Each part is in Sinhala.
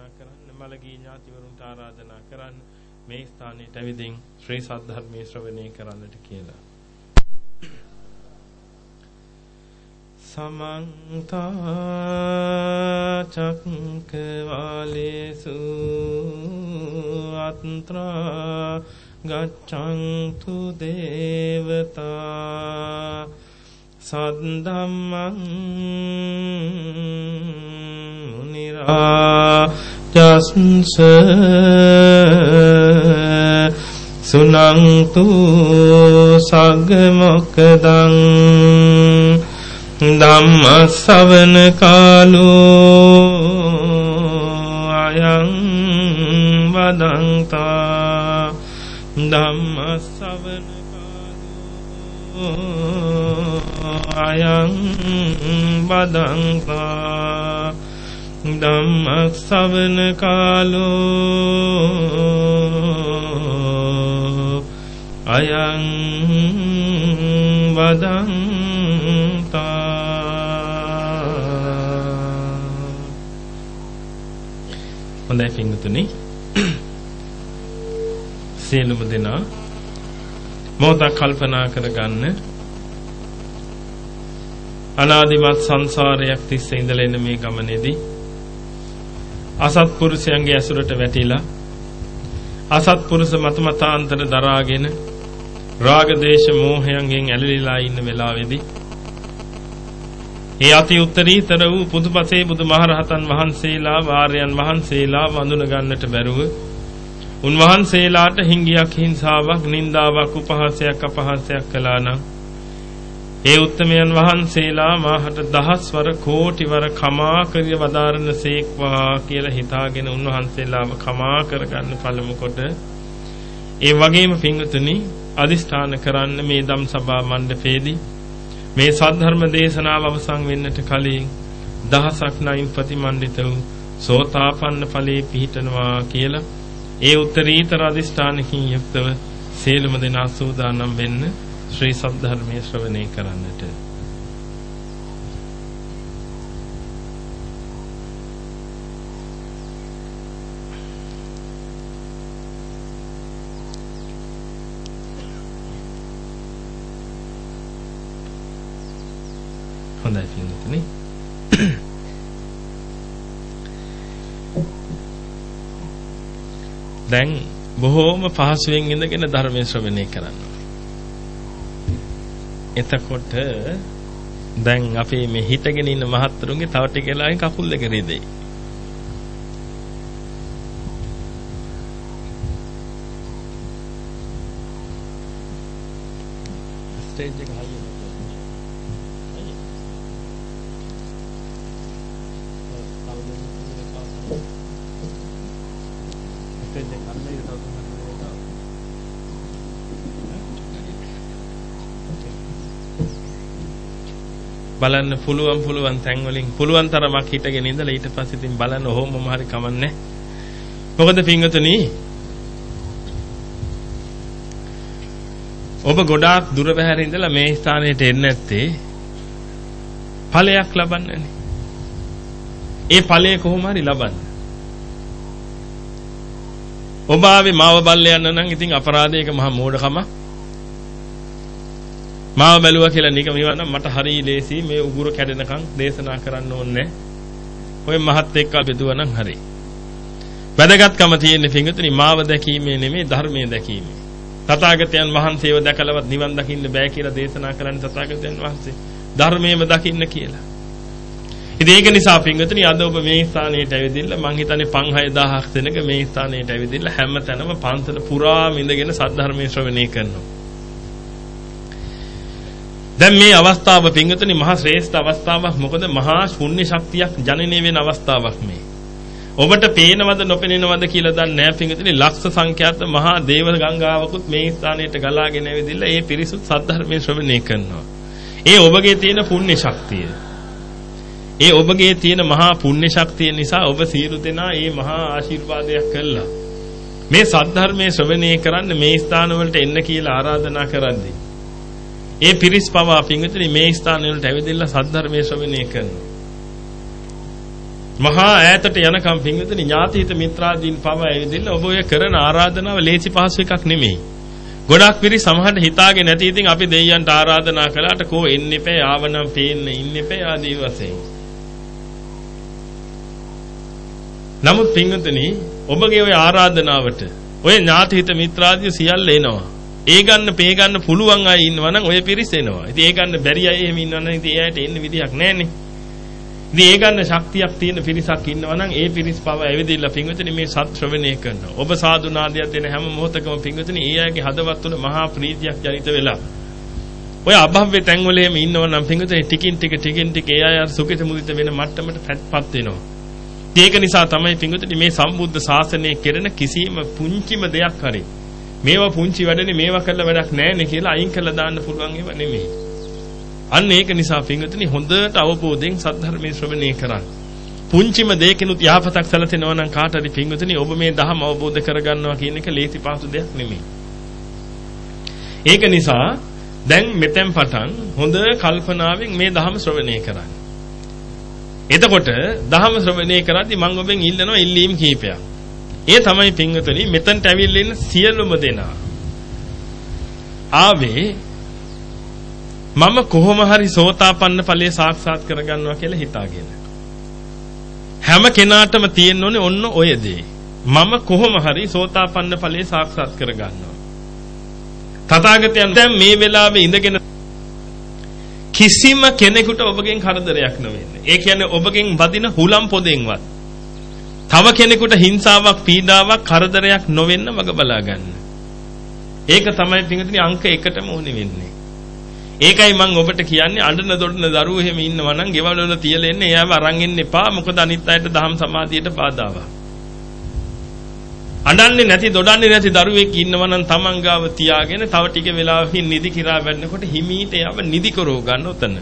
ආරාධනා කරන්න මළගී ඥාතිවරුන්ට ආරාධනා කරන්න මේ ස්ථානයට ඇවිදින් ශ්‍රී සද්ධර්මයේ ශ්‍රවණය කරන්නට කියලා. සමන්ත චක්කවාලේසු අත්‍රා ගච්ඡන්තු දේවතා සද්දම්මං මුනිරාජස්ස සුනන්තු සග්ග මොක්කදං ධම්ම ශවන කාලෝ අයං වදන්තා ධම්ම ශවන කාලෝ අයං වදන්තා ධම්ම ශවන කාලෝ අයං වදන්තා හොඳයි පින්තුනි සියලුම දෙනා මොහොතක් කල්පනා කරගන්න අනාදිමත් සංසාරයක් තිස්සේ ඉඳලා එන මේ ගමනේදී අසත්පුරුෂයන්ගේ ඇසුරට වැටිලා අසත්පුරුෂ මතමතාන්තර දරාගෙන රාග දේශ මොහයන්ගෙන් ඇලලිලා ඉන්න වෙලාවේදී ඒ අති උත්තරීතර වූ පුදුපසේ බුදුමහරහතන් වහන්සේලා වාර්යයන් වහන්සේලා වඳුන ගන්නට බැරුව උන්වහන්සේලාට හිංගියක් හිංසාවක් නින්දාවක් උපහාසයක් අපහාසයක් කළා නම් ඒ උත්තමයන් වහන්සේලා මාහට දහස්වර කෝටිවර කමා කරිය වදාරන සේක්වා කියලා හිතාගෙන උන්වහන්සේලාව කමා කරගන්න පළමු කොට ඒ වගේම පින්වතුනි අදිෂ්ඨාන කරන්න මේ ධම් සභා මණ්ඩපයේදී මේ සද්ධර්ම දේශනාව අවසන් වෙන්නට කලින් දහසක් නයින් ප්‍රතිමන්විත වූ සෝතාපන්න ඵලයේ පිහිටනවා කියලා ඒ උත්තරීතර අදිෂ්ඨානකින් යුක්තව සියලුම දෙනා සූදානම් වෙන්න ශ්‍රී සද්ධර්මයේ ශ්‍රවණය කරන්නට හොඳයි පින්වතුනි දැන් බොහෝම පහසුවෙන් ඉඳගෙන ධර්මයේ ශ්‍රවණය කරන්න. එතකොට දැන් අපේ මේ හිටගෙන ඉන්න මහත්තුරුන්ගේ තව ටික වෙලාවකින් කකුල් දෙක රිදෙයි. බලන්න පුළුවන් පුළුවන් තැන් වලින් පුළුවන් තරමක් හිටගෙන ඉඳලා ඊට පස්සේ ඉතින් බලන්න ඔහොමම හරි කමන්නේ. මොකද පින්වතුනි ඔබ ගොඩාක් දුර බැහැර ඉඳලා මේ ස්ථානයට එන්නේ නැත්තේ ඵලයක් ලබන්නනේ. ඒ ඵලය කොහොම හරි ලබන්න. ඔබ ආවේ මාව බල්ල යන්න නම් ඉතින් අපරාධයක මහා මෝඩකමක්. මාව බැලුවා කියලා නිකම ඉවනම් මට හරි ලේසි මේ උගුර කැඩෙනකන් දේශනා කරන්න ඕනේ ඔය මහත් එක්ක බෙදුවා නම් හරි. වැදගත්කම තියෙන්නේ පිංගුතුනි මාව දැකීමේ නෙමෙයි ධර්මයේ දැකීමේ. තථාගතයන් වහන්සේව දැකලවත් නිවන් දකින්න බෑ කියලා දේශනා කරන්නේ තථාගතයන් වහන්සේ. ධර්මයේම දකින්න කියලා. ඉතින් ඒක නිසා පිංගුතුනි අද ඔබ මේ ස්ථානයට ඇවිදින්න මං හිතන්නේ 5000ක් දෙනක මේ ස්ථානයට ඇවිදින්න හැම තැනම පන්සල පුරාම ඉඳගෙන සද්ධර්මයේ ශ්‍රවණය කරනවා. දැන් මේ අවස්ථාව පින්වතුනි මහා ශ්‍රේෂ්ඨ අවස්ථාවක් මොකද මහා ශුන්‍ය ශක්තියක් ජනනය වෙන අවස්ථාවක් මේ. ඔබට පේනවද නොපෙනෙනවද කියලා දන්නේ නැහැ පින්වතුනි ලක්ෂ සංඛ්‍යාත මහා දේව ගංගාවකුත් මේ ස්ථානයට ගලාගෙන ඇවිදilla ඒ පිරිසුත් සද්ධර්මයේ ශ්‍රවණය කරනවා. ඒ ඔබගේ තියෙන පුණ්‍ය ශක්තිය. ඒ ඔබගේ තියෙන මහා පුණ්‍ය ශක්තිය නිසා ඔබ සියලු දෙනා මේ මහා ආශිර්වාදයක් කළා. මේ සද්ධර්මයේ ශ්‍රවණය කරන්න මේ ස්ථානවලට එන්න කියලා ආරාධනා කරද්දී ඒ පිරිස් පවා පිංගුතුනි මේ ස්ථාන වලට ඇවිදilla සද්ධර්මයේ ශ්‍රවණය කරනවා. මහා ඈතට යනකම් පින්විතනි ඥාතිහිත මිත්‍රාදීන් පව ඇවිදින්න ඔබ ඔය කරන ආරාධනාව ලේසි පහසු එකක් නෙමෙයි. ගොඩක් පිරි සමහරට හිතාගෙන නැති ඉතින් අපි දෙයියන්ට ආරාධනා කළාට කෝ එන්න එපේ ආවනම් පේන්න ඉන්න එපේ ආදී වශයෙන්. නමුත් පින්විතනි ඔබගේ ওই ආරාධනාවට ඔය ඥාතිහිත මිත්‍රාදී සියල්ල එනවා. ඒ ගන්න පේ ගන්න පුළුවන් අය ඉන්නවා නම් ඔය පිරිස එනවා. ඉතින් ඒ ගන්න බැරි අය එහෙම ඉන්නවා නම් ඉතින් ඒ අයට එන්න විදියක් නැහැනේ. ඉතින් ඒ ගන්න ශක්තියක් තියෙන පිරිසක් ඉන්නවා නම් ඒ පිරිස් පව ඇවිදilla පින්විතනි මේ සත් ශ්‍රවණය කරනවා. ඔබ සාදු නාදයක් දෙන හැම මොහොතකම පින්විතනි ඒ අයගේ හදවත් තුළ මහා ප්‍රීතියක් ජනිත වෙලා ඔය අභව්‍ය තැන්වල එහෙම ඉන්නවා නම් පින්විතනි ටිකින් ටික ටිකින් ටික ඒ අය සුඛිත මුදිත වෙන මට්ටමටපත් වෙනවා. ඒක නිසා තමයි පින්විතනි මේ සම්බුද්ධ ශාසනය කෙරෙන කිසිම පුංචිම දෙයක් හරි මේවා පුංචි වැඩනේ මේවා කළ වැඩක් නැහැනේ කියලා අයින් කළා දාන්න පුළුවන් ඒවා නෙමෙයි. අන්න ඒක නිසා පින්විතනි හොඳට අවබෝධයෙන් සද්ධර්මයේ ශ්‍රවණය කරන්න. පුංචිම දෙයකිනුත් යහපතක් සැලසෙනවා නම් කාට හරි පින්විතනි ඔබ මේ ධහම අවබෝධ කරගන්නවා කියන එක ලේසි පහසු දෙයක් නෙමෙයි. ඒක නිසා දැන් මෙතෙන් පටන් හොඳ කල්පනාවෙන් මේ ධහම ශ්‍රවණය කරන්න. එතකොට ධහම ශ්‍රවණය කරද්දී මම ඔබෙන් ඉල්ලනවා ඉල්ලීම් කීපයක්. ඒ තමයි පින්වතුනි මෙතනට ඇවිල්ලා ඉන්න සියලුම දෙනා. ආවේ මම කොහොම හරි සෝතාපන්න ඵලයේ සාක්ෂාත් කරගන්නවා කියලා හිතාගෙන. හැම කෙනාටම තියෙන්න ඕනේ ඔන්න ඔය දේ. මම කොහොම හරි සෝතාපන්න ඵලයේ සාක්ෂාත් කරගන්නවා. තථාගතයන් දැන් මේ වෙලාවේ ඉඳගෙන කිසිම කෙනෙකුට ඔබගෙන් කරදරයක් නොවෙන්නේ. ඒ කියන්නේ ඔබගෙන් වදින හුලම් පොදෙන්වත් තව කෙනෙකුට හිංසාවක් පීඩාවක් කරදරයක් නොවෙන්න මග බලා ගන්න. ඒක තමයි පින්විතනි අංක 1ටම ඕනේ වෙන්නේ. ඒකයි මම ඔබට කියන්නේ අඬන දොඩන දරුවෝ එහෙම ඉන්නවා නම් ගෙවල් වල තියලා එන්නේ එයාව අරන් එන්න එපා මොකද අනිත් අයට දහම් සමාධියට බාධාවක්. අඬන්නේ නැති දොඩන්නේ නැති දරුවෙක් ඉන්නවා නම් තමන් ගාව තියාගෙන තව ටික වෙලාවකින් නිදි කිරා වැන්නකොට හිමීට යව නිදි කරව ගන්න උතන.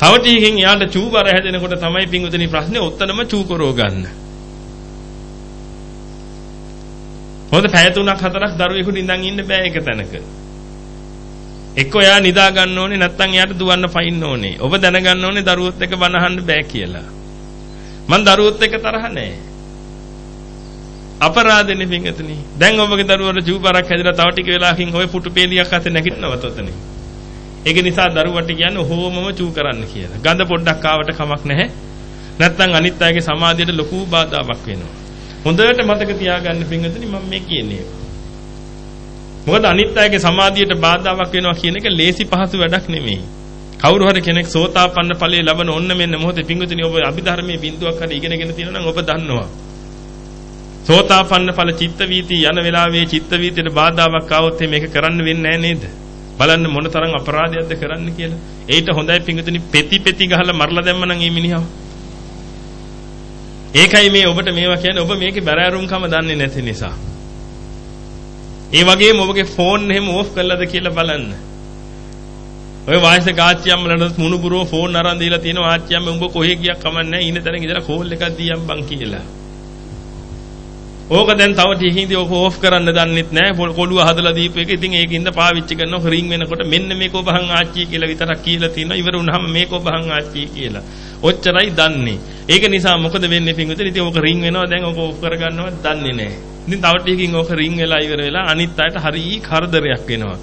තව ටිකකින් යාට චූබර හැදෙනකොට තමයි පිංගුතනි ප්‍රශ්නේ ඔත්තනම චූ කරව ගන්න. හොඳ පැය තුනක් හතරක් දරුවෙකුට ඉඳන් ඉන්න බෑ එක තැනක. එක්ක එයා නිදා ගන්න ඕනේ නැත්නම් එයාට දුවන්න පයින්න ඕනේ. ඔබ දැනගන්න ඕනේ දරුවොත් එක බන අහන්න බෑ කියලා. මං දරුවොත් එක තරහ නෑ. අපරාධෙනේ පිංගතනි. දැන් ඔබගේ දරුවට චූබරක් හැදිලා තව ටික වෙලාවකින් ඔය පුටු පේලියක් අතේ නැගිටිනවත ඔතනේ. ඒක නිසා දරුවට කියන්නේ ඔහොමම චූ කරන්න කියලා. ගඳ පොඩ්ඩක් ආවට කමක් නැහැ. නැත්නම් අනිත් අයගේ සමාධියට ලොකු බාධාවක් වෙනවා. හොඳට මතක තියාගන්න පින්වතුනි මම මේ කියන්නේ. මොකද අනිත් අයගේ සමාධියට බාධාවක් වෙනවා කියන එක ලේසි පහසු වැඩක් නෙමෙයි. කවුරු හරි කෙනෙක් සෝතාපන්න ඵලයේ ලබන ඔන්න මෙන්න මොහොතේ පින්වතුනි ඔබ අභිධර්මයේ බිඳුවක් හරි ඉගෙනගෙන තියෙනවා නම් ඔබ දන්නවා. සෝතාපන්න ඵල චිත්ත වීති යන වෙලාවේ චිත්ත වීතියට බාධාවක් ආවොත් මේක කරන්න වෙන්නේ නැහැ නේද? බලන්න මොන තරම් අපරාධයක්ද කරන්න කියලා. ඒිට හොඳයි පිංගුතුනි පෙති පෙති ගහලා මරලා දැම්ම නම් මේ මිනිහව. ඒකයි මේ ඔබට මේවා කියන්නේ ඔබ මේකේ බැරෑරුම්කම දන්නේ නැති නිසා. ඒ වගේම ඔබගේ ෆෝන් එහෙම ඕෆ් කළාද කියලා බලන්න. ඔය වායිස් ආච්චියම්මලට මුණුබුරෝ ෆෝන් අරන් දීලා තියෙනවා ආච්චියම්ම උඹ කොහෙ ගියක් කමන්නේ ඉන්න තැන ඉඳලා කෝල් එකක් දීයම් බං කියලා. ඕක දැන් තව ටිකින්දී ඕක ඕෆ් කරන්න දන්නෙත් නැහැ. කොළුව හදලා දීපු එක. ඉතින් ඒකින්ද පාවිච්චි කරනවා රින් වෙනකොට මෙන්න මේක ඔබහන් ආච්චි කියලා විතරක් කියලා තියෙනවා. ඉවර වුණාම මේක ඔබහන් ආච්චි කියලා. ඔච්චරයි දන්නේ. ඒක නිසා මොකද වෙන්නේ පින්විතේ? ඉතින් ඕක රින් වෙනවා. දැන් ඕක ඕෆ් කරගන්නවත් දන්නේ නැහැ. ඉතින් තව ටිකකින් ඕක රින් වෙලා ඉවර වෙලා අනිත් අයට හරි කරදරයක් වෙනවා.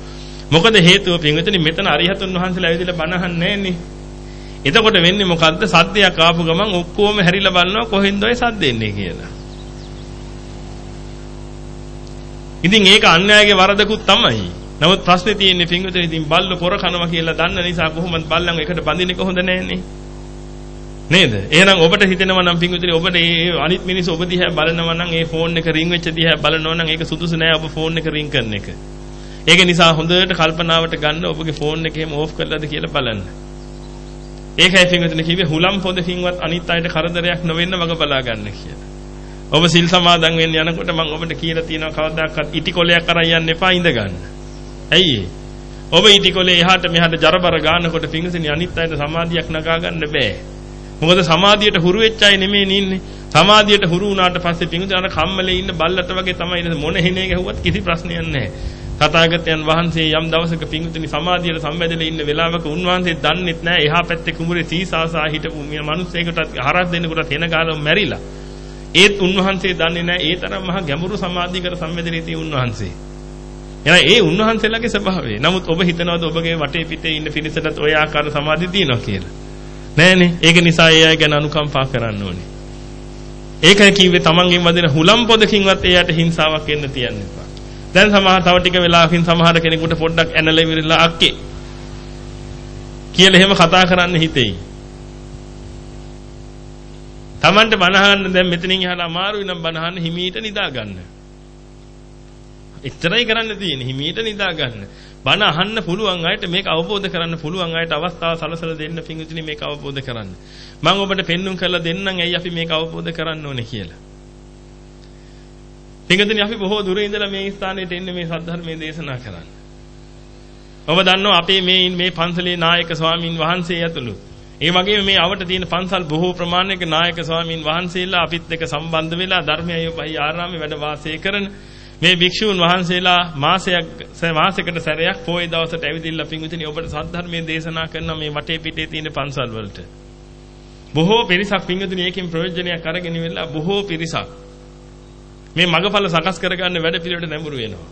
මොකද හේතුව පින්විතනි මෙතන අරිහතුන් වහන්සේලා ඇවිදලා බණ අහන්නේ නැන්නේ. එතකොට වෙන්නේ මොකද්ද? සද්දයක් ආපු ගමන් ඔක්කොම හැරිලා බලනවා කොහෙන්ද ඔය සද්ද එන්නේ කියලා. ඉතින් ඒක අන්‍යයගේ වරදකුත් තමයි. නමුත් ප්‍රශ්නේ තියෙන්නේ පින්විතනේ ඉතින් බල්ල පොර කනවා කියලා දන්න නිසා කොහොමද බල්ලන් එකට බඳින එක හොඳ නැන්නේ. නේද? එහෙනම් ඔබට හිතෙනවා නම් පින්විතනේ ඔබට මේ අනිත් මිනිස්සු ඔබ දිහා බලනවා නම් ඒ ෆෝන් එක රින් වෙච්ච දිහා බලනවා නම් ඒක සුදුසු නෑ ඔබ ෆෝන් එක රින් කරන එක. ඒක නිසා හොඳට කල්පනාවට ගන්න ඔබගේ ෆෝන් එක එහෙම ඕෆ් කරලාද කියලා බලන්න. ඒකයි පින්විතනේ කිව්වේ හුලම් පොදකින්වත් අනිත් අයට කරදරයක් නොවෙන්න වග බලා ගන්න කියලා. ඔබ සිල් සමාදන් වෙන්න යනකොට මම ඔබට කියලා තියෙනවා කවදාකවත් ඉටි කොලයක් අරන් යන්න එපා ඉඳ ගන්න. ඇයි ඔබ ඉටි කොලේ එහාට මෙහාට ජරබර ගන්නකොට පිංගුසිනි අනිත් අයට සමාධියක් නගා ගන්න බෑ. මොකද සමාධියට හුරු වෙච්ච අය නෙමෙයි ඉන්නේ. සමාධියට හුරු වුණාට පස්සේ පිංගුසිනි අර කම්මලේ ඉන්න බල්ලට වගේ තමයි මොන හේනේ ගැහුවත් කිසි ප්‍රශ්නයක් නැහැ. තථාගතයන් වහන්සේ යම් දවසක පිංගුතුනි සමාධියට සම්බැඳලා ඉන්න වෙලාවක උන්වහන්සේ දන්නෙත් නැහැ එහා පැත්තේ කුඹුරේ සීසාසා හිටපු මේ මිනිස්සෙකුට හරස් දෙන්නෙකුට තෙන ගාලා මැරිලා. ඒත් උන්වහන්සේ දන්නේ නැහැ ඒ තරම් මහා ගැඹුරු සමාධියකට සම්බැඳලා ඉති උන්වහන්සේ. එහෙනම් ඒ උන්වහන්සේලාගේ ස්වභාවය. නමුත් ඔබ හිතනවාද ඔබගේ වටේ පිටේ ඉන්න පිරිසටත් ওই ආකාර සමාධිය තියෙනවා කියලා? නෑනේ. ඒක නිසා ඒ අය ගැන අනුකම්පා කරන්න ඕනේ. ඒකයි කිව්වේ තමන්ගෙන් වදින හුලම් පොදකින්වත් එයාට හිංසාවක් එන්න තියන්න එපා. දැන් සමහර තව ටික වෙලාවකින් සමහර කෙනෙකුට පොඩ්ඩක් ඇනලා ඉවරලා අක්කේ කියලා එහෙම කතා කරන්න හිතෙයි. Tamanට බනහන්න දැන් මෙතනින් එහාට අමාරුයි නම් බනහන්න හිමීට නිදා ගන්න. එච්චරයි කරන්න තියෙන්නේ හිමීට නිදා ගන්න. බන අහන්න පුළුවන් අයට මේක අවබෝධ කරන්න පුළුවන් අයට අවස්ථාව සලසලා දෙන්න පිංගුතුනි මේක අවබෝධ කරන්න. මම ඔබට පෙන්눔 කරලා දෙන්නම් ඇයි අපි මේක අවබෝධ කරන්න ඕනේ කියලා. පිංගුතුනි අපි බොහෝ දුරේ ඉඳලා මේ ස්ථානෙට එන්නේ මේ සද්ධර්මයේ දේශනා කරන්න. ඔබ දන්නවා අපේ මේ මේ පන්සලේ නායක ස්වාමින් වහන්සේ ඇතුළු ඒ වගේම මේ අවට තියෙන පන්සල් බොහෝ ප්‍රමාණයක නායක ස්වාමින් වහන්සේලා අපිත් එක්ක සම්බන්ධ වෙලා ධර්මයයි ඔබයි ආරාමේ වැඩ වාසය කරන මේ භික්ෂූන් වහන්සේලා මාසයක් මාසයකට සැරයක් පොයේ දවසට ඇවිදින්න පිංගුතුනි ඔබට සද්ධර්මයේ දේශනා කරන මේ වටේ පිටේ තියෙන පන්සල් වලට. බොහෝ පිරිසක් පිංගුතුනි ඒකෙන් ප්‍රයෝජනයක් අරගෙන ඉවරලා බොහෝ පිරිසක් මේ මගඵල සකස් කරගන්න වැඩ පිළිවෙලට නැඹුරු වෙනවා.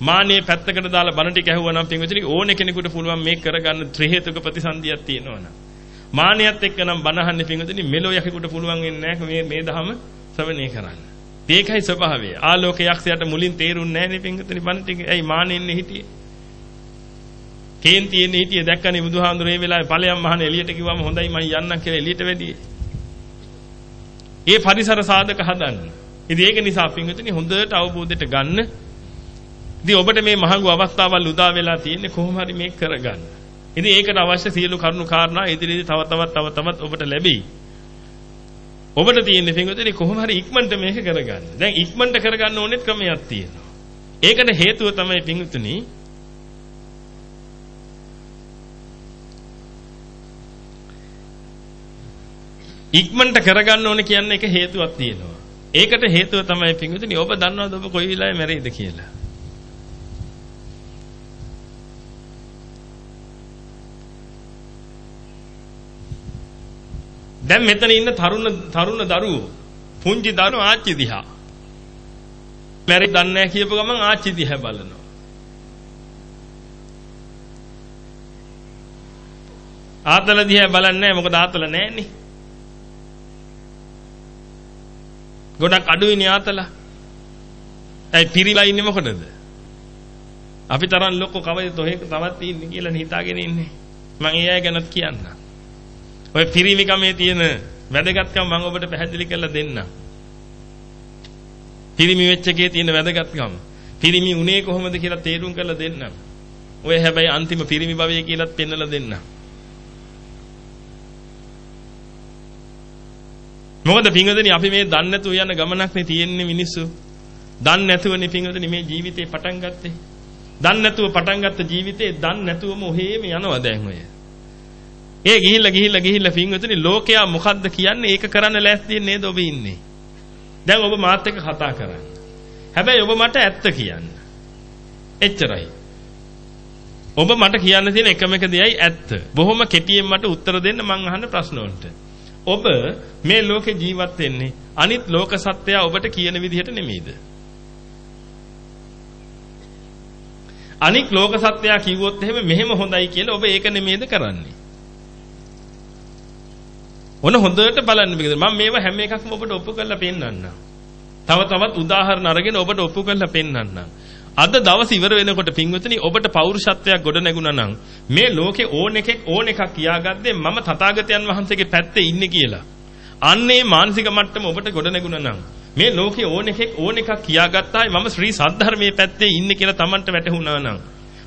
මාන්නේ පැත්තකට දාලා බණ ටික ඇහුවා නම් පිංගුතුනි ඕනේ කෙනෙකුට පුළුවන් මේක කරගන්න ත්‍රි හේතුක ප්‍රතිසන්දියක් තියෙනවනම්. මානියත් එක්ක නම් බණ අහන්නේ පිංගුතුනි මෙලෝ යකෙකුට පුළුවන් වෙන්නේ නැහැ මේ මේ දහම ශ්‍රවණය කරන්න ඒකයි ස්වභාවය. ආලෝක යක්ෂයාට මුලින් තේරුන්නේ නැහැ නේ පින්කතනි බණ ටික. ඇයි මානෙ ඉන්නේ හිටියේ? කේන්ති එන්නේ හිටියේ දැක්කනේ බුදුහාඳුර මේ වෙලාවේ ඵලයන් මහන එළියට කිව්වම හොඳයි මම යන්නම් කියලා එළියට වැඩියේ. ඒ පරිසර සාධක හදන්න. ඉතින් ඒක නිසා පින්කතනි හොඳට අවබෝධයට ගන්න. ඉතින් ඔබට මේ මහඟු අවස්ථාවල් උදා වෙලා තියෙන්නේ කොහොම හරි මේක කරගන්න. ඉතින් ඒකට අවශ්‍ය සියලු කරුණු කාරණා ඉදිරියේදී තව තවත් තව තවත් ඔබට ලැබෙයි. ඔබට තියෙන්නේ පින්වතුනි කොහොම හරි ඉක්මනට මේක කරගන්න. දැන් ඉක්මනට කරගන්න ඕනෙත් ක්‍රමයක් තියෙනවා. ඒකට හේතුව තමයි පින්වතුනි ඉක්මනට කරගන්න ඕනේ කියන එක හේතුවක් තියෙනවා. ඒකට හේතුව තමයි පින්වතුනි ඔබ දන්නවද ඔබ කොයි වෙලාවෙ මැරෙයිද කියලා? දැන් මෙතන ඉන්න තරුණ තරුණ දරුවෝ පුංචි දරුවෝ ආච්චි දිහා. මැරි දන්නේ නැහැ කියපු ගමන් ආච්චි දිහා බලනවා. ආතල දිහා බලන්නේ නැහැ මොකද ආතල නැහැනේ. ගොඩක් අඩුයිනේ ආතල. ඇයි පිරිලා ඉන්නේ මොකටද? අපි තරම් ලොකෝ කවද තොහෙක තවත් ඉන්නේ කියලා හිතාගෙන ඉන්නේ. මම ඒ අය ගැනත් කියන්නම්. ඔය පිරිමිකමේ තියෙන වැදගත්කම මම ඔබට පැහැදිලි කරලා දෙන්නම්. පිරිමි වෙච්ච එකේ තියෙන වැදගත්කම. පිරිමි උනේ කොහොමද කියලා තේරුම් කරලා දෙන්නම්. ඔය හැබැයි අන්තිම පිරිමි භවය කියලාත් පෙන්වලා දෙන්නම්. මොකද පිංගදෙනි අපි මේ දන්නේ නැතුව යන ගමනක් නේ තියෙන්නේ මිනිස්සු. දන්නේ නැතුවනේ පිංගදෙනි මේ ජීවිතේ පටන් ගත්තේ. දන්නේ නැතුව පටන් ගත්ත ජීවිතේ දන්නේ නැතුවම ඔහේම යනවා දැන් ඔය. ඒ ගිහිල්ලා ගිහිල්ලා ගිහිල්ලා පින්වතුනි ලෝකයා මොකද්ද කියන්නේ ඒක කරන්න ලෑස්ති නේද ඔබ ඉන්නේ. දැන් ඔබ මාත් එක්ක කතා කරන්න. හැබැයි ඔබ මට ඇත්ත කියන්න. එච්චරයි. ඔබ මට කියන්න තියෙන එකම එක දෙයයි ඇත්ත. බොහොම කෙටියෙන් මට උත්තර දෙන්න මං අහන ප්‍රශ්න වලට. ඔබ මේ ලෝකේ ජීවත් වෙන්නේ අනිත් ලෝක සත්‍යය ඔබට කියන විදිහට නෙමෙයිද? අනික් ලෝක සත්‍යය කිව්වොත් එහෙම මෙහෙම හොඳයි කියලා ඔබ ඒක නෙමෙයිද කරන්නේ? ඔන්න හොඳට බලන්න මේකද මම මේවා හැම එකක්ම ඔබට ඔප්පු කරලා පෙන්නන්නම්. තව තවත් උදාහරණ අරගෙන ඔබට ඔප්පු කරලා පෙන්නන්නම්. අද දවස් ඉවර වෙනකොට පින්වතුනි ඔබට පෞරුෂත්වයක් ගොඩ නැගුණා නම් මේ ලෝකේ ඕන එකෙක් ඕන එකක් කියාගත්තේ මම තථාගතයන් වහන්සේගේ පැත්තේ ඉන්නේ කියලා. අන්නේ මානසික මට්ටම ඔබට ගොඩ නැගුණා නම් මේ ලෝකේ ඕන එකෙක් ඕන එකක් කියාගත්තායි මම ශ්‍රී සද්ධර්මයේ පැත්තේ ඉන්නේ කියලා Tamanට වැටහුණා නම්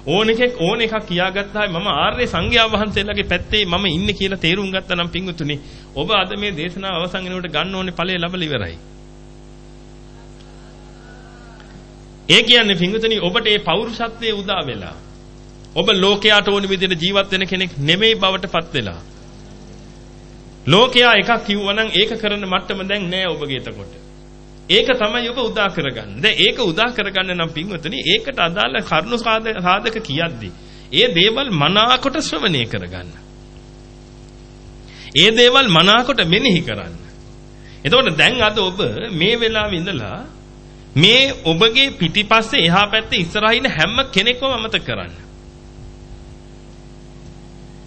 ඕන එකෙක් ඕන එකක් කියාගත්තායි මම ආර්ය සංඝයා වහන්සේලාගේ පැත්තේ මම ඉන්නේ කියලා තේරුම් ගත්තා නම් පිංගුතුනි ඔබ අද මේ දේශනාව අවසන් වෙනකොට ගන්න ඕනේ ඵලය ලැබලා ඉවරයි. ඒ කියන්නේ පිංගුතුනි ඔබට මේ පෞරුෂත්වයේ උදා වෙලා ඔබ ලෝකයට ඕන විදිහට ජීවත් වෙන කෙනෙක් නෙමෙයි බවටපත් වෙලා. ලෝකයා එකක් කිව්වනම් ඒක කරන මට්ටම දැන් නෑ ඔබගේ එතකොට. ඒක තමයි ඔබ උදා කරගන්න. දැන් ඒක උදා කරගන්න නම් පින්වතුනි ඒකට අදාළ කරුණු සාධක කියද්දි ඒ දේවල් මනාකොට ශ්‍රවණය කරගන්න. ඒ දේවල් මනාකොට මෙනෙහි කරන්න. එතකොට දැන් අද ඔබ මේ වෙලාවේ ඉඳලා මේ ඔබගේ පිටිපස්සේ එහා පැත්තේ ඉස්සරහින් හැම කෙනෙක්වම අමතක කරන්න.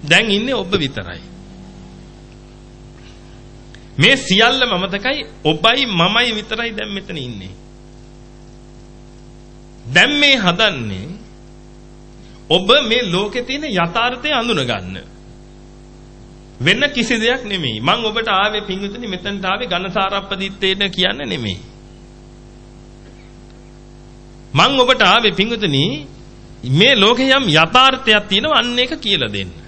දැන් ඉන්නේ ඔබ විතරයි. මේ සියල්ලම අමතකයි ඔබයි මමයි විතරයි දැන් මෙතන ඉන්නේ. දැන් මේ හදන්නේ ඔබ මේ ලෝකේ තියෙන යථාර්ථය අඳුන ගන්න. වෙන කිසි දෙයක් නෙමෙයි. මම ඔබට ආවේ පිංගුතුනි මෙතනට ආවේ ඝනසාරප්පදිත්තේන කියන්න නෙමෙයි. මම ඔබට ආවේ පිංගුතුනි මේ ලෝකේ යම් යථාර්ථයක් තියෙනවා අන්න ඒක කියලා දෙන්න.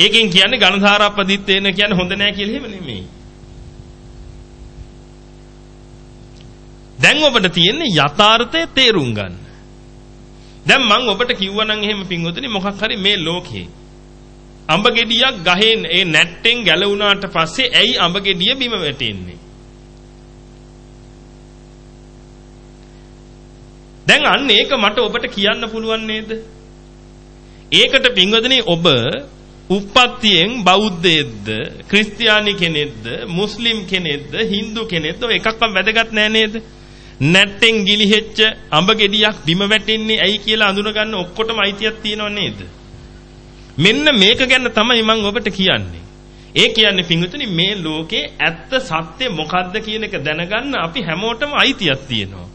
ඒකෙන් කියන්නේ ඝනසාරප්පදිත්තේන කියන්නේ හොඳ නෑ කියලා එහෙම නෙමෙයි. දැන් ඔබට තියෙන්නේ යථාර්ථය තේරුම් ගන්න. දැන් මම ඔබට කිව්වනම් එහෙම පින්වතුනි මොකක් හරි මේ ලෝකේ අඹ ගෙඩියක් ගහෙන් ඒ නැට්ටෙන් ගැලවුණාට පස්සේ ඇයි අඹ ගෙඩිය බිම වැටෙන්නේ? දැන් අන්න ඒක මට ඔබට කියන්න පුළුවන් නේද? ඒකට පින්වතුනි ඔබ උප්පත්තියෙන් බෞද්ධයෙක්ද ක්‍රිස්තියානි කෙනෙක්ද මුස්ලිම් කෙනෙක්ද හින්දු කෙනෙක්ද ඔය එකක්වත් වැදගත් නෑ නේද? නැට්ටෙන් ගිලිහෙච්ච අඹ ගෙඩියක් බිම වැටෙන්නේ ඇයි කියලා අඳුන ගන්න ඔක්කොටම අයිතියක් තියෙනව නේද? මෙන්න මේක ගැන තමයි මම ඔබට කියන්නේ. ඒ කියන්නේ පින්විතනි මේ ලෝකේ ඇත්ත සත්‍ය මොකද්ද කියන එක දැනගන්න අපි හැමෝටම අයිතියක් තියෙනවා.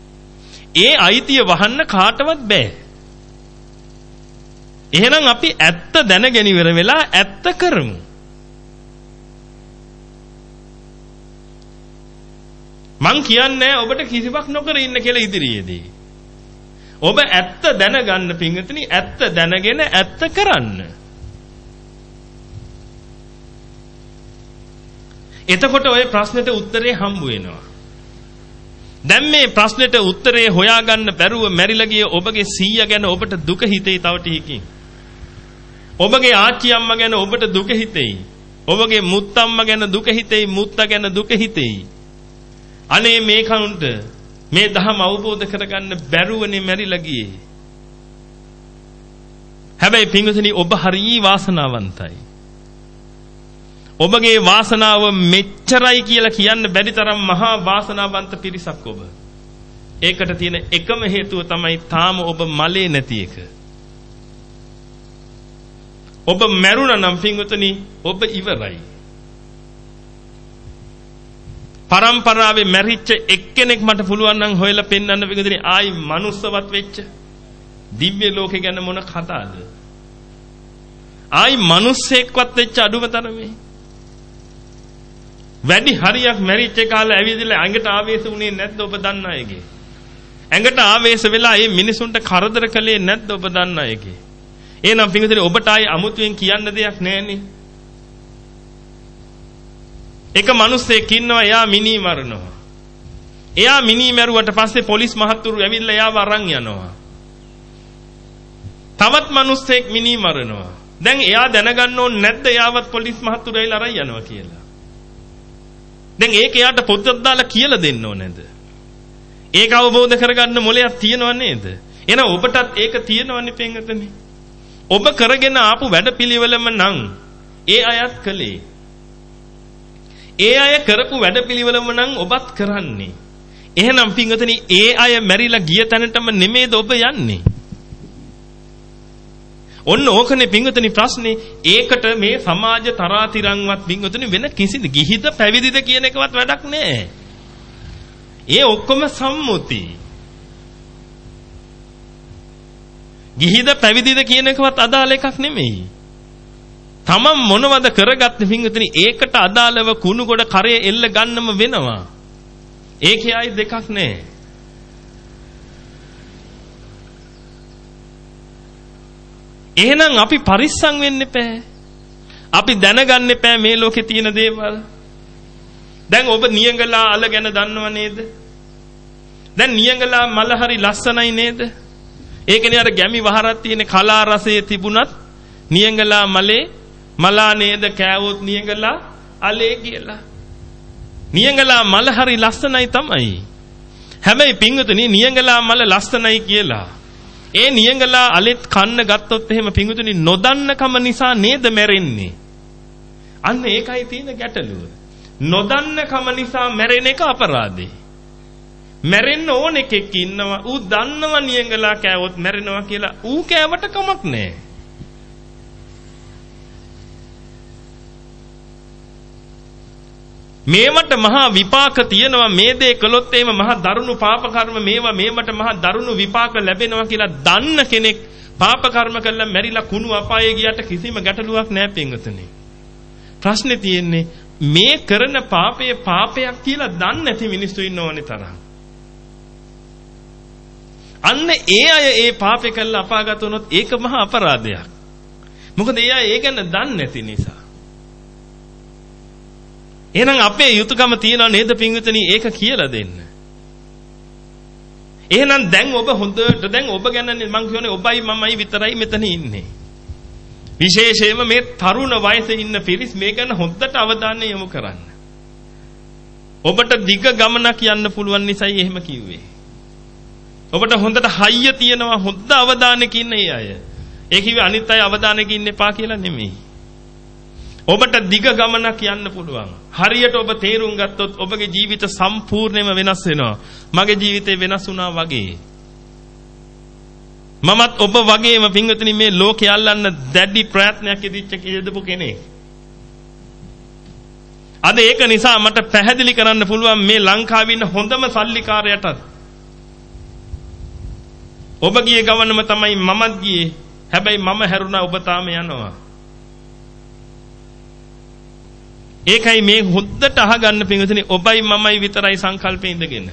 ඒ අයිතිය වහන්න කාටවත් බෑ. එහෙනම් අපි ඇත්ත දැනගෙන ඉවර වෙලා ඇත්ත කරමු. මං කියන්නේ ඔබට කිසිවක් නොකර ඉන්න කියලා ඉදිරියේදී. ඔබ ඇත්ත දැනගන්න පිංගතනි ඇත්ත දැනගෙන ඇත්ත කරන්න. එතකොට ওই ප්‍රශ්නෙට උත්තරේ හම්බ වෙනවා. දැන් මේ ප්‍රශ්නෙට උත්තරේ හොයාගන්න බැරුව මැරිලා ගිය ඔබගේ සීයා ගැන ඔබට දුක හිතේ තව ටිකකින්. ඔබගේ ආච්චි අම්මා ගැන ඔබට දුක හිතෙයි. ඔබගේ මුත්තම්මා ගැන දුක හිතෙයි, මුත්තා ගැන දුක හිතෙයි. අනේ මේ කවුන්ට මේ ධම අවබෝධ කරගන්න බැරුවනේ මැරිලා ගියේ. හැබැයි පින්වතුනි ඔබ හරිය වාසනාවන්තයි. ඔබගේ වාසනාව මෙච්චරයි කියලා කියන්න බැරි තරම් මහා වාසනාවන්ත පිරිසක් ඔබ. ඒකට තියෙන එකම හේතුව තමයි තාම ඔබ මලේ නැති එක. ඔබ මැරුණා නම් පින්වතුනි ඔබ ඉවරයි. පරම්පරාවේ මැරිච්ච එක්කෙනෙක් මට පුළුවන් නම් හොයලා පෙන්වන්න පින්වතුනි ආයි මනුස්සවත් වෙච්ච දිව්‍ය ලෝකේ ගැන මොන කතාවද? ආයි මිනිස්සෙක්වත් වෙච්ච අඩුම තරමේ. වැඩි හරියක් මැරිච්ච කාලේ ඇවිදලා ඇඟට ආවේශ වුණේ නැද්ද ඔබ දන්න අයගේ? ඇඟට ආවේශ වෙලා මේ මිනිසුන්ට කරදර කළේ නැද්ද ඔබ දන්න අයගේ? එහෙනම් පින්විතනේ ඔබට ආයේ අමුතුවෙන් කියන්න දෙයක් නැහැනේ. එක මිනිස්සෙක් ඉන්නවා එයා මිනි මරනවා. එයා මිනි මරුවට පස්සේ පොලිස් මහත්තුරු ඇවිල්ලා එයාව අරන් යනවා. තවත් මිනිස්සෙක් මිනි මරනවා. දැන් එයා දැනගන්න ඕනේ නැද්ද එයාවත් පොලිස් මහත්තුරු ඇවිල්ලා අරන් යනවා කියලා. දැන් ඒක එයාට පොතක් දාලා කියලා දෙන්න ඕනේ නේද? ඒක අවබෝධ කරගන්න මොලයක් තියනව නේද? එහෙනම් ඔබටත් ඒක තියෙනවනේ පෙන්ගතනේ. ඔබ කරගෙන ආපු වැඩපිළිවෙලම නම් ඒ අයත් කළේ. ඒ අය කරපු වැඩපිළිවෙලම නම් ඔබත් කරන්නේ. එහෙනම් පින්වතුනි ඒ අය මැරිලා ගිය තැනටම නෙමෙයිද ඔබ යන්නේ? ඔන්න ඕකනේ පින්වතුනි ප්‍රශ්නේ. ඒකට මේ සමාජ තරාතිරම්වත් පින්වතුනි වෙන කිසිද ගිහිද පැවිදිද කියන එකවත් වැඩක් නෑ. ඒ ඔක්කොම සම්මුති. ගිහිද පැවිදිද කියන එකවත් අදාළ එකක් නෙමෙයි. තමන් මොනවද කරගත්තේ පින්විතනි ඒකට අදාළව කුණු ගොඩ කරේ එල්ල ගන්නම වෙනවා. ඒකේ ආයි දෙකක් නෑ. එහෙනම් අපි පරිස්සම් වෙන්න එපා. අපි දැනගන්න එපා මේ ලෝකේ තියෙන දේවල්. දැන් ඔබ නියඟලා අල ගැන දන්නව නේද? දැන් නියඟලා මල හරි ලස්සනයි නේද? ඒකනේ අර ගැමි වහරක් තියෙන කලා රසයේ තිබුණත් නියඟලා මලේ මලා නේද කෑවොත් නියඟලා අලේ කියලා. නියංගලා මල හරි ලස්සනයි තමයි. හැබැයි පිංගුතුනි නියංගලා මල ලස්සනයි කියලා. ඒ නියංගලා අලෙත් කන්න ගත්තොත් එහෙම පිංගුතුනි නොදන්නකම නිසා නේද මැරෙන්නේ. අන්න ඒකයි තියෙන ගැටලුව. නොදන්නකම නිසා මැරෙන එක අපරාධේ. මැරෙන්න ඕන එකෙක් ඉන්නවා. ඌ දන්නව නියංගලා කෑවොත් මැරෙනවා කියලා. ඌ කෑවට කමක් නැහැ. මේවට මහා විපාක තියෙනවා මේ දේ කළොත් එහෙම මහා දරුණු පාප කර්ම මේවා මේවට මහා දරුණු විපාක ලැබෙනවා කියලා දන්න කෙනෙක් පාප කර්ම කළා මැරිලා කුණු අපායේ ගියට කිසිම ගැටලුවක් නැහැ පින්වතුනි. ප්‍රශ්නේ තියෙන්නේ මේ කරන පාපය පාපයක් කියලා දන්නේ නැති මිනිස්සු ඉන්න ඕනේ තරම්. අන්න ඒ අය ඒ පාපේ කළා අපාගත වුණොත් ඒක මහා අපරාධයක්. මොකද ඒ අය ඒ ගැන දන්නේ නැති නිසා. එහෙනම් අපේ යුතුයකම තියනවා නේද පින්විතනි ඒක කියලා දෙන්න. එහෙනම් දැන් ඔබ හොඳට දැන් ඔබ ගැන මම කියන්නේ ඔබයි මමයි විතරයි මෙතන ඉන්නේ. විශේෂයෙන්ම මේ තරුණ වයසේ ඉන්න පිරිස් මේ ගැන හොඳට අවධානය යොමු කරන්න. ඔබට දිග ගමනක් යන්න පුළුවන් නිසායි එහෙම කිව්වේ. ඔබට හොඳට හයිය තියෙනවා හොඳ අවධානයක ඉන්න අය. ඒ කිව්වේ අනිත් අය අවධානයක ඉන්න එපා කියලා නෙමෙයි. ඔබට දිග ගමනක් යන්න පුළුවන්. හරියට ඔබ තේරුම් ගත්තොත් ඔබගේ ජීවිත සම්පූර්ණයෙන්ම වෙනස් වෙනවා. මගේ ජීවිතේ වෙනස් වුණා වගේ. මමත් ඔබ වගේම පින්වතුනි මේ ලෝකේ අල්ලන්න දැඩි ප්‍රයත්නයක් යෙදිච්ච කියදපු කෙනෙක්. අද ඒක නිසා මට පැහැදිලි කරන්න පුළුවන් මේ ලංකාවේ ඉන්න හොඳම සල්ලිකාරයටත් ඔබ ගියේ ගමනම තමයි මමත් ගියේ. හැබැයි මම හැරුණා ඔබ තාම යනවා. ඒකයි මේ හොද්දට අහගන්න පිංගුතුනි ඔබයි මමයි විතරයි සංකල්පේ ඉඳගෙන.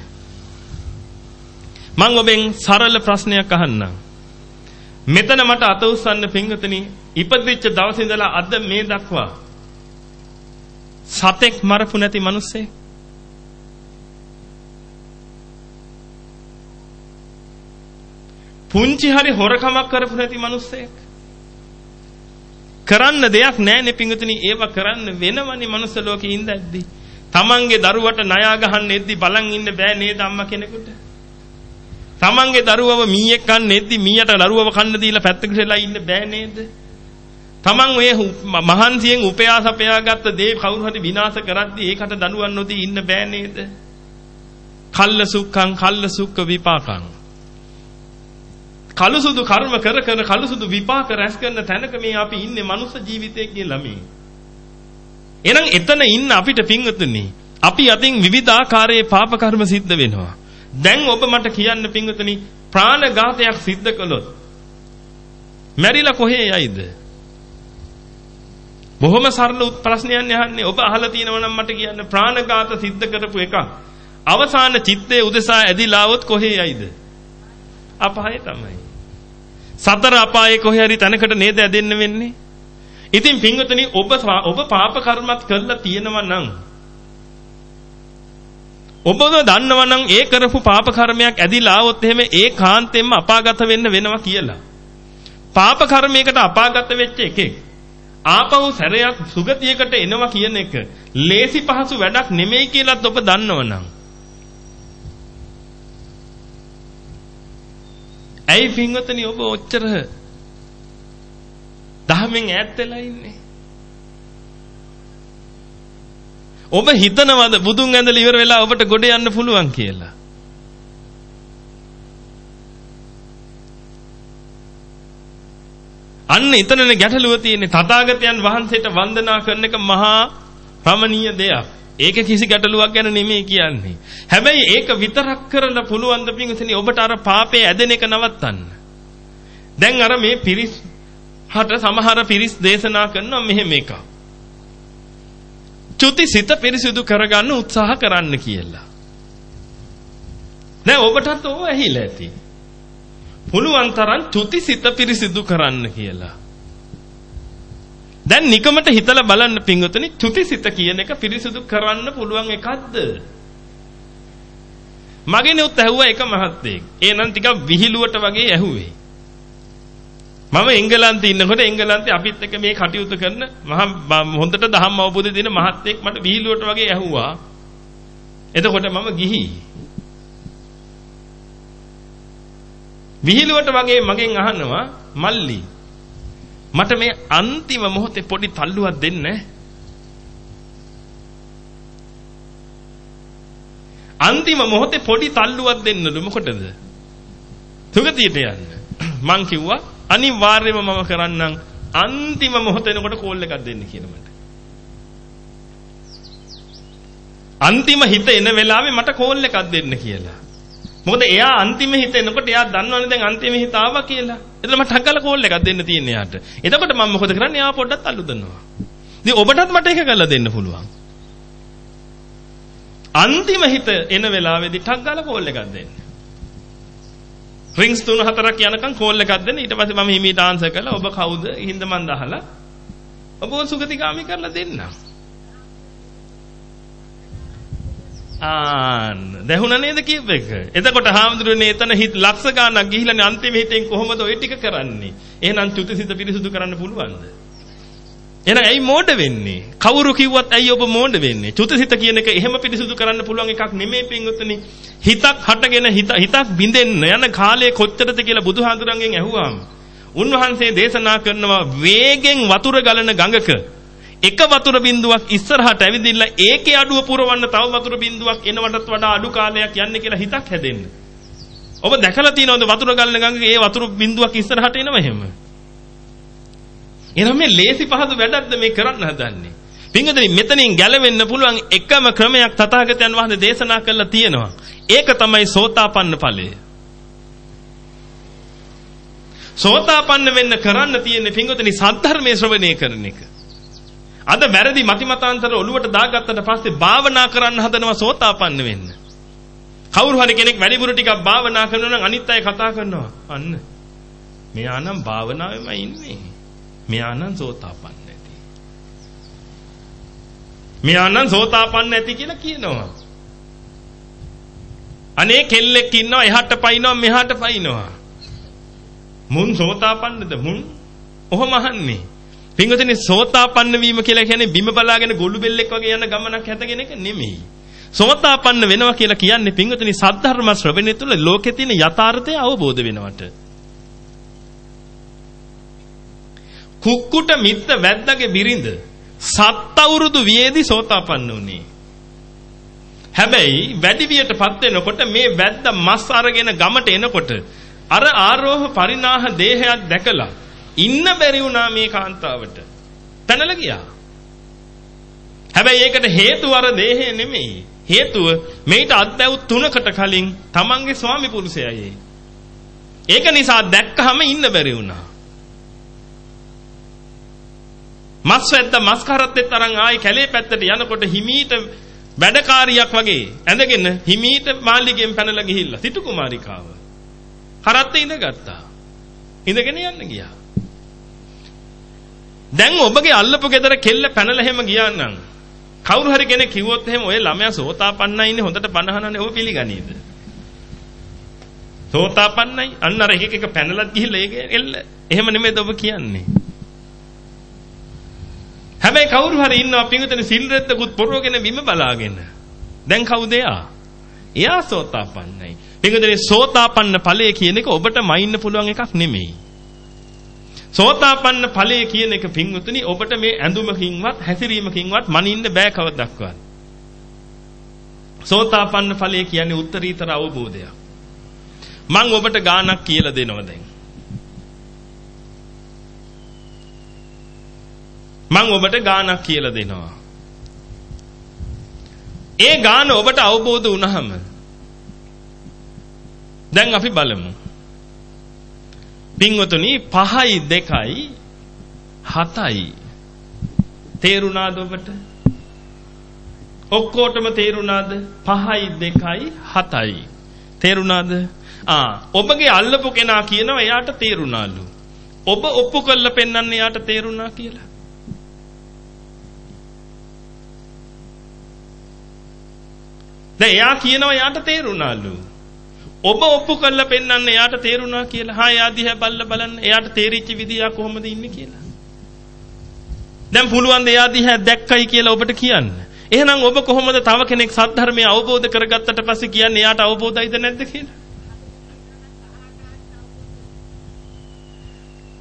මම ඔබෙන් සරල ප්‍රශ්නයක් අහන්නම්. මෙතන මට අත උස්සන්න පිංගුතුනි ඉපදිච්ච දවසේ ඉඳලා අද මේ දක්වා සතෙක් මරපු නැති මිනිස්සේ පුංචි හරි හොරකමක් කරපු නැති මිනිස්සෙක් කරන්න දෙයක් නැහැනේ පිංගුතුනි ඒව කරන්න වෙනවනේ මනුස්ස ලෝකේ ඉඳද්දි. තමන්ගේ දරුවට ණයා ගහන්න එද්දි බලන් ඉන්න බෑ නේද අම්මා කෙනෙකුට? තමන්ගේ දරුවව මීයක් කන්න එද්දි මීයට දරුවව කන්න දීලා පැත්තකට වෙලා ඉන්න බෑ නේද? තමන් ඔය මහන්සියෙන් උපයා සපයා ගත්ත දේ කවුරු හරි විනාශ කරද්දි ඒකට දනුවන් නොදී ඉන්න බෑ නේද? කල්ල සුක්ඛං කල්ල සුක්ඛ විපාකං. කලුසුදු කර්ම කර කර කලුසුදු විපාක රැස් කරන තැනක මේ අපි ඉන්නේ මනුස්ස ජීවිතයේ කියලා මේ. එහෙනම් එතන ඉන්න අපිට පිංගුතුනි අපි අතින් විවිධාකාරයේ පාප කර්ම සිද්ධ වෙනවා. දැන් ඔබ මට කියන්න පිංගුතුනි ප්‍රාණඝාතයක් සිද්ධ කළොත් මැරිලා කොහේ යයිද? බොහොම සරල ප්‍රශ්නයක් යහන්නේ ඔබ අහලා තියෙනවා නම් මට කියන්න ප්‍රාණඝාත සිද්ධ කරපු එක අවසාන චිත්තයේ උදෙසා ඇදිලා આવොත් කොහේ යයිද? අපායේ තමයි. සතර අපායේ කොහේ හරි තැනකට නේද ඇදෙන්න වෙන්නේ? ඉතින් පින්වතුනි ඔබ ඔබ පාප කර්මත් කරලා තියෙනවා නම් ඔබව දන්නවා නම් ඒ කරපු පාප කර්මයක් ඇදිලා આવොත් එහෙම ඒ කාන්තෙන්ම අපාගත වෙන්න වෙනවා කියලා. පාප කර්මයකට අපාගත වෙච්ච එකෙක් ආපහු සැරයක් සුගතියකට එනවා කියන එක ලේසි පහසු වැඩක් නෙමෙයි කියලාත් ඔබ දන්නවනම් ඇයි පින්වතනි ඔබ ඔච්චර දහමෙන් ඈත් වෙලා ඉන්නේ? ඔබ හිතනවද බුදුන් ඇඳලා ඉවර වෙලා ඔබට ගොඩ යන්න පුළුවන් කියලා? අන්න එතනනේ ගැටලුව තියෙන්නේ තථාගතයන් වහන්සේට වන්දනා කරන එක මහා රමණීය දෙයක්. ඒක කිසි ගැටලුවක් ගැන නෙමෙයි කියන්නේ. හැබැයි ඒක විතරක් කරලා පුළුවන් ද පින්වතුනි ඔබට අර පාපේ ඇදෙන එක නවත්තන්න. දැන් අර මේ පිරිස් හට සමහර පිරිස් දේශනා කරනවා මෙහෙම එකක්. චුති සිත පිරිසිදු කරගන්න උත්සාහ කරන්න කියලා. දැන් ඔබටත් ඕව ඇහිලා ඇති. පුළුවන් තරම් චුති සිත පිරිසිදු කරන්න කියලා. දැන් නිකමට හිතලා බලන්න පින්වතුනි චුතිසිත කියන එක පිරිසුදු කරන්න පුළුවන් එකක්ද? මගේ උත් ඇහුවා එක මහත්තයෙක්. ඒ නම් ටිකක් විහිළුවට වගේ ඇහුවේ. මම එංගලන්තේ ඉන්නකොට එංගලන්තේ අපිත් එක්ක මේ කටයුතු කරන මහා හොඳට දහම් අවබෝධය දෙන මහත්තයෙක් මට විහිළුවට වගේ ඇහුවා. එතකොට මම ගිහි. විහිළුවට වගේ මගෙන් අහනවා මල්ලි මට මේ අන්තිම මොහොතේ පොඩි තල්ලුවක් දෙන්න. අන්තිම මොහොතේ පොඩි තල්ලුවක් දෙන්නලු මොකටද? සුගතියට යන්න. මං කිව්වා අනිවාර්යයෙන්ම මම කරන්නම්. අන්තිම මොහොත එනකොට කෝල් එකක් දෙන්න කියලා මට. අන්තිම හිත එන වෙලාවේ මට කෝල් එකක් දෙන්න කියලා. මොකද එයා අන්තිම හිත එනකොට එයා දන්නවනේ දැන් අන්තිම හිත ආවා කියලා. එතන මට ටක් ගාලා කෝල් එකක් දෙන්න තියෙන එයාට. එතකොට මම මොකද කරන්නේ? එයා පොඩ්ඩක් අල්ලු දන්නවා. ඉතින් ඔබටත් මට ඒක කරලා දෙන්න පුළුවන්. අන්තිම හිත එන වෙලාවේදී ටක් ගාලා කෝල් එකක් දෙන්න. රින්ග්ස් තුන හතරක් යනකම් කෝල් එකක් දෙන්න. ඊට පස්සේ මම හිමීට ආන්සර් කළා. ඔබ කවුද? හින්ද මන් දහලා. ඔබ සුගතිගාමි කරලා දෙන්නම්. ආන්න දැහුණ නේද කියප එක. එතකොට හාමුදුරනේ එතන හිත ලක්ෂ ගාණක් ගිහිලානේ අන්තිම හිතෙන් කොහොමද ওই ටික කරන්නේ? එහෙනම් චුතිසිත පිරිසුදු කරන්න පුළුවන්ද? එහෙනම් ඇයි මෝඩ වෙන්නේ? කවුරු කිව්වත් ඇයි ඔබ මෝඩ වෙන්නේ? චුතිසිත කියන එක එහෙම පිරිසුදු කරන්න පුළුවන් එකක් නෙමෙයි පින්වතුනි. හිතක් හටගෙන හිත හිතක් බින්දෙන්න යන කාලය කොච්චරද කියලා බුදුහාඳුරන්ගෙන් ඇහුවාම උන්වහන්සේ දේශනා කරනවා වේගෙන් වතුර ගලන ගඟක එක වතුර බින්දුවක් ඉස්සරහට ඇවිදින්න ඒකේ අඩුව පුරවන්න තව වතුර බින්දුවක් එනවටත් වඩා අඩු කාලයක් යන්න කියලා හිතක් හැදෙන්න. ඔබ දැකලා තියෙනවද වතුර ගලන ගඟේ ඒ වතුර බින්දුවක් ඉස්සරහට එනව එහෙම? එහෙනම් මේ ලේසි පහසු වැඩක්ද මේ කරන්න හදන්නේ? පින්වතුනි මෙතනින් ගැලවෙන්න පුළුවන් එකම ක්‍රමයක් තථාගතයන් වහන්සේ දේශනා කළා තියෙනවා. ඒක තමයි සෝතාපන්න ඵලය. සෝතාපන්න වෙන්න කරන්න තියෙන්නේ පින්වතුනි සද්ධර්මයේ ශ්‍රවණය කරන එක. අද වැරදි මතිමතාන්තර ඔළුවට දාගත්තට පස්සේ භාවනා කරන්න හදනවා සෝතාපන්න වෙන්න. කවුරු හරි කෙනෙක් වැඩිපුර ටිකක් භාවනා කරනවා නම් අනිත් අය කතා කරනවා. අන්න. මෙයා නම් භාවනාවෙම ඉන්නේ. මෙයා නම් සෝතාපන්න නැති. මෙයා නම් සෝතාපන්න නැති කියලා කියනවා. අනේ කෙල්ලෙක් ඉන්නවා එහාට පයින්නවා මෙහාට පයින්නවා. මුන් සෝතාපන්නද මුන්? ඔහොම අහන්නේ. පින්වතුනි සෝතාපන්න වීම කියලා කියන්නේ බිම බලාගෙන ගොළු බෙල්ලෙක් වගේ යන ගමනක් හැදගෙන එක නෙමෙයි. සෝතාපන්න වෙනවා කියලා කියන්නේ පින්වතුනි සද්ධර්ම ශ්‍රවණය තුළ ලෝකේ තියෙන යථාර්ථය අවබෝධ වෙනවට. කුක්කුට මිත්ත වැද්දගේ බිරිඳ සත් අවුරුදු වියේදී සෝතාපන්න වුණේ. හැබැයි වැඩි වියටපත් වෙනකොට මේ වැද්ද මස් අරගෙන ගමට එනකොට අර ආරෝහ පරිණාහ දේහයක් දැකලා ඉන්න බැරි වුණා මේ කාන්තාවට. පැනලා ගියා. හැබැයි ඒකට හේතුව අර දේහය නෙමෙයි. හේතුව මේට අත්දැව් තුනකට කලින් තමන්ගේ ස්වාමි පුරුෂයයි. ඒක නිසා දැක්කහම ඉන්න බැරි වුණා. මස් වැද්ද මස් කරත්තෙත් අරන් ආයි කැලේ පැත්තට යනකොට හිමීට වැඩකාරියක් වගේ ඇඳගෙන හිමීට මාළිගෙන් පැනලා ගිහිල්ලා සිටු කුමාරිකාව. කරත්තේ ඉඳගත්තා. ඉඳගෙන යන්න ගියා. දැන් ඔබගේ අල්ලපු ගෙදර කෙල්ල පැනලා හැම ගියා නම් කවුරු හරි කෙනෙක් කිව්වොත් එහෙම ඔය ළමයා සෝතාපන්නයි ඉන්නේ හොඳට බනහනනේ ඔබ පිළිගනීද? සෝතාපන්නයි අන්න අර එක එක පැනලත් ගිහිල්ලා ඒක එල්ල එහෙම නෙමෙයිද ඔබ කියන්නේ? හැබැයි කවුරු හරි ඉන්නවා පිඟුතනේ සිල් රෙද්දකුත් පොරවගෙන බිම බලාගෙන. දැන් කවුද එයා? එයා සෝතාපන්නයි. පිඟුතනේ සෝතාපන්න ඵලය කියන එක ඔබට මයින්න පුළුවන් එකක් නෙමෙයි. සෝතාපන්න ඵලය කියන එක පින්වතුනි ඔබට මේ ඇඳුමකින්වත් හැසිරීමකින්වත් මනින්න බෑ කවදක්වත්. සෝතාපන්න ඵලය කියන්නේ උත්තරීතර අවබෝධයක්. මම ඔබට ගානක් කියලා දෙනවා දැන්. මම ඔබට ගානක් කියලා දෙනවා. ඒ ගාන ඔබට අවබෝධ වුණාම දැන් අපි බලමු. පින්වතුනි 5යි 2යි 7යි තේරුණාද ඔබට? ඔක්කොටම තේරුණාද? 5යි 2යි 7යි තේරුණාද? ආ ඔබගේ අල්ලපු කෙනා කියනවා එයාට තේරුණාලු. ඔබ ඔප්පු කරලා පෙන්වන්න එයාට තේරුණා කියලා. දැන් එයා කියනවා එයාට තේරුණාලු. ඔබ ඔප්පු කරලා පෙන්වන්න එයාට තේරුණා කියලා. හා එයා දිහා බල්ල බලන්න. එයාට තේරිච්ච විදිය කොහොමද ඉන්නේ කියලා. දැන් පුළුවන් ද එයා දිහා දැක්කයි කියලා ඔබට කියන්න. එහෙනම් ඔබ කොහොමද තව කෙනෙක් සද්ධර්මය අවබෝධ කරගත්තට පස්සේ කියන්නේ එයාට අවබෝධයිද නැද්ද කියලා?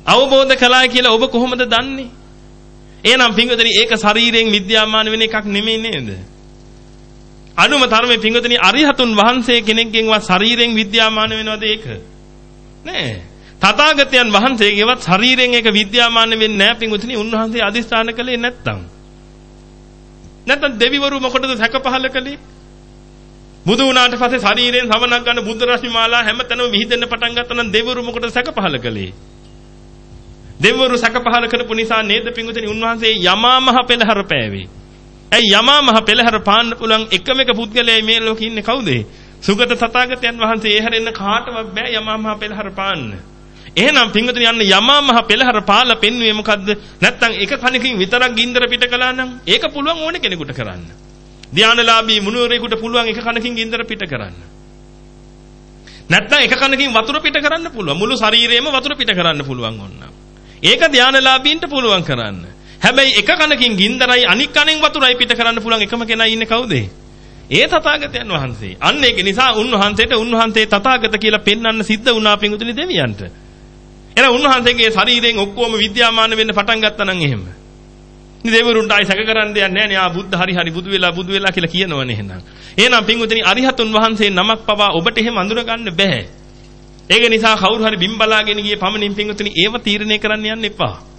අවබෝධ කළා කියලා ඔබ කොහොමද දන්නේ? එහෙනම් පින්වතුනි ඒක ශරීරයෙන් විද්‍යාමාන වෙන එකක් නෙමෙයි නේද? අනුම තරමේ පින්වතුනි අරිහතුන් වහන්සේ කෙනෙක්ගෙන්වත් ශරීරයෙන් විද්‍යාමාන වෙනවද ඒක? නෑ. තථාගතයන් වහන්සේගේවත් ශරීරයෙන් ඒක විද්‍යාමාන වෙන්නේ නැහැ පින්වතුනි උන්වහන්සේ අදිස්ථාන කළේ නැත්තම්. නැත්තම් දෙවිවරු මොකටද සැක පහල කළේ? බුදු වුණාට පස්සේ ශරීරයෙන් සවනක් ගන්න බුද්ධ රශ්මි මාලා හැමතැනම විහිදෙන්න පටන් ගත්තා නම් දෙවිවරු මොකටද සැක පහල කළේ? දෙවිවරු සැක පහල කරපු නිසා නේද පිංගුතුනි උන්වහන්සේ යමා මහ පෙළහර පෑවේ. ඇයි යමා මහ පෙළහර පාන්න පුළුවන් එකම එක පුද්ගලයයි මේ ලෝකේ ඉන්නේ කවුද? සුගත තථාගතයන් වහන්සේ ඒ හැරෙන්න කාටවත් බෑ යමා මහ පෙළහර පාන්න. එහෙනම් පිංගුතුනි යන්න යමා මහ පෙළහර පාලා පෙන්වුවේ මොකද්ද? නැත්තම් එක කණකින් විතරක් ගින්දර පිට කළා නම් ඒක පුළුවන් ඕන කෙනෙකුට කරන්න. ධානලාභී මුනිවරයෙකුට පුළුවන් එක කණකින් ගින්දර පිට කරන්න. නැත්තම් එක කණකින් වතුර පිට කරන්න පුළුවන්. මුළු ශරීරයම වතුර පිට කරන්න පුළුවන් ඕනනම්. ඒක ධානලාභීන්ට පුළුවන් කරන්න. හැබැයි එක කනකින් ගින්දරයි අනික් කනෙන් වතුරයි පිට කරන්න පුළුවන් එකම කෙනා ඉන්නේ කවුද? ඒ තථාගතයන් වහන්සේ. අන්න ඒක නිසා උන්වහන්සේට උන්වහන්සේ තථාගත කියලා පෙන්වන්න සිද්ධ වුණා පිඟුතුනි දෙවියන්ට. එහෙනම් උන්වහන්සේගේ ශරීරයෙන් ඔක්කොම විද්‍යාමාන වෙන්න පටන් ගත්තා නම් එහෙම. ඉතින් දෙවිවරුන්ට ආයි සැක කරන්න දෙයක් නැහැ නේ. ආ බුද්ධ හරි හරි බුදු වෙලා බුදු වෙලා කියලා කියනවනේ එහෙනම්. එහෙනම් පිඟුතුනි අරිහතුන් වහන්සේ නමක් පවා ඔබට එහෙම අඳුර ගන්න බෑ. ඒක නිසා කවුරු හරි බිම් බලාගෙන ගියේ පමණින් පින්වතුනි ඒව තීරණය කරන්න යන්න එපා.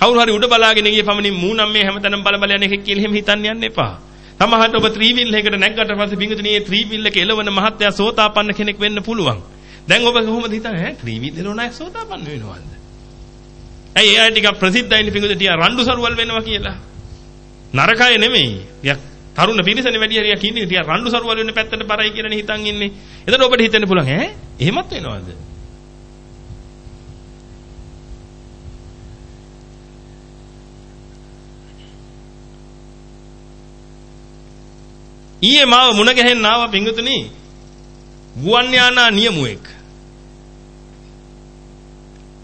කවුරු හරි උඩ බලාගෙන ගියේ පමණින් මූණම් මේ හැමතැනම බල බල යන එකක් කියලා එහෙම හිතන්න යන්න එපා. සමහරට ඔබ ත්‍රිවිල් එකකට නැග්ගට පස්සේ පින්වතුනි මේ ත්‍රිවිල් එක එළවන මහත්ය සෝතාපන්න කෙනෙක් වෙන්න පුළුවන්. දැන් ඔබ කොහොමද හිතන්නේ ඈ ත්‍රිවිල් එළවන අය සෝතාපන්න වෙනවද? ඇයි එයා ටිකක් ප්‍රසිද්ධයිනේ පින්වතුනි ටික රණ්ඩු සරුවල් වෙනවා කියලා. නරකය නෙමෙයි. ටිකක් තරුණ පිරිසනේ වැඩි හරියක් ඉන්නේ ටික රණ්ඩු සරුවල් වෙන්න පැත්තට බරයි කියලානේ හිතන් ඉන්නේ. එතකොට ඔබට හිතෙන්න පුළුවන් ඈ එහෙමත් වෙනවද? ඊයේ මාව මුණ ගැහෙන්න ආව පිංගුතුනි ගුවන් යානා නියමුවෙක්.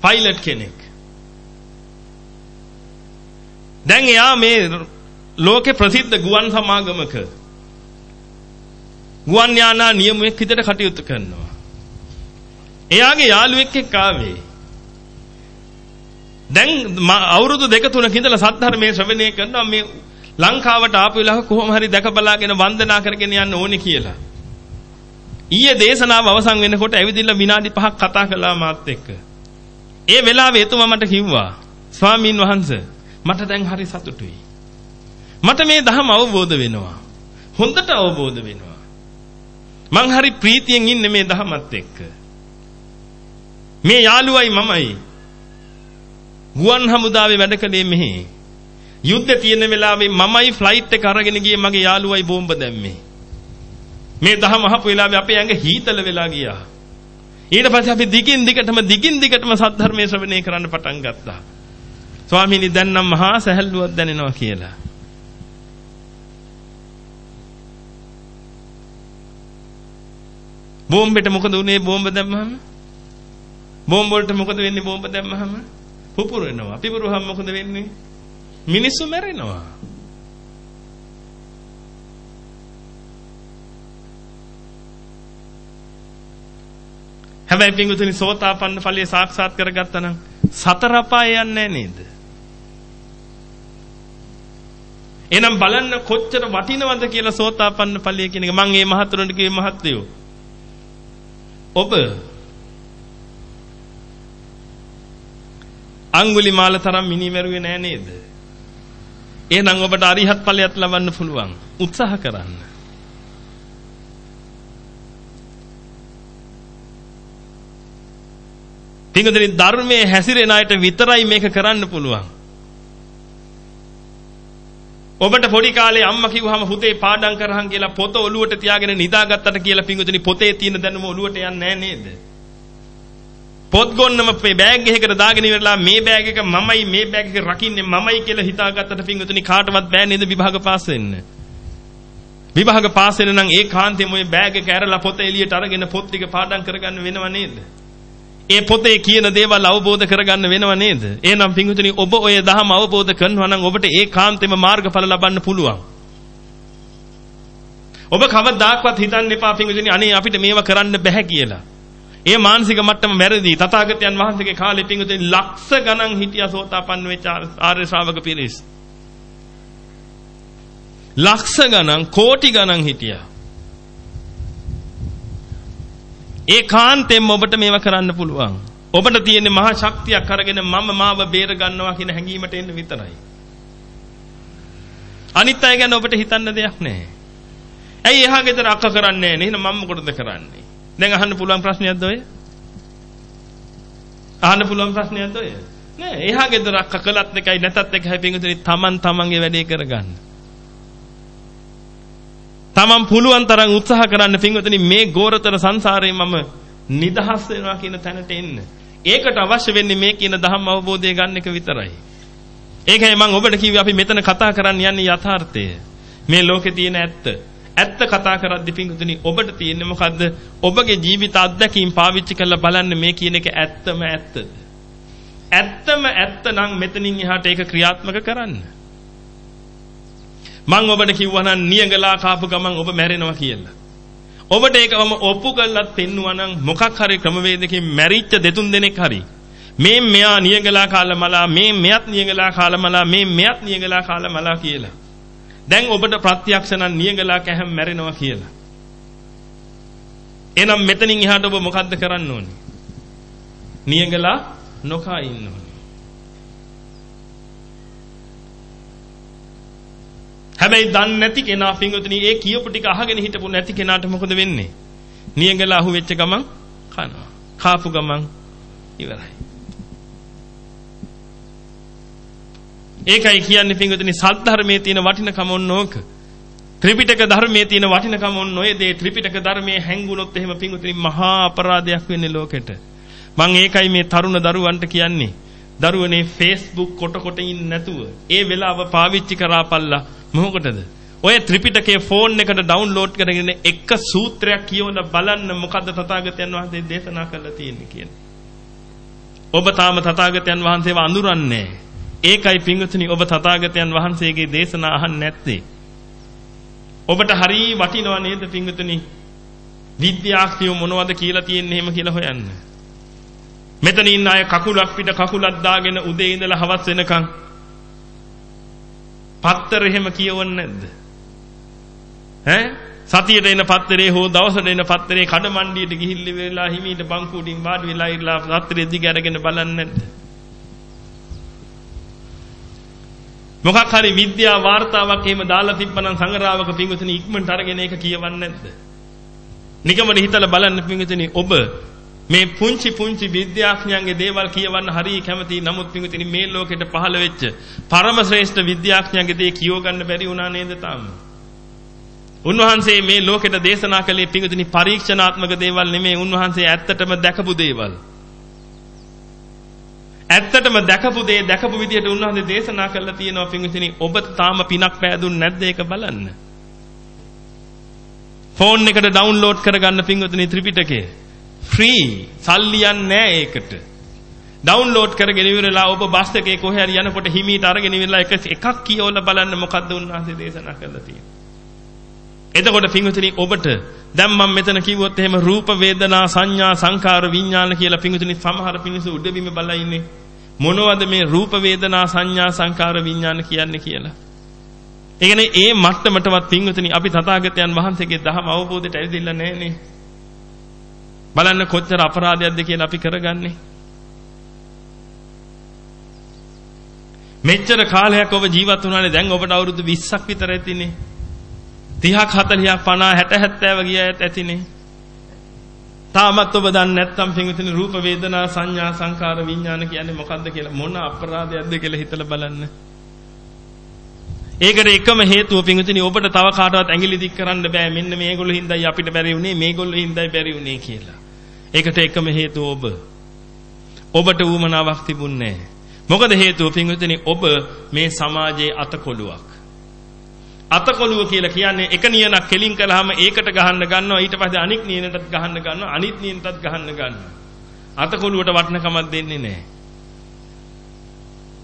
පයිලට් කෙනෙක්. දැන් එයා මේ ලෝකේ ප්‍රසිද්ධ ගුවන් සමාගමක ගුවන් යානා නියමුවෙක් විදිහට කටයුතු කරනවා. එයාගේ යාළුවෙක් එක්ක ආවේ. දැන් අවුරුදු දෙක තුනක ඉඳලා සද්ධර්මයේ ශ්‍රවණය කරනවා මේ ලංකාවට ආපු වෙලාවක කොහොම හරි දැක බලාගෙන වන්දනා කරගෙන යන්න ඕනේ කියලා. ඊයේ දේශනාව අවසන් වෙනකොට ඇවිදින්න විනාඩි 5ක් කතා කළා මාත් එක්ක. ඒ වෙලාවේ එතුමා මට කිව්වා ස්වාමීන් වහන්සේ මට දැන් හරි සතුටුයි. මට මේ ධර්ම අවබෝධ වෙනවා. හොඳට අවබෝධ වෙනවා. මං හරි ප්‍රීතියෙන් ඉන්නේ මේ ධර්මත් එක්ක. මේ යාළුවයි මමයි ගුවන් හමුදාවේ වැඩ කළේ මෙහි. යුද්ධ තියෙන වෙලාවේ මමයි ෆ්ලයිට් එක අරගෙන ගියේ මගේ යාළුවයි බෝම්බ දැම්මේ. මේ දහම අහපු වෙලාවේ අපේ ඇඟ හීතල වෙලා ගියා. ඊට පස්සේ අපි දිගින් දිගටම දිගින් දිගටම සද්ධර්මයේ ශ්‍රවණය කරන්න පටන් ගත්තා. ස්වාමීනි දැන් නම් මහා සැහැල්ලුවක් දැනෙනවා කියලා. බෝම්බෙට මොකද උනේ බෝම්බ දැම්මහම? බෝම්බ වලට මොකද වෙන්නේ බෝම්බ දැම්මහම? පුපුර වෙනවා. පිපුරුවහම මොකද වෙන්නේ? මිනිස්සු මැරෙනවා. හැබැයි පිංගුතුනි සෝතාපන්න ඵලයේ සාක්ෂාත් කරගත්තා නම් සතර අපාය යන්නේ නේද? එහෙනම් බලන්න කොච්චර වටිනවද කියලා සෝතාපන්න ඵලයේ කියන එක මම මේ මහතුරුන්ට කිව්වේ මහත්යෝ. ඔබ අඟුලිමාල තරම් මිනිමරුවේ නෑ නේද? එහෙනම් ඔබට අරිහත් ඵලයක් ලබන්න පුළුවන්. උත්සාහ කරන්න. පින්වතුනි ධර්මයේ හැසිරෙන අයට විතරයි මේක කරන්න පුළුවන්. ඔබට පොඩි කාලේ අම්මා කිව්වහම පුතේ පාඩම් කරහන් කියලා පොත ඔලුවට තියාගෙන නිදාගත්තට කියලා පින්වතුනි පොතේ තියෙන දැනුම ඔලුවට යන්නේ නැහැ නේද? පොත් ගොන්නම මේ බෑග් එකකට දාගෙන ඉවරලා මේ බෑග් එක මමයි මේ බෑග් එක රකින්නේ මමයි කියලා හිතාගත්තට පින්වතුනි කාටවත් බෑ නේද විභාග පාස් වෙන්න. විභාග පාස් වෙන නම් ඒ කාන්තේම ওই බෑග් එක ඇරලා පොත එළියට අරගෙන පොත් ටික පාඩම් කරගන්න වෙනව නේද? ඒ පොතේ කියන දේවල් අවබෝධ කරගන්න වෙනව නේද? එහෙනම් පින්වතුනි ඔබ ඔය දහම අවබෝධ කරනවා නම් ඔබට ඒ කාන්තේම මාර්ගඵල ලබන්න පුළුවන්. ඔබ කවදාක්වත් හිතන්න එපා පින්විතනි අනේ අපිට මේව කරන්න බෑ කියලා. ඒ මානසික මට්ටම වැරදි. තථාගතයන් වහන්සේගේ කාලේ පින්විතනි ලක්ෂ ගණන් හිටියා සෝතාපන්න වෙච්ච ආර්ය ශ්‍රාවක පිරිස්. ලක්ෂ ගණන් කෝටි ගණන් හිටියා. ඒ කාන්තෙන් ඔබට මේව කරන්න පුළුවන්. ඔබට තියෙන මහා ශක්තියක් අරගෙන මම මාව බේර ගන්නවා කියන හැඟීමට එන්න විතරයි. අනිත් අය ගැන ඔබට හිතන්න දෙයක් නැහැ. ඇයි එහා ගෙදර අක්ක කරන්නේ නැහැ නේ? මම මොකටද කරන්නේ? දැන් අහන්න පුළුවන් ප්‍රශ්නයක්ද ඔය? අහන්න පුළුවන් ප්‍රශ්නයක්ද ඔය? නෑ එහා ගෙදර අක්ක කළත් එකයි නැතත් එකයි පිංගුතුනි තමන් තමන්ගේ වැඩේ කරගන්න. තමන් පුළුවන් තරම් උත්සාහ කරන්න පිංගුතුනි මේ ගෝරතර සංසාරේ මම නිදහස් වෙනවා කියන තැනට එන්න. ඒකට අවශ්‍ය වෙන්නේ මේ කියන ධම්ම අවබෝධය ගන්න එක විතරයි. ඒකයි මම ඔබට කිව්වේ අපි මෙතන කතා කරන්න යන්නේ යථාර්ථය. මේ ලෝකේ තියෙන ඇත්ත. ඇත්ත කතා කරද්දී පිංගුතුනි ඔබට තියෙන්නේ මොකද්ද? ඔබගේ ජීවිත අත්දැකීම් පාවිච්චි කරලා බලන්න මේ කියන එක ඇත්තම ඇත්තද? ඇත්තම ඇත්ත නම් මෙතනින් එහාට ඒක ක්‍රියාත්මක කරන්න. මම ඔබට කිව්වා නම් නියඟලා කාපු ගමන් ඔබ මැරෙනවා කියලා. ඔබට ඒකම ඔප්පු කළත් පෙන්නවා නම් මොකක් හරි ක්‍රමවේදකින් මැරිච්ච දෙතුන් දෙනෙක් හරි මේ මෙයා නියඟලා කාලමලා මේ මෙයත් නියඟලා කාලමලා මේ මෙයත් නියඟලා කාලමලා කියලා. දැන් ඔබට ප්‍රත්‍යක්ෂ නම් නියඟලා කැහැම් මැරෙනවා කියලා. එහෙනම් මෙතනින් එහාට ඔබ මොකද්ද කරන්න ඕනේ? නියඟලා නොකා ඉන්න ඕනේ. හැබැයි දන්නේ නැති කෙනා පින්වතුනි ඒ කියපු ටික අහගෙන හිටපු නැති කෙනාට මොකද වෙන්නේ? නියඟලා අහු වෙච්ච ගමන් කනවා. කාපු ගමන් ඉවරයි. ඒකයි කියන්නේ පින්වතුනි සද්ධර්මයේ තියෙන වටිනකම ඕනෝක. ත්‍රිපිටක ධර්මයේ තියෙන වටිනකම ඕන ඔය දේ ත්‍රිපිටක ධර්මයේ හැංගුනොත් එහෙම පින්වතුනි මහා අපරාධයක් වෙන්නේ ලෝකෙට. මම ඒකයි මේ තරුණ දරුවන්ට කියන්නේ. දරුවනේ Facebook කොට කොට ඉන්නේ නැතුව ඒ වෙලාව පාවිච්චි කරාපල්ලා මොකටද? ඔය ත්‍රිපිටකයේ ෆෝන් එකට ඩවුන්ලෝඩ් කරගෙන එක සූත්‍රයක් කියවලා බලන්න මොකද්ද තථාගතයන් වහන්සේ දේශනා කරලා තියෙන්නේ කියන්නේ. ඔබ තාම තථාගතයන් වහන්සේව අඳුරන්නේ ඒකයි පිංගුතුනි ඔබ තථාගතයන් වහන්සේගේ දේශනා අහන්නේ නැත්තේ. ඔබට හරි වටිනව නේද පිංගුතුනි? විද්‍යාඥයෝ මොනවද කියලා තියෙන්නේ එහෙම කියලා හොයන්න. මෙතන ඉන්න අය කකුලක් පිට කකුලක් දාගෙන උදේ ඉඳලා හවස් වෙනකන් පත්තර එහෙම කියවන්නේ නැද්ද? ඈ සතියට එන පත්තරේ හෝ දවසට එන පත්තරේ කඩමණ්ඩියට ගිහිල්ලි වෙලා හිමීට බංකුඩින් වාඩි වෙලා ඉරලා පත්තරේ දිග අරගෙන බලන්නේ නැද්ද? මොකක් හරි විද්‍යා වාර්තාවක් එහෙම දාලා තිබ්බනම් සංගරාවක පිංගුතුනි ඉක්මනට අරගෙන ඒක කියවන්නේ නැද්ද? නිකමඩ හිතලා බලන්න පිංගුතුනි ඔබ මේ පුංචි පුංචි විද්‍යාඥයන්ගේ දේවල් කියවන්න හරිය කැමතියි. නමුත් පිටුතින් මේ ලෝකෙට පහළ වෙච්ච පරම ශ්‍රේෂ්ඨ විද්‍යාඥයන්ගේ දේ කියව ගන්න බැරි වුණා නේද තාම? උන්වහන්සේ මේ ලෝකෙට දේශනා කළේ පිටුතින් පරීක්ෂණාත්මක දේවල් නෙමෙයි. උන්වහන්සේ ඇත්තටම දැකපු දේවල්. ඇත්තටම දැකපු දේ දැකපු විදිහට උන්වහන්සේ දේශනා කළා තියෙනවා පිටුතින් ඔබ තාම පිනක් පෑදුන්නේ නැද්ද ඒක බලන්න. ෆෝන් එකට ඩවුන්ලෝඩ් කරගන්න පිටුතින් ත්‍රිපිටකය ෆ්‍රී සල්ලි යන්නේ ඒකට. ඩවුන්ලෝඩ් කරගෙන ඉවරලා ඔබ බස් එකේ කොහේ හරි යනකොට හිමීට අරගෙන ඉවරලා එක එකක් කියවලා බලන්න මොකද්ද උන්වහන්සේ දේශනා කරලා තියෙන්නේ. එතකොට පිංගුතුනි ඔබට දැන් මම මෙතන කිව්වොත් එහෙම රූප වේදනා සංඥා සංකාර විඥාන කියලා පිංගුතුනි සමහර පිනිසු උඩබිම බලලා ඉන්නේ. මොනවද මේ රූප වේදනා සංඥා සංකාර විඥාන කියන්නේ කියලා. ඒ කියන්නේ ඒ මට්ටමටවත් පිංගුතුනි අපි තථාගතයන් වහන්සේගේ දහම අවබෝධයට ඇවිදilla නැහනේ. බලන්න කොච්චර අපරාධයක්ද කියලා අපි කරගන්නේ. මෙච්චර කාලයක් ඔබ ජීවත් වුණානේ දැන් ඔබට අවුරුදු 20ක් විතර ඇතිනේ. 30ක් 40ක් 50 60 70 ගියත් ඇතිනේ. තාමත් ඔබ දන්නේ නැත්නම් පින්විතනේ රූප වේදනා සංඥා සංකාර විඥාන කියන්නේ මොකද්ද කියලා මොන අපරාධයක්ද කියලා හිතලා බලන්න. ඒකට එකම හේතුව පින්විතනේ ඔබට තව කාටවත් ඇඟිලි දික් කරන්න බෑ මෙන්න මේගොල්ලෝ හින්දායි අපිට බැරි වුණේ මේගොල්ලෝ හින්දායි බැරි වුණේ කියලා. ඒකට එකම හේතුව ඔබ. ඔබට ඌමනාවක් තිබුණේ නැහැ. මොකද හේතුව පින්විතනි ඔබ මේ සමාජයේ අතකොළුවක්. අතකොළුව කියලා කියන්නේ එක නියනක් කෙලින් කළාම ඒකට ගහන්න ගන්නවා ඊට පස්සේ අනික් නියනටත් ගහන්න ගන්නවා අනිත් නියනටත් ගහන්න ගන්නවා. අතකොළුවට වටිනකමක් දෙන්නේ නැහැ.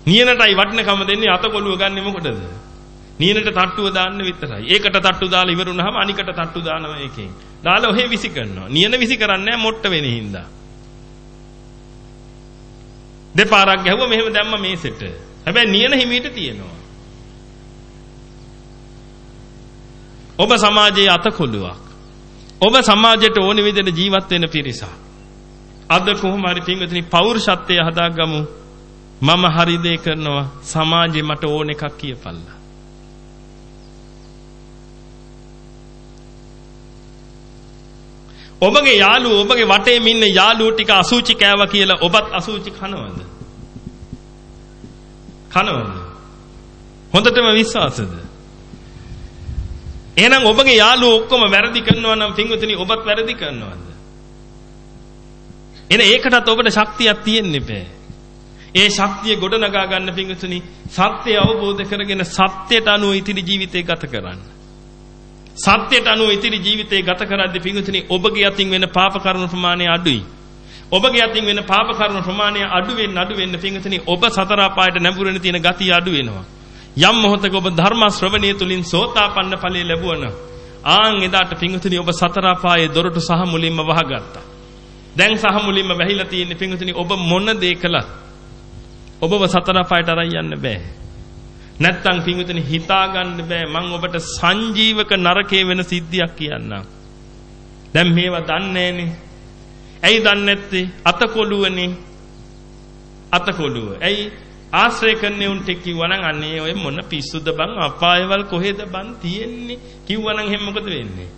නියනටයි වටිනකම දෙන්නේ අතකොළුව ගන්නෙ මොකටද? නියනට තට්ටුව දාන්න විතරයි. ඒකට තට්ටු දාලා ඉවර වුණාම අනිකට තට්ටු දානවා එකෙන්. දාලා ඔහෙ විසි කරනවා. නියන විසි කරන්නේ මොට්ට වෙන හින්දා. දෙපාරක් ගැහුවා මෙහෙම දැම්ම මේසෙට. හැබැයි නියන හිමීට තියෙනවා. ඔබ සමාජයේ අතකොළුවක්. ඔබ සමාජයට ඕන විදිහට ජීවත් වෙන පිරිසක්. අද කොහොම හරි පින්වතුනි පෞරුෂත්වය හදාගමු. මම හරි දේ කරනවා සමාජේ මට ඕන එකක් කියපල්ලා. ඔබගේ යාළුවෝ ඔබගේ වටේම ඉන්න යාළුවෝ ටික අසුචි කෑවා කියලා ඔබත් අසුචි කනවද? කනවද? හොඳටම විශ්වාසද? එහෙනම් ඔබගේ යාළුවෝ ඔක්කොම වැරදි කරනවා නම් පින්වතුනි ඔබත් වැරදි කරනවද? එන ඒකටත් ඔබට ශක්තියක් තියෙන්න බෑ. ඒ ශක්තිය ගොඩනගා ගන්න පින්වතුනි සත්‍ය අවබෝධ කරගෙන සත්‍යයට අනුව ඉතිරි ජීවිතය ගත කරන්න. සත්‍යයට අනුව ඉතිරි ජීවිතේ ගත කරද්දී පිඟුතුනි ඔබගේ අතින් වෙන පාප කර්ම ප්‍රමාණය අඩුයි. ඔබගේ අතින් වෙන පාප කර්ම ප්‍රමාණය අඩු වෙන්න අඩු වෙන්න පිඟුතුනි ඔබ සතර අපායට නැඹුරෙන තියෙන ගතිය අඩු වෙනවා. යම් මොහොතක ඔබ ධර්ම ශ්‍රවණය තුලින් සෝතාපන්න ඵලයේ ලැබුවන ආන් එදාට පිඟුතුනි ඔබ සතර අපායේ දොරටු සහ මුලින්ම වහගත්තා. දැන් සහ මුලින්ම වැහිලා තියෙන්නේ පිඟුතුනි ඔබ මොන දේ කළත් ඔබව සතර අපායට අරන් යන්න බෑ. නැත්තම් පින්විතනි හිතා ගන්න බෑ මම ඔබට සංජීවක නරකේ වෙන සිද්ධියක් කියන්නම්. දැන් මේවා දන්නේ නෑනේ. ඇයි දන්නේ නැත්තේ? අතකොළුවනේ. අතකොළුව. ඇයි ආශ්‍රය කරන්නේ උන්ට කිව්වනම් අනේ ඔය මොන පිස්සුද බං අපායවල් කොහෙද බං තියෙන්නේ කිව්වනම් එහෙනම් මොකද වෙන්නේ?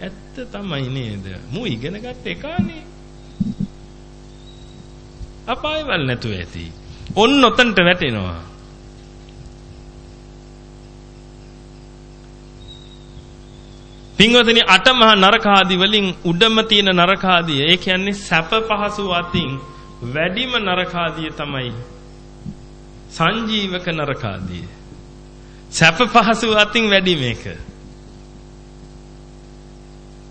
ඇත්ත තමයි නේද? මු ඉගෙන ගත්ත එකානේ. අපායවල් නැතුව ඇති. ඔන්න ඔතනට වැටෙනවා. පින්වතුනි අටමහා නරකාදී වලින් උඩම තියෙන නරකාදිය ඒ කියන්නේ සැප පහසු අතින් වැඩිම නරකාදිය තමයි සංජීවක නරකාදිය. සැප පහසු අතින් වැඩි මේක.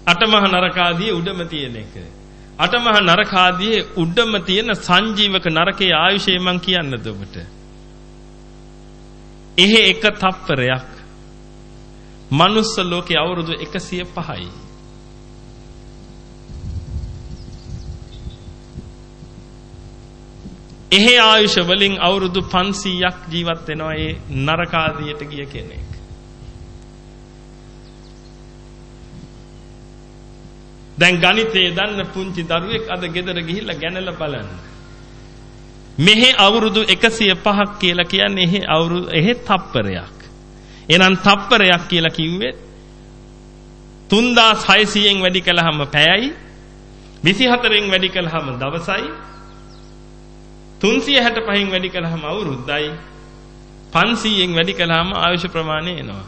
අටමහා නරකාදිය උඩම තියෙන එක. අටමහා නරකාදියේ උඩම තියෙන සංජීවක නරකයේ ආයුෂය මං කියන්නද ඔබට. එහෙ එක තප්පරයක් මනුස්ස ලෝකේ අවුරුදු 105යි. එහි ආයුෂ වලින් අවුරුදු 500ක් ජීවත් වෙනවා ඒ නරකාදියට ගිය කෙනෙක්. දැන් ගණිතේ දන්න පුංචි දරුවෙක් අද ගෙදර ගිහිල්ලා ගැනලා බලන්න. මෙහි අවුරුදු 105ක් කියලා කියන්නේ එහි අවුරුදු එහි තප්පරයක්. එහෙනම් තප්පරයක් කියලා කිව්වේ 3600න් වැඩි කළාම පැයයි 24න් වැඩි කළාම දවසයි 365න් වැඩි කළාම අවුරුද්දයි 500න් වැඩි කළාම ආයුෂ ප්‍රමාණය එනවා.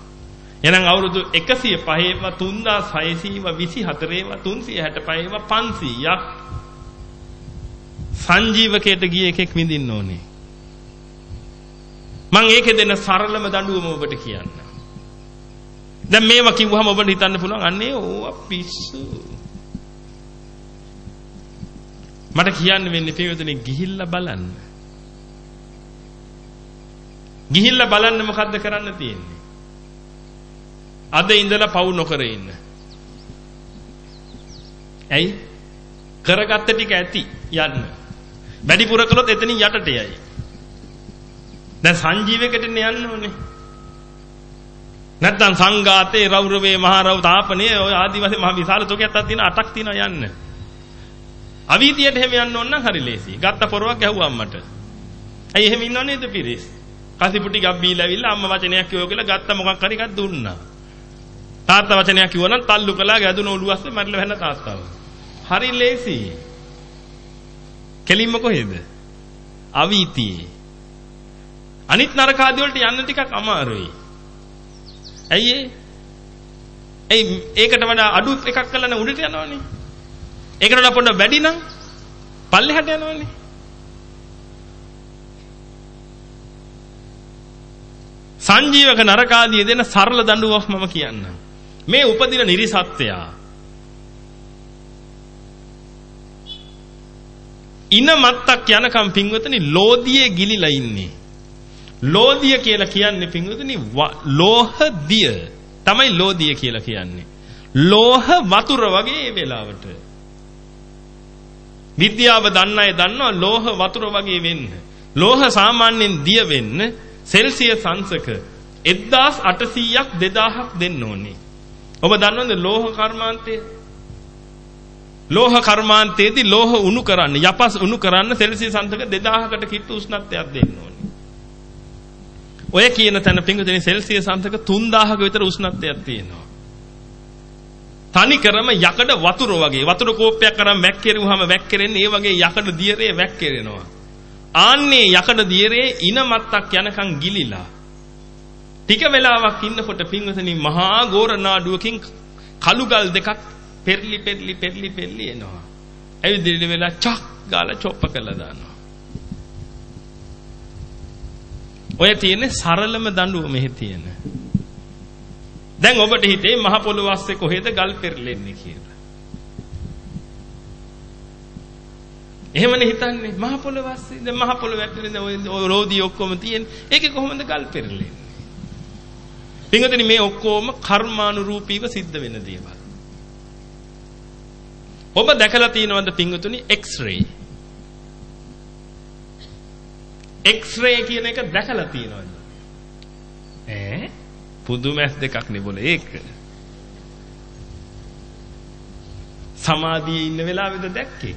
එහෙනම් අවුරුදු 105ව 3600ව 24ව 365ව 500ක් සංජීවකයට ගිය එකෙක් විඳින්න ඕනේ. මම ඒකේ දෙන සරලම දඬුවම ඔබට කියන්න. දැන් මේවා කිව්වහම ඔබට හිතන්න පුළුවන් අන්නේ ඕවා පිස්සු. මට කියන්න වෙන්නේ පියවතුනේ ගිහිල්ලා බලන්න. ගිහිල්ලා බලන්න මොකද්ද කරන්න තියෙන්නේ? අද ඉඳලා පවු නොකර ඉන්න. ඇයි? කරගත්ත ටික ඇති යන්න. වැඩිපුර කළොත් එතනින් යටට යයි. දැන් සංජීවයකට යන්න ඕනේ. නැත්තම් සංඝාතේ රෞරවේ මහරව තාපනේ ඔය ආදි වශයෙන් මහ විශාල තෝකයක් තියෙන අටක් තියෙනවා යන්න. අවීතියට එහෙම යන්න ඕන නම් හරි ලේසි. ගත්ත පොරවක් ගැහුවා අම්මට. ඇයි එහෙම ඉන්නව නේද පිරිස්? කසිපුටි ගබ් බීලා ඇවිල්ලා අම්මා වචනයක් කිව්ව කියලා ගත්ත මොකක් හරි එකක් දුන්නා. තාත්තා වචනයක් කිව්වනම් තල්ලු කළා ගැදුන ඔළුව අස්සේ මැරිලා වැන්න තාත්තාව. හරි ලේසි. කෙලින්ම කොහෙද? අවීතියේ. අනිත් නරක ආදී වලට යන්න ටිකක් අමාරුයි. ඇයි ඒ? ඇයි ඒකට වඩා අඩු එකක් කළා නම් උඩට යනවනේ. ඒකට වඩා පොඩ්ඩක් වැඩි නම් පල්ලෙහාට යනවනේ. සංජීවක නරකාදී දෙන සරල දඬුවමක් මම කියන්නම්. මේ උපදින නිරිසත්ත්වයා ඉන මත්තක් යනකම් පින්වතනි ලෝදියේ ගිලිලා ඉන්නේ. ලෝධිය කියලා කියන්නේ පින්වතුනි ලෝහ දිය තමයි ලෝධිය කියලා කියන්නේ. ලෝහ වතුර වගේ ඒ වෙලාවට. විද්‍යාව දන්න අය දන්නවා ලෝහ වතුර වගේ වෙන්න. ලෝහ සාමාන්‍යයෙන් දිය වෙන්න සෙල්සියස් අංශක 1800ක් 2000ක් දෙන්න ඕනේ. ඔබ දන්නවද ලෝහ කර්මාන්තය? ලෝහ කර්මාන්තයේදී ලෝහ උණු කරන්න, යපස් උණු කරන්න සෙල්සියස් අංශක 2000කට කිට්ටු උෂ්ණත්වයක් දෙන්න ඕනේ. ඔය කියන තැන පිංගුදෙනි සෙල්සියස් අංශක 3000ක විතර උෂ්ණත්වයක් තියෙනවා. තනිකරම යකඩ වතුර වගේ වතුර කෝප්පයක් අරන් වැක්කිරුවාම වැක්කිරෙන්නේ ඒ වගේ යකඩ දියරේ වැක්කිරෙනවා. ආන්නේ යකඩ දියරේ ඉන මත්තක් යනකම් ගිලිලා. ටික වෙලාවක් ඉන්නකොට පින්වතනි මහා ගෝරනාඩුවකින් කළුගල් දෙකක් පෙරලි පෙරලි පෙරලි පෙරලි එනවා. ඇවිදින වෙලා චක් ගාලා චොප්ප කළා දානවා. ඔය තියෙන්නේ සරලම දඬුව මෙහි තියෙන. දැන් ඔබට හිතේ මහ පොළොව අස්සේ කොහෙද ගල් පෙරලෙන්නේ කියලා. එහෙමනේ හිතන්නේ මහ පොළොව අස්සේ දැන් මහ පොළොව ඇතුලේ ඔය රෝදී ඔක්කොම තියෙන. ඒකේ කොහොමද ගල් පෙරලෙන්නේ? පින්වතුනි මේ ඔක්කොම කර්මානුරූපීව සිද්ධ වෙන දේවල්. ඔබ දැකලා තියෙනවද පින්වතුනි X-ray? X-ray කියන එක දැකලා තියෙනවද? ඈ පුදුම ඇස් දෙකක් නේ ඒක. සමාධියේ ඉන්න වෙලාවෙද දැක්කේ?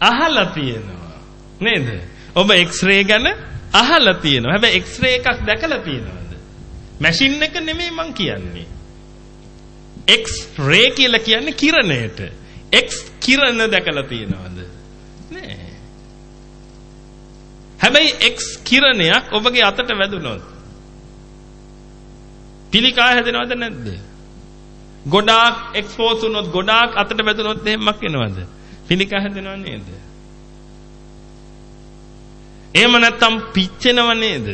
අහලා තියෙනවා. නේද? ඔබ X-ray ගැන අහලා තියෙනවා. හැබැයි X-ray එකක් දැකලා තියෙනවද? මැෂින් එක නෙමෙයි මං කියන්නේ. X-ray කියලා කියන්නේ කිරණයට. X කිරණ දැකලා තියෙනවද? නෑ. හැබැයි X කිරණයක් ඔබගේ අතට වැදුනොත් පිළිකා හැදෙනවද නැද්ද? ගොඩාක් එක්ස්පෝස් වුණොත් ගොඩාක් අතට වැදුනොත් එහෙමක් වෙනවද? පිළිකා හැදෙනව නේද? එහෙම නැත්තම් පිච්චෙනව නේද?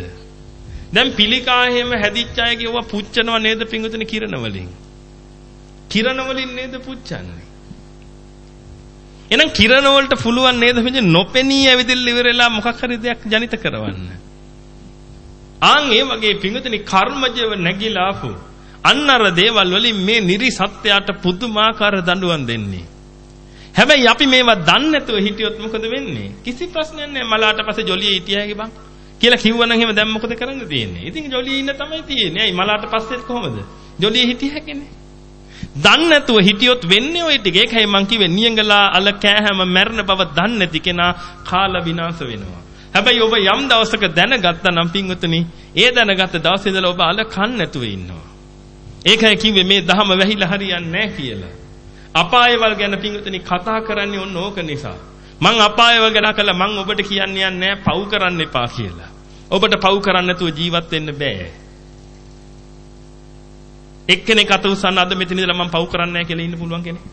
දැන් පිළිකා එහෙම හැදිච්ච අයගේ ඒවා පුච්චනව නේද පිංගුතුනි කිරණ වලින්? කිරණ වලින් නේද පුච්චන්නේ? එහෙනම් කිරණ වලට පුළුවන් නේද මෙන්න නොපෙනී ඇවිදින්න ඉවරලා මොකක් හරි දෙයක් ජනිත කරවන්න? ආන් ඒ වගේ පිඟුතුනි කර්මජව නැగిලාපු අන්න අර දේවල් වලින් මේ නිරිසත්‍යයට පුදුමාකාර දඬුවම් දෙන්නේ. හැබැයි අපි මේවා දන්නේ නැතුව හිටියොත් මොකද වෙන්නේ? කිසි ප්‍රශ්නයක් නැහැ. මලාට පස්සේ ජොලිය හිටියාගේ බං කියලා කිව්වනම් එහෙම දැන් මොකද කරන්න තියෙන්නේ? ඉතින් ජොලිය ඉන්න තමයි තියෙන්නේ. ඇයි මලාට පස්සේ කොහොමද? ජොලිය හිටියාගේනේ. දන්නේ නැතුව හිටියොත් වෙන්නේ ওই ටික. ඒකයි මං කිව්වේ නියඟලා අල කෑම මැරෙන බව දන්නේ නැති කෙනා කාල විනාශ වෙනවා. හැබැයි ඔබ යම් දවසක දැනගත්තා නම් පින්වතුනි, ඒ දැනගත්ත දවසේ ඉඳලා ඔබ අල කන්න නැතුව ඉන්නවා. ඒකයි කිව්වේ මේ දහම වැහිලා හරියන්නේ නැහැ කියලා. අපායවල් ගැන පින්වතුනි කතා කරන්නේ ඔන්න ඕක නිසා. මං අපායවල් ගැන කළා මං ඔබට කියන්නේ නැහැ පව් කරන්න එපා කියලා. ඔබට පව් කරන්න නැතුව ජීවත් වෙන්න බෑ. එක්කෙනෙක් අත උස්සන්න අද මෙතන ඉඳලා මම පව් කරන්නේ නැහැ කියලා ඉන්න පුළුවන් කෙනෙක්.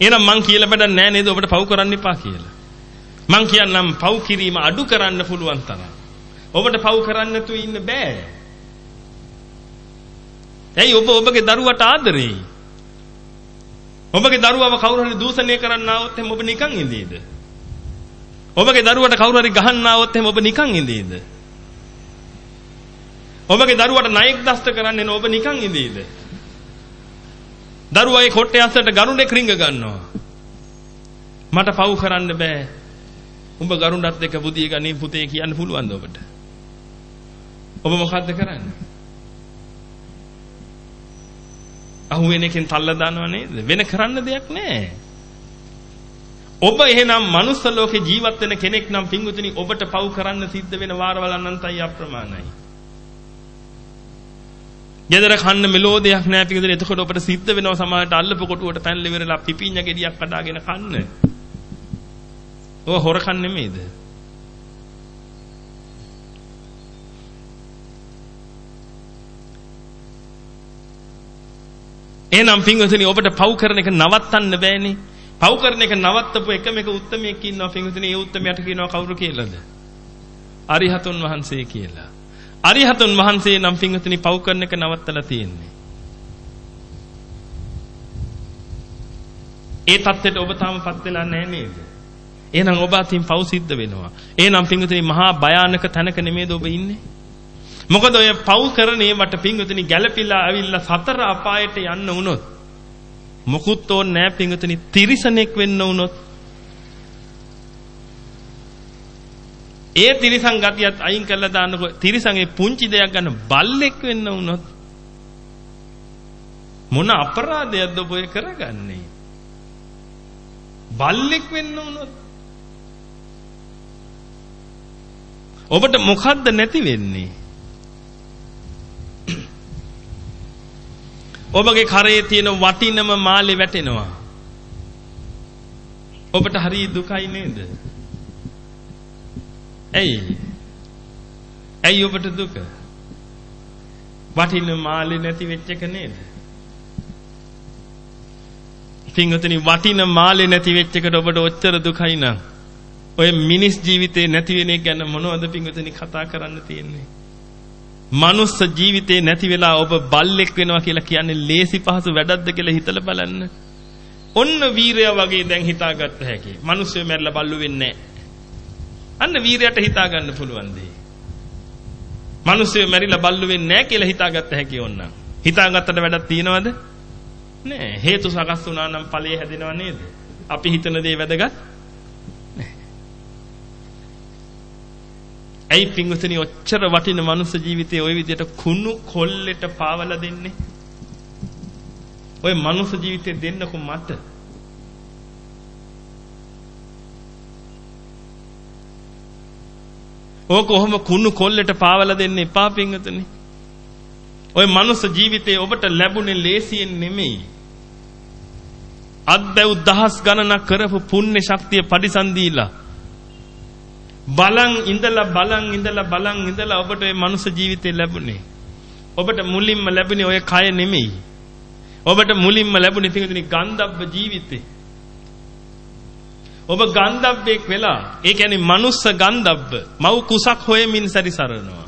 එහෙනම් මං කියලා බඩක් නැහැ නේද ඔබට පව් කරන්න එපා කියලා. මං කියන්නම් පව් කිරීම අඩු කරන්න පුළුවන් තරම්. ඔබට පව් කරන්න නැතුව ඉන්න බෑ. ඇයි ඔබ ඔබගේ දරුවට ආදරෙයි? ඔබගේ දරුවව කවුරු හරි දූෂණය කරන්න ආවොත් එහෙනම් ඔබ නිකන් ඉඳීද? ඔබගේ දරුවට කවුරු හරි ගහන්න ආවොත් එහෙනම් ඔබ නිකන් ඉඳීද? ඔබගේ දරුවට ණයෙක් දෂ්ට කරන්නේ ඔබ නිකන් ඉඳීද? දරුවාගේ කොට්ටේ අස්සට ගරුණෙක් රිංග ගන්නවා. මට පව් කරන්න බෑ. උඹ ගරුණත් එක්ක බුදිය ගන්නේ පුතේ කියන්න පුළුවන්ද ඔබට? ඔබ මොකද්ද කරන්නේ? අහුවෙන එකෙන් තල්ල දානව නේද? වෙන කරන්න දෙයක් නැහැ. ඔබ එහෙනම් මනුස්ස ලෝකේ ජීවත් වෙන කෙනෙක් නම් පිංගුතුනි ඔබට පව් කරන්න සිද්ධ වෙන වාරවල් අනන්තයි අප්‍රමාණයි. ගෙදර කන්න මෙලෝදයක් නැහැ පිටින් එතකොට ඔබට සිද්ධ වෙනවා සමහරට අල්ලපු කොටුවට පැනලා ඉවරලා පිපිඤ්ඤ ගෙඩියක් කඩාගෙන කන්න. ඔය හොරකම් නෙමෙයිද? එහෙනම් පින්වතුනි ඔබට පව් කරන එක නවත්තන්න බෑනේ. පව් කරන එක නවත්තපු එකම එක උත්මයෙක් ඉන්නවා පින්වතුනි. ඒ උත්මයට කියනවා කවුරු කියලාද? අරිහතුන් වහන්සේ කියලා. අරිහතුන් වහන්සේ නම් පින්වතුනි පව් කරන එක නවත්තලා තියෙන්නේ. ඒ தත්ත්වයට ඔබ තාමපත් වෙලා නැහැ නේද? එහෙනම් ඔබ අතින් පව් සිද්ධ වෙනවා. එහෙනම් පින්විතනි මහා භයානක තැනක නෙමෙයිද ඔබ ඉන්නේ? මොකද ඔය පව් කරන ඒවට පින්විතනි ගැළපිලා ඇවිල්ලා සතර අපායට යන්න වුණොත් මොකුත් ඕනේ නැහැ පින්විතනි තිරිසනෙක් වෙන්න වුණොත් ඒ තිරිසන් ගතියත් අයින් කරලා දාන්නකො තිරිසන්ගේ පුංචි දෙයක් ගන්න බල්ලෙක් වෙන්න වුණොත් මොන අපරාධයක්ද ඔබ කරගන්නේ බල්ලෙක් වෙන්න වුණොත් ඔබට මොකද්ද නැති වෙන්නේ? ඔබගේ කරේ තියෙන වටිනම මාලේ වැටෙනවා. ඔබට හරි දුකයි නේද? ඇයි? ඇයි ඔබට දුක? වටින මාලේ නැති වෙච්ච එක නේද? පින්වතුනි වටින මාලේ නැති වෙච්ච එකට ඔබට ඔච්චර දුකයි නම් ඔය මිනිස් ජීවිතේ නැති වෙන එක ගැන මොනවද පින්වතුනි කතා කරන්න තියෙන්නේ? මනුස්ස ජීවිතේ නැති වෙලා ඔබ බල්ලෙක් වෙනවා කියලා කියන්නේ ලේසි පහසු වැඩක්ද කියලා හිතලා බලන්න. ඔන්න වීරයා වගේ දැන් හිතාගත්ත හැකි. මිනිස්සු මැරලා බල්ලු වෙන්නේ අන්න වීරයට හිතා ගන්න පුළුවන් දෙයි. මිනිස්සු මැරිලා බල්ලු වෙන්නේ නැහැ කියලා හිතාගත්ත හැකි ඕනනම්. හිතාගත්තට වැඩක් තියනවද? නෑ. හේතු සකස් වුණා නම් ඵලයේ හැදෙනව නේද? අපි හිතන දේ වැදගත් ඇයි පින්වතුනි ඔච්චර වටින මනුස්ස ජීවිතේ ওই විදිහට කුණු කොල්ලෙට පාවලා දෙන්නේ? ওই මනුස්ස ජීවිතේ දෙන්නකො මට. ඕක කොහොම කුණු කොල්ලෙට පාවලා දෙන්න එපා පින්වතුනි. ওই මනුස්ස ජීවිතේ ඔබට ලැබුණේ ලේසියෙන් නෙමෙයි. අත්බැව් දහස් ගණනක් කරපු පුණ්‍ය ශක්තිය පරිසන්දීලා බලන් ඉඳලා බලන් ඉඳලා බලන් ඉඳලා ඔබට මේ මනුස්ස ජීවිතේ ලැබුණේ. ඔබට මුලින්ම ලැබුණේ ඔය කය නෙමෙයි. ඔබට මුලින්ම ලැබුණේ පිටුදින ගන්ධබ්බ ජීවිතේ. ඔබ ගන්ධබ්බෙක් වෙලා ඒ කියන්නේ මනුස්ස ගන්ධබ්බ මව් කුසක් හොයමින් සැරිසරනවා.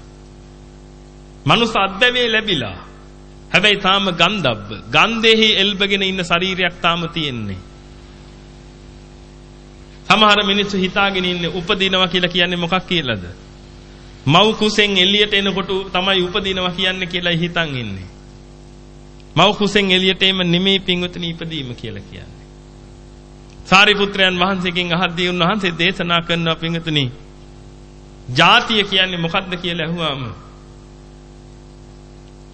මනුස්ස අද්දවේ ලැබිලා. හැබැයි තාම ගන්ධබ්බ. ගන්ධෙහි එල්බගෙන ඉන්න ශරීරයක් තාම තියෙන්නේ. සමහර මිනිස්සු හිතාගෙන ඉන්නේ උපදිනවා කියලා කියන්නේ මොකක් කියලාද? මව් කුසෙන් එළියට එනකොට තමයි උපදිනවා කියන්නේ කියලා හිතන් ඉන්නේ. මව් කුසෙන් එළියට එීම නෙමෙයි පින්වතුනි ඉපදීම කියලා කියන්නේ. සාරිපුත්‍රයන් වහන්සේගෙන් අහද්දී උන්වහන්සේ දේශනා කරනවා පින්වතුනි. ජාතිය කියන්නේ මොකක්ද කියලා අහුවාම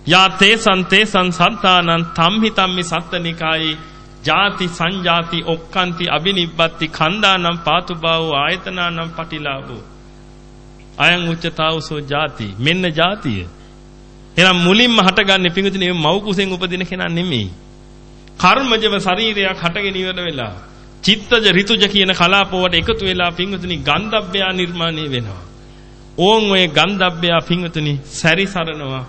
යා තේසං තේසං සත්තානං තම්හි තම්මි සත්තනිකායේ ජාති සංජාති ඔක්칸ති අබිනිබ්බත්ති කන්දානම් පාතුබාවෝ ආයතනානම් පටිලාභෝ අයං උච්චතාවසෝ ජාති මෙන්න ජාතිය එහෙනම් මුලින්ම හටගන්නේ පිඟුතුනේ මව් කුසෙන් උපදින කෙනා නෙමෙයි කර්මජව ශරීරයක් හටගෙන ඉවර වෙලා චිත්තජ ඍතුජ කියන කලාපවලට එකතු වෙලා පිඟුතුනි ගන්ධබ්බයා නිර්මාණය වෙනවා ඕන් ඔය ගන්ධබ්බයා පිඟුතුනි සැරිසරනවා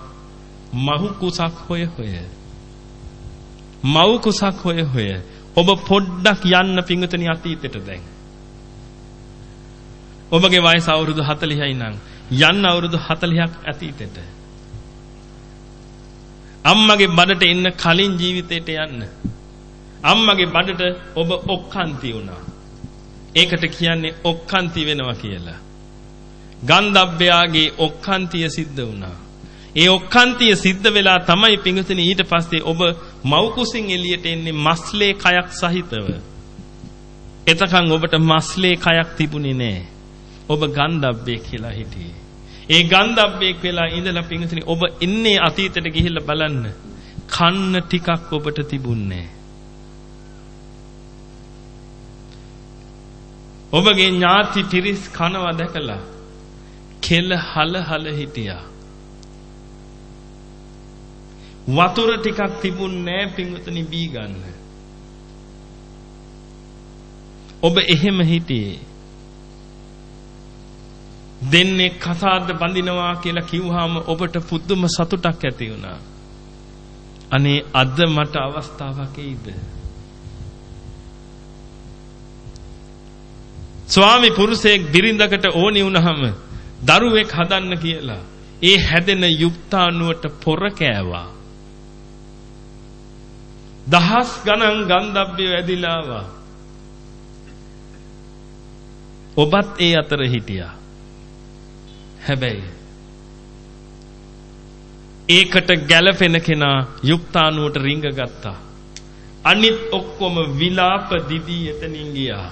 මහු කුසක් හොය හොය මව් කුසක් හොය හොය ඔබ පොඩ්ඩක් යන්න පිංගුතනි අතීතෙට දැන්. ඔබගේ වයස අවුරුදු 40යි නම් යන්න අවුරුදු 40ක් අතීතෙට. අම්මගේ බඩට එන්න කලින් ජීවිතේට යන්න. අම්මගේ බඩට ඔබ ඔක්කාන්ති වුණා. ඒකට කියන්නේ ඔක්කාන්ති වෙනවා කියලා. ගන්ධබ්බයාගේ ඔක්කාන්තිය සිද්ධ වුණා. ඒ ඔක්කාන්තිය සිද්ධ වෙලා තමයි පිඟුතුනි ඊට පස්සේ ඔබ මව් කුසින් එළියට එන්නේ මස්ලේ කයක් සහිතව. එතකන් ඔබට මස්ලේ කයක් තිබුණේ නෑ. ඔබ ගන්ධබ්බේ කියලා හිටියේ. ඒ ගන්ධබ්බෙක් වෙලා ඉඳලා පිඟුතුනි ඔබ ඉන්නේ අතීතයට ගිහිල්ලා බලන්න. කන්න ටිකක් ඔබට තිබුණේ ඔබගේ ඥාති පිරිස් කනවා දැකලා කෙල හල හල හිටියා. වතුර ටිකක් තිබුණේ නැහැ පින්වතුනි බී ගන්න. ඔබ එහෙම හිටියේ. දෙන්නේ කසාද බඳිනවා කියලා කිව්වහම ඔබට පුදුම සතුටක් ඇති වුණා. අනේ අද මට අවස්ථාවක් එයිද? ස්වාමි පුරුෂයෙක් බිරිඳකට ඕනි වුණාම දරුවෙක් හදන්න කියලා ඒ හැදෙන යුක්තාණුවට පොර කෑවා. දහස් ගණන් ගන්ධබ්බය ඇදිලා ආවා. ඔබත් ඒ අතර හිටියා. හැබැයි ඒකට ගැළපෙන කෙනා යුක්තානුවට රිංග ගත්තා. අනිත් ඔක්කොම විලාප දිදී එතනින් ගියා.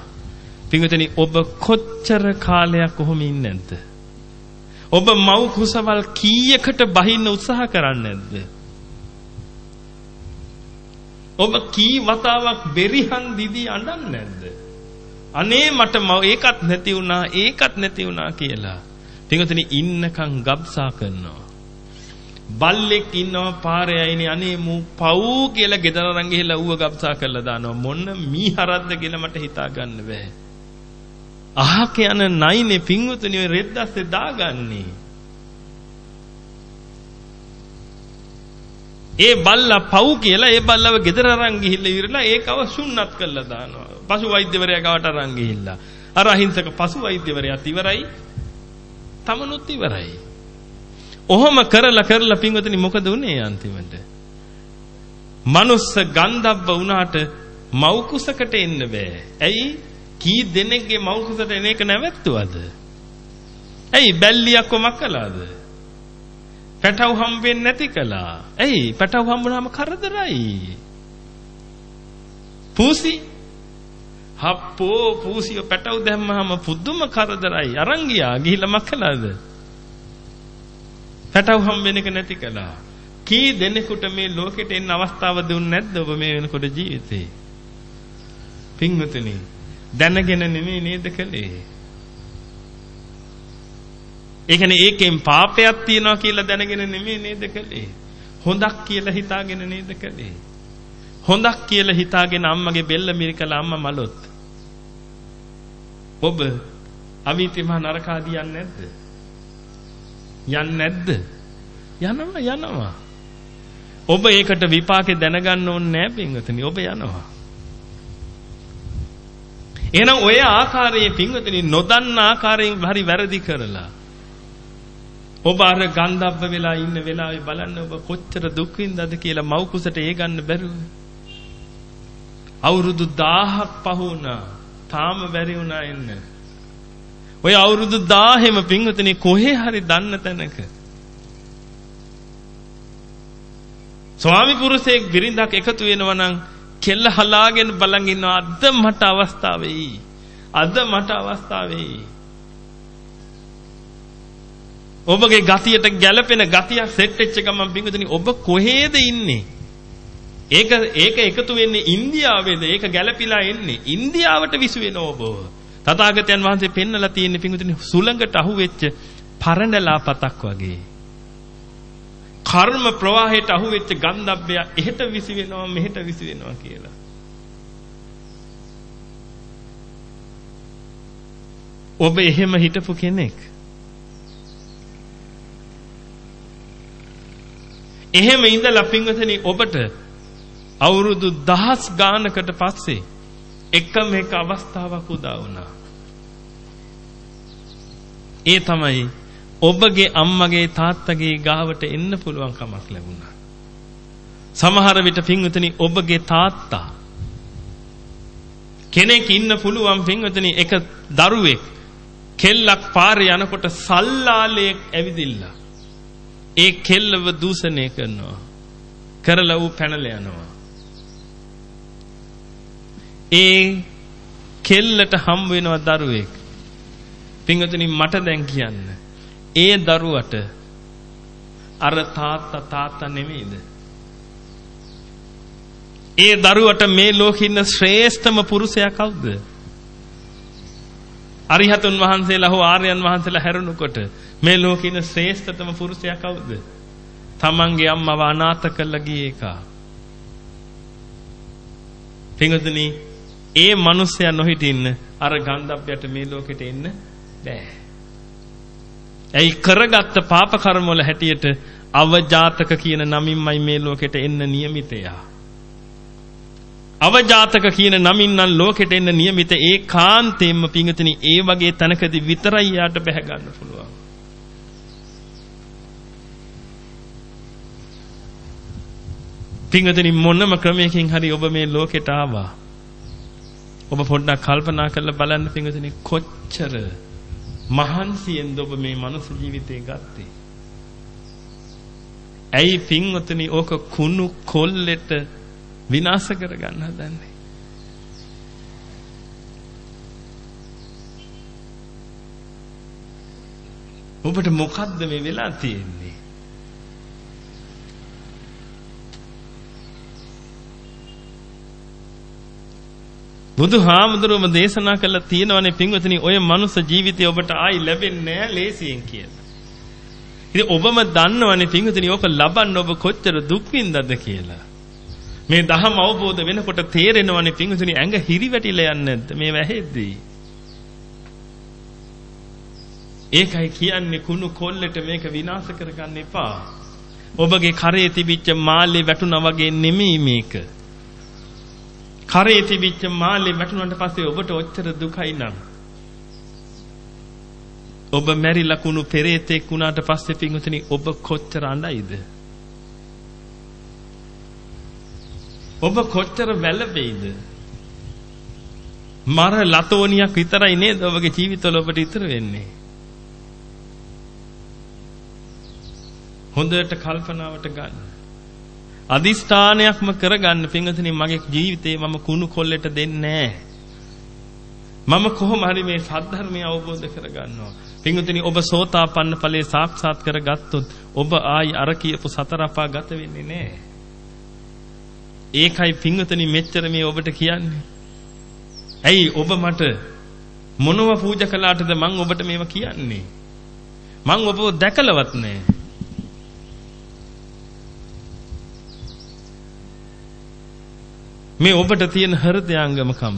පින්විතනි ඔබ කොච්චර කාලයක් කොහොම ඉන්නේ නැද්ද? ඔබ මව් කුසවල් කීයකට බහින්න උත්සාහ කරන්නේ නැද්ද? ඔබ කී වතාවක් බෙරිහන් දිදී අඬන්නේ නැද්ද? අනේ මට මව ඒකත් නැති වුණා ඒකත් නැති වුණා කියලා. පින්විතනි ඉන්නකම් ගබ්සා කරනවා. බල්ලෙක් ඉන්නවා පාරේ අයිනේ අනේ මූ පව් කියලා ගෙදර අරන් ගිහලා ඌව ගබ්සා කරලා දානවා මොන මීහරද්ද කියලා මට හිතා ගන්න බෑ අහක යන නයිනේ පිංගුතුනි ඔය රෙද්දස්සේ දාගන්නේ ඒ බල්ලා පව් කියලා ඒ බල්ලව ගෙදර අරන් ගිහිල්ලා ඉවරලා ඒකව සුන්නත් කරලා දානවා පසු වෛද්‍යවරයා ගාවට අරන් ගිහිල්ලා අර අහිංසක පසු වෛද්‍යවරයාත් ඉවරයි තමනුත් ඉවරයි ඔහොම කරලා කරලා පින්වතුනි මොකද උනේ අන්තිමට? මනුස්ස ගන්ධබ්බ වුණාට මව් කුසකට එන්න බෑ. ඇයි? කී දෙනෙක්ගේ මව් කුසට එන එක නැවැත්තුවද? ඇයි බැල්ලියක් කොමක් කළාද? පැටව හම්බෙන්නේ නැති කළා. ඇයි? පැටව හම්බුනාම කරදරයි. පූසි හප්පෝ පූසිය පැටව දැම්මහම පුදුම කරදරයි. අරන් ගියා. ගිහිල්ලා මක්කලාද? පැටව හම්බෙන එක නැති කළා. කී දෙනෙකුට මේ ලෝකෙට එන්න අවස්ථාව දුන්නේ නැද්ද ඔබ මේ වෙනකොට ජීවිතේ? පින්වතුනි දැනගෙන නෙමෙයි නේද කළේ? ඒ කියන්නේ ඒකෙන් පාපයක් තියනවා කියලා දැනගෙන නෙමෙයි නේද කළේ? හොඳක් කියලා හිතාගෙන නේද කළේ? හොඳක් කියලා හිතාගෙන අම්මගේ බෙල්ල මිරිකලා අම්මා මලොත්. ඔබ අවිතිමහ නරකාදී යන්නේ නැද්ද? යන්නේ නැද්ද? යනවා යනවා. ඔබ ඒකට විපාකේ දැනගන්න ඕනේ නැහැ පින්වතුනි. ඔබ යනවා. එහෙනම් ඔය ආකාරයේ පින්වතුනි නොදන්න ආකාරයෙන් හරි වැරදි කරලා ඔබ අර ගන්ධබ්බ වෙලා ඉන්න වෙලාවේ බලන්න ඔබ කොච්චර දුක් විඳද කියලා මව් කුසට ඒ ගන්න බැරුව. අවුරුදු 1000ක් පහ වුණා. තාම බැරි වුණා එන්න. ඔය අවුරුදු 1000ෙම පින්වතුනි කොහේ හරි දන්න තැනක ස්වාමි පුරුෂයෙක් බිරිඳක් එකතු වෙනවා නම් කෙල්ල හලාගෙන බලන් ඉන්නවා අද මට අවස්ථාව වෙයි. අද මට අවස්ථාව වෙයි. ඔබගේ ගතියට ගැළපෙන ගතියක් සෙට් වෙච්ච ගමන් පින්වතුනි ඔබ කොහේද ඉන්නේ? ඒක ඒක එකතු වෙන්නේ ඉන්දියාවේද? ඒක ගැළපිලා එන්නේ ඉන්දියාවට විසු වෙන ඔබ. තථාගතයන් වහන්සේ පෙන්නලා තියෙන පිංගුතුනි සුළඟට අහුවෙච්ච පරණලා පතක් වගේ. කර්ම ප්‍රවාහයට අහුවෙච්ච ගන්ධබ්බය එහෙට විසි වෙනවා මෙහෙට විසි වෙනවා කියලා. ඔබ එහෙම හිටපු කෙනෙක්. එහෙම ඉඳලා පිංගුතුනි ඔබට අවුරුදු දහස් ගානකට පස්සේ එකම එක අවස්ථාවක් උදා වුණා. ඒ තමයි ඔබගේ අම්මගේ තාත්තගේ ගාවට එන්න පුළුවන් කමක් ලැබුණා. සමහර විට පින්වතුනි ඔබගේ තාත්තා කෙනෙක් ඉන්න පුළුවන් පින්වතුනි එක දරුවෙක් කෙල්ලක් පාරේ යනකොට සල්ලාලයක් ඇවිදිලා ඒ කෙල්ලව දූෂණය කරනවා කරලා ඌ පැනලා යනවා ඒ කෙල්ලට හම් වෙනවා දරුවෙක් පින්වතුනි මට දැන් කියන්න. ඒ දරුවට අර තාත්තා තාත්තා නෙමෙයිද? ඒ දරුවට මේ ලෝකෙ ඉන්න ශ්‍රේෂ්ඨම පුරුෂයා කවුද? අරිහතුන් වහන්සේලා හෝ ආර්යයන් වහන්සේලා හැරුණුකොට මේ ලෝකෙ ඉන්න ශ්‍රේෂ්ඨතම පුරුෂයා කවුද? තමන්ගේ අම්මව අනාථ කරලා ගියේ එකා. පින්වතුනි ඒ මිනිස්සයා නොහිටින්න අර ගන්ධබ්බයට මේ ලෝකෙට එන්න බෑ. ඇයි කරගත්ත පාප කර්ම වල හැටියට අවජාතක කියන නමින්මයි මේ ලෝකෙට එන්න නියමිතයා. අවජාතක කියන නමින් නම් ලෝකෙට එන්න නියමිත ඒ කාන්තේම පිංගතනි ඒ වගේ තැනකදී විතරයි යාට බැහැ ගන්න පුළුවන්. පිංගතනි මොනම ක්‍රමයකින් හරි ඔබ මේ ලෝකෙට ආවා. ඔබ පොඩ්ඩක් කල්පනා කරලා බලන්න පින්වතුනි කොච්චර මහන්සියෙන්ද ඔබ මේ මනුස්ස ජීවිතේ ගත්තේ. ඇයි පින්වතුනි ඕක කුණු කොල්ලෙට විනාශ කරගන්න හදන්නේ? ඔබට මොකද්ද මේ වෙලා තියෙන්නේ? බුදුහාමුදුරුවම දේශනා කළා තියෙනවනේ පින්වතුනි ඔය මනුස්ස ජීවිතය ඔබට ආයි ලැබෙන්නේ නැහැ ලේසියෙන් කියලා. ඉතින් ඔබම දන්නවනේ පින්වතුනි ඕක ලබන්න ඔබ කොච්චර දුක් විඳද කියලා. මේ දහම අවබෝධ වෙනකොට තේරෙනවනේ පින්වතුනි ඇඟ හිරිවැටිලා යන්නේ නැද්ද මේ වැහෙද්දී. ඒකයි කියන්නේ කුණු කොල්ලට මේක විනාශ කරගන්න එපා. ඔබගේ කරේ තිබිච්ච මාළේ වැටුණා වගේ නෙමෙයි මේක. කරේ තිබිච්ච මාළේ වැටුණාට පස්සේ ඔබට ඔච්චර දුකයි නම් ඔබ මැරිලා කුණු පෙරේතෙක් වුණාට පස්සේ පින්වතුනි ඔබ කොච්චර අඬයිද? ඔබ කොච්චර වැළපෙයිද? මර ලතෝනියක් විතරයි නේද ඔබගේ ජීවිතවල ඔබට ඉතුරු වෙන්නේ? හොඳට කල්පනාවට ගන්න. අදිස්ථානයක්ම කරගන්න පින්වතුනි මගේ ජීවිතේ මම කුණු කොල්ලෙට දෙන්නේ මම කොහොම හරි මේ සද්ධර්මය අවබෝධ කරගන්නවා. පින්වතුනි ඔබ සෝතාපන්න ඵලයේ සාක්ෂාත් කරගත්තොත් ඔබ ආයි අර කියපු සතර අපා ගත වෙන්නේ නැහැ. ඒකයි පින්වතුනි මෙච්චර මේ ඔබට කියන්නේ. ඇයි ඔබ මට මොනව පූජා කළාටද මං ඔබට මේව කියන්නේ? මං ඔබව දැකලවත් නැහැ. මේ ඔබට තියෙන හෘදයාංගමකම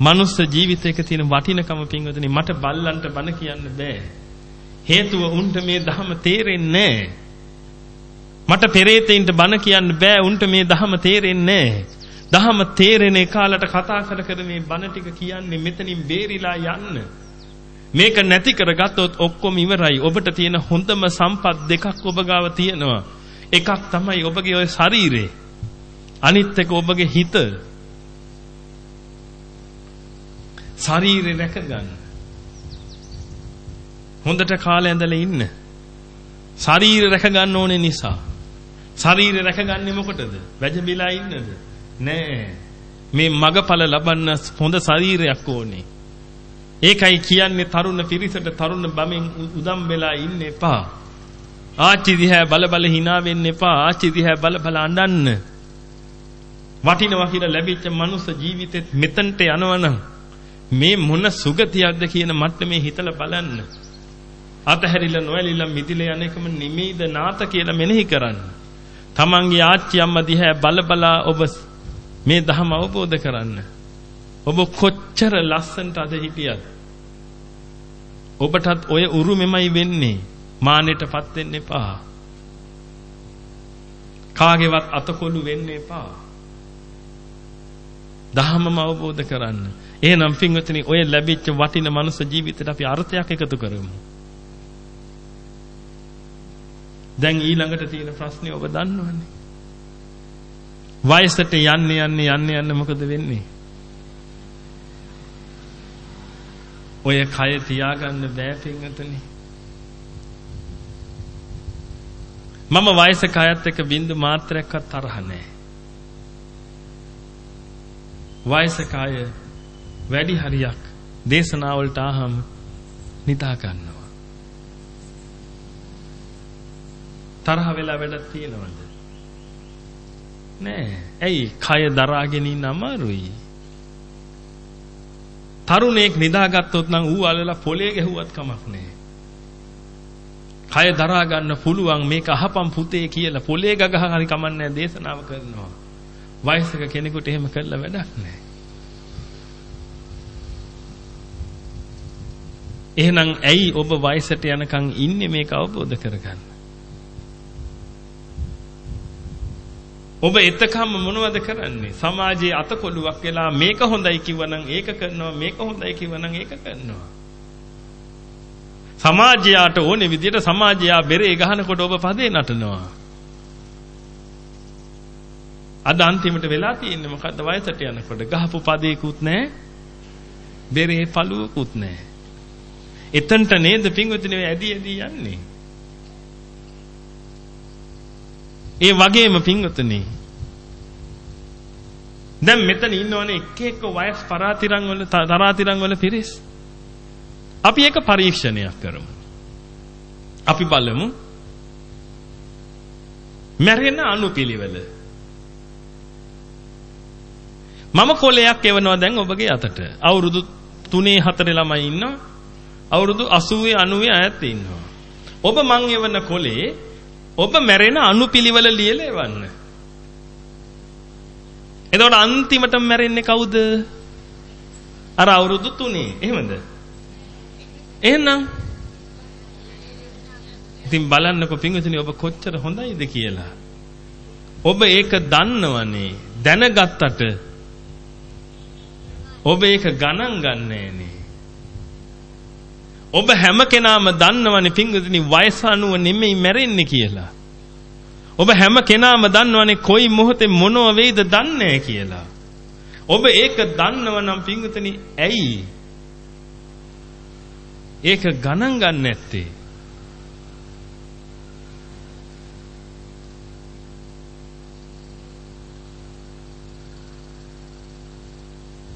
මනුස්ස ජීවිතයක තියෙන වටිනකම පින්වතුනි මට බල්ලන්ට බන කියන්න බෑ. හේතුව උන්ට මේ ධහම තේරෙන්නේ මට පෙරේතයින්ට බන කියන්න බෑ උන්ට මේ ධහම තේරෙන්නේ දහම තේරෙන කාලට කතා කර කර මේ බන ටික කියන්නේ මෙතනින් බේරිලා යන්න. මේක නැති කරගත්තොත් ඔක්කොම ඉවරයි. ඔබට තියෙන හොඳම සම්පත් දෙකක් ඔබ ගාව තියෙනවා. එකක් තමයි ඔබගේ ওই ශරීරේ අනිත් එක ඔබගේ හිත ශරීරේ රැක ගන්න. හොඳට කාලය ඇඳලා ඉන්න. ශරීරය රැක ගන්න ඕනේ නිසා. ශරීරය රැකගන්නේ මොකටද? වැජබිලා ඉන්නද? නෑ. මේ මගඵල ලබන්න හොඳ ශරීරයක් ඕනේ. ඒකයි කියන්නේ තරුණ පිරිසට තරුණ බමෙන් උදම් වෙලා ඉන්න එපා. ආච්චි දිහා බල බල hina වෙන්න එපා. ආච්චි දිහා බල බල අඬන්න. වටිනවා කියලා ලැබිච්ච මනුස්ස ජීවිතෙත් මෙතනට යනවනම් මේ මොන සුගතියක්ද කියන මට්ටමේ හිතලා බලන්න. අතහැරිලා නොඇලිලා මිදිලා යන එකම නිමේද නාත කියලා මෙනෙහි කරන්න. තමන්ගේ ආච්චි අම්මා දිහා බල බලා ඔබ මේ ධහම අවබෝධ කරන්න. ඔබ කොච්චර ලස්සනට අද හිටියද? ඔබටත් ඔය උරුමෙමයි වෙන්නේ. මානෙටපත් වෙන්න එපා. කාගේවත් අතකොළු වෙන්න එපා. දහමම අවබෝධ කරන්න. එහෙනම් පින්වතුනි ඔය ලැබිච්ච වටින මනුස්ස ජීවිතයට අපි අර්ථයක් එකතු කරමු. දැන් ඊළඟට තියෙන ප්‍රශ්නේ ඔබ දන්නවනේ. වයසට යන්නේ යන්නේ යන්නේ යන්නේ මොකද වෙන්නේ? ඔය කය තියාගන්න බෑ පින්වතුනි. මම වයස කයත් එක්ක බින්දු මාත්‍රයක්වත් තරහ නැහැ. වයසක අය වැඩි හරියක් දේශනාවලට ආහම නිදා ගන්නවා. තරහ වෙලා වැඩක් තියෙනවද? නෑ. ඇයි? කය දරාගෙන ඉන්න අමාරුයි. තරුණයෙක් නිදාගත්තොත් නම් ඌ අල්ලලා පොලේ ගැහුවත් කමක් නෑ. කය දරා ගන්න පුළුවන් මේක අහපම් පුතේ කියලා පොලේ ගගහ හරි කමන්නේ දේශනාව කරනවා. වයසක කෙනෙකුට එහෙම කළා වැඩක් නැහැ. එහෙනම් ඇයි ඔබ වයසට යනකම් ඉන්නේ මේක අවබෝධ කරගන්න? ඔබ එතකම මොනවද කරන්නේ? සමාජයේ අතකොළුවක් වෙලා මේක හොඳයි කිව්වනම් ඒක කරනවා මේක හොඳයි කිව්වනම් ඒක කරනවා. සමාජයට ඕනේ විදිහට සමාජයා බෙරේ ගහනකොට ඔබ පදේ නටනවා. අද අන්තිමට වෙලා තියෙන්නේ මොකද්ද වයසට යනකොට ගහපු පදේකුත් නැහැ. බෙරේ පළුවකුත් නැහැ. එතනට නේද පින්වතුනි ඇදි ඇදි යන්නේ. ඒ වගේම පින්වතුනි දැන් මෙතන ඉන්නවනේ එක එක වයස් පරාතිරන් වල තරාතිරන් වල පිරිස්. අපි එක පරීක්ෂණයක් කරමු. අපි බලමු මැරෙන අනුපිළිවෙල. මම කොලයක් එවනවා දැන් ඔබගේ අතට. අවුරුදු 3 4 ළමයි ඉන්නවා. අවුරුදු 80 90 ඈත් ඉන්නවා. ඔබ මං එවන කොලේ ඔබ මැරෙන අනුපිළිවෙල ලියලා එවන්න. එතකොට අන්තිමටම මැරෙන්නේ කවුද? අර අවුරුදු 3. එහෙමද? එහෙනම් ඉතින් බලන්නකො පින්විතනි ඔබ කොච්චර හොඳයිද කියලා. ඔබ ඒක දන්නවනේ දැනගත්තට ඔබ ඒක ගණන් ගන්නෑනේ. ඔබ හැම කෙනාම දන්නවනේ පින්විතනි වයස අනුව නෙමෙයි මැරෙන්නේ කියලා. ඔබ හැම කෙනාම දන්නවනේ කොයි මොහොතේ මොනව වෙයිද දන්නේ කියලා. ඔබ ඒක දන්නව නම් පින්විතනි ඇයි? ඒක ගණන් ගන්න නැත්තේ.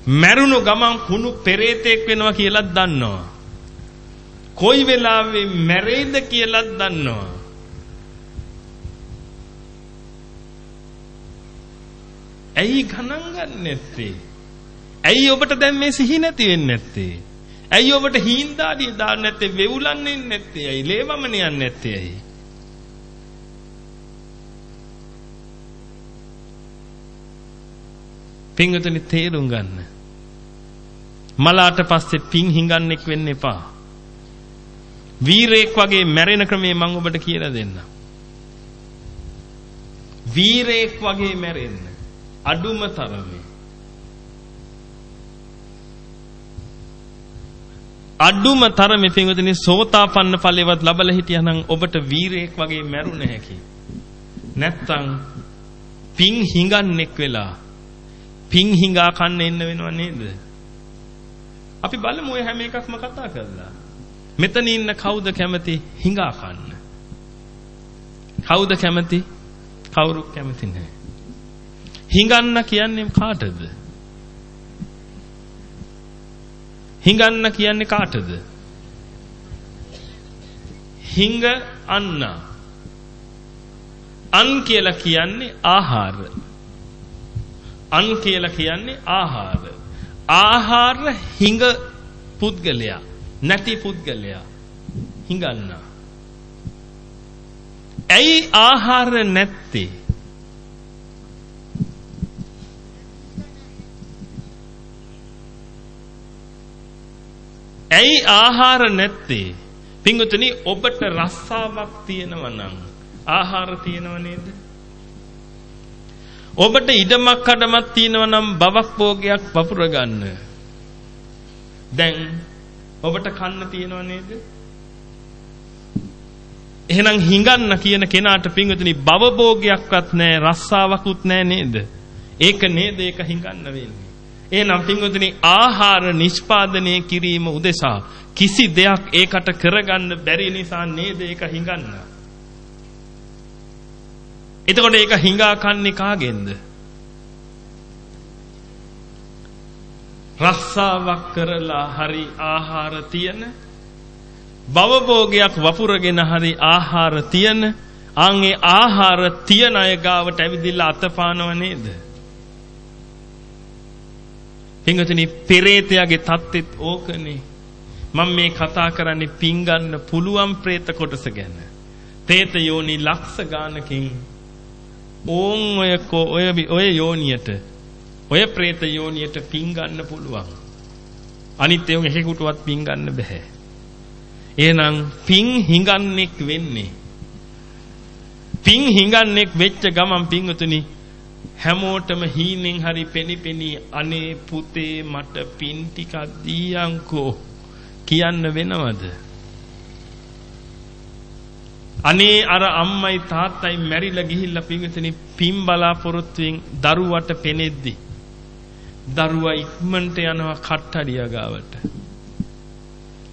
මැරුණු ගමන් කුණු පෙරේතෙක් වෙනවා කියලාත් දන්නවා. කොයි වෙලාවෙ මැරෙයිද කියලාත් දන්නවා. ඇයි ගණන් ගන්න නැත්තේ? ඇයි ඔබට දැන් මේ සිහි නැති වෙන්නේ නැත්තේ? ඇයි ඔබට හීන්දාඩිය දාන්න නැත්තේ? වෙවුලන්නේ නැත්තේ? ඇයි ලේවමන යන්නේ නැත්තේ? ඇයි? පින්වතුනි තේරුම් ගන්න. මලාට පස්සේ පින් හිඟන්නෙක් වෙන්න එපා. වීරයෙක් වගේ මැරෙන ක්‍රමේ මම ඔබට කියලා දෙන්නම්. වීරයෙක් වගේ මැරෙන්න අඩුම තරමේ අඩුම තරමේ පින්වතුනි සෝතාපන්න ඵලෙවත් ලබලා හිටියානම් ඔබට වීරයෙක් වගේ මැරුණ හැකි. නැත්තම් පින් හිඟන්නෙක් වෙලා පින් හිඟා කන්න එන්න වෙනව නේද? අපි බලමු ඔය හැම එකක්ම කතා කරලා. මෙතන ඉන්න කවුද කැමති හිඟා කන්න? කවුද කැමති? කවුරුත් කැමති නැහැ. හිඟන්න කියන්නේ කාටද? හිඟන්න කියන්නේ කාටද? හිඟ අන්න. අන් කියලා කියන්නේ ආහාර. අන් කියලා කියන්නේ ආහාර. ආහාර හිඟ පුද්ගලයා නැති පුද්ගලයා හිඟන්න. ඇයි ආහාර නැත්තේ? ඇයි ආහාර නැත්තේ? පින්වතුනි ඔබට රස්සාවක් තියෙනවා නම් ආහාර තියෙනව නේද? ඔබට ඉඩමක් කඩමක් තියෙනවා නම් බවක් භෝගයක් වපුර ගන්න. දැන් ඔබට කන්න තියෙනව නේද? එහෙනම් හිඟන්න කියන කෙනාට පින්වතුනි බව භෝගයක්වත් නැහැ රස්සාවකුත් නැහැ නේද? ඒක නේද ඒක හිඟන්න වෙන්නේ. එහෙනම් පින්වතුනි ආහාර නිෂ්පාදනය කිරීම උදෙසා කිසි දෙයක් ඒකට කරගන්න බැරි නිසා නේද ඒක හිඟන්න. එතකොට ඒක හිඟා කන්නේ කාගෙන්ද? රස්සාවක් කරලා හරි ආහාර තියන බවභෝගයක් වපුරගෙන හරි ආහාර තියන ආන්ගේ ආහාර තියන අය ගාවට ඇවිදilla අතපානව නේද? පින්වතුනි පෙරේතයාගේ தත්ත්වෙත් ඕකනේ. මම මේ කතා කරන්නේ පින් ගන්න පුළුවන් പ്രേත කොටස ගැන. තේත යෝනි ලක්ෂ ගානකින් ඕන් ඔය ඔය ඔය යෝනියට ඔය പ്രേත යෝනියට පිංගන්න පුළුවන්. අනිත් ඒවා එකෙකුටවත් පිංගන්න බෑ. එහෙනම් පිං හිඟන්නෙක් වෙන්නේ පිං හිඟන්නෙක් වෙච්ච ගමන් පිංගුතුනි හැමෝටම හීනෙන් හරි පෙනිපෙනි අනේ පුතේ මට පින් ටිකක් දීයන්කෝ කියන්න වෙනවද අනේ අර අම්මයි තාත්තයි මැරිලා ගිහිල්ලා පින්විතනි පින් බලාපොරොත්තුෙන් දරුවට පෙනෙද්දි දරුවා ඉක්මනට යනවා කට්ටඩිය ගාවට.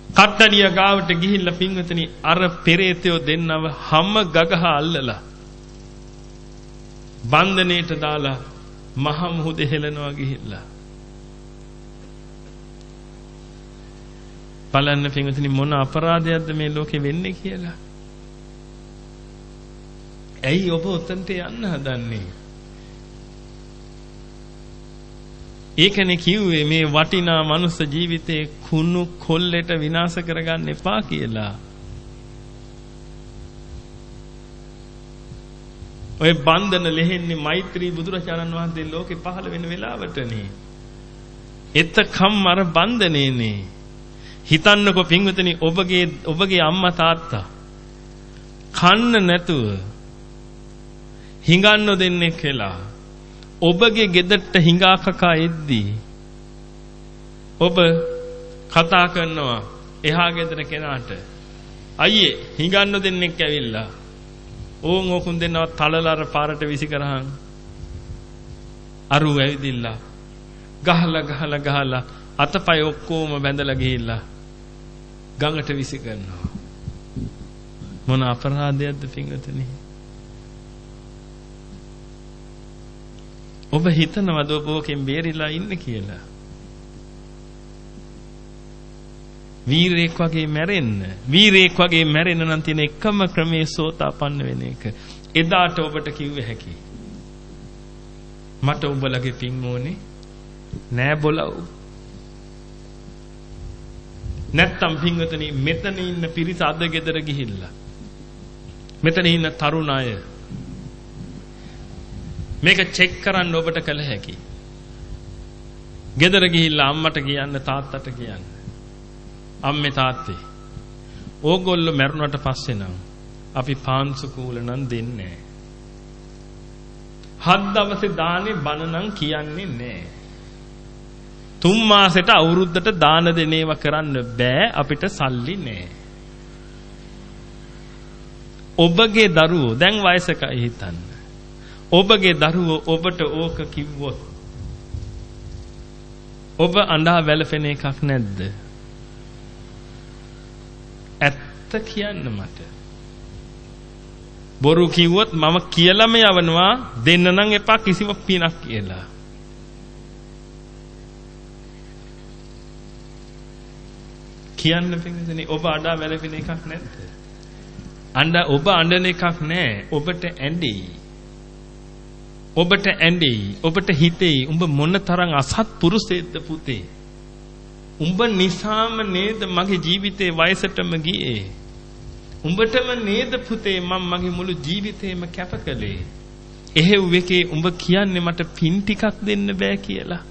කට්ටඩිය ගාවට ගිහිල්ලා පින්විතනි අර පෙරේතයෝ දෙන්නව හැම ගගහ අල්ලලා බන්ධනේට දාලා මහ මුහුදේ හෙලනවා ගිහිල්ලා. බලන්න පින්විතනි මොන අපරාධයක්ද මේ ලෝකෙ වෙන්නේ කියලා. ඇයි ඔබ උතන්ට යන්න හදන්නේ? ඒකනේ කිව්වේ මේ වටිනා මනුස්ස ජීවිතේ කුණු කොල්ලෙට විනාශ කරගන්න එපා කියලා. ඔය බන්ධන ලෙහෙන්නේ මෛත්‍රී බුදුරජාණන් වහන්සේ ලෝකේ පහළ වෙන වෙලාවටනේ. එතකම් අර බන්ධනේනේ. හිතන්නකෝ පින්වතුනි ඔබගේ ඔබගේ අම්මා තාත්තා කන්න නැතුව හිඟන්න දෙන්නේ කියලා. ඔබගේ ගෙදරට හිඟා කකා එද්දී ඔබ කතා කරනවා එහා ගෙදර කෙනාට. අයියේ හිඟන්න දෙන්නෙක් ඇවිල්ලා. ඕන් ඕකුන් දෙන්නවා තලලර පාරට විසි කරහන්. අරු ඇවිදිලා ගහලා ගහලා ගහලා අතපය ඔක්කොම බැඳලා ගිහිල්ලා ගඟට විසි කරනවා. මොන අපරාධයක්ද පින්වතුනි ඔබ හිතනවද ඔබ ඕකෙන් බේරිලා ඉන්න කියලා? වීරයෙක් වගේ මැරෙන්න. වීරයෙක් වගේ මැරෙන්න නම් තියෙන එකම ක්‍රමේ සෝතාපන්න වෙන එක. එදාට ඔබට කිව්ව හැකි. මට උඹලගේ පින් ඕනේ නෑ බොලව්. නැත්තම් පින්වතනි මෙතන ඉන්න පිරිස අද ගෙදර ගිහිල්ලා. මෙතන ඉන්න තරුණ අය මේක චෙක් කරන්න ඔබට කළ හැකි. ගෙදර ගිහිල්ලා අම්මට කියන්න තාත්තට කියන්න. අම්මේ තාත්තේ. ඕගොල්ලෝ මැරුණට පස්සේ නම් අපි පාන්සු කූල නම් දෙන්නේ හත් දවසේ දානේ බණ නම් කියන්නේ නැහැ. තුන් මාසෙට අවුරුද්දට දාන දෙනේව කරන්න බෑ අපිට සල්ලි නැහැ. ඔබගේ දරුවෝ දැන් වයසකයි හිතන්න. ඔබගේ දරුවෝ ඔබට ඕක කිව්වොත් ඔබ අඬා වැළපෙන එකක් නැද්ද? ඇත්ත කියන්න මට. බොරු කිව්වොත් මම කියලාම යවනවා දෙන්න නම් එපා කිසිම පිනක් කියලා. කියන්න පිටින් ඔබ අඬා වැළපෙන එකක් නැද්ද? අඬ ඔබ අඬන එකක් නැහැ. ඔබට ඇඬෙයි. ඔබට ඇඬෙයි ඔබට හිතෙයි උඹ මොන තරම් අසත්පුරුෂයෙක්ද පුතේ? උඹ නිසාම නේද මගේ ජීවිතේ වයසටම ගියේ? උඹටම නේද පුතේ මම මගේ මුළු ජීවිතේම කැප කළේ? එහෙව් එකේ උඹ කියන්නේ මට පින් ටිකක් දෙන්න බෑ කියලා.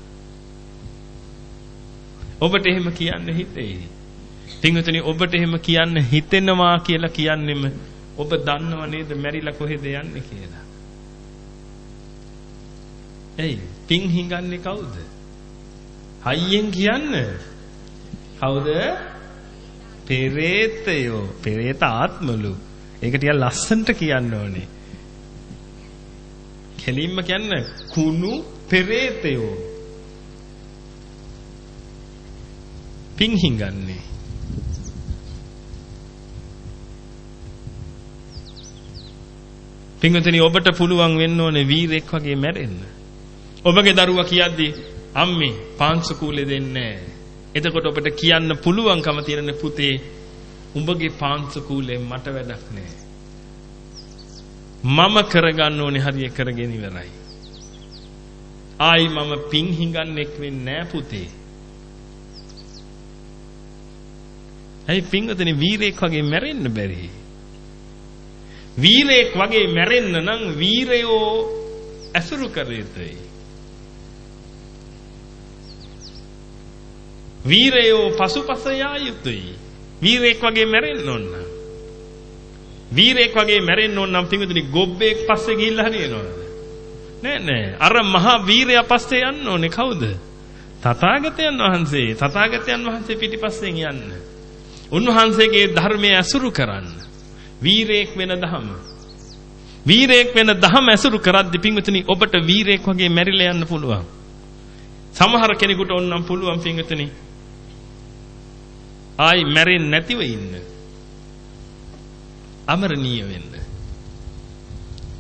ඔබට එහෙම කියන්න හිතෙයි. පින්වතුනි ඔබට එහෙම කියන්න හිතෙනවා කියලා කියන්නෙම ඔබ දන්නව නේද මැරිලා කොහෙද යන්නේ කියලා? එයි පිං හිඟන්නේ කවුද? හයියෙන් කියන්න. කවුද? පෙරේතයෝ. පෙරේත ආත්මලු. ඒක ටිකක් ලස්සනට කියන්න ඕනේ. කෙලින්ම කියන්න කුණු පෙරේතයෝ. පිං හිඟන්නේ. පින්වතුනි ඔබට පුළුවන් වෙන්න ඕනේ වීරෙක් වගේ මැරෙන්න. ඔබගේ දරුවා කියද්දි අම්මේ පාංශු කූලේ දෙන්නේ එතකොට ඔබට කියන්න පුළුවන්කම තියෙන පුතේ උඹගේ පාංශු කූලේ මට වැඩක් නැහැ. මම කරගන්න ඕනේ හරිය කරගෙන ඉවරයි. ආයි මම පිං හිඟන්නෙක් වෙන්නේ නැහැ පුතේ. ඇයි පිංගතනේ වීරයෙක් වගේ මැරෙන්න බැරි? වීරයෙක් වගේ මැරෙන්න නම් වීරයෝ ඇසුරු කර යුතුයි. වීරයෝ පසුපස යා යුතුයි. වීරයෙක් වගේ මැරෙන්න ඕන. වීරයෙක් වගේ මැරෙන්න ඕන නම් පිටුදුනි ගොබ්බෙක් පස්සේ ගිහිල්ලා හරියනවද? නෑ නෑ. අර මහා වීරයා පස්සේ යන්න ඕනේ කවුද? තථාගතයන් වහන්සේ. තථාගතයන් වහන්සේ පිටිපස්සෙන් යන්න. උන්වහන්සේගේ ධර්මය ඇසුරු කරන්න. වීරයෙක් වෙන දහම. වීරයෙක් වෙන දහම ඇසුරු කරද්දි පින්විතනි ඔබට වීරයෙක් වගේ මැරිලා යන්න පුළුවන්. සමහර කෙනෙකුට ඕනම් පුළුවන් පින්විතනි. ආයි මැරෙන්නේ නැතිව ඉන්න. අමරණීය වෙන්න.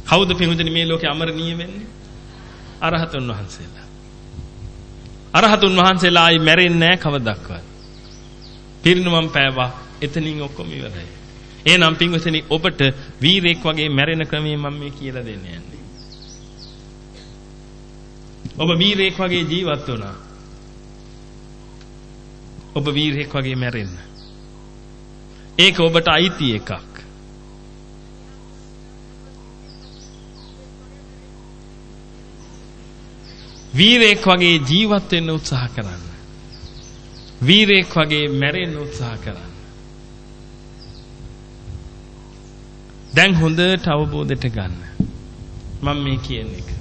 කවුද පින්විතනි මේ ලෝකේ අමරණීය වෙන්නේ? අරහතුන් වහන්සේලා. අරහතුන් වහන්සේලා ආයි මැරෙන්නේ නැහැ කවදක්වත්. පිරිනුවම් පෑවා. එතනින් ඔක්කොම ඉවරයි. එහෙනම් පින්වතුනි ඔබට වීරයෙක් වගේ මැරෙන ක්‍රමය මම මේ කියලා දෙන්න යන්නේ. ඔබ වීරයෙක් වගේ ජීවත් වුණා. ඔබ වීරයෙක් වගේ මැරෙන්න. ඒක ඔබට අයිති එකක්. වීරයෙක් වගේ ජීවත් වෙන්න උත්සාහ කරන්න. වීරයෙක් වගේ මැරෙන්න උත්සාහ කරන්න. දැන් හොඳට අවබෝධයට ගන්න. මම මේ කියන එක.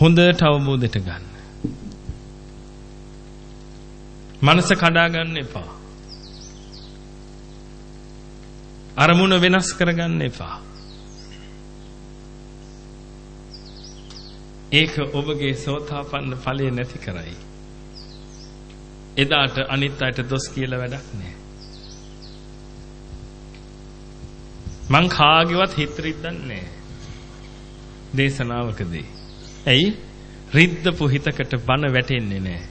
හොඳට අවබෝධයට ගන්න. මනස කඩා ගන්න එපා. අරමුණ වෙනස් කරගන්න එපා. ඒක ඔබගේ සෝතාපන්න ඵලය නැති කරයි. එදාට අනිත් අයට දොස් කියලා වැඩක් නැහැ. මං කාගේවත් හිත රිද්දන්නේ දේශනාවකදී. ඇයි? රිද්දපු හිතකට බන වැටෙන්නේ නැහැ.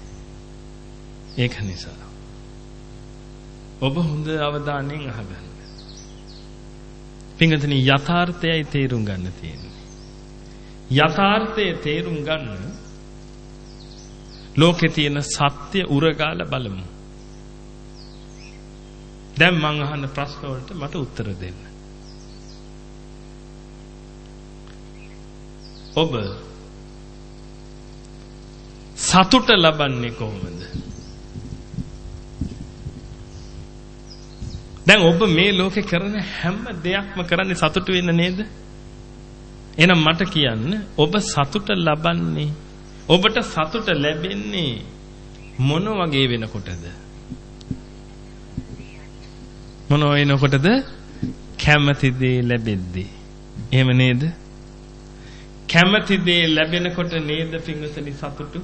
ඒක නිසා. ඔබ හොඳ අවධානයෙන් අහගන්න. පින්වතුනි යථාර්ථයයි තේරුම් ගන්න තියෙන්නේ. යථාර්ථයේ තේරුම් ගන්න ලෝකේ තියෙන සත්‍ය උරගාලා බලමු. දැන් මං අහන ප්‍රශ්න වලට මට උත්තර දෙන්න. ඔබ සතුට ලබන්නේ කොහොමද? දැන් ඔබ මේ ලෝකේ කරන හැම දෙයක්ම කරන්නේ සතුට වෙන්න නේද? එහෙනම් මට කියන්න ඔබ සතුට ලබන්නේ ඔබට සතුට ලැබෙන්නේ මොන වගේ වෙනකොටද? මොන වෙනකොටද? කැමති දේ ලැබෙද්දී. එහෙම නේද? කැමති දේ ලැබෙනකොට නේද පින්වසනි සතුටු?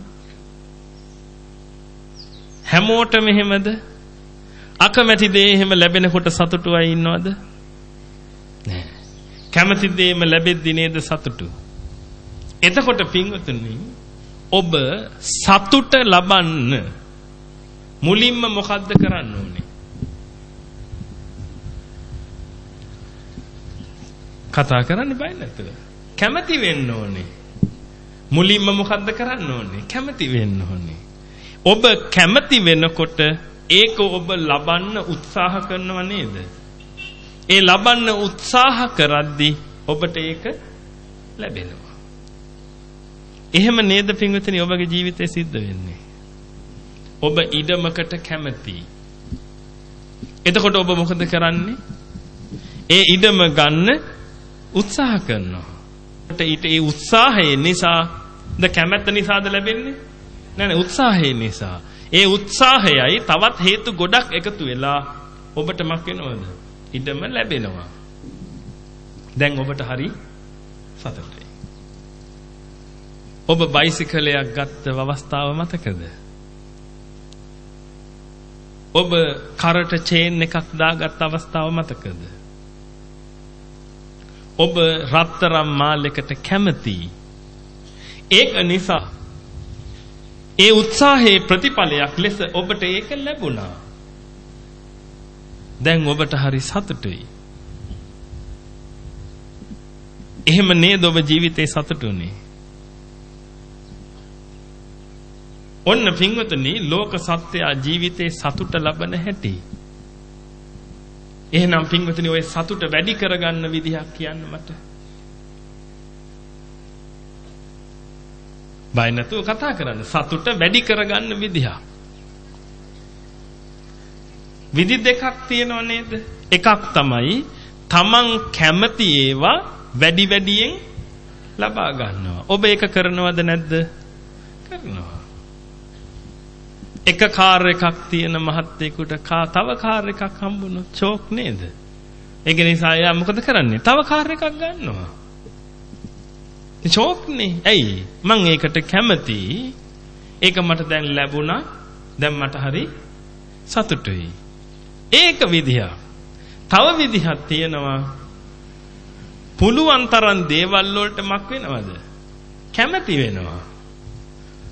හැමෝටම එහෙමද? අකමැති දේ එහෙම ලැබෙනකොට සතුටු අය ඉන්නවද? නෑ. කැමති දේම ලැබෙද්දී නේද සතුටු? එතකොට පින්වතුනි ඔබ සතුට ලබන්න මුලින්ම මොකද්ද කරන්න ඕනේ? කතා කරන්න බය නැතුව. කැමති වෙන්න ඕනේ. මුලින්ම මොකද්ද කරන්න ඕනේ? කැමති වෙන්න ඕනේ. ඔබ කැමති වෙනකොට ඒක ඔබ ලබන්න උත්සාහ කරනව නේද? ඒ ලබන්න උත්සාහ කරද්දී ඔබට ඒක ලැබෙනවා. එහෙම නේද පින්විතනි ඔබගේ ජීවිතේ සිද්ධ වෙන්නේ. ඔබ ඉඩමකට කැමතියි. එතකොට ඔබ මොකද කරන්නේ? ඒ ඉඩම ගන්න උත්සාහ කරනවා. ඊට ඒ උත්සාහය නිසා ද කැමැත්ත නිසාද ලැබෙන්නේ? නෑ නෑ උත්සාහය නිසා. ඒ උත්සාහයයි තවත් හේතු ගොඩක් එකතු වෙලා ඔබට මක් වෙනවද? ඉඩම ලැබෙනවා. දැන් ඔබට හරි සතුටුයි. ඔබ බයිසිකලයක් ගත්ත අවස්ථාව මතකද? ඔබ කරට චේන් එකක් දාගත් අවස්ථාව මතකද? ඔබ රත්තරම් මාලයකට කැමතියි. ඒක නිසා ඒ උත්සාහයේ ප්‍රතිඵලයක් ලෙස ඔබට ඒක ලැබුණා. දැන් ඔබට හරි සතුටුයි. එහෙම නේද ඔබ ජීවිතේ සතුටුනේ? ඔන්න පින්වතුනි ලෝක සත්‍යය ජීවිතේ සතුට ලබන හැටි. එහෙනම් පින්වතුනි ඔය සතුට වැඩි කරගන්න විදිහක් කියන්න මට. බය නැතුව කතා කරන්න. සතුට වැඩි කරගන්න විදිහක්. විදි දෙකක් තියෙනව නේද? එකක් තමයි තමන් කැමති ඒවා වැඩි වැඩියෙන් ලබා ගන්නවා. ඔබ ඒක කරනවද නැද්ද? කරනවා. එක කාර් එකක් තියෙන මහත්තයෙකුට කා තව කාර් එකක් හම්බුනොත් ෂෝක් නේද? ඒක නිසා එයා මොකද කරන්නේ? තව කාර් එකක් ගන්නවා. ෂෝක්නේ. ඇයි? මං ඒකට කැමතියි. ඒක මට දැන් ලැබුණා. දැන් මට හරි සතුටුයි. ඒක විදියක්. තව විදිහක් තියෙනවා. පුළුවන් තරම් දේවල් වලට මක් වෙනවද? කැමති වෙනවා.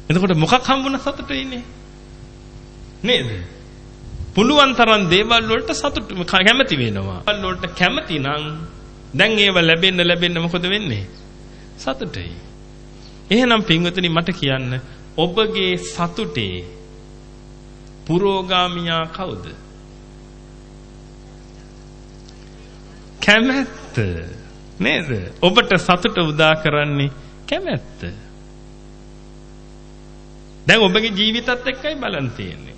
එතකොට මොකක් හම්බුණ සතුටුයිනේ? නේද? පුළුවන් තරම් දේවල් වලට සතුටු කැමති වෙනවා. වලට කැමති නම් දැන් ඒව ලැබෙන්න ලැබෙන්න මොකද වෙන්නේ? සතුටුයි. එහෙනම් පින්වතුනි මට කියන්න ඔබගේ සතුටේ පුරෝගාමියා කවුද? කැමැත්ත නේද? ඔබට සතුට උදා කරන්නේ කැමැත්ත. දැන් ඔබගේ ජීවිතත් එක්කයි බලන් තියෙන්නේ.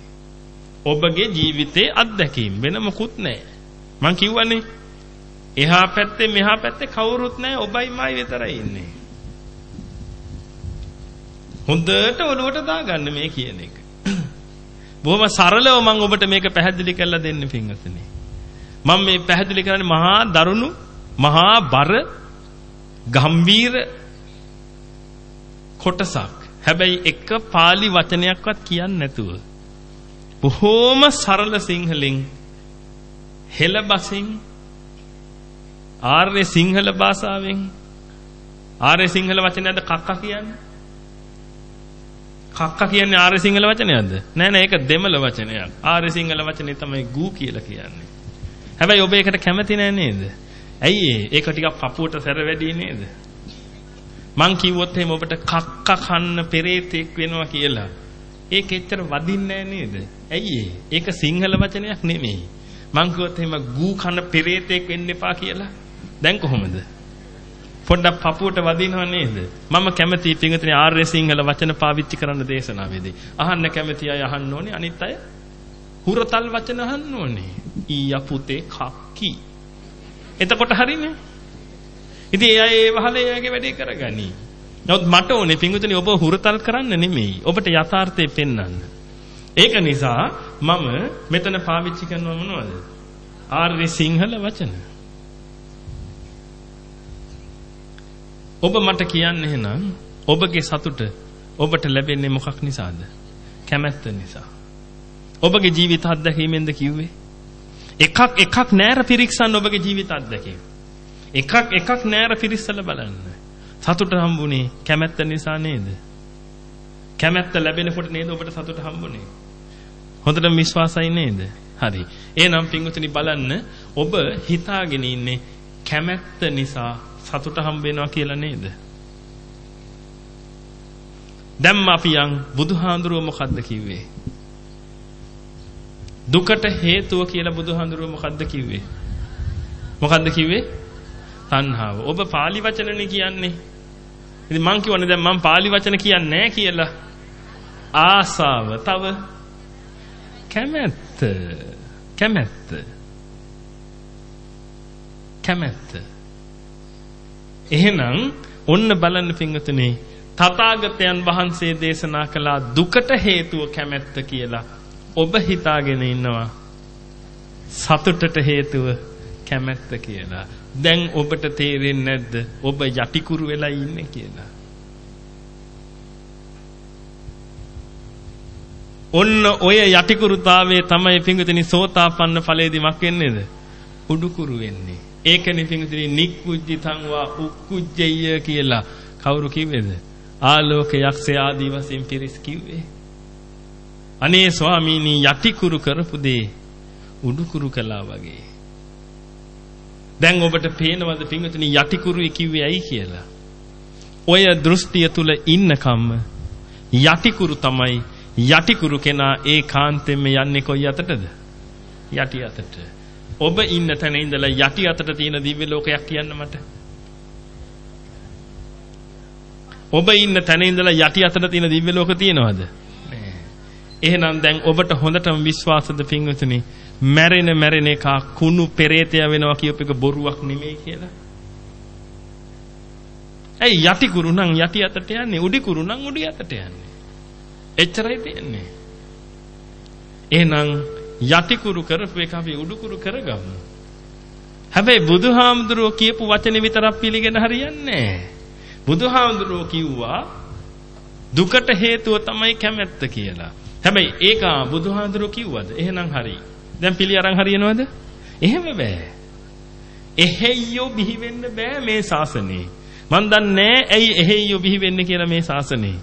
ඔබගේ ජීවිතේ අත්දැකීම් වෙන මොකුත් නැහැ. මං කිව්වනේ එහා පැත්තේ මෙහා පැත්තේ කවුරුත් නැහැ ඔබයි මයි විතරයි ඉන්නේ. හොඳට ඔළුවට දාගන්න මේ කියන එක. බොහොම සරලව මම ඔබට මේක පැහැදිලි කරලා දෙන්න පින්වත්නි. මම මේ පැහැදිලි කරන්නේ මහා දරුණු මහා බර ගම්බීර කොටසක්. හැබැයි එක pāli වචනයක්වත් කියන්නේ නැතුව බොහොම සරල සිංහලෙන් හෙළබසින් ආර්ය සිංහල භාෂාවෙන් ආර්ය සිංහල වචනයක්ද කක්ක කියන්නේ? කක්ක කියන්නේ ආර්ය සිංහල වචනයක්ද? නෑ නෑ ඒක දෙමළ වචනයක්. ආර්ය සිංහල වචනේ තමයි ගූ කියලා කියන්නේ. හැබැයි ඔබ ඒකට කැමති නෑ නේද? ඇයි ඒක ටිකක් පපුවට සැර වැඩි නේද? මං කිව්වොත් එහෙම ඔබට කක්ක කන්න පෙරේතෙක් වෙනවා කියලා. ඒක එච්චර වදින්නේ නේද? ඇයි ඒක සිංහල වචනයක් නෙමෙයි. මං කිව්වොත් එහෙම ගූ කන පෙරේතෙක් වෙන්න එපා කියලා. දැන් කොහොමද? පොඩ්ඩක් පපුවට වදිනව නේද? මම කැමති පිටුතුනේ ආර්ය සිංහල වචන පාවිච්චි කරන්න දේශනාවේදී. අහන්න කැමති අය අහන්න ඕනේ. අනිත් අය හුරතල් වචන අහන්න ඕනේ. ඊය පුතේ කක්කි. එතකොට හරිනේ. ඉතින් ඒ අය ඒ වහලේ එයාගේ වැඩේ කරගනි. නමුත් මට ඕනේ පිටුතුනේ ඔබ හුරතල් කරන්න නෙමෙයි. ඔබට යථාර්ථය පෙන්වන්න. ඒක නිසා මම මෙතන පාවිච්චි කරනවා මොනවද? ආර්ය සිංහල වචන. ඔබ මට කියන්න එහෙනම් ඔබගේ සතුට ඔබට ලැබෙන්නේ මොකක් නිසාද? කැමැත්ත නිසා. ඔබගේ ජීවිත අත්දැකීමෙන්ද කිව්වේ? එකක් එකක් නෑර පිරික්සන්න ඔබගේ ජීවිත අත්දැකීම. එකක් එකක් නෑර පිරිස්සලා බලන්න. සතුට හම්බුනේ කැමැත්ත නිසා නේද? කැමැත්ත ලැබෙනකොට නේද ඔබට සතුට හම්බුනේ? හොඳට විශ්වාසයි නේද? හරි. එහෙනම් පින්වතුනි බලන්න ඔබ හිතාගෙන ඉන්නේ කැමැත්ත නිසා සතුට හම්බ වෙනවා කියලා නේද? දැන් අපි යන් බුදුහාඳුරුව මොකද්ද කිව්වේ? දුකට හේතුව කියලා බුදුහාඳුරුව මොකද්ද කිව්වේ? මොකද්ද කිව්වේ? තණ්හාව. ඔබ pāli වචනනේ කියන්නේ. ඉතින් මං කියවනේ දැන් මං pāli වචන කියන්නේ නැහැ කියලා. ආසාව. තව කැමැත්ත. කැමැත්ත. කැමැත්ත. එහෙනම් ඔන්න බලන්න පින්වතුනි තථාගතයන් වහන්සේ දේශනා කළ දුකට හේතුව කැමැත්ත කියලා ඔබ හිතාගෙන ඉන්නවා සතුටට හේතුව කැමැත්ත කියලා. දැන් ඔබට තේරෙන්නේ නැද්ද ඔබ යටිකුරු වෙලා ඉන්නේ කියලා? ඔන්න ඔය යටිකුරුතාවයේ තමයි පිංගුතනි සෝතාපන්න ඵලයේදී මක් වෙන්නේද? උඩුකුරු වෙන්නේ. ඒකනේ පිංගුතනි නික්කුජ්ජිතං වා උක්කුජ්ජය කියලා කවුරු කිව්වේද? ආලෝක යක්ෂය ආදී වශයෙන් පිරිස් කිව්වේ. අනේ ස්වාමීනි යටිකුරු කරපු දේ උඩුකුරු කළා වගේ. දැන් ඔබට පේනවද පිංගුතනි යටිකුරුයි කිව්වේ ඇයි කියලා? ඔය දෘෂ්ටිය තුල ඉන්නකම්ම යටිකුරු තමයි යටිකුරු කෙනා ඒකාන්තයෙන්ම යන්නේ කොයි අතටද? යටි අතට. ඔබ ඉන්න තැන ඉඳලා යටි අතට තියෙන දිව්‍ය ලෝකයක් කියන්න මට. ඔබ ඉන්න තැන ඉඳලා යටි අතට තියෙන දිව්‍ය ලෝක තියෙනවද? නෑ. එහෙනම් දැන් ඔබට හොඳටම විශ්වාසද පින්වතුනි මැරෙන මැරෙන එක කුණු පෙරේතය වෙනවා කියප එක බොරුවක් නෙමෙයි කියලා. ඇයි යටි කුරු නම් යටි අතට යන්නේ උඩි කුරු නම් උඩි අතට යන්නේ. එච්චරයි තියෙන්නේ. එහෙනම් යටිකුරු කරපු එක අපි උඩුකුරු කරගමු. හැබැයි බුදුහාමුදුරුවෝ කියපු වචනේ විතරක් පිළිගෙන හරියන්නේ නැහැ. බුදුහාමුදුරුවෝ කිව්වා දුකට හේතුව තමයි කැමැත්ත කියලා. හැබැයි ඒක බුදුහාමුදුරුවෝ කිව්වද? එහෙනම් හරි. දැන් පිළි අරන් හරියනවද? එහෙම බෑ. එහෙයියෝ බිහි වෙන්න බෑ මේ ශාසනේ. මන් දන්නේ ඇයි එහෙයියෝ බිහි වෙන්නේ කියලා මේ ශාසනේ.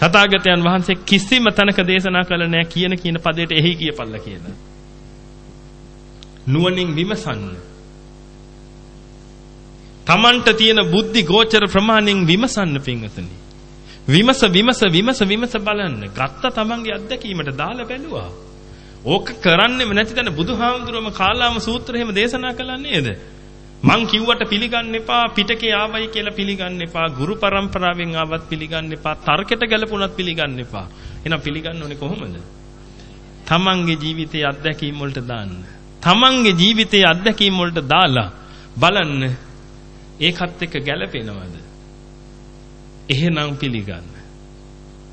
තථාගතයන් වහන්සේ කිසිම තැනක දේශනා කළ නැහැ කියන කියන පදයට එහි කියපල්ලා කියලා. නුවණින් විමසන්න. තමන්ට තියෙන බුද්ධි ගෝචර ප්‍රමාණයෙන් විමසන්න පින්වතුනි. විමස විමස විමස විමස බලන්න. ගත්ත තමන්ගේ අත්දැකීමට දාලා බැලුවා. ඕක කරන්නෙම නැති තැන බුදුහාමුදුරුවම කාලාම සූත්‍රය එහෙම දේශනා කළා නේද? මං කිව්වට පිළිගන්න එපා පිටකේ ආවයි කියලා පිළිගන්න එපා ගුරු પરම්පරාවෙන් ආවත් පිළිගන්න එපා තර්කයට ගැලපුණත් පිළිගන්න එපා. එහෙනම් පිළිගන්න ඕනේ කොහොමද? තමන්ගේ ජීවිතයේ අත්දැකීම් වලට දාන්න. තමන්ගේ ජීවිතයේ අත්දැකීම් වලට දාලා බලන්න ඒකත් එක්ක ගැලපෙනවද? එහෙනම් පිළිගන්න.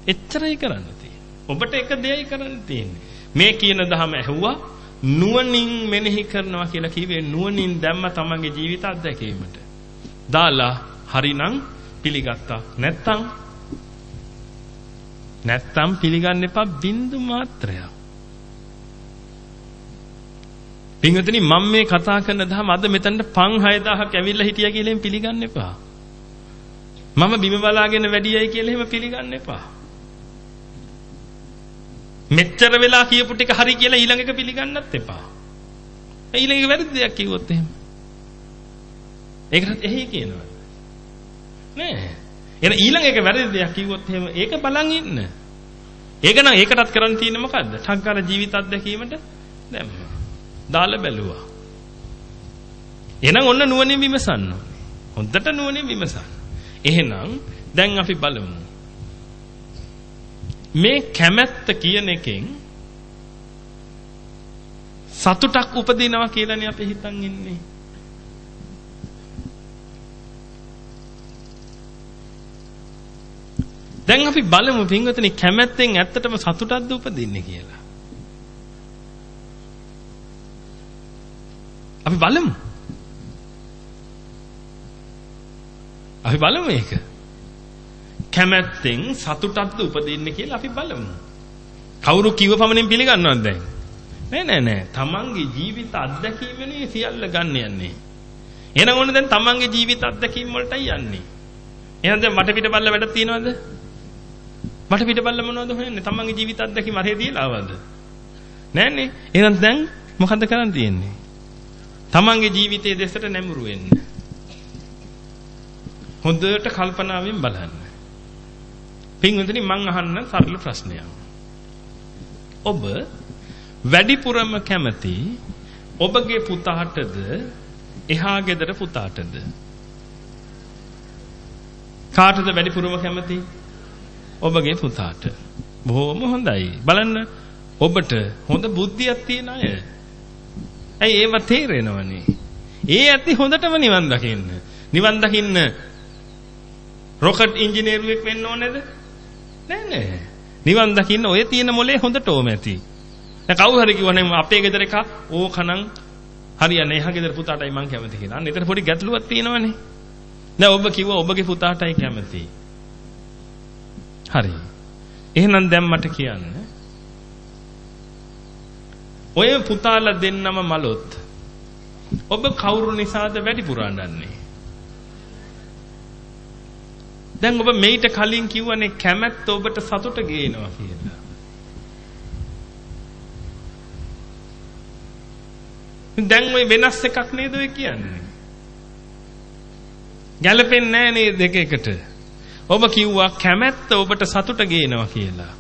එච්චරයි කරන්න තියෙන්නේ. ඔබට එක දෙයයි කරන්න තියෙන්නේ. මේ කියන දහම ඇහුවා. නුවණින් මෙනෙහි කරනවා කියලා කිව්වේ නුවණින් දැම්ම තමන්ගේ ජීවිත අත්දැකීමට. දාලා හරිනම් පිළිගත්තා. නැත්තම් නැත්තම් පිළිගන්න එපා බින්දු මාත්‍රයක්. පින්වතුනි මම මේ කතා කරන දහම අද මෙතනට 5000ක් ඇවිල්ලා හිටියා කියලා එහෙම පිළිගන්න එපා. මම බිම බලාගෙන වැඩියයි කියලා එහෙම පිළිගන්න එපා. මෙච්චර වෙලා කියපු ටික හරි කියලා ඊළඟ එක පිළිගන්නත් එපා. ඊළඟ එක වැරදි දෙයක් කිව්වොත් එහෙම. ඒකත් එහි කියනවා. නෑ. එන ඊළඟ එක වැරදි දෙයක් කිව්වොත් එහෙම ඒක බලන් ඉන්න. ඒක නම් ඒකටත් කරන්න තියෙන්නේ මොකද්ද? ඨග්ගාර ජීවිත අත්දැකීමට දැම්ම. දාලා බැලුවා. එහෙනම් ඔන්න නුවණින් විමසන්න ඕනේ. හොඳට නුවණින් විමසන්න. එහෙනම් දැන් අපි බලමු. මේ කැමැත්ත කියන එකෙන් සතුටක් උපදිනවා කියලානේ අපි හිතන් ඉන්නේ. දැන් අපි බලමු පින්වතුනි කැමැත්තෙන් ඇත්තටම සතුටක්ද උපදින්නේ කියලා. අපි බලමු. අපි බලමු ඒක. කැමැත්තෙන් සතුටක්ද උපදින්නේ කියලා අපි බලමු. කවුරු කිව්ව පමණින් පිළිගන්නවද දැන්? නෑ නෑ නෑ. තමන්ගේ ජීවිත අත්දැකීමනේ සියල්ල ගන්න යන්නේ. එහෙනම් ඕන දැන් තමන්ගේ ජීවිත අත්දැකීම් වලටයි යන්නේ. එහෙනම් දැන් මට පිට බල්ල වැඩක් තියනවද? මට පිට බල්ල මොනවද හොයන්නේ? තමන්ගේ ජීවිත අත්දැකීම් අරේ දීලා ආවද? නෑනේ. එහෙනම් දැන් මොකද්ද කරන්න තියෙන්නේ? තමන්ගේ ජීවිතයේ දෙසට නැඹුරු වෙන්න. හොඳට කල්පනාවෙන් බලන්න. පින්වතුනි මං අහන්න සරල ප්‍රශ්නයක්. ඔබ වැඩිපුරම කැමති ඔබගේ පුතාටද එහා ගෙදර පුතාටද? කාටද වැඩිපුරම කැමති? ඔබගේ පුතාට. බොහොම හොඳයි. බලන්න ඔබට හොඳ බුද්ධියක් තියෙන අය. ඇයි ඒව තේරෙනවනේ. ඒ ඇති හොඳටම නිවන් දකින්න. නිවන් දකින්න රොකට් ඉංජිනේරුවෙක් වෙන්න ඕනේද? නෑ නෑ. නිවන් දකින්න ඔය තියෙන මොලේ හොඳට ඕම ඇති. දැන් කවුරු හරි කිව්වනම් අපේ ගෙදර එක ඕකනම් හරියන්නේ එහා ගෙදර පුතාටයි මං කැමති කියලා. අන්න එතන පොඩි ගැටලුවක් තියෙනවනේ. දැන් ඔබ කිව්වා ඔබගේ පුතාටයි කැමති. හරි. එහෙනම් දැන් මට කියන්න. ඔය පුතාලා දෙන්නම මලොත් ඔබ කවුරු නිසාද වැඩිපුර අඬන්නේ? දැන් ඔබ මේිට කලින් කිව්වනේ කැමැත්ත ඔබට සතුට ගේනවා කියලා. දැන් ওই වෙනස් එකක් නේද ඔය කියන්නේ? ගැළපෙන්නේ නැහැ නේද දෙක එකට? ඔබ කිව්වා කැමැත්ත ඔබට සතුට ගේනවා කියලා.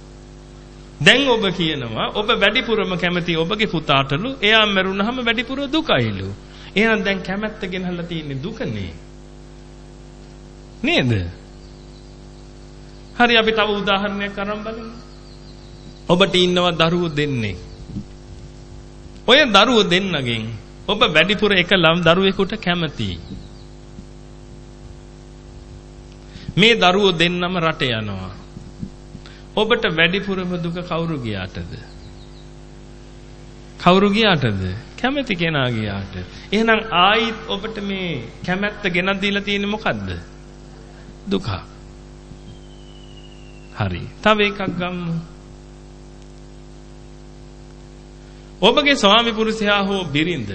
දැන් ඔබ කියනවා ඔබ වැඩිපුරම කැමති ඔබගේ පුතාටලු එයා මරුණාම වැඩිපුර දුකයිලු. එහෙනම් දැන් කැමැත්ත ගෙනහලා තියෙන්නේ දුකනේ. නේද? හරි අපි තව උදාහරණයක් අරන් බලමු. ඔබට ඉන්නවා දරුවෝ දෙන්නේ. ඔය දරුවෝ දෙන්නගෙන් ඔබ වැඩිපුර එක ළම් දරුවෙකුට කැමතියි. මේ දරුවෝ දෙන්නම රට යනවා. ඔබට වැඩිපුරම දුක කවුරු ගියාටද? කවුරු ගියාටද? කැමති කෙනා ගියාට. එහෙනම් ආයිත් ඔබට මේ කැමැත්ත ගෙනත් දීලා තියෙන්නේ මොකද්ද? දුක. හරි. තව එකක් ගමු. ඔබගේ ස්වාමි පුරුෂයා හෝ බිරිඳ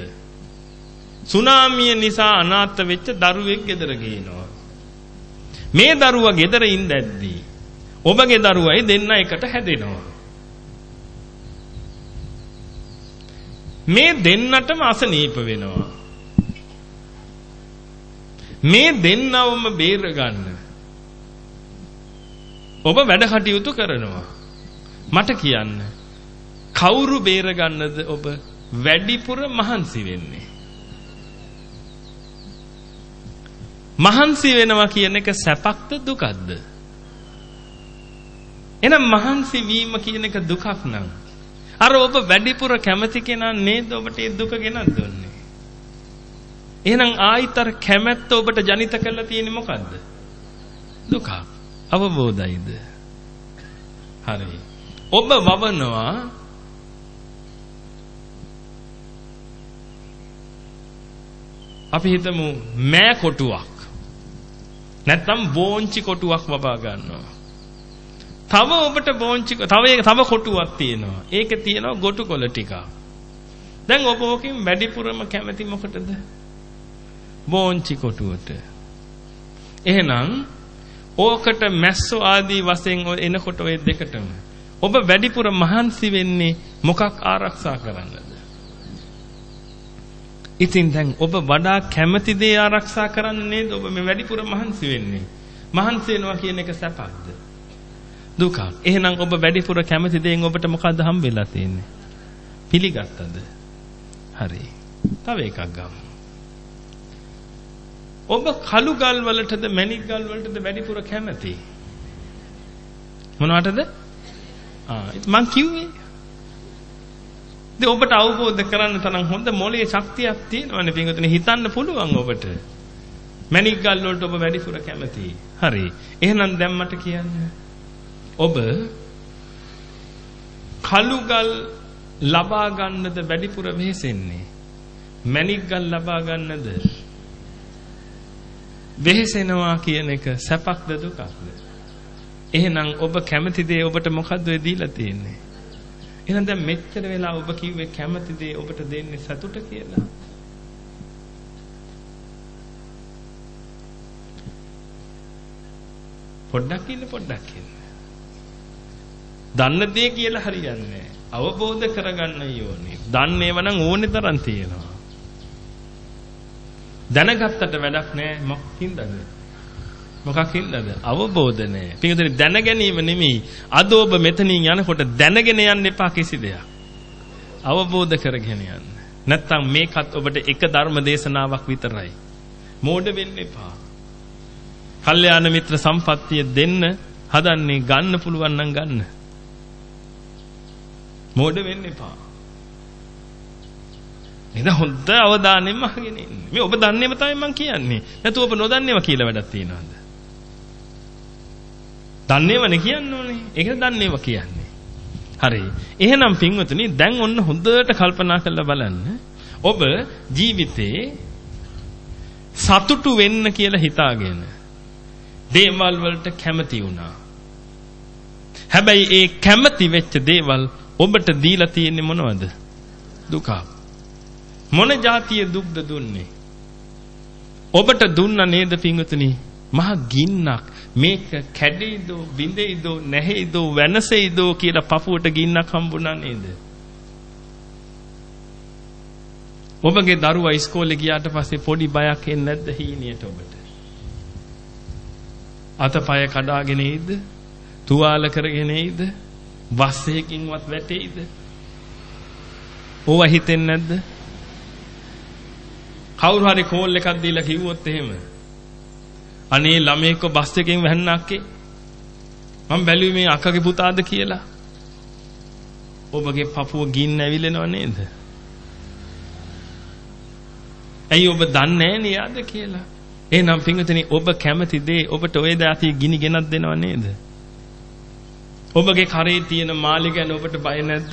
සුනාමිය නිසා අනාථ වෙච්ච දරුවෙක් ගෙදර ගේනවා. මේ දරුවා ගෙදර ඉඳද්දී ඔබගේ දරුවයි දෙන්න එකට හැදෙනවා. මේ දෙන්නටම අසනීප වෙනවා. මේ දෙන්නවම බේර ගන්න. ඔබ වැඩ කටයුතු කරනවා. මට කියන්න. කවුරු බේර ගන්නද ඔබ වැඩිපුර මහන්සි වෙන්නේ? මහන්සි වෙනවා කියන එක සැපක්ද දුකක්ද? එහෙනම් මහන්සි වීම කියන එක දුකක් නම් අර ඔබ වැඩිපුර කැමති කෙනා නේද ඔබට ඒ දුක ගෙනත් දුන්නේ. එහෙනම් ආයිත් අර කැමැත්ත ඔබට ජනිත කරලා තියෙන්නේ මොකද්ද? දුක. අවබෝධයිද? හරි. ඔබ වවනවා අපි හිතමු මෑ කොටුවක් නැත්නම් බෝංචි කොටුවක් වබා ගන්නවා තව ඔබට බෝංචි තව තව කොටුවක් තියෙනවා. ඒකේ තියෙනවා ගොටු කොළ ටික. දැන් ඔබ ඕකෙන් වැඩිපුරම කැමති මොකටද? බෝංචි කොටුවට. එහෙනම් ඕකට මැස්සෝ ආදී වශයෙන් එනකොට ඔය දෙකටම ඔබ වැඩිපුර මහන්සි වෙන්නේ මොකක් ආරක්ෂා කරන්නද? ඉතින් දැන් ඔබ වඩා කැමති දේ ආරක්ෂා කරන්න නේද ඔබ මේ වැඩිපුර මහන්සි වෙන්නේ? මහන්සි වෙනවා කියන එක සැපක්ද? දුකක්. එහෙනම් ඔබ වැඩිපුර කැමති දේෙන් ඔබට මොකද්ද හම්බෙලා තියෙන්නේ? පිළිගත්තද? හරි. තව එකක් ගමු. ඔබ කළු ගල් වලටද මැණික් ගල් වලටද වැඩිපුර කැමති? මොනවටද? ආ මං කිව්වේ. ඉතින් ඔබට අවබෝධ කරන්න තරම් හොඳ මොලේ ශක්තියක් තියෙනවනේ පින්වතුනි හිතන්න පුළුවන් ඔබට. මැණික් ගල් වලට ඔබ වැඩිපුර කැමති. හරි. එහෙනම් දැන් මට කියන්න. ඔබ කළුගල් ලබා ගන්නද වැඩිපුර වෙහෙසෙන්නේ මණික් ගල් ලබා ගන්නද වෙහෙසෙනවා කියන එක සැපක්ද දුකක්ද? එහෙනම් ඔබ කැමති දේ ඔබට මොකද්ද ඔය දීලා තියෙන්නේ? එහෙනම් දැන් මෙච්චර වෙලා ඔබ කිව්වේ කැමති දේ ඔබට දෙන්නේ සතුට කියලා. පොඩ්ඩක් ඉන්න පොඩ්ඩක් ඉන්න. දන්න දේ කියලා හරියන්නේ අවබෝධ කරගන්න ඕනේ. දන්නේව නම් ඕනේ තරම් තියෙනවා. දැනගත්තට වැඩක් නැහැ මොකින්දද? මොකකින්දද? අවබෝධ නැහැ. පිටුදේ දැන ගැනීම නෙමෙයි. අද ඔබ මෙතනින් යනකොට දැනගෙන යන්න එපා කිසි දෙයක්. අවබෝධ කරගෙන යන්න. නැත්තම් මේකත් ඔබට එක ධර්ම දේශනාවක් විතරයි. මෝඩ වෙන්න එපා. කල්යාණ මිත්‍ර සම්පත්තිය දෙන්න හදන්නේ ගන්න පුළුවන් නම් ගන්න. මෝඩ වෙන්න එපා. නේද හොඳ අවධානයෙන්ම අහගෙන ඉන්න. මේ ඔබ දන්නේම තමයි මම කියන්නේ. නැතු ඔබ නොදන්නේව කියලා වැඩක් තියෙනවද? දන්නේවනේ කියන්න ඕනේ. ඒකද දන්නේව කියන්නේ. හරි. එහෙනම් පින්වතුනි දැන් ඔන්න හොඳට කල්පනා කරලා බලන්න. ඔබ ජීවිතේ සතුටු වෙන්න කියලා හිතාගෙන දේවල් වලට කැමති වුණා. හැබැයි ඒ කැමති වෙච්ච දේවල් ඔබට දීලා තියෙන්නේ මොනවද? දුක. මොන જાතිය දුක්ද දුන්නේ? ඔබට දුන්න නේද පිංගුතුනි? මහ ගින්නක්. මේක කැඩෙයිද, බිඳෙයිද, නැහෙයිද, වෙනසෙයිද කියලා පපුවට ගින්නක් හම්බුණා නේද? ඔබගේ දරුවා ඉස්කෝලේ ගියාට පස්සේ පොඩි බයක් එන්නේ නැද්ද හීනියට ඔබට? අතපය කඩාගෙන එයිද? තුවාල කරගෙන එයිද? බස් එකකින්වත් වැටෙයිද? ඕවා හිතෙන්නේ නැද්ද? කවුරු හරි කෝල් එකක් දීලා කිව්වොත් එහෙම අනේ ළමයෙක්ව බස් එකෙන් වැන්නක්කේ මම බැලුවේ මේ අක්කගේ පුතාද කියලා ඔබගේ පපුව ගින්න ඇවිලෙනව නේද? ඇයි ඔබ දන්නේ නෑද කියලා? එහෙනම් පින්විතනි ඔබ කැමති දේ ඔබට ওই දාතිය ගිනි ගෙනත් දෙනව නේද? ඔබගේ කරේ තියෙන මාළි ගැන ඔබට බය නැද්ද?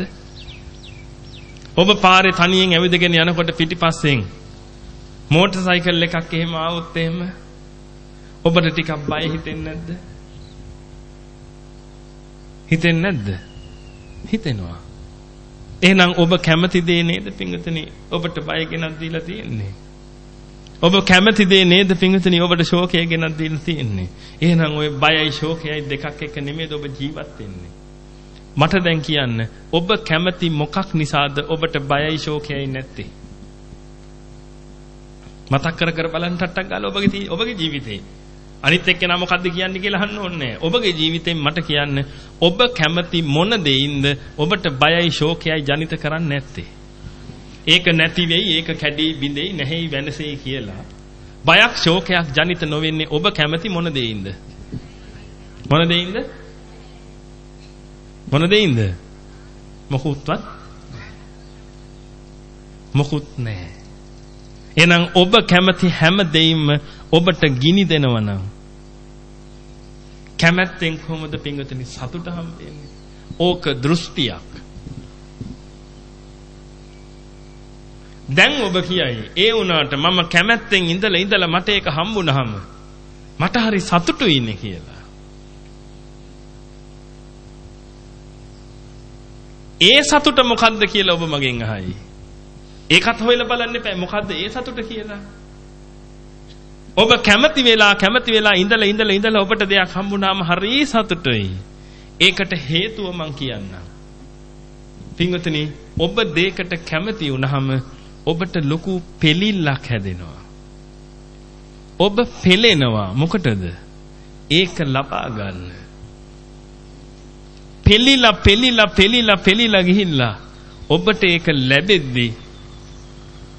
ඔබ පාරේ තනියෙන් ඇවිදගෙන යනකොට පිටිපස්සෙන් මෝටර් සයිකල් එකක් එහෙම ආවොත් එහෙම ඔබට ටිකක් බය හිතෙන්නේ නැද්ද? හිතෙන්නේ නැද්ද? හිතෙනවා. එහෙනම් ඔබ කැමති දේ නේද පිංගුතනි ඔබට බය ගෙනත් දීලා තියෙන්නේ. ඔබ කැමති දේ නේද පිංගුතනි ඔබට ශෝකය ගෙනත් දීලා තියෙන්නේ. එහෙනම් ওই බයයි ශෝකයයි දෙකක් එක නෙමෙයිද ඔබ ජීවත් වෙන්නේ. මට දැන් කියන්න ඔබ කැමති මොකක් නිසාද ඔබට බයයි ශෝකයයි නැත්තේ? මතක් කර කර බලන්න ටට්ටක් ගාලා ඔබගේ ඔබගේ ජීවිතේ. අනිත් එක්කෙනා මොකද්ද කියන්නේ කියලා අහන්න ඕනේ ඔබගේ ජීවිතෙන් මට කියන්න ඔබ කැමති මොන දෙයින්ද ඔබට බයයි ශෝකයයි ජනිත කරන්නේ නැත්තේ? ඒක නැති වෙයි ඒක කැඩී බිඳෙයි නැහැයි වෙනසෙයි කියලා. බයක් ශෝකයක් ජනිත නොවෙන්නේ ඔබ කැමති මොන දෙයින්ද? මොන දෙයින්ද? මොන දෙයින්ද? මොකුත්වත් මොකුත් නැහැ. එහෙනම් ඔබ කැමති හැම දෙයින්ම ඔබට ගිනි දෙනවනම් කැමැත්තෙන් කොහොමද පින්වතුනි සතුට හම්බෙන්නේ? ඕක දෘෂ්ටියක්. දැන් ඔබ කියයි ඒ වුණාට මම කැමැත්තෙන් ඉඳලා ඉඳලා මට ඒක හම්බුනහම මට හරි සතුටුයි ඉන්නේ කියලා. ඒ සතුට මොකද්ද කියලා ඔබ මගෙන් අහයි. ඒකත් හොයලා බලන්න එපා. මොකද්ද ඒ සතුට කියලා? ඔබ කැමති වෙලා කැමති වෙලා ඉඳලා ඉඳලා ඉඳලා ඔබට දෙයක් හම්බුනාම හරි සතුටුයි. ඒකට හේතුව මං කියන්නම්. පින්වතුනි ඔබ දෙයකට කැමති වුනහම ඔබට ලොකු පෙලිල්ලක් හැදෙනවා. ඔබ පෙලෙනවා මොකටද? ඒක ලබා ගන්න. පෙලිලා පෙලිලා පෙලිලා පෙලිලා ගිහිල්ලා ඔබට ඒක ලැබෙද්දී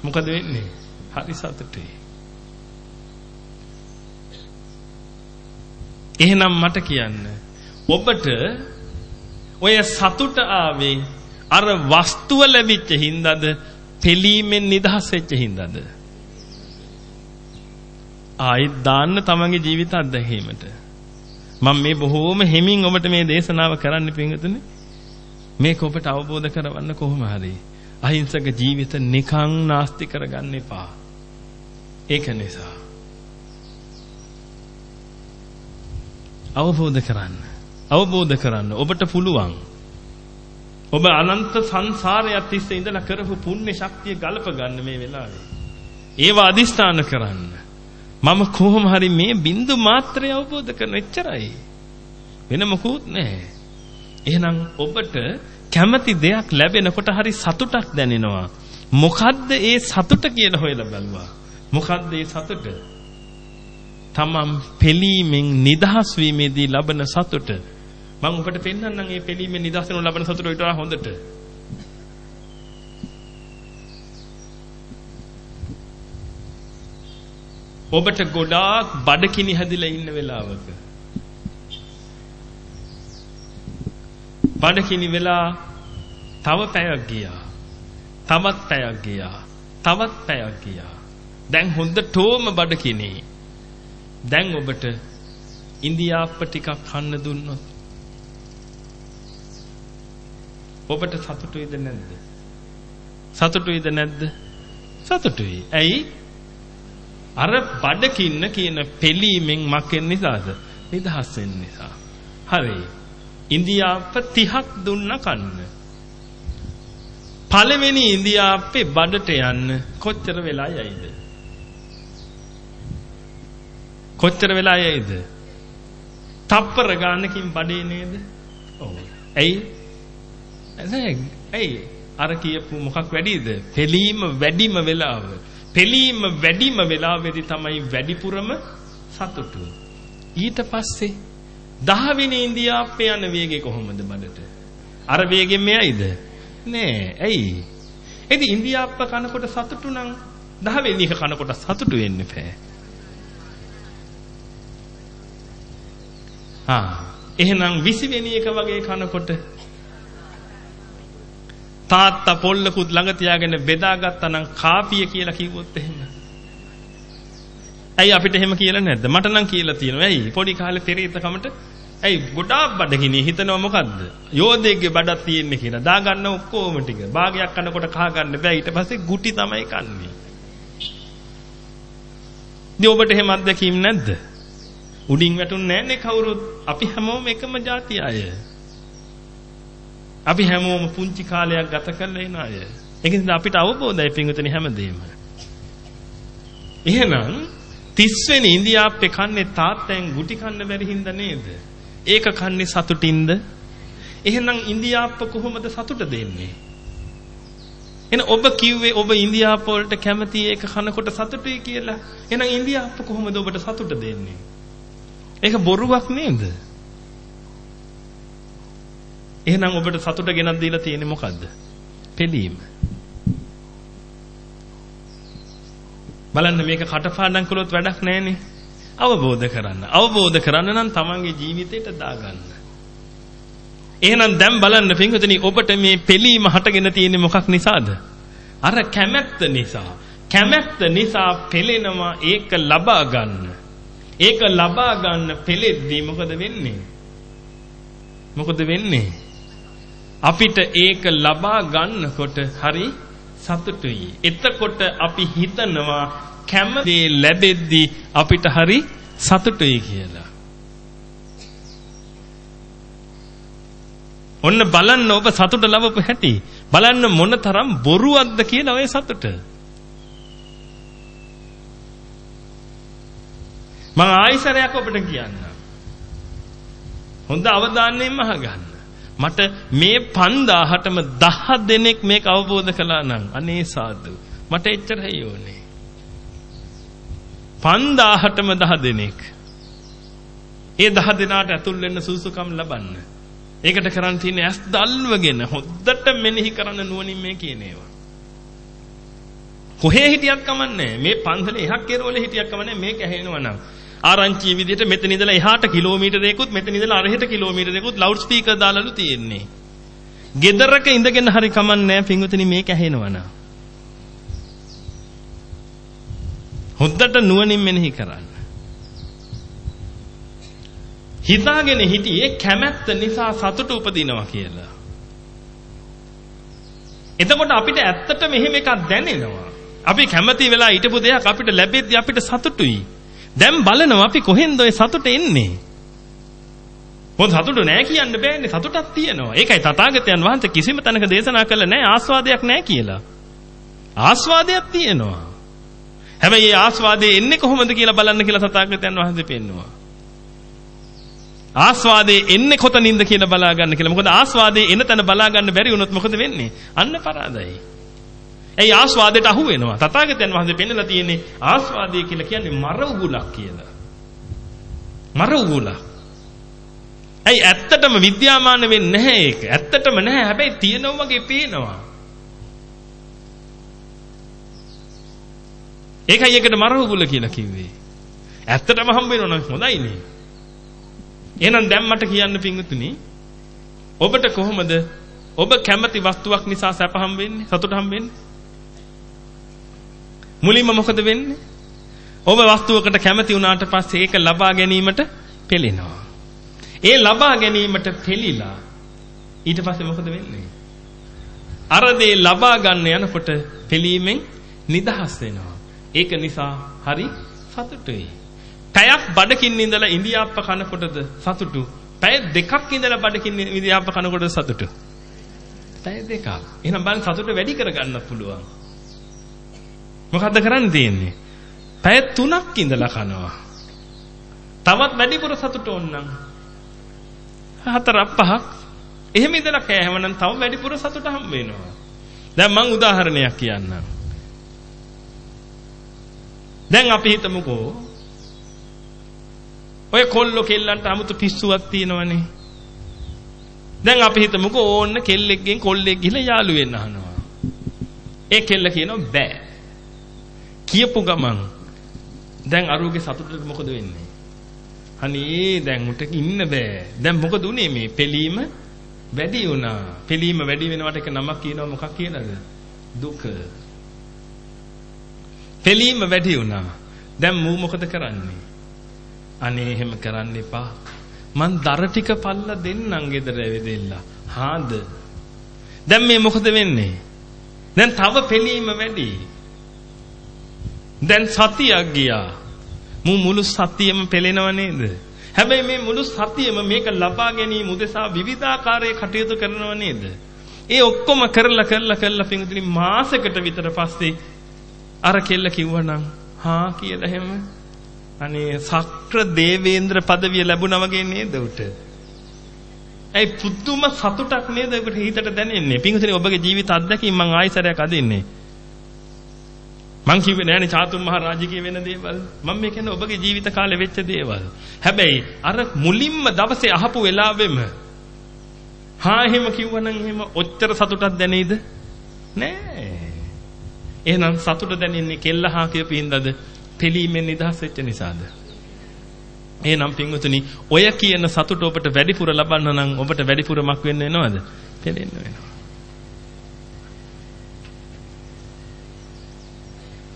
මොකද වෙන්නේ? හරි සතුටුයි. එහෙනම් මට කියන්න. ඔබට ඔය සතුට ආවේ අර වස්තුව ලැබිච්ච හින්දාද පෙලීමෙන් නිදහස් වෙච්ච හින්දාද? ආයෙත් දාන්න තමන්ගේ ජීවිත අත්දැකීමට. මම මේ බොහෝම හිමින් ඔබට මේ දේශනාව කරන්න පිංගුතුනේ මේක ඔබට අවබෝධ කරවන්න කොහොම හරි. අහිංසක ජීවිත නිකං නාස්ති කරගන්න එපා ඒක නිසා අවබෝධ කරන්න. අවබෝධ කරන්න ඔබට පුළුවන්. ඔබ අනන්ත සංසාරයක් තිස්සේ ඉඳලා කරපු පුණ්‍ය ශක්තිය ගලප ගන්න මේ වෙලාවේ. ඒව අදිස්ථාන කරන්න. මම කොහොම හරි මේ බින්දු මාත්‍රය අවබෝධ කරන එච්චරයි. වෙන මොකුත් නැහැ. එහෙනම් ඔබට කැමති දෙයක් ලැබෙනකොට හරි සතුටක් දැනෙනවා. මොකද්ද ඒ සතුට කියලා හොයලා බලුවා. මොකද්ද ඒ සතුට? තමන් පෙලීමෙන් නිදහස් වීමේදී ලබන සතුට මම ඔබට පෙන්වන්නම් මේ පෙලීමෙන් නිදහස් වෙනු ලබන සතුට ඊට වඩා හොඳට ඔබට ගොඩාක් බඩකිනි හැදිලා ඉන්න වෙලාවක බඩකිනි වෙලා තව පැයක් ගියා තවත් පැයක් ගියා තවත් පැයක් ගියා දැන් හොඳටම බඩකිනි දැන් ඔබට ඉන්දියාප්ප ටිකක් කන්න දුන්නොත් ඔබට සතුටුයිද නැද්ද? සතුටුයිද නැද්ද? සතුටුයි. ඇයි? අර බඩකින්න කියන පෙලීමෙන් මකෙන් නිසාද? නිදහස් වෙන්න නිසා. හරි. ඉන්දියාප්ප 30ක් දුන්න කන්න. පළවෙනි ඉන්දියාප්පේ බඩට යන්න කොච්චර වෙලා යයිද? කොච්චර වෙලා යයිද? තප්පර ගානකින් බඩේ නේද? ඔව්. ඇයි? නැහැ. ඇයි? අර කියපු මොකක් වැඩිද? පෙලීම වැඩිම වෙලාව. පෙලීම වැඩිම වෙලාවේදී තමයි වැඩිපුරම සතුටු. ඊට පස්සේ 10 වෙනි ඉන්දියාප්පේ යන වේගය කොහොමද බඩට? අර වේගෙන් මෙයයිද? නෑ. ඇයි? එදි ඉන්දියාප්ප කනකොට සතුටු නම් 10 වෙනි එක කනකොට සතුටු වෙන්න බෑ. ආ එහෙනම් 20 වෙනි එක වගේ කනකොට තාත්තා පොල්ලකුත් ළඟ තියාගෙන බෙදාගත්තා නම් කාපිය කියලා කිව්වොත් එහෙම. ඇයි අපිට එහෙම කියලා නැද්ද? මට නම් කියලා තියෙනවා. ඇයි? පොඩි කාලේ පෙරේත කමට ඇයි ගොඩාක් බඩගිනි හිතනවා මොකද්ද? යෝධයෙක්ගේ බඩක් තියෙන්නේ කියලා. දාගන්න ඔක්කොම ටික. භාගයක් කනකොට කහ ගන්න බෑ. ඊට පස්සේ ගුටි තමයි කන්නේ. ඉතින් ඔබට එහෙම අත්දැකීම් නැද්ද? උඩින් වැටුන්නේ නැන්නේ කවුරුත්. අපි හැමෝම එකම જાති අය. අපි හැමෝම පුංචි කාලයක් ගත කරලා එන අය. ඒක නිසා අපිට අවබෝධයි පින්විතනි හැමදේම. එහෙනම් 30 වෙනි ඉන්දියාප්පේ කන්නේ තාත්තෙන් ගුටි කන්න බැරි හින්දා නේද? ඒක කන්නේ සතුටින්ද? එහෙනම් ඉන්දියාප්ප කොහොමද සතුට දෙන්නේ? එහෙනම් ඔබ කිව්වේ ඔබ ඉන්දියාප්ප වලට කැමති ඒක කනකොට සතුටුයි කියලා. එහෙනම් ඉන්දියාප්ප කොහොමද ඔබට සතුට දෙන්නේ? ඒක බොරුවක් නේද? එහෙනම් ඔබට සතුට ගෙනත් දීලා තියෙන්නේ මොකද්ද? පිළීම. බලන්න මේක කටපාඩම් කළොත් වැඩක් නැහනේ. අවබෝධ කරන්න. අවබෝධ කරන්න නම් තමන්ගේ ජීවිතයට දාගන්න. එහෙනම් දැන් බලන්න පින්වතුනි ඔබට මේ පිළීම හටගෙන තියෙන්නේ මොකක් නිසාද? අර කැමැත්ත නිසා. කැමැත්ත නිසා පෙළෙනවා ඒක ලබා ගන්න. ඒක ලබා ගන්න පෙළෙද්දී මොකද වෙන්නේ? මොකද වෙන්නේ? අපිට ඒක ලබා ගන්නකොට හරි සතුටුයි. එතකොට අපි හිතනවා කැමති ලැබෙද්දී අපිට හරි සතුටුයි කියලා. ඔන්න බලන්න ඔබ සතුට ලබපු හැටි. බලන්න මොන තරම් බොරුවක්ද කියන ඔය සතුට. මම ආයිසරයක් ඔබට කියන්න. හොඳ අවධානයෙන්ම අහගන්න. මට මේ 5000ටම 10 දෙනෙක් මේක අවබෝධ කළා නම් අනේ සාදු මට එච්චරයි ඕනේ 5000ටම 10 දෙනෙක්. ඒ 10 දෙනාට ඇතුල් වෙන්න සුසුකම් ලබන්න. ඒකට කරන්න තියෙන්නේ ඇස් දල්වගෙන හොද්දට මෙනෙහි කරන්න නුවණින් මේ කියන ඒවා. කොහේ හිටියත් කමන්නේ මේ පන්සලේ එහක් කෙරවල හිටියක් කමන්නේ මේක ඇහෙනවා නම්. ආරංචි විදිහට මෙතන ඉඳලා එහාට කිලෝමීටරයකුත් මෙතන ඉඳලා අරහෙට කිලෝමීටරයකුත් ලවුඩ් ස්පීකර් දාලාලු තියෙන්නේ. ගෙදරක ඉඳගෙන හරි කමන්නේ පින්වතුනි මේක ඇහෙනවනම්. හොද්දට නුවණින් මෙනෙහි කරන්න. හිතාගෙන හිටියේ කැමැත්ත නිසා සතුට උපදිනවා කියලා. එතකොට අපිට ඇත්තට මෙහෙම එකක් දැනෙනවා. අපි කැමති වෙලා හිටපු දෙයක් අපිට ලැබෙද්දී අපිට සතුටුයි. දැන් බලනවා අපි කොහෙන්ද ඔය සතුට එන්නේ? මොකද සතුට නෑ කියන්න බෑනේ සතුටක් තියෙනවා. ඒකයි තථාගතයන් වහන්සේ කිසිම තැනක දේශනා කළේ නෑ ආස්වාදයක් නෑ කියලා. ආස්වාදයක් තියෙනවා. හැබැයි මේ ආස්වාදේ එන්නේ කොහොමද කියලා බලන්න කියලා තථාගතයන් වහන්සේ පෙන්නවා. ආස්වාදේ එන්නේ කොතනින්ද කියලා බලා ගන්න කියලා. මොකද ආස්වාදේ එන තැන බලා ගන්න බැරි වුණොත් මොකද වෙන්නේ? අන්න පරාදයි. ඇයි ආස්වාදයට අහු වෙනවා. තථාගතයන් වහන්සේ පෙන්නලා තියෙන්නේ ආස්වාදය කියලා කියන්නේ මර උගුලක් කියලා. මර උගුලක්. ඇයි ඇත්තටම විද්‍යාමාන වෙන්නේ නැහැ ඒක. ඇත්තටම නැහැ. හැබැයි තියෙනවා වගේ පේනවා. ඒකයි ඒකට මර උගුල කියලා කිව්වේ. ඇත්තටම හම්බ වෙනවා නම් හොඳයිනේ. එහෙනම් දැන් මට කියන්න පිංගුතුනි ඔබට කොහොමද ඔබ කැමති වස්තුවක් නිසා සැප හම් වෙන්නේ සතුට හම් වෙන්නේ මුලින්ම මොකද වෙන්නේ? ඔබ වස්තුවකට කැමති වුණාට පස්සේ ඒක ලබා ගැනීමට පෙළෙනවා. ඒ ලබා ගැනීමට පෙළිලා ඊට පස්සේ මොකද වෙන්නේ? අර දේ ලබා ගන්න යනකොට පෙළීමෙන් නිදහස් වෙනවා. ඒක නිසා හරි සතුටුයි. පැයක් බඩකින් ඉඳලා ඉන්දියාප්ප කනකොටද සතුටු. පැය දෙකක් ඉඳලා බඩකින් ඉන්දියාප්ප කනකොටද සතුටු. පැය දෙකක්. එහෙනම් බලන්න සතුට වැඩි කරගන්න පුළුවන්. මොකද්ද කරන්න තියෙන්නේ? පැය 3ක් ඉඳලා කනවා. තවත් වැඩිපුර සතුට ඕනනම් හතරක් පහක් එහෙම ඉඳලා කෑම නම් තව වැඩිපුර සතුට හම්බ වෙනවා. දැන් මම උදාහරණයක් කියන්නම්. දැන් අපි හිතමුකෝ ඔය කොල්ලෝ කෙල්ලන්ට 아무තු පිස්සුවක් තියෙනවනේ. දැන් අපි හිතමුකෝ ඕන්න කෙල්ලෙක්ගෙන් කොල්ලෙක් ගිහලා යාළු වෙන්න අහනවා. ඒ කෙල්ල කියනවා බෑ. කියපු ගමන් දැන් අරුගේ සතුටට මොකද වෙන්නේ? අනේ දැන් උට ඉන්න බෑ. දැන් මොකද උනේ මේ පෙලීම වැඩි වුණා. පෙලීම වැඩි වෙනවට එක නමක් කියනවා මොකක් කියලාද? දුක. පෙලීම වැඩි වුණා. දැන් මූ මොකද කරන්නේ? අනේ එහෙම කරන්න එපා. මං දර ටික පල්ලා දෙන්නම් ගෙදර ඇවිදෙලා. හාද. දැන් මේ මොකද වෙන්නේ? දැන් තව පෙලීම වැඩි. දැන් සතියක් ගියා. මු මුළු සතියෙම පෙලෙනව නේද? හැබැයි මේ මුළු සතියෙම මේක ලබා ගැනීම උදෙසා විවිධාකාරයේ කටයුතු කරනව නේද? ඒ ඔක්කොම කරලා කරලා කරලා පින්විතනි මාසයකට විතර පස්සේ අර කෙල්ල කිව්වනම් හා කියලා එහෙම අනේ සක්‍ර දේවේන්ද්‍ර পদවිය ලැබුණා වගේ නේද උට? ඒ පුදුම සතුටක් නේද ඔබට හිතට දැනෙන්නේ? පින්විතනි ඔබගේ ජීවිත අත්දැකීම් මම ආයිසරයක් අදින්නේ. මං කිව්වේ නෑනේ චාතුම් මහ රාජකීය වෙන දේවල්. මම මේ කියන්නේ ඔබගේ ජීවිත කාලේ වෙච්ච දේවල්. හැබැයි අර මුලින්ම දවසේ අහපු වෙලාවෙම හා එහෙම කිව්වනම් එහෙම ඔච්චර සතුටක් දැනෙයිද? නෑ. එහෙනම් සතුට දැනෙන්නේ කෙල්ල හා කියපු හින්දාද? පිළීමෙන් නිදහස් වෙච්ච නිසාද? එහෙනම් පින්වතුනි ඔය කියන සතුට ඔබට වැඩිපුර ලබන්න නම් ඔබට වැඩිපුරමක් වෙන්න වෙනවද? පෙළෙන්න වෙනවා.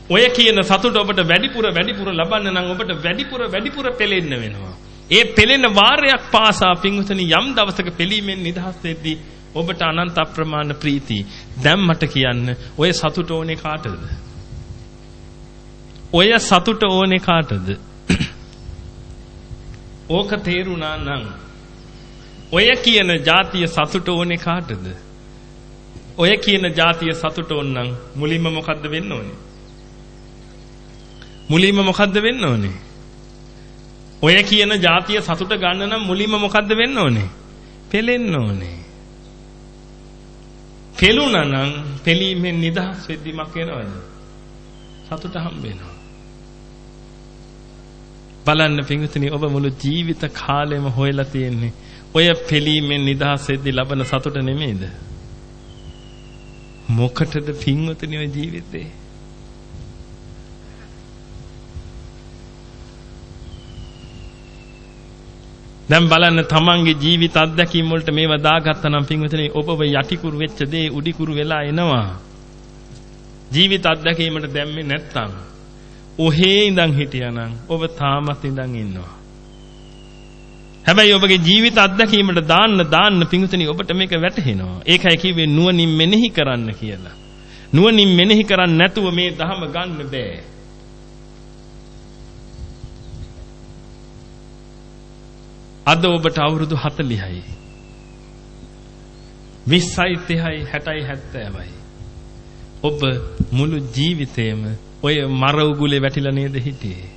ඔය කියන සතුට ඔබට වැඩිපුර වැඩිපුර ලබන්න නම් ඔබට වැඩිපුර වැඩිපුර පෙලෙන්න වෙනවා. ඒ පෙලෙන වාරයක් පාසා පින්වතුනි යම් දවසක පෙලීමෙන් නිදහස් වෙද්දී ඔබට අනන්ත අප්‍රමාණ ප්‍රීති. දැන් මට කියන්න ඔය සතුට ඕනේ කාටද? ඔය සතුට ඕනේ කාටද? ඕක තේරුණා නම් ඔය කියන જાතිය සතුට ඕනේ කාටද? ඔය කියන જાතිය සතුට ඕනනම් මුලින්ම මොකද්ද වෙන්න ඕනේ? මුලින්ම මොකද්ද වෙන්න ඕනේ? ඔය කියන જાතිය සතුට ගන්න නම් මුලින්ම මොකද්ද වෙන්න ඕනේ? පෙලෙන්න ඕනේ. පෙළුණා නම් පෙලීමෙන් නිදහස් වෙද්දිමක් වෙනවද? සතුට හම්බ වෙනවා. බලන්න පින්විතනි ඔබ මුළු ජීවිත කාලෙම හොයලා තියෙන්නේ ඔය පෙලීමෙන් නිදහස් වෙද්දි ලබන සතුට නෙමෙයිද? මොකටද පින්විතනි ඔය ජීවිතේ? දැන් බලන්න තමන්ගේ ජීවිත අත්දැකීම් වලට මේවා දාගත්තා නම් පින්විතනේ ඔබව යටිකුරු වෙච්ච දේ උඩිකුරු වෙලා එනවා. ජීවිත අත්දැකීමට දැම්මේ නැත්තම් ඔහේ ඉඳන් හිටියානම් ඔබ තාමත් ඉඳන් ඉන්නවා. හැබැයි ඔබගේ ජීවිත අත්දැකීමට දාන්න දාන්න පින්විතනේ ඔබට මේක වැටහෙනවා. ඒකයි කිව්වේ නුවණින් මෙනෙහි කරන්න කියලා. නුවණින් මෙනෙහි කරන්නේ නැතුව මේ ධහම ගන්න බෑ. අද ඔබට අවුරුදු 40යි. 20යි 30යි 60යි 70යි. ඔබ මුළු ජීවිතේම ඔය මර උගුලේ වැටිලා නේද හිටියේ?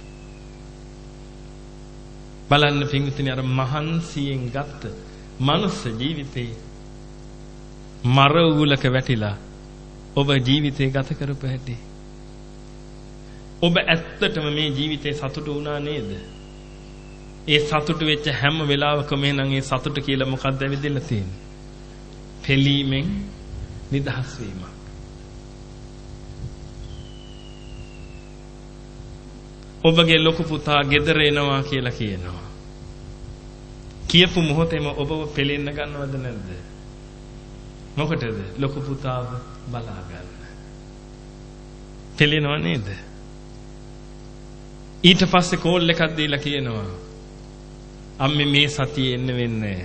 බලන්න පින්විතනි අර මහන්සියෙන් ගත්ත මනුස්ස ජීවිතේ මර උගුලක වැටිලා ඔබ ජීවිතේ ගත කරපු හැටි. ඔබ ඇත්තටම මේ ජීවිතේ සතුටු වුණා නේද? ඒ සතුට වෙච්ච හැම වෙලාවකම එහෙනම් ඒ සතුට කියලා මොකක්ද ඇවිදලා තියෙන්නේ? පෙලීමෙන් නිදහස් වීම. ඔබගේ ලොකු පුතා ගෙදර එනවා කියලා කියනවා. කියපු මොහොතේම ඔබව පෙලෙන්න ගන්නවද නැද්ද? මොකටද? ලොකු පුතාව බලා ගන්න. පෙලෙනව නේද? ඊට පස්සේ කෝල් එකක් දීලා කියනවා අම්මේ මේ සතියේ එන්න වෙන්නේ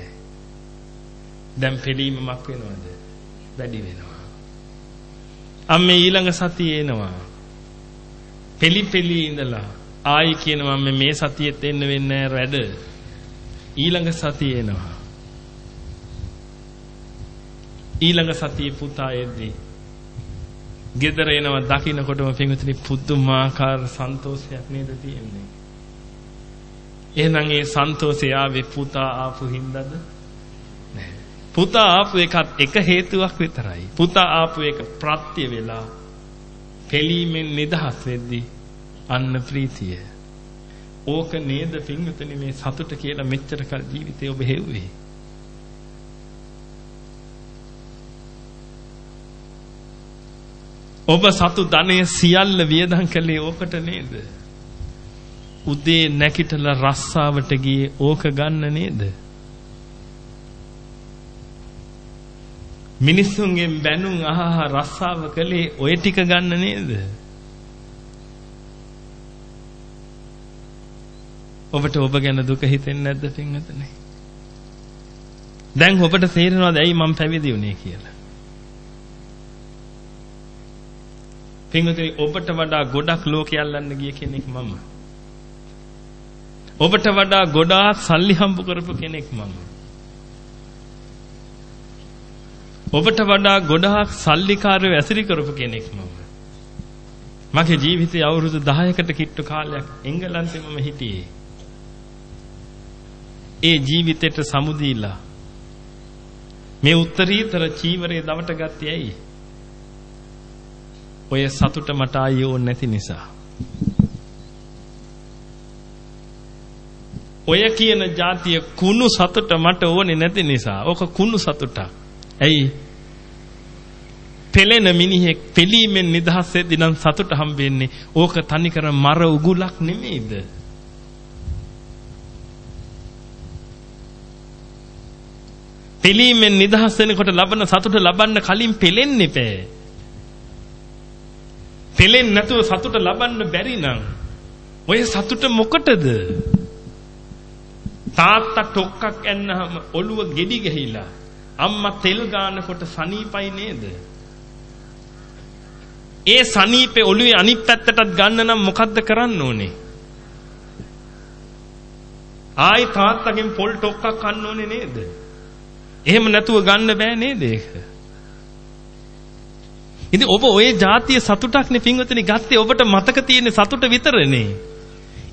දැන් පිළීමක් වෙනවද? වැඩි වෙනවා. අම්මේ ඊළඟ සතියේ එනවා. පෙලි පෙලි ඉඳලා ආයි කියනවා අම්මේ මේ සතියෙත් එන්න වෙන්නේ වැඩ. ඊළඟ සතියේ එනවා. ඊළඟ සතියේ පුතා එද්දී ගෙදර එනවා දකින්නකොටම පින්විතනි පුදුමාකාර සන්තෝෂයක් නේද තියෙන්නේ එහෙනම් ඒ සන්තෝෂය ආවේ පුතා ආපු හින්දාද? නැහැ. පුතා ආපු එකත් එක හේතුවක් විතරයි. පුතා ආපු එක ප්‍රත්‍ය වෙලා පෙලීමෙන් නිදහස් වෙද්දී අන්න ප්‍රීතිය. ඕක නේද පින්විතනි මේ සතුට කියලා මෙච්චර කල් ජීවිතේ ඔබ හෙව්වේ. ඔබ සතු ධනය සියල්ල වියදම් කළේ ඕකට නේද? උදේ නැකිටලා රස්සාවට ගියේ ඕක ගන්න නේද? මිනිස්සුන්ගෙන් බැනුම් අහහ රස්සාව කළේ ඔය ටික ගන්න නේද? ඔබට ඔබ ගැන දුක හිතෙන්නේ නැද්ද පින්වතුනි? දැන් ඔබට තේරෙනවද ඇයි මම පැවිදි වුනේ කියලා? පින්වතුනි ඔබට වඩා ගොඩක් ලෝකෙ අල්ලන්න ගිය කෙනෙක් මම. ඔබට වඩා ගොඩාක් සල්ලි හම්බ කරපු කෙනෙක් මම. ඔබට වඩා ගොඩාක් සල්ලිකාරයෝ ඇසිරි කරපු කෙනෙක් මම. මගේ ජීවිතයේ අවුරුදු 10කට කිට්ටු කාලයක් එංගලන්තේ මම හිටියේ. ඒ ජීවිතේට සමුදීලා මේ උත්තරීතර චීවරයේ දවට ගත්තේ ඇයි? ඔය සතුට මට ආයේ ඕනේ නැති නිසා. ඔය කියන જાතිය කුණු සතුට මට ඕනේ නැති නිසා. ඕක කුණු සතුටක්. ඇයි? පෙලෙන මිනිහෙක් පෙලීමෙන් නිදහස් වෙද්දී නම් සතුට හම්බෙන්නේ. ඕක තනිකර මර උගුලක් නෙමෙයිද? පෙලීමෙන් නිදහස් වෙනකොට ලබන සතුට ලබන්න කලින් පෙලෙන්න එපෑ. පෙලෙන්නේ නැතුව සතුට ලබන්න බැරි නම් ඔය සතුට මොකටද? තාත්තා ටොක්කක් ඇන්නහම ඔළුව ගෙඩි ගහිලා අම්මා තෙල් ගානකොට සනීපයි නේද? ඒ සනීපේ ඔළුවේ අනිත් පැත්තටත් ගන්න නම් මොකද්ද කරන්න ඕනේ? ආයි තාත්තගෙන් පොල් ටොක්කක් කන්න ඕනේ නේද? එහෙම නැතුව ගන්න බෑ නේද ඒක? ඉතින් ඔබ ওই જાතිය සතුටක්නේ පින්වතුනි ගත්තේ ඔබට මතක තියෙන සතුට විතරනේ.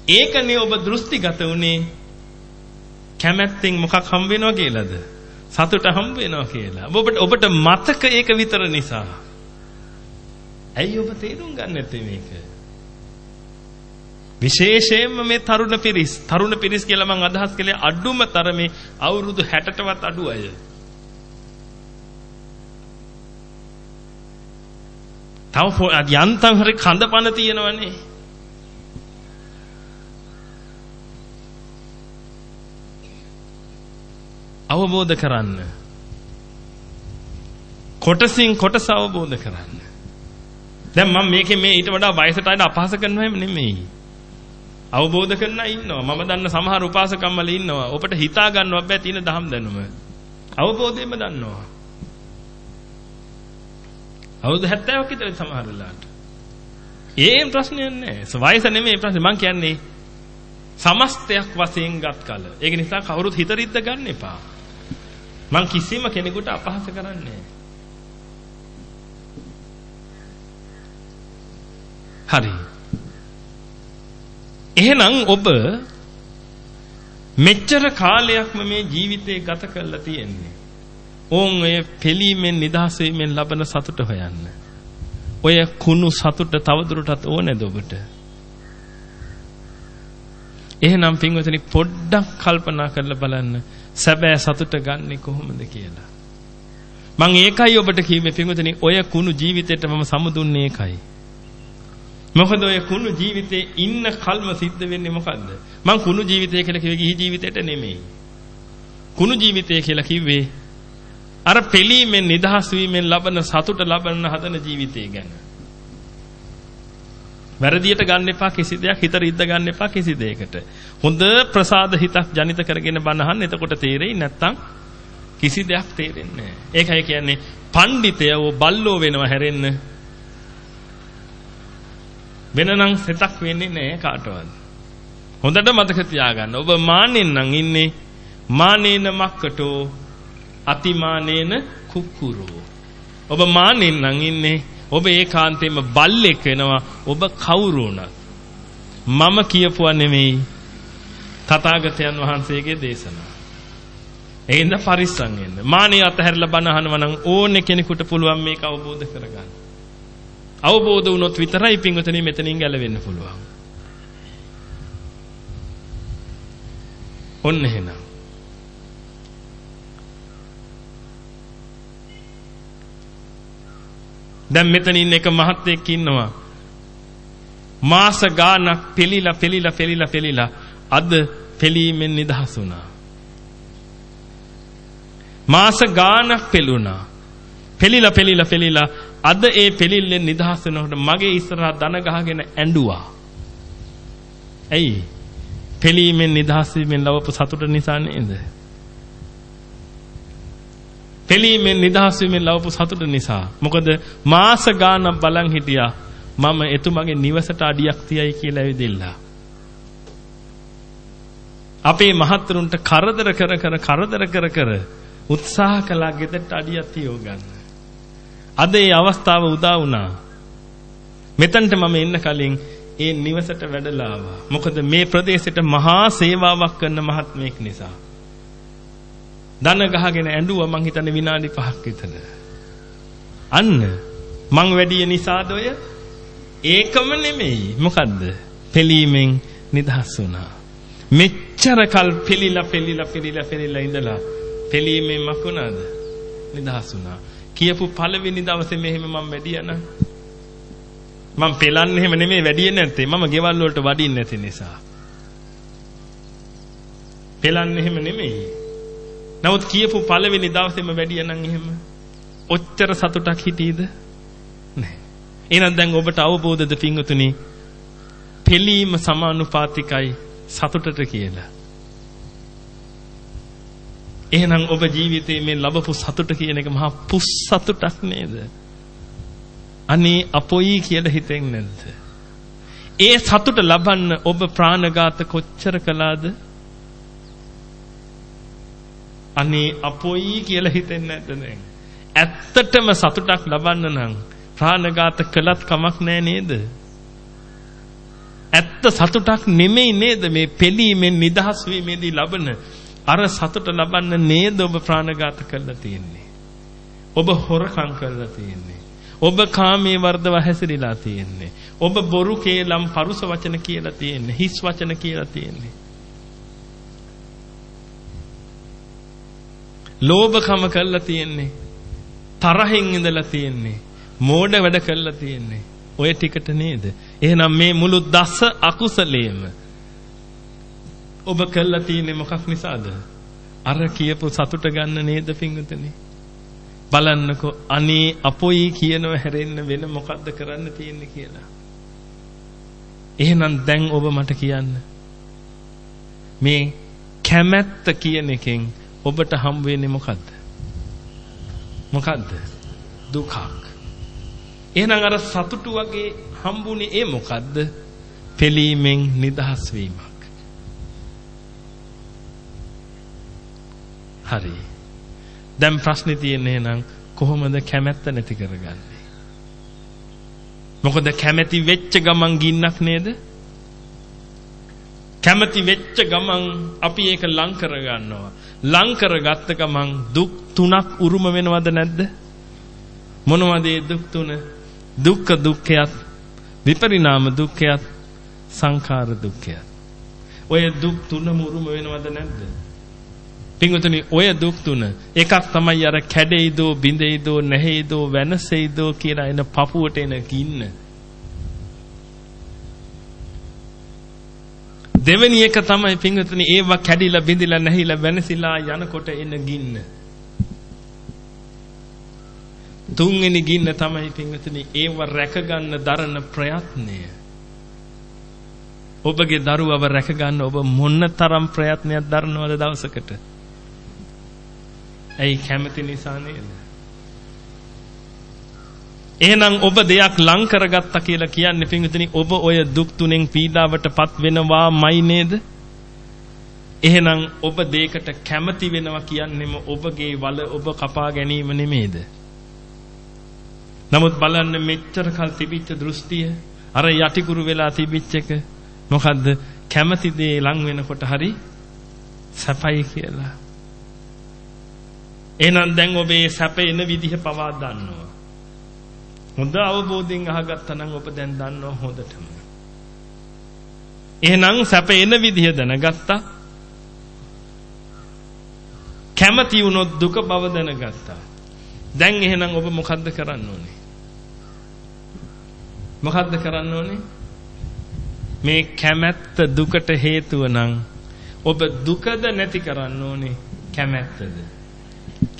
ඒකනේ ඔබ දෘෂ්ටිගත උනේ. කැමැත්තෙන් මොකක් හම්බ වෙනවා කියලාද? සතුට හම්බ වෙනවා කියලා. ඔබට ඔබට මතක ඒක විතර නිසා. ඇයි ඔබ තේරුම් ගන්න නැත්තේ මේක? විශේෂයෙන්ම මේ තරුණ පිරිස් තරුණ පිරිස් කියලා මම අදහස් කළේ අඩුම තරමේ අවුරුදු 60ටවත් අඩු අය. තව යන්තම් හරි කඳපන තියෙනවනේ. අවබෝධ කරන්න. කොටසින් කොටස අවබෝධ කරන්න. දැන් මම මේකේ මේ ඊට වඩා වයසට අයන අපහාස කරනවා එහෙම නෙමෙයි. අවබෝධ කරන ඉන්නවා. මම දන්න සමහර උපාසකම්මල ඉන්නවා. ඔබට හිතා ගන්නවත් බෑ තියෙන දහම් දැනුම. අවබෝධයෙන්ම දන්නවා. අවුරුදු 70ක් විතර සමහර වෙලාවට. ඒ ප්‍රශ්නයක් නෑ. වයස නෙමෙයි ප්‍රශ්නේ. මං කියන්නේ සමස්තයක් වශයෙන් ගත් කල. ඒක නිසා කවුරුත් හිත රිද්ද ගන්න එපා. මං කිසිම කෙනෙකුට අපහාස කරන්නේ හරි. එහෙනම් ඔබ මෙච්චර කාලයක්ම මේ ජීවිතේ ගත කරලා තියෙන්නේ. ඕන් ඔය පිළීමෙන් නිදහස් වීමෙන් ලබන සතුට හොයන්න. ඔය කුණු සතුට තවදුරටත් ඕනේද ඔබට? එහෙනම් පින්වතුනි පොඩ්ඩක් කල්පනා කරලා බලන්න සැබෑ සතුට ගන්නෙ කොහොමද කියලා. මම ඒකයි ඔබට කිව්වේ පින්වතුනි ඔය කුණු ජීවිතේට මම සමුදුන්නේ ඒකයි. මොකද ඔය කුණු ජීවිතේ ඉන්න කල්ම සිද්ධ වෙන්නේ මොකද්ද? මං කුණු ජීවිතය කියලා කිව්වේ ගිහි ජීවිතේට නෙමෙයි. කුණු ජීවිතය කියලා කිව්වේ අර පිළීමෙන් නිදහස් වීමෙන් ලබන සතුට ලබන හදන ජීවිතය ගැන. වැරදියට ගන්න එපා කිසි දෙයක් හිත රිද්ද ගන්න එපා කිසි දෙයකට. හොඳ ප්‍රසාද හිතක් ජනිත කරගෙන බනහන් එතකොට තේරෙයි නැත්තම් කිසි දෙයක් තේරෙන්නේ නැහැ. ඒකයි කියන්නේ පඬිතයව බල්ලෝ වෙනව හැරෙන්න වෙනනම් සෙතක් වෙන්නේ නැහැ කාටවත්. හොඳට මතක තියාගන්න. ඔබ මානෙන් නම් ඉන්නේ මානේන මක්කටෝ අතිමානේන කුක්කුරෝ. ඔබ මානෙන් නම් ඉන්නේ ඔබ ඒකාන්තයෙන්ම බල්ලෙක් වෙනවා ඔබ කවුරු වුණත්. මම කියපුවා නෙමෙයි තථාගතයන් වහන්සේගේ දේශනාව. ඒින්ද පරිස්සම් වෙන්න. මානිය අතහැරලා බණ අහනවා නම් ඕනේ කෙනෙකුට පුළුවන් මේක අවබෝධ කරගන්න. අවබෝධ වුණොත් විතරයි පින්වතනි මෙතනින් ගැලවෙන්න පුළුවන්. ඔන්න එහෙනම්. දැන් මෙතන ඉන්න එක මහත්යෙක් ඉන්නවා. මාස ගාණක් පෙලිලා පෙලිලා පෙලිලා පෙලිලා අද පෙලීමෙන් නිදහස් වුණා. මාස ගාණක් පෙළුණා. පෙලිලා පෙලිලා පෙලිලා අද ඒ පෙලිල්ලෙන් නිදහස් වෙනකොට මගේ ඉස්සරහා දන ගහගෙන ඇඬුවා. ඇයි? පෙලීමෙන් නිදහස් වීමෙන් ලැබපු සතුට නිසා නේද? පෙලීමෙන් නිදහස් වීමෙන් ලවපු සතුට නිසා. මොකද මාස ගාණක් බලන් හිටියා මම එතුමගේ නිවසට අඩියක් තියයි කියලා ඇවිදilla. අපේ මහත්තුරුන්ට කරදර කර කර කරදර කර කර උත්සාහ කළා ගෙදරට අඩියක් තියව ගන්න. අද ඒ අවස්ථාව උදා වුණා. මෙතනට මම එන්න කලින් ඒ නිවසට වැඩලා ආවා. මොකද මේ ප්‍රදේශයට මහා සේවාවක් කරන මහත්මයෙක් නිසා. දන ගහගෙන ඇඬුවා මං හිතන්නේ විනාඩි 5ක් විතර. අන්න මං වැඩි නිසාද ඔය ඒකම නෙමෙයි. මොකද්ද? පෙලීමෙන් නිදහස් වුණා. මෙච්චර කල් පෙලිලා පෙලිලා පෙලිලා පෙලිලා ඉඳලා පෙලීමෙන් මකුණාද? නිදහස් වුණා. කියපු පළවෙනි දවසේ මෙහෙම මම වැඩියනම් මම පෙලන්නේ එහෙම නෙමෙයි වැඩියෙන් නැත්තේ මම ගෙවල් වලට වඩින්න නැති නිසා පෙලන්නේ එහෙම නෙමෙයි නමුත් කියපු පළවෙනි දවසේම වැඩිය නම් එහෙම ඔච්චර සතුටක් හිටියේද? නැහැ එහෙනම් දැන් ඔබට අවබෝධද පින්වතුනි පෙලීම සමානුපාතිකයි සතුටට කියලා. එහෙනම් ඔබ ජීවිතයේ මේ ලැබපු සතුට කියන එක මහා පුස් සතුටක් නේද? අනේ අපොයි කියලා හිතෙන්නේ නැද්ද? ඒ සතුට ලබන්න ඔබ ප්‍රාණඝාත කොච්චර කළාද? අනේ අපොයි කියලා හිතෙන්නේ නැද්ද දැන්? ඇත්තටම සතුටක් ලබන්න නම් ප්‍රාණඝාත කළත් කමක් නැහැ නේද? ඇත්ත සතුටක් නෙමෙයි නේද මේ පෙළීමෙන් නිදහස් වීමේදී ලබන අර සතුට ලබන්න නේද ඔබ ප්‍රාණඝාත කළා තියෙන්නේ. ඔබ හොරකම් කළා තියෙන්නේ. ඔබ කාමයේ වර්ධව හැසිරීලා තියෙන්නේ. ඔබ බොරු කේලම් පරුස වචන කියලා තියෙන්නේ. හිස් වචන කියලා තියෙන්නේ. ලෝභකම කළා තියෙන්නේ. තරහින් ඉඳලා තියෙන්නේ. මෝඩ වැඩ කළා තියෙන්නේ. ඔය ටිකට නේද? එහෙනම් මේ මුළු දස අකුසලයේම ඔබ කළා තියෙන්නේ මොකක් නිසාද? අර කියපු සතුට ගන්න නේද පිංගුතනේ? බලන්නකෝ අනේ අපොයි කියනව හැරෙන්න වෙන මොකද්ද කරන්න තියෙන්නේ කියලා. එහෙනම් දැන් ඔබ මට කියන්න. මේ කැමැත්ත කියන එකෙන් ඔබට හම් වෙන්නේ මොකද්ද? මොකද්ද? දුකක්. එහෙනම් අර සතුටු වගේ හම්බුනේ ඒ මොකද්ද? පෙලීමෙන් නිදහස් වීමක්. හරි. දැන් ප්‍රශ්නේ තියෙන්නේ එහෙනම් කොහොමද කැමැත්ත නැති කරගන්නේ? මොකද කැමැති වෙච්ච ගමන් ගින්නක් නේද? කැමැති වෙච්ච ගමන් අපි ඒක ලං කර ගන්නවා. ලං කරගත්ත ගමන් දුක් තුනක් උරුම වෙනවද නැද්ද? මොනවද ඒ දුක් තුන? දුක්ඛ දුක්ඛයත් විපරිණාම දුක්ඛයත් සංඛාර දුක්ඛයත්. ඔය දුක් තුනම උරුම වෙනවද නැද්ද? පින්වතුනි ඔය දුක් තුන එකක් තමයි අර කැඩෙයිදෝ බිඳෙයිදෝ නැහෙයිදෝ වෙනසෙයිදෝ කියලා එන පපුවට එන කින්න. දෙවෙනි එක තමයි පින්වතුනි ඒවා කැඩිලා බිඳිලා නැහිලා වෙනසිලා යනකොට එන ගින්න. තුන්වෙනි ගින්න තමයි පින්වතුනි ඒව රැකගන්න දරන ප්‍රයත්නය. ඔබගේ දරුවව රැකගන්න ඔබ මොන තරම් ප්‍රයත්නයක් දරනවද දවසකට? ඇයි කැමති නිසා නේද? එහෙනම් ඔබ දෙයක් ලං කරගත්තා කියලා කියන්නේ පින්විතනි ඔබ ඔය දුක් තුනෙන් පීඩාවටපත් වෙනවාමයි නේද? එහෙනම් ඔබ දෙයකට කැමති වෙනවා කියන්නේම ඔබගේ වල ඔබ කපා ගැනීම නෙමේද? නමුත් බලන්න මෙච්චර කල් තිබිච්ච දෘෂ්ටිය අර යටිකුරු වෙලා තිබිච්ච එක මොකද්ද? කැමති දේ ලං වෙනකොට හරි සැපයි කියලා. එහෙනම් දැන් ඔබේ සැප එන විදිහ පවා දන්නවා. හොඳ අවබෝධයෙන් අහගත්තා නම් ඔබ දැන් දන්නවා හොඳටම. එහෙනම් සැප එන විදිහ දැනගත්තා. කැමති වුණොත් දුක බව දැනගත්තා. දැන් එහෙනම් ඔබ මොකද්ද කරන්න ඕනේ? මොකද්ද කරන්න ඕනේ? මේ කැමැත්ත දුකට හේතුව නම් ඔබ දුකද නැති කරන්න ඕනේ කැමැත්තද?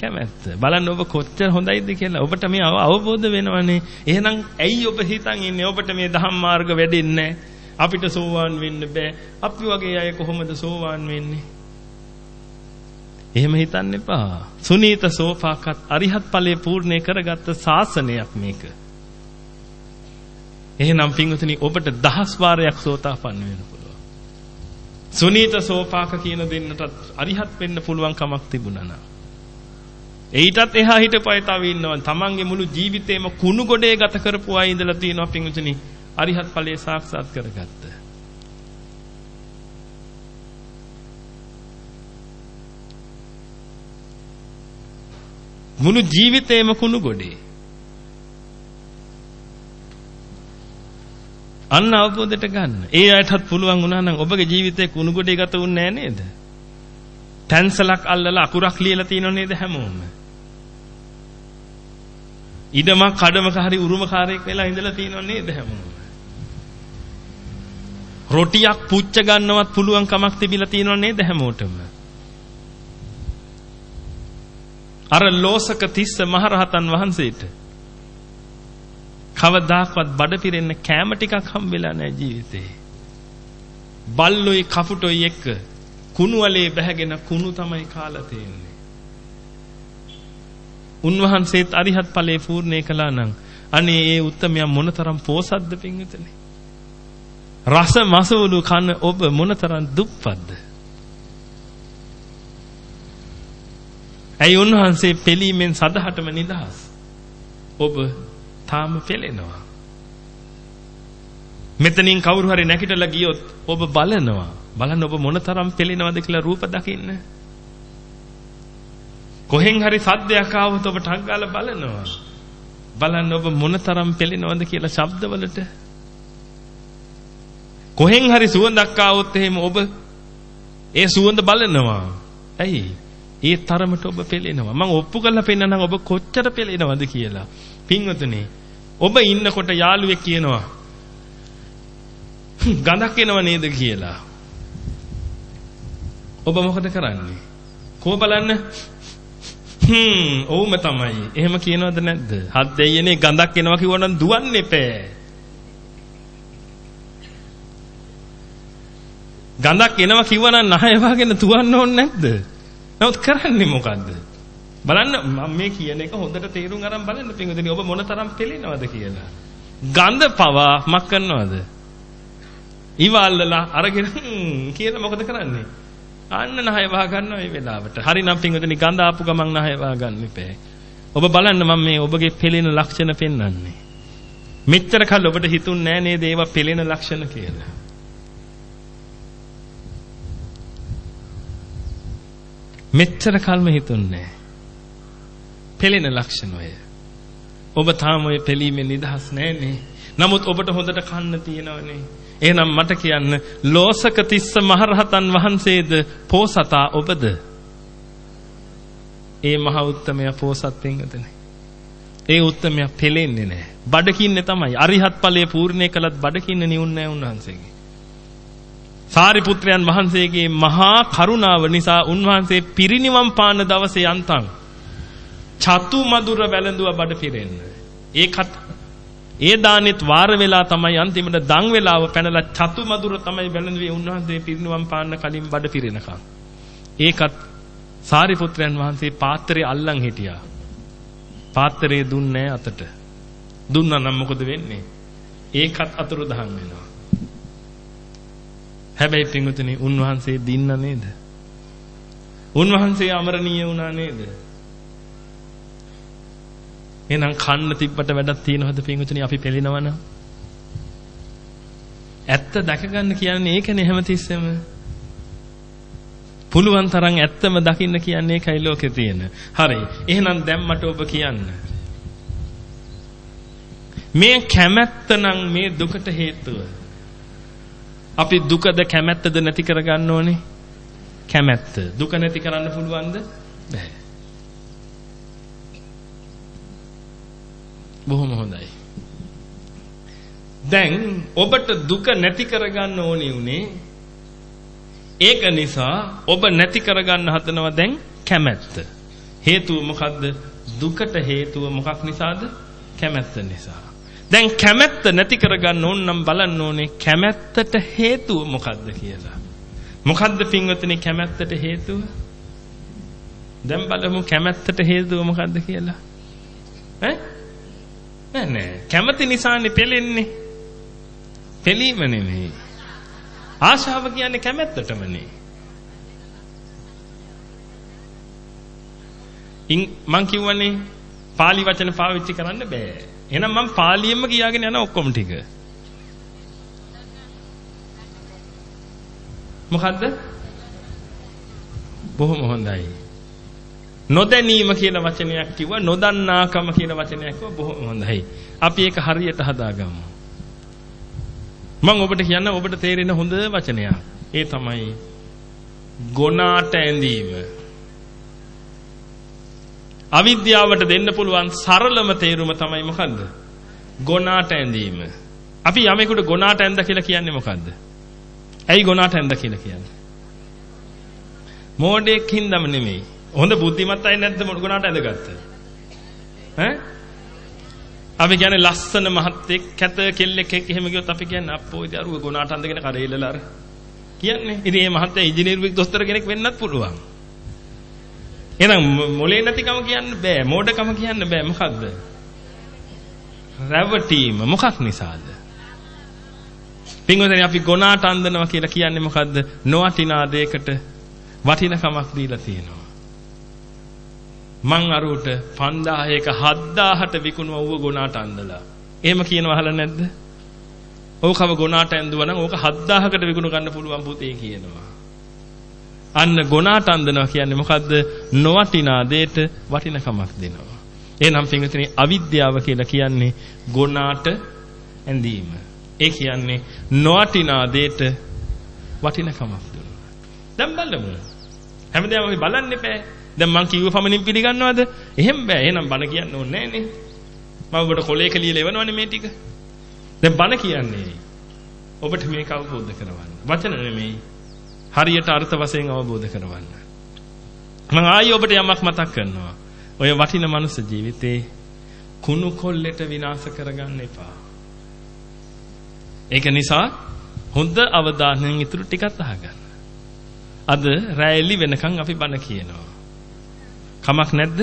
කැමැත්ත. බලන්න ඔබ කොච්චර හොඳයිද කියලා. ඔබට මේ අවබෝධ වෙනවනේ. එහෙනම් ඇයි ඔබ හිතන් ඉන්නේ ඔබට මේ ධම්ම මාර්ග වැඩෙන්නේ අපිට සෝවාන් වෙන්න බෑ. අපි වගේ අය කොහොමද සෝවාන් වෙන්නේ? එහෙම හිතන්න එපා. සුනීත සෝපාකත් අරිහත් ඵලයේ පූර්ණේ කරගත්ත ශාසනයක් මේක. එහෙනම් පින්වතුනි ඔබට දහස් වාරයක් සෝතාපන්න වෙන්න පුළුවන්. සුනීත සෝපාක කියන දෙන්නටත් අරිහත් වෙන්න පුළුවන් කමක් තිබුණා නම්. ඊටත් එහා හිටපයි තව ඉන්නවා. තමන්ගේ මුළු ජීවිතේම කුණු ගොඩේ ගත කරපු අය ඉඳලා තියෙනවා පින්වතුනි. අරිහත් ඵලයේ සාක්ෂාත් කරගත්ත. මුළු ජීවිතේම කුණු ගොඩේ. අන්න අවබෝධයට ගන්න. ඒ අයටත් පුළුවන් වුණා නම් ඔබගේ ජීවිතේ කුණු ගොඩේ ගත වුන්නේ නැහැ නේද? තැන්සලක් අල්ලලා අකුරක් ලියලා තියෙනව නේද හැමෝම? ඉඩමක් කඩමක හරි උරුමකාරයෙක් වෙලා ඉඳලා තියෙනව නේද හැමෝම? රොටියක් පුච්ච ගන්නවත් පුළුවන් කමක් තිබිලා තියෙනව නේද හැමෝටම? අර ලෝසක තිස්ස මහරහතන් වහන්සේට කවදාක්වත් බඩ පිරෙන්න කෑම ටිකක් හම්බෙලා නැහැ ජීවිතේ. බල්ලොයි කපුටොයි එක්ක කුණු වලේ බැහැගෙන කුණු තමයි කාලා තියෙන්නේ. උන්වහන්සේත් අරිහත් ඵලයේ පූර්ණේ කළා නම් අනේ ඒ උත්තමයා මොනතරම් පෝසත්ද පින්විතනේ. රස මසවලු කන ඔබ මොනතරම් දුප්පත්ද? ඇයි උන්වහන්සේ පිළීමෙන් සදහටම නිදහස්? ඔබ තාම පෙලෙනවා. මෙතනින් කවුරු හරි නැගිටලා ගියොත් ඔබ බලනවා. බලන්න ඔබ මොනතරම් පෙලෙනවද කියලා රූප දකින්න. කොහෙන් හරි සද්දයක් ආවොත් ඔබ ටක් ගාලා බලනවා. බලන්න ඔබ මොනතරම් පෙලෙනවද කියලා ශබ්දවලට. කොහෙන් හරි සුවඳක් ආවොත් එහෙම ඔබ ඒ සුවඳ බලනවා. ඇයි? ඒ තරමට ඔබ පෙළෙනවා. මම ඔප්පු කරලා පෙන්නනම් ඔබ කොච්චර පෙළෙනවද කියලා. පින්වතුනි, ඔබ ඉන්නකොට යාළුවෙක් කියනවා ගඳක් එනව නේද කියලා. ඔබ මොකද කරන්නේ? කෝ බලන්න. හ්ම්, ඔව්ම තමයි. එහෙම කියනවද නැද්ද? හත් දෙයියනේ ගඳක් එනවා කිව්වනම් දුවන්න එපෑ. ගඳක් එනවා කිව්වනම් නහය වහගෙන තුවන්න ඕනේ නැද්ද? නමුත් කරන්නේ මොකද්ද? බලන්න මම මේ කියන එක හොඳට තේරුම් අරන් බලන්න පින්වතුනි ඔබ මොනතරම් පෙළෙනවද කියලා. ගඳ පවා මක් කරනවද? ඉවල්ලලා අරගෙන කියලා මොකද කරන්නේ? අන්න නහය වහ ගන්නවා මේ වෙලාවට. හරිනම් පින්වතුනි ගඳ ආපු ගමන් නහය වහ ගන්න එපා. ඔබ බලන්න මම මේ ඔබගේ පෙළෙන ලක්ෂණ පෙන්වන්නේ. මෙච්චර කල් ඔබට හිතුන්නේ නෑ නේද ඒවා පෙළෙන ලක්ෂණ කියලා. මෙච්චර කල්ම හිතුන්නේ පෙළෙන ලක්ෂණය. ඔබ තාම ඔය පෙළීමේ නිදහස් නැන්නේ. නමුත් ඔබට හොඳට කන්න තියෙනවනේ. එහෙනම් මට කියන්න ලෝසක තිස්ස මහරහතන් වහන්සේද පෝසතා ඔබද? ඒ මහ උත්තමයා පෝසත් වෙන්නදනේ. ඒ උත්තමයා පෙලෙන්නේ නැහැ. බඩකින්නේ තමයි. අරිහත් ඵලයේ පූර්ණේ කළත් බඩකින්න නිවුන්නේ නැහැ උන්වහන්සේගේ. සාරිපුත්‍රයන් වහන්සේගේ මහා කරුණාව නිසා උන්වහන්සේ පිරිනිවන් පාන දවසේ යන්තම් චතු මధుර වැළඳුව බඩ පිරෙන්න. ඒකත් ඒ දානෙත් වාර වෙලා තමයි අන්තිමට දන් වෙලාව පැනලා චතු මధుර තමයි වැළඳුවේ උන්වහන්සේ පිරිනිවන් පාන්න කලින් බඩ පිරෙනකම්. ඒකත් සාරිපුත්‍රයන් වහන්සේ පාත්‍රය අල්ලන් හිටියා. පාත්‍රය දුන්නේ අතට. දුන්නා නම් මොකද වෙන්නේ? ඒකත් අතුරුදහන් වෙනවා. හැබැයි පින්වතුනි උන්වහන්සේ දින්න නේද? උන්වහන්සේ අමරණීය වුණා නේද? එහෙනම් කන්න තිබ්බට වැඩක් තියෙනවද පින්වතුනි අපි පෙළිනවනම්? ඇත්ත දැක ගන්න කියන්නේ ඒකනේ හැමතිස්සෙම. පුළුවන් තරම් ඇත්තම දකින්න කියන්නේ ඒකයි ලෝකේ තියෙන. හරි. එහෙනම් දැන් මට ඔබ කියන්න. මේ කැමැත්ත නම් මේ දුකට හේතුව. අපි දුකද කැමැත්තද නැති කරගන්න ඕනේ? කැමැත්ත. දුක නැති කරන්න පුළුවන්ද? බැහැ. බොහොම හොඳයි. දැන් ඔබට දුක නැති කරගන්න ඕනේ උනේ ඒක නිසා ඔබ නැති කරගන්න හදනවා දැන් කැමැත්ත. හේතුව මොකද්ද? දුකට හේතුව මොකක් නිසාද? කැමැත්ත නිසා. දැන් කැමැත්ත නැති කරගන්න ඕන නම් බලන්න ඕනේ කැමැත්තට හේතුව මොකද්ද කියලා. මොකද්ද පින්වතුනි කැමැත්තට හේතුව? දැන් බලමු කැමැත්තට හේතුව මොකද්ද කියලා. ඈ? නෑ නෑ. කැමති නිසානේ පෙලෙන්නේ. පෙලීම නෙමෙයි. ආශාව කියන්නේ කැමැත්තටමනේ. ඉන් මං කිව්වනේ pāli වචන පාවිච්චි කරන්න බෑ. එහෙනම් මං පාලියෙන්ම කියාගෙන යන ඔක්කොම ටික. මොකද්ද? බොහොම හොඳයි. නොදැනීම කියන වචනයක් කිව්වා නොදන්නාකම කියන වචනයක් කිව්වා බොහොම හොඳයි. අපි ඒක හරියට හදාගමු. මම ඔබට කියන්න ඔබට තේරෙන හොඳ වචනයක්. ඒ තමයි ගොනාට ඇඳීම. අවිද්‍යාවට දෙන්න පුළුවන් සරලම තේරුම තමයි මොකද්ද? ගොනාට ඇඳීම. අපි යමෙකුට ගොනාට ඇඳ කියලා කියන්නේ මොකද්ද? ඇයි ගොනාට ඇඳ කියලා කියන්නේ? මෝඩෙක් හින්දාම නෙමෙයි. හොඳ බුද්ධිමත් අය නැද්ද ගොනාට ඇඳගත්ත? ඈ? අපි කියන්නේ ලස්සන මහත්තයෙක් කැත කෙල්ලෙක් එක්ක එහෙම ගියොත් අපි කියන්නේ අප්පෝ ඉතින් අරුව ගොනාට අඳගෙන කරේලලා අර කියන්නේ. ඉතින් මේ මහත්තයා ඉංජිනේරුවෙක් දොස්තර කෙනෙක් වෙන්නත් පුළුවන්. එහෙනම් මොලේ නැතිකම කියන්න බෑ. මෝඩකම කියන්න බෑ. මොකද්ද? රැවටීම මොකක් නිසාද? පින්වතුනි අපි ගොනාට අඳනවා කියලා කියන්නේ මොකද්ද? නොවටිනා දෙයකට වටිනකමක් දීලා තියෙනවා. මං අරුවට 5000ක 7000ට විකුණුව ඌව ගොනාට අඳලා. එහෙම කියනව අහලා නැද්ද? ඕකව ගොනාට ඇඳුවා නම් ඕක 7000කට විකුණු ගන්න පුළුවන් පුතේ කියනවා. අන්න ගොනාට අඳනවා කියන්නේ මොකද්ද? නොවටිනා දෙයට වටිනකමක් දෙනවා. එහෙනම් පින්විතනි අවිද්‍යාව කියලා කියන්නේ ගොනාට ඇඳීම. ඒ කියන්නේ නොවටිනා දෙයට වටිනකමක් දෙනවා. දැන් බලමු. හැමදාම අපි බලන්න එපා. දැන් මං කිව්ව පමණින් පිළිගන්නවද? එහෙම බෑ. එහෙනම් බන කියන්න ඕනේ නෑනේ. මම ඔබට කොලේක ලියලා එවනවනේ මේ ටික. දැන් බන කියන්නේ ඔබට මේක අවබෝධ කරවන්න. වචන නෙමෙයි. හරියට අර්ථ වශයෙන් අවබෝධ කරවන්න. මම ආයි ඔබට යමක් මතක් කරනවා. ඔය වටින මනුස්ස ජීවිතේ කුණු කොල්ලෙට විනාශ කරගන්න එපා. ඒක නිසා හොඳ අවධානයෙන් ඉතුරු ටිකත් අහගන්න. අද රැයලි වෙනකන් අපි බණ කියනවා. කමක් නැද්ද?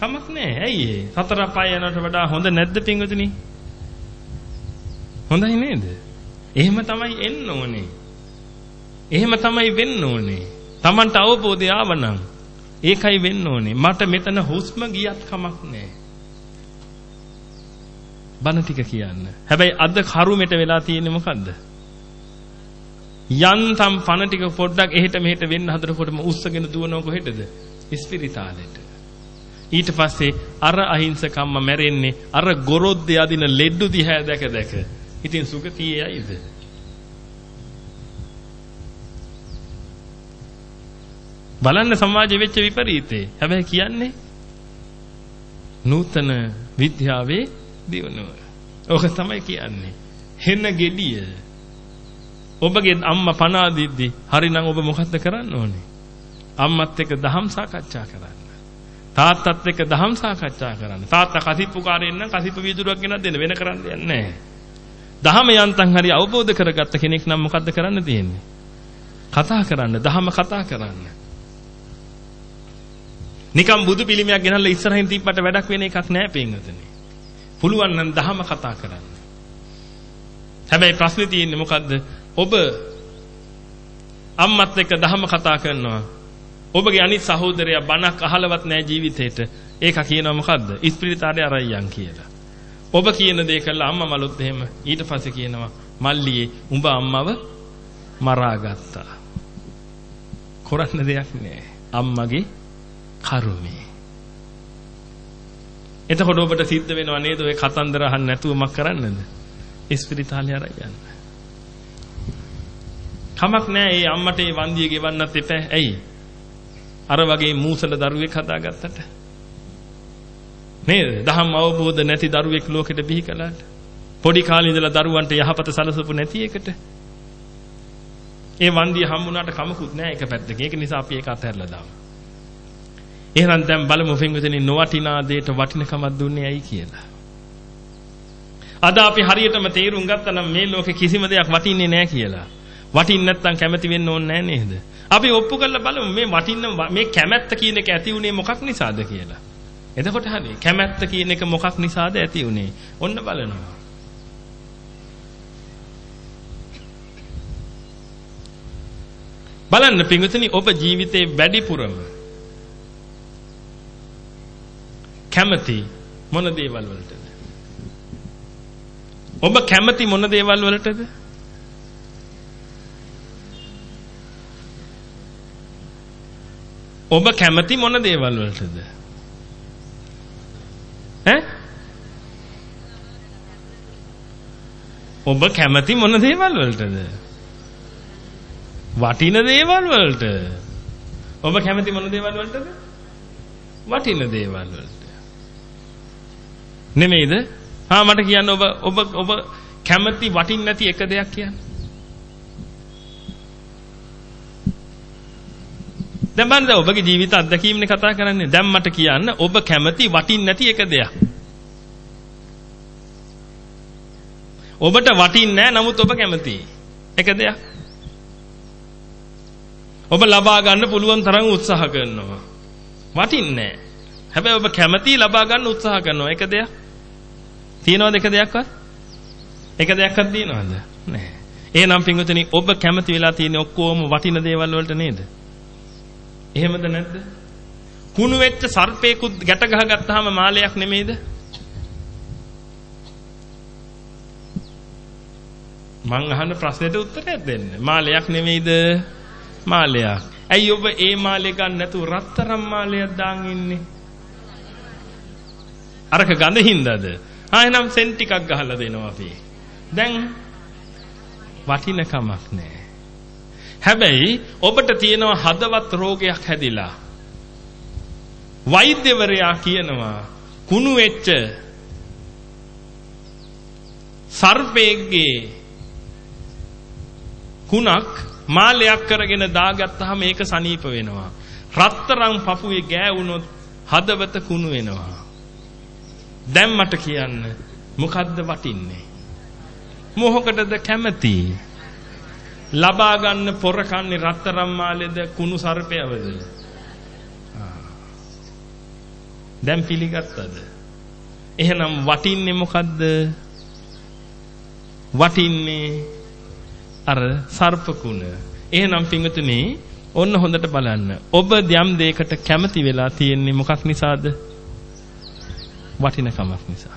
කමක් නැහැ. ඇයි ඒ? සතර පය යනට වඩා හොඳ නැද්ද පින්වතුනි? හොඳයි නේද? එහෙම තමයි එන්න ඕනේ. එහෙම තමයි වෙන්න ඕනේ. Tamanට අවබෝධය ආවනම් ඒකයි වෙන්න ඕනේ. මට මෙතන හුස්ම ගියත් කමක් නැහැ. බණ ටික කියන්න. හැබැයි අද කරුමෙට වෙලා තියෙන්නේ මොකද්ද? යන්තම් පණ ටික පොඩ්ඩක් එහෙට මෙහෙට වෙන්න හදනකොටම උස්සගෙන දුවනව කොහෙටද? ඉස්පිරිතාලෙට. ඊට පස්සේ අර අහිංසකම්ම මැරෙන්නේ අර ගොරොද්දේ අදින ලෙඩ්ඩු දිහා දැක දැක. ඉතින් සුගතියේ යයිද? බලන්න සමාජෙ වෙච්ච විපරීතේ. හැබැයි කියන්නේ නූතන විද්‍යාවේ දියුණුව. ඕක තමයි කියන්නේ. හෙන gediya. ඔබගේ අම්මා පණ අදිද්දි හරිනම් ඔබ මොකද්ද කරන්න ඕනේ? අම්මත් එක්ක දහම් සාකච්ඡා කරන්න. තාත්තත් එක්ක දහම් සාකච්ඡා කරන්න. තාත්තා කසිප්පුකාරයෙන් නම් කසිප්ප වීදුරුවක් ගෙනත් දෙන්න වෙන කරන්න දෙයක් නැහැ. දහම යන්තම් හරි අවබෝධ කරගත්ත කෙනෙක් නම් මොකද්ද කරන්න තියෙන්නේ? කතා කරන්න, දහම කතා කරන්න. නිකම් බුදු පිළිමයක් ගෙනල්ලා ඉස්සරහින් තිබ්බට වැඩක් වෙන එකක් නෑ පින්වතුනි. පුළුවන් නම් දහම කතා කරන්න. හැබැයි ප්‍රශ්නේ තියෙන්නේ මොකද්ද? ඔබ අම්මත් එක්ක දහම කතා කරනවා. ඔබගේ අනිත් සහෝදරයා බණක් අහලවත් නැහැ ජීවිතේට. ඒක කියනවා මොකද්ද? ඉස්පිරිතාලේ අරයන් කියලා. ඔබ කියන දේ කළා අම්මා මලුත් එහෙම. ඊට පස්සේ කියනවා මල්ලියේ උඹ අම්මව මරාගත්තා. කරන්න දෙයක් නෑ. අම්මගේ කරුමේ. එතකොට ඔබට සිද්ධ වෙනව නේද ඔය කතන්දර අහන්න නැතුව මක් කරන්නද? ඉස්පිරිතාලේ අරයන්. කමක් නෑ ඒ අම්මට ඒ වන්දිය ගෙවන්නත් එපා. ඇයි? අර වගේ මූසල දරුවෙක් හදාගත්තට. නේද? දහම් අවබෝධ නැති දරුවෙක් ලෝකෙට බිහි කළාට. පොඩි කාලේ ඉඳලා දරුවන්ට යහපත සලසපු නැති එකට. ඒ වන්දිය හම්බුණාට කමකුත් නෑ එක පැත්තකින්. ඒක නිසා අපි ඒක අතහැරලා දාමු. එහෙනම් දැන් බලමු පින්විතනි නොවටිනා දෙයට වටිනකමක් දුන්නේ ඇයි කියලා. අද අපි හරියටම තේරුම් ගත්තා නම් මේ ලෝකේ කිසිම දෙයක් වටින්නේ නැහැ කියලා. වටින්න නැත්නම් කැමති වෙන්න ඕනේ නැහැ නේද? අපි ඔප්පු කරලා බලමු මේ වටින්න මේ කැමැත්ත කියන එක ඇති උනේ මොකක් නිසාද කියලා. එතකොට හරි කැමැත්ත කියන එක මොකක් නිසාද ඇති උනේ? ඔන්න බලනවා. බලන්න පිංගුතුනි ඔබ ජීවිතේ වැඩිපුරම කැමති මොන දේවල් වලටද? ඔබ කැමති මොන දේවල් වලටද? ඔබ කැමති මොන දේවල් වලටද? ඈ? ඔබ කැමති මොන දේවල් වලටද? වටින දේවල් වලට. ඔබ කැමති මොන දේවල් වලටද? වටින දේවල් වලට. නෙමෙයිද? හා මට කියන්න ඔබ ඔබ ඔබ කැමති වටින් නැති එක දෙයක් කියන්න. දැන් බලන්න ඔබගේ ජීවිත අත්දැකීම්නේ කතා කරන්නේ. දැන් මට කියන්න ඔබ කැමති වටින් නැති එක දෙයක්. ඔබට වටින්නේ නැහැ නමුත් ඔබ කැමතියි. එක දෙයක්. ඔබ ලබා ගන්න පුළුවන් තරම් උත්සාහ කරනවා. වටින්නේ නැහැ. හැබැයි ඔබ කැමති ලබා ගන්න උත්සාහ කරනවා. එක දෙයක්. තියනවද එක දෙයක්වත්? එක දෙයක්වත් තියනවද? නැහැ. එහෙනම් පින්වතුනි ඔබ කැමති වෙලා තියෙන ඔක්කොම වටින දේවල් වලට නේද? එහෙමද නැද්ද? කුණු වෙච්ච සර්පේකුත් ගැට ගහගත්තාම මාලයක් නෙමෙයිද? මං අහන ප්‍රශ්නෙට උත්තරයක් දෙන්න. මාලයක් නෙමෙයිද? මාලයක්. ඇයි ඔබ ඒ මාලේ ගන්න නැතුව රත්තරන් මාලයක් දාන් ඉන්නේ? අරක ගඳ හින්දාද? ආ එහෙනම් සෙන් ටිකක් ගහලා දෙනවා අපි. දැන් වටින කමක් නැහැ. හැබැයි ඔබට තියෙනවා හදවත් රෝගයක් හැදිලා. වෛද්‍යවරයා කියනවා කුණු වෙච්ච සර්පේගේ කුණක් මාලයක් කරගෙන දාගත්තාම ඒක සනීප වෙනවා. රත්තරන් පපුවේ ගෑවුනොත් හදවත කුණු වෙනවා. දැන් මට කියන්න මොකද්ද වටින්නේ? මොහොකටද කැමති? ලබා ගන්න පොර කන්නේ රත්තරන් මාලේද කුණු සර්පයවද? දැන් පිළිගත්තද? එහෙනම් වටින්නේ මොකද්ද? වටින්නේ අර සර්ප කුණ. එහෙනම් පිංගුතුනි ඔන්න හොඳට බලන්න. ඔබ යම් දෙයකට කැමති වෙලා තියෙන්නේ මොකක් නිසාද? වටිනකමක් නිසා.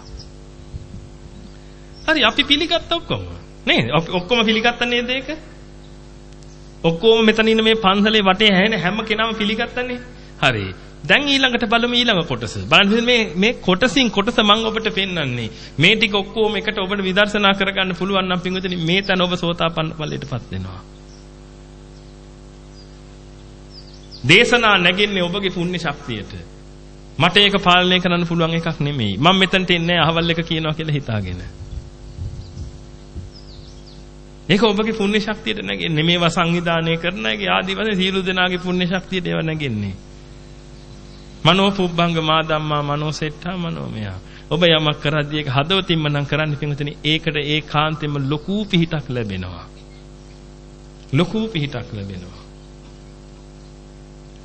හරි අපි පිළිගත්ත ඔක්කොම. නේද? ඔක්කොම පිළිගත්ත නේද ඒක? ඔක්කොම මෙතන ඉන්න මේ පන්සලේ වටේ හැෙන හැම කෙනාම පිළිගත්තනේ. හරි. දැන් ඊළඟට බලමු ඊළඟ කොටස. බලන්න මේ මේ කොටසින් කොටස මම ඔබට පෙන්වන්නේ. මේ ටික ඔක්කොම එකට ඔබට විදර්ශනා කරගන්න පුළුවන් නම් පින්විතනි මේ තැන ඔබ සෝතාපන්න ඵලයටපත් වෙනවා. දේශනා නැගින්නේ ඔබගේ පුණ්‍ය ශක්තියට. මට ඒක පාලනය කරන්න පුළුවන් එකක් නෙමෙයි. මම මෙතනට එන්නේ අහවල් එක කියනවා කියලා හිතාගෙන. ඒක ඔබගේ පුණ්‍ය ශක්තියට නැගෙන්නේ මේවා සංවිධානය කරන අයගේ ආදි වශයෙන් සීල දෙනාගේ පුණ්‍ය ශක්තියට ඒවා නැගෙන්නේ. මනෝ පුබ්බංග මා ධම්මා මනෝ සෙට්ඨා මනෝමය. ඔබ යමක් කරද්දී ඒක හදවතින්ම නම් කරන්න පිටුතනේ ඒකට ඒකාන්තයෙන්ම ලොකු පිහිටක් ලැබෙනවා. ලොකු පිහිටක් ලැබෙනවා.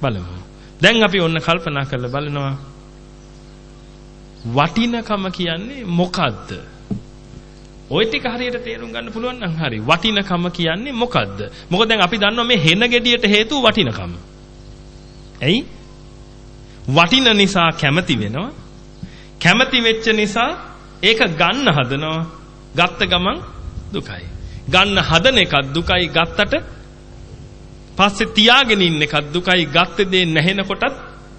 බලමු. දැන් අපි ඔන්න කල්පනා කරලා බලනවා වටිනකම කියන්නේ මොකද්ද? ওই ටික හරියට තේරුම් ගන්න පුළුවන් නම් හරි. වටිනකම කියන්නේ මොකද්ද? මොකද දැන් අපි දන්නවා මේ හෙන ගෙඩියට හේතුව වටිනකම. ඇයි? වටින නිසා කැමති වෙනවා. කැමති වෙච්ච නිසා ඒක ගන්න හදනවා. ගත්ත ගමන් දුකයි. ගන්න හදන එකක් දුකයි ගත්තට පස්සේ තියාගෙන ඉන්න එකක් දුකයි ගත්ත දේ නැහෙන කොටත්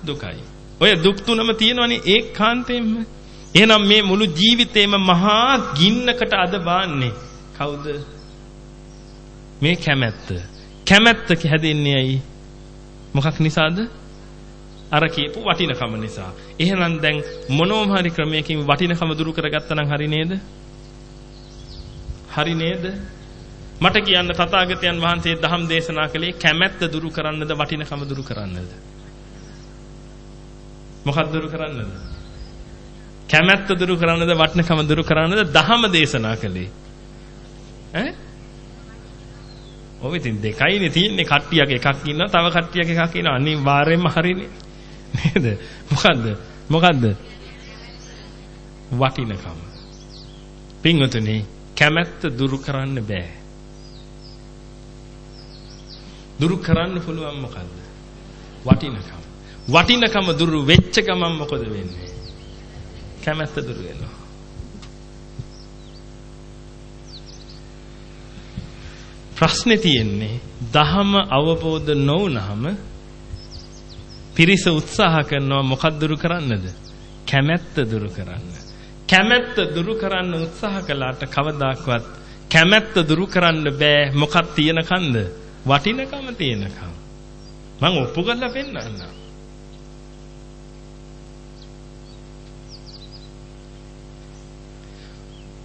දුකයි. ඔය දුක් තුනම තියෙනවනේ ඒකාන්තයෙන්ම. එහෙනම් මේ මුළු ජීවිතේම මහා ගින්නකට අද බාන්නේ කවුද? මේ කැමැත්ත. කැමැත්ත හැදෙන්නේ ඇයි? මොකක් නිසාද? අර කියපු වටිනකම නිසා. එහෙනම් දැන් මොනෝම හරි ක්‍රමයකින් වටිනකම දුරු කරගත්තා නම් හරි නේද? හරි නේද? මට කියන්න තථාගතයන් වහන්සේ දහම් දේශනා කළේ කැමැත්ත දුරු කරන්නද වටිනකම දුරු කරන්නද? මොකක්ද දුරු කරන්නද? කැමැත්ත දුරු කරන්නද වටිනකම දුරු කරන්නද දහම දේශනා කළේ? ඈ? ඔව් ඉතින් දෙකයිනේ තියෙන්නේ. කට්ටියක එකක් ඉන්නවා තව කට්ටියක එකක් ඉන්නවා. අනිවාර්යෙන්ම හරිනේ. නේද? මොකද්ද? මොකද්ද? වටිනකම. පින්වතුනි කැමැත්ත දුරු කරන්න බෑ. දුරු කරන්න පුළුවන් මොකද්ද? වටිනකම. වටිනකම දුරු වෙච්ච ගමන් මොකද වෙන්නේ? කැමැත්ත දුරු වෙනවා ප්‍රශ්නේ තියෙන්නේ දහම අවබෝධ නොවුනහම පිරිස උත්සාහ කරනවා මොකක් දුරු කරන්නද? කැමැත්ත දුරු කරන්න. කැමැත්ත දුරු කරන්න උත්සාහ කළාට කවදාක්වත් කැමැත්ත දුරු කරන්න බෑ මොකක් තියෙනකන්ද? වටිනකම තියෙනකම්. මම ඔප්පු කරලා පෙන්නන්නම්.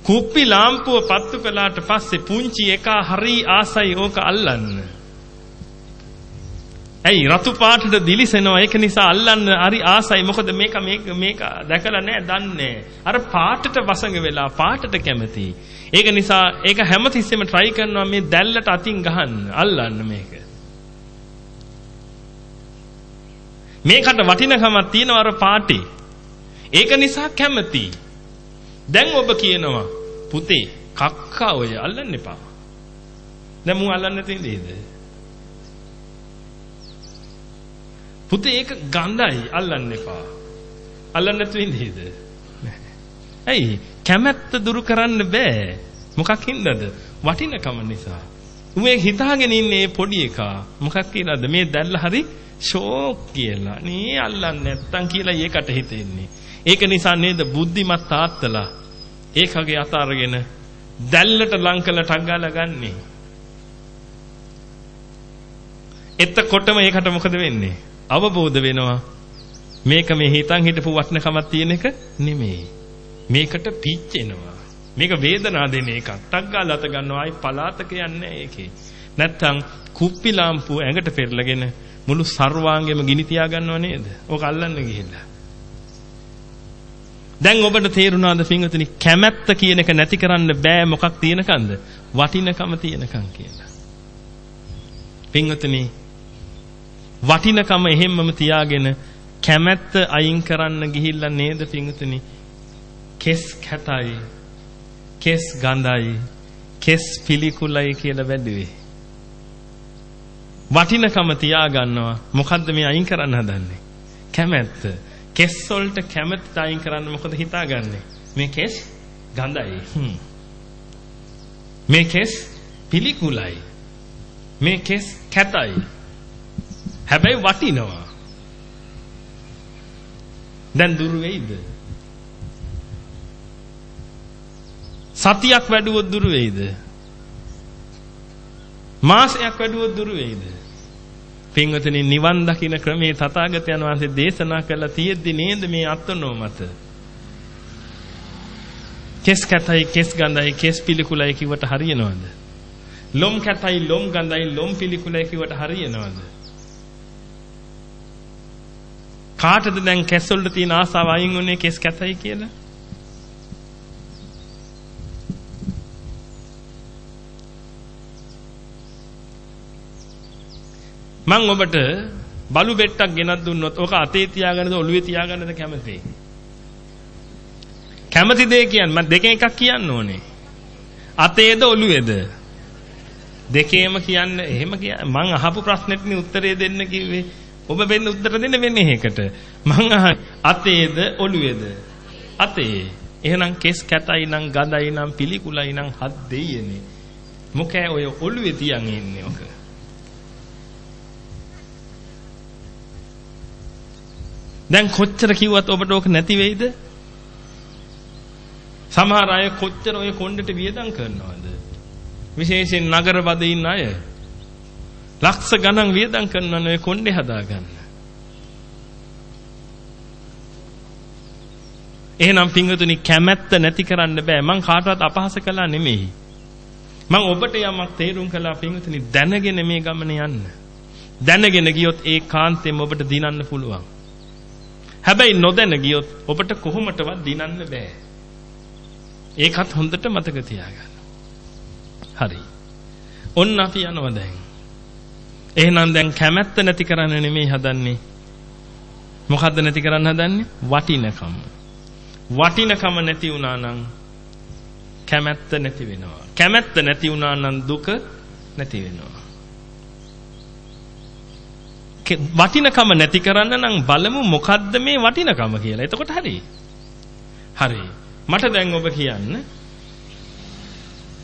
කුප්පි ලාම්පුව පත්තු කළාට පස්සේ පුංචි එකා හරි ආසයි ඕක අල්ලන්න. ඇයි රතු පාටට දිලිසෙනවා? ඒක නිසා අල්ලන්න හරි ආසයි. මොකද මේක මේක මේක දැකලා නැහැ දන්නේ අර පාටට වසඟ වෙලා පාටට කැමති. ඒක නිසා ඒක හැමතිස්සෙම try කරනවා මේ දැල්ලට අතින් ගහන්න අල්ලන්න මේක. මේකට වටිනකමක් තියෙනවා අර පාටේ. ඒක නිසා කැමති. දැන් ඔබ කියනවා පුතේ කක්කා ඔය අල්ලන්න එපා. දැන් මූ අල්ලන්න තියෙන්නේද? පුතේ ඒක ගඳයි අල්ලන්න එපා. අල්ලන්න තියෙන්නේද? ඇයි කැමැත්ත දුරු කරන්න බෑ. මොකක් හින්දාද? වටිනකම නිසා. උඹේ හිතාගෙන ඉන්නේ පොඩි එකා. මොකක් කියලාද? මේ දැල්ල හරි ෂෝක් කියලා. නේ අල්ලන්නේ නැත්තම් කියලා ඒකට හිතෙන්නේ. ඒක නිසා නේද බුද්ධිමත් තාත්තලා ඒකගේ අත අරගෙන දැල්ලට ලං කළ ටක් ගාලා ගන්නෙ. එතකොටම ඒකට මොකද වෙන්නේ? අවබෝධ වෙනවා. මේක මේ හිතන් හිටපු වටනකමක් තියෙන එක නෙමෙයි. මේකට පිච්චෙනවා. මේක වේදනාව දෙන එකක්. ටක් ගාලා අත ගන්නවා ආයි පලාතක යන්නේ ඒකේ. නැත්තම් කුප්පි ලාම්පුව ඇඟට පෙරලගෙන මුළු සර්වාංගෙම ගිනි තියා ගන්නව නේද? ඕක අල්ලන්න ගිහිල්ලා. දැන් ඔබට තේරුණාද පින්වතුනි කැමැත්ත කියන එක නැති කරන්න බෑ මොකක් තියෙනකන්ද වටිනකම තියෙනකන් කියලා. පින්වතුනි වටිනකම එහෙම්මම තියාගෙන කැමැත්ත අයින් කරන්න ගිහිල්ලා නේද පින්වතුනි කෙස් කැතයි කෙස් ගඳයි කෙස් පිළිකුලයි කියලා වැදුවේ. වටිනකම තියාගන්නවා මොකද්ද මේ අයින් කරන්න හදන්නේ? කැමැත්ත. කෙස් වලට කැමැත්ත අයින් කරන්න මොකද හිතාගන්නේ? මේ කෙස් ගඳයි. මේ කෙස් පිළිකුලයි. මේ කෙස් කැතයි. හැබැයි වටිනවා. දැන් දුර වෙයිද? සතියක් වැඩුවොත් දුර වෙයිද? මාසයක් වැඩුවොත් දුර වෙයිද? පින්වතුනි නිවන් දකින්න ක්‍රමේ තථාගතයන් වහන්සේ දේශනා කළා තියෙද්දි නේද මේ අත්නෝ මත? කෙස් කැතයි කෙස් ගඳයි කෙස් පිළිකුලයි කිව්වට හරියනවද? ලොම් කැතයි ලොම් ගඳයි ලොම් පිළිකුලයි කිව්වට හරියනවද? කාටද දැන් කෙස් වලට තියෙන ආසාව අයින් උනේ කෙස් කැතයි කියලා? මම ඔබට බලු බෙට්ටක් ගෙනත් දුන්නොත් ඕක අතේ තියාගන්නද ඔළුවේ තියාගන්නද කැමති? කැමති දෙය කියන්නේ මම දෙකෙන් එකක් කියන්න ඕනේ. අතේද ඔළුවේද? දෙකේම කියන්න එහෙම කිය මං අහපු ප්‍රශ්නෙටනේ උත්තරේ දෙන්න කිව්වේ. ඔබ වෙන්න උත්තර දෙන්න වෙන්නේ ඒකට. මං අහ අතේද ඔළුවේද? අතේ. එහෙනම් කෙස් කැතයි නම් ගඳයි නම් පිළිකුලයි නම් හත් දෙයියනේ. මොකෑ ඔය ඔළුවේ තියන් ඉන්නේ ඔක. දැන් කොච්චර කිව්වත් ඔබට ඕක නැති වෙයිද? සමහර අය කොච්චර ඔය කොණ්ඩෙට වියදම් කරනවද? විශේෂයෙන් නගර බදේ ඉන්න අය. ලක්ෂ ගණන් වියදම් කරනවනේ ඔය කොණ්ඩේ හදාගන්න. එහෙනම් පින්වතුනි කැමැත්ත නැති කරන්න බෑ. මං කාටවත් අපහාස කළා නෙමෙයි. මං ඔබට යමක් තේරුම් කළා පින්වතුනි දැනගෙන මේ ගමන යන්න. දැනගෙන ගියොත් ඒ කාන්තෙම ඔබට දිනන්න පුළුවන්. හැබැයි නොදැන ගියොත් ඔබට කොහොමටවත් දිනන්න බෑ. ඒකත් හොඳට මතක තියාගන්න. හරි. ඔන්න අපි යනවා දැන්. එහෙනම් දැන් කැමැත්ත නැති කරන්න නෙමෙයි හදන්නේ. මොකද්ද නැති කරන්න හදන්නේ? වටිනකම. වටිනකම නැති වුණා නම් කැමැත්ත නැති වෙනවා. කැමැත්ත නැති වුණා නම් දුක නැති වෙනවා. වටිනකම නැති කරන්න නම් බලමු මොකද්ද මේ වටිනකම කියලා. එතකොට හරි. හරි. මට දැන් ඔබ කියන්න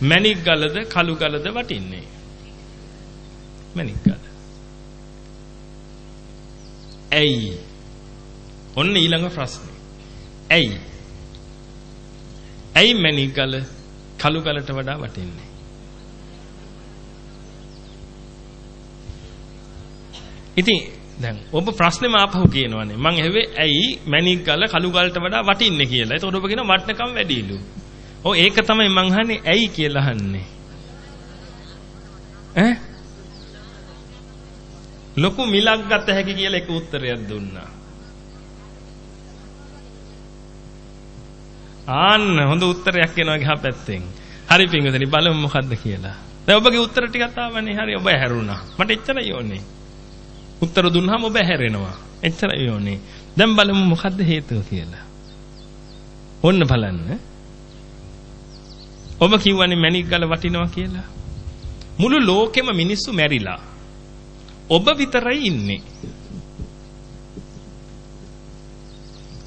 මණික් ගලද කළු ගලද වටින්නේ? මණික් ගල. ඇයි? ඔන්න ඊළඟ ප්‍රශ්නේ. ඇයි? ඇයි මණික් ගල කළු ගලට වඩා වටින්නේ? ඉතින් දැන් ඔබ ප්‍රශ්නේම ආපහු කියනවානේ. මං ඇහුවේ ඇයි මණික් ගල කළු ගලට වඩා වටින්නේ කියලා. ඒතකොට ඔබ කියනවා වටිනකම් වැඩිලු. ඔව් ඒක තමයි මං අහන්නේ ඇයි කියලා අහන්නේ. ඈ? ලොකු මිලක් ගත හැකි කියලා එක උත්තරයක් දුන්නා. ආන්න හොඳ උත්තරයක් එනවා ගහ පැත්තෙන්. හරි පිංගුදනි බලමු මොකද්ද කියලා. දැන් ඔබගේ උත්තර ටිකක් ආවනේ. හරි ඔබ හැරුණා. මට එච්චරයි ඕනේ. උත්තර දුන්නාම ඔබ හැරෙනවා. එච්චරයි ඕනේ. දැන් බලමු මොකද්ද හේතුව කියලා. ඔන්න බලන්න. ඔබ කිව්වනේ මැණික් ගල වටිනවා කියලා. මුළු ලෝකෙම මිනිස්සු මැරිලා. ඔබ විතරයි ඉන්නේ.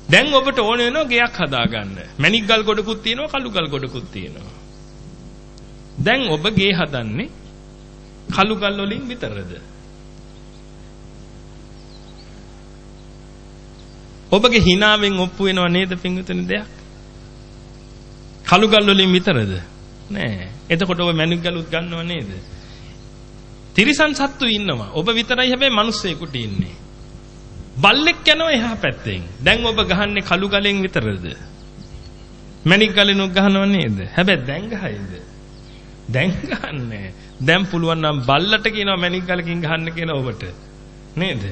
දැන් ඔබට ඕන වෙනවා ගෙයක් හදාගන්න. මැණික් ගල් ගොඩකුත් තියෙනවා, කළු ගල් ගොඩකුත් තියෙනවා. දැන් ඔබ ගේ හදන්නේ කළු ගල් වලින් විතරද? ඔබගේ hinaවෙන් ඔප්පු වෙනව නේද පිංගුතුනි දෙයක්? කළු ගල් වලින් විතරද? නෑ. එතකොට ඔබ මැණික් ගලුත් ගන්නව නේද? තිරිසන් සත්තු ඉන්නවා. ඔබ විතරයි හැබැයි මිනිස්සෙකුට ඉන්නේ. බල්ලෙක් යනවා එහා පැත්තෙන්. දැන් ඔබ ගහන්නේ කළු ගලෙන් විතරද? මැණික් ගලෙනුත් ගහනව නේද? හැබැයි දැන් ගහයිද? දැන් ගහන්නේ. දැන් පුළුවන් නම් බල්ලට කියනවා මැණික් ගලකින් ගහන්න කියලා ඔබට. නේද?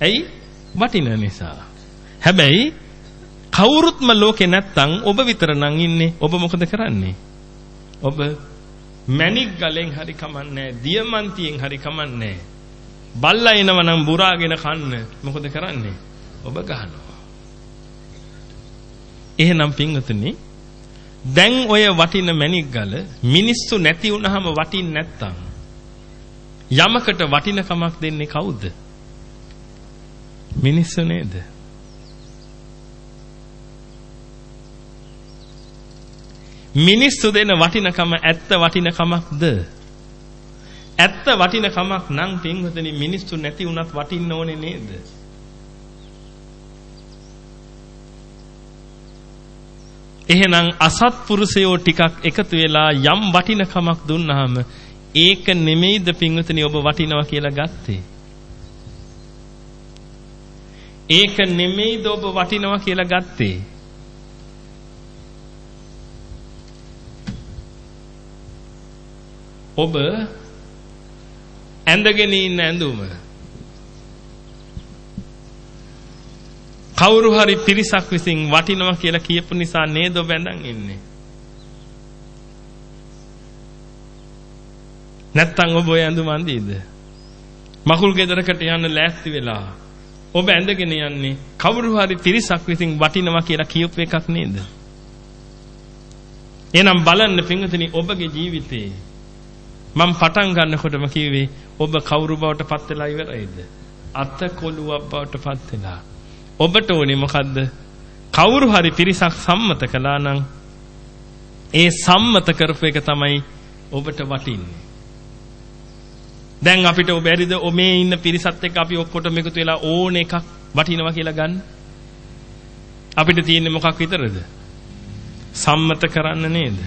ඇයි? වටින නිසා. හැබැයි කවුරුත්ම ලෝකේ නැත්තම් ඔබ විතර නම් ඉන්නේ. ඔබ මොකද කරන්නේ? ඔබ මැණික් ගලෙන් හරි කමන්නේ දියමන්තියෙන් හරි කමන්නේ බල්ලා එනව නම් බුරාගෙන කන්න මොකද කරන්නේ? ඔබ ගහනවා. එහෙනම් පින්වතුනි දැන් ඔය වටින මැණික් ගල මිනිස්සු නැති වුනහම වටින් නැත්තම් යමකට වටිනකමක් දෙන්නේ කවුද? මිනිස්සු නේද? මිනිස්සු දෙන වටිනකම ඇත්ත වටිනකමක්ද? ඇත්ත වටිනකමක් නම් පින්වතුනි මිනිස්සු නැති වුණත් වටින්න ඕනේ නේද? එහෙනම් අසත්පුරුෂයෝ ටිකක් එකතු වෙලා යම් වටිනකමක් දුන්නාම ඒක නෙමෙයිද පින්වතුනි ඔබ වටිනවා කියලා ගත්තේ? ඒක නෙමෙයිද ඔබ වටිනවා කියලා ගත්තේ? ඔබ ඇඳගෙන ඉන්න ඇඳුම කවුරු හරි පිරිසක් විසින් වටිනවා කියලා කියපු නිසා නේද ඔබ ඇඳන් ඉන්නේ? නැත්තම් ඔබ ඔය ඇඳුම අඳීද මකුල් ගෙදරකට යන්න ලෑස්ති වෙලා ඔබ ඇඳගෙන යන්නේ කවුරු හරි පිරිසක් විසින් වටිනවා කියලා කියපු එකක් නේද? එහෙනම් බලන්න පින්වතුනි ඔබගේ ජීවිතේ මම පටන් ගන්නකොටම කිව්වේ ඔබ කවුරු බවට පත් වෙලා ඉවරයිද? අත කොළුවක් බවට පත් වෙලා. ඔබට ඕනේ මොකද්ද? කවුරු හරි පිරිසක් සම්මත කළා නම් ඒ සම්මත කරපු එක තමයි ඔබට වටින්නේ. දැන් අපිට ඔබ බැරිද මේ ඉන්න පිරිසත් එක්ක අපි ඔක්කොටම එකතු වෙලා ඕන එකක් වටිනවා කියලා ගන්න? අපිට තියෙන්නේ මොකක් විතරද? සම්මත කරන්න නේද?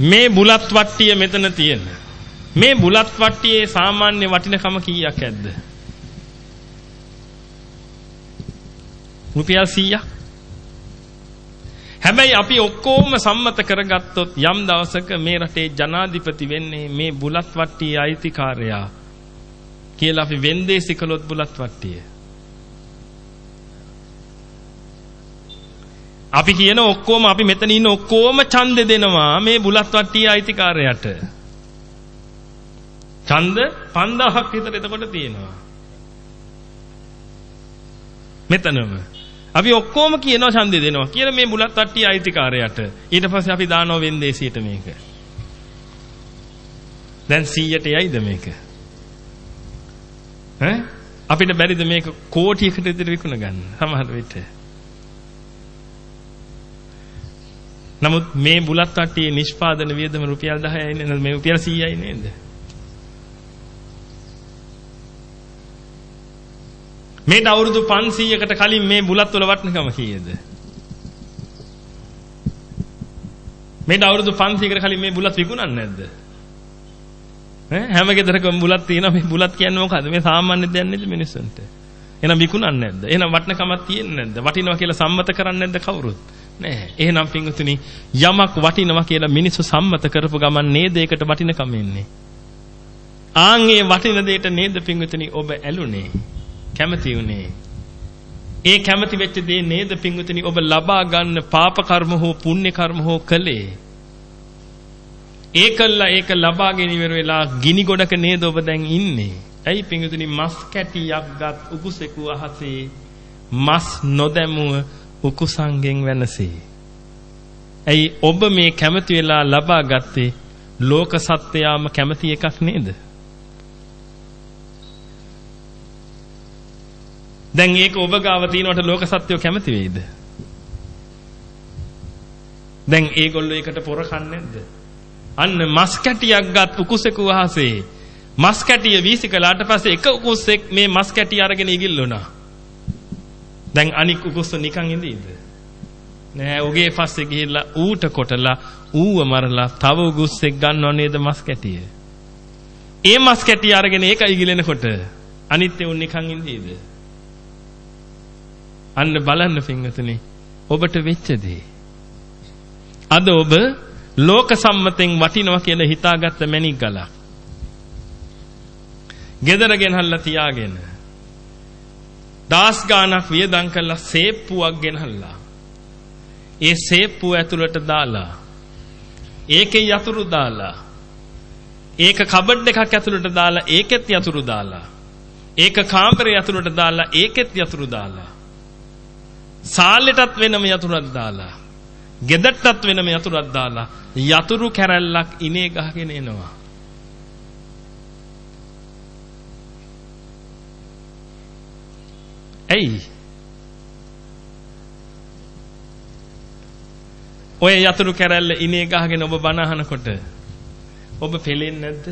මේ බුලත් වට්ටිය මෙතන තියෙන. මේ බුලත් වට්ටියේ සාමාන්‍ය වටිනකම කීයක් ඇද්ද? රුපියල් 100ක්. හැබැයි අපි ඔක්කොම සම්මත කරගත්තොත් යම් දවසක මේ රටේ ජනාධිපති වෙන්නේ මේ බුලත් වට්ටියේ අයිතිකාරයා කියලා අපි වෙන්දේසි කළොත් බුලත් වට්ටිය. අපි කියන ඔක්කොම අපි මෙතන ඉන්න ඔක්කොම ඡන්දෙ දෙනවා මේ බුලත් වට්ටියේ අයිතිකාරයට. ඡන්ද 5000ක් විතර එතකොට තියෙනවා. මෙතනම අපි ඔක්කොම කියනවා ඡන්දය දෙනවා කියලා මේ බුලත් තට්ටිය අයිතිකාරයට. ඊට පස්සේ අපි දානවා වෙන්දේසියට මේක. දැන් 100ට යයිද මේක? ඈ අපිට බැරිද මේක කෝටියකට විතර විකුණ ගන්න සමහර විට. නමුත් මේ බුලත් තට්ටියේ නිෂ්පාදන වියදම රුපියල් 10යි නේද? මේ රුපියල් 100යි නේද? මේට අවුරුදු 500කට කලින් මේ බුලත් වල වටිනකම කීයද? මේට අවුරුදු 500කට කලින් මේ බුලත් විකුණන්නේ නැද්ද? ඈ හැම ගෙදරකම බුලත් තියෙනවා මේ බුලත් කියන්නේ මොකද්ද? මේ සාමාන්‍ය දෙයක් නෙද මිනිස්සුන්ට. එහෙනම් විකුණන්නේ නැද්ද? එහෙනම් වටිනකමක් තියෙන්නේ නැද්ද? වටිනවා කියලා සම්මත කරන්නේ නැද්ද කවුරුත්? නෑ. එහෙනම් පින්වතුනි යමක් වටිනවා කියලා මිනිස්සු සම්මත කරපු ගමන් නේද ඒකට වටිනකම එන්නේ. ආන් ඒ වටින දෙයට නේද පින්වතුනි ඔබ ඇලුනේ. කැමති උනේ. ඒ කැමති වෙච්ච දේ නේද පින්වතුනි ඔබ ලබා ගන්න පාප කර්ම හෝ පුණ්‍ය කර්ම හෝ කළේ. ඒකල්ලා ඒක ලබාගෙන ඉවර වෙලා ගිනි ගොඩක නේද ඔබ දැන් ඉන්නේ. ඇයි පින්වතුනි මස් කැටියක් ගත් උකුසෙකු අහසේ මස් නොදැමුව උකුසංගෙන් වෙනසේ. ඇයි ඔබ මේ කැමති වෙලා ලබා ගත්තේ ලෝක සත්‍යයම කැමති එකක් නේද? දැන් ඒක ඔබ ගාව තිනවට ලෝක සත්‍යෝ කැමති වෙයිද? දැන් ඒගොල්ලෝ ඒකට පොර කන්නේ නැද්ද? අන්න මස් කැටියක් ගත් උකුසෙකු වහසේ මස් කැටිය වීසි කළාට පස්සේ එක උකුස්සෙක් මේ මස් කැටිය අරගෙන ඉගිල්ලුණා. දැන් අනික් උකුස්ස නිකන් ඉඳීද? නෑ උගේ පස්සේ ගිහිල්ලා ඌට කොටලා ඌව මරලා තව උකුස්සෙක් ගන්නව නේද මස් කැටිය? ඒ මස් කැටිය අරගෙන ඒක ඉගිලෙනකොට අනිත් උන් නිකන් ඉඳීද? අන්න බලන්න පින්වතුනි ඔබට වෙච්ච දේ. අද ඔබ ලෝක සම්මතෙන් වටිනවා කියලා හිතාගත්ත මැණික් ගලක්. ගෙදර ගෙනහල්ලා තියාගෙන දාස් ගාණක් වියදම් කරලා සේප්පුවක් ගෙනහල්ලා. ඒ සේප්පුව ඇතුළට දාලා ඒකේ යතුරු දාලා ඒක කබඩ් එකක් ඇතුළට දාලා ඒකෙත් යතුරු දාලා ඒක කාමරේ ඇතුළට දාලා ඒකෙත් යතුරු දාලා සාලෙටත් වෙනම යතුරක් දාලා ගෙදරටත් වෙනම යතුරක් දාලා යතුරු කැරැල්ලක් ඉනේ ගහගෙන එනවා ඇයි ඔය යතුරු කැරැල්ල ඉනේ ගහගෙන ඔබ බණ අහනකොට ඔබ පෙලෙන්නේ නැද්ද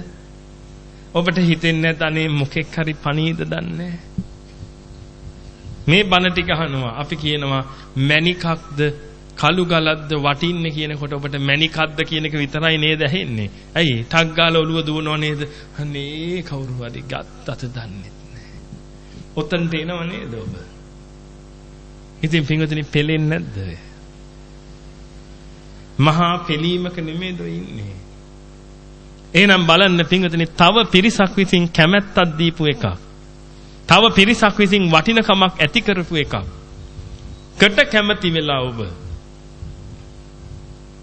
ඔබට හිතෙන්නේ නැත් අනේ මොකෙක් හරි පණීද දන්නේ මේ බණ ටික අහනවා අපි කියනවා මණිකක්ද කළු ගලක්ද වටින්නේ කියනකොට ඔබට මණිකක්ද කියන එක විතරයි නේද ඇහෙන්නේ. ඇයි? ටක් ගාලා ඔළුව දුවනව නේද? අනේ කවුරු හරි ගත්තද දන්නේ නැහැ. ඔතනට එනව නේද ඔබ? ඉතින් පින්වතුනි පෙලෙන්නේ නැද්ද? මහා පෙලීමක නෙමෙයිද ඉන්නේ. එහෙනම් බලන්න පින්වතුනි තව පිරිසක් විසින් කැමැත්තක් දීපු එකක්. තව පිරිසක් විසින් වටිනකමක් ඇති කරපු එකක්. කට කැමති වෙලා ඔබ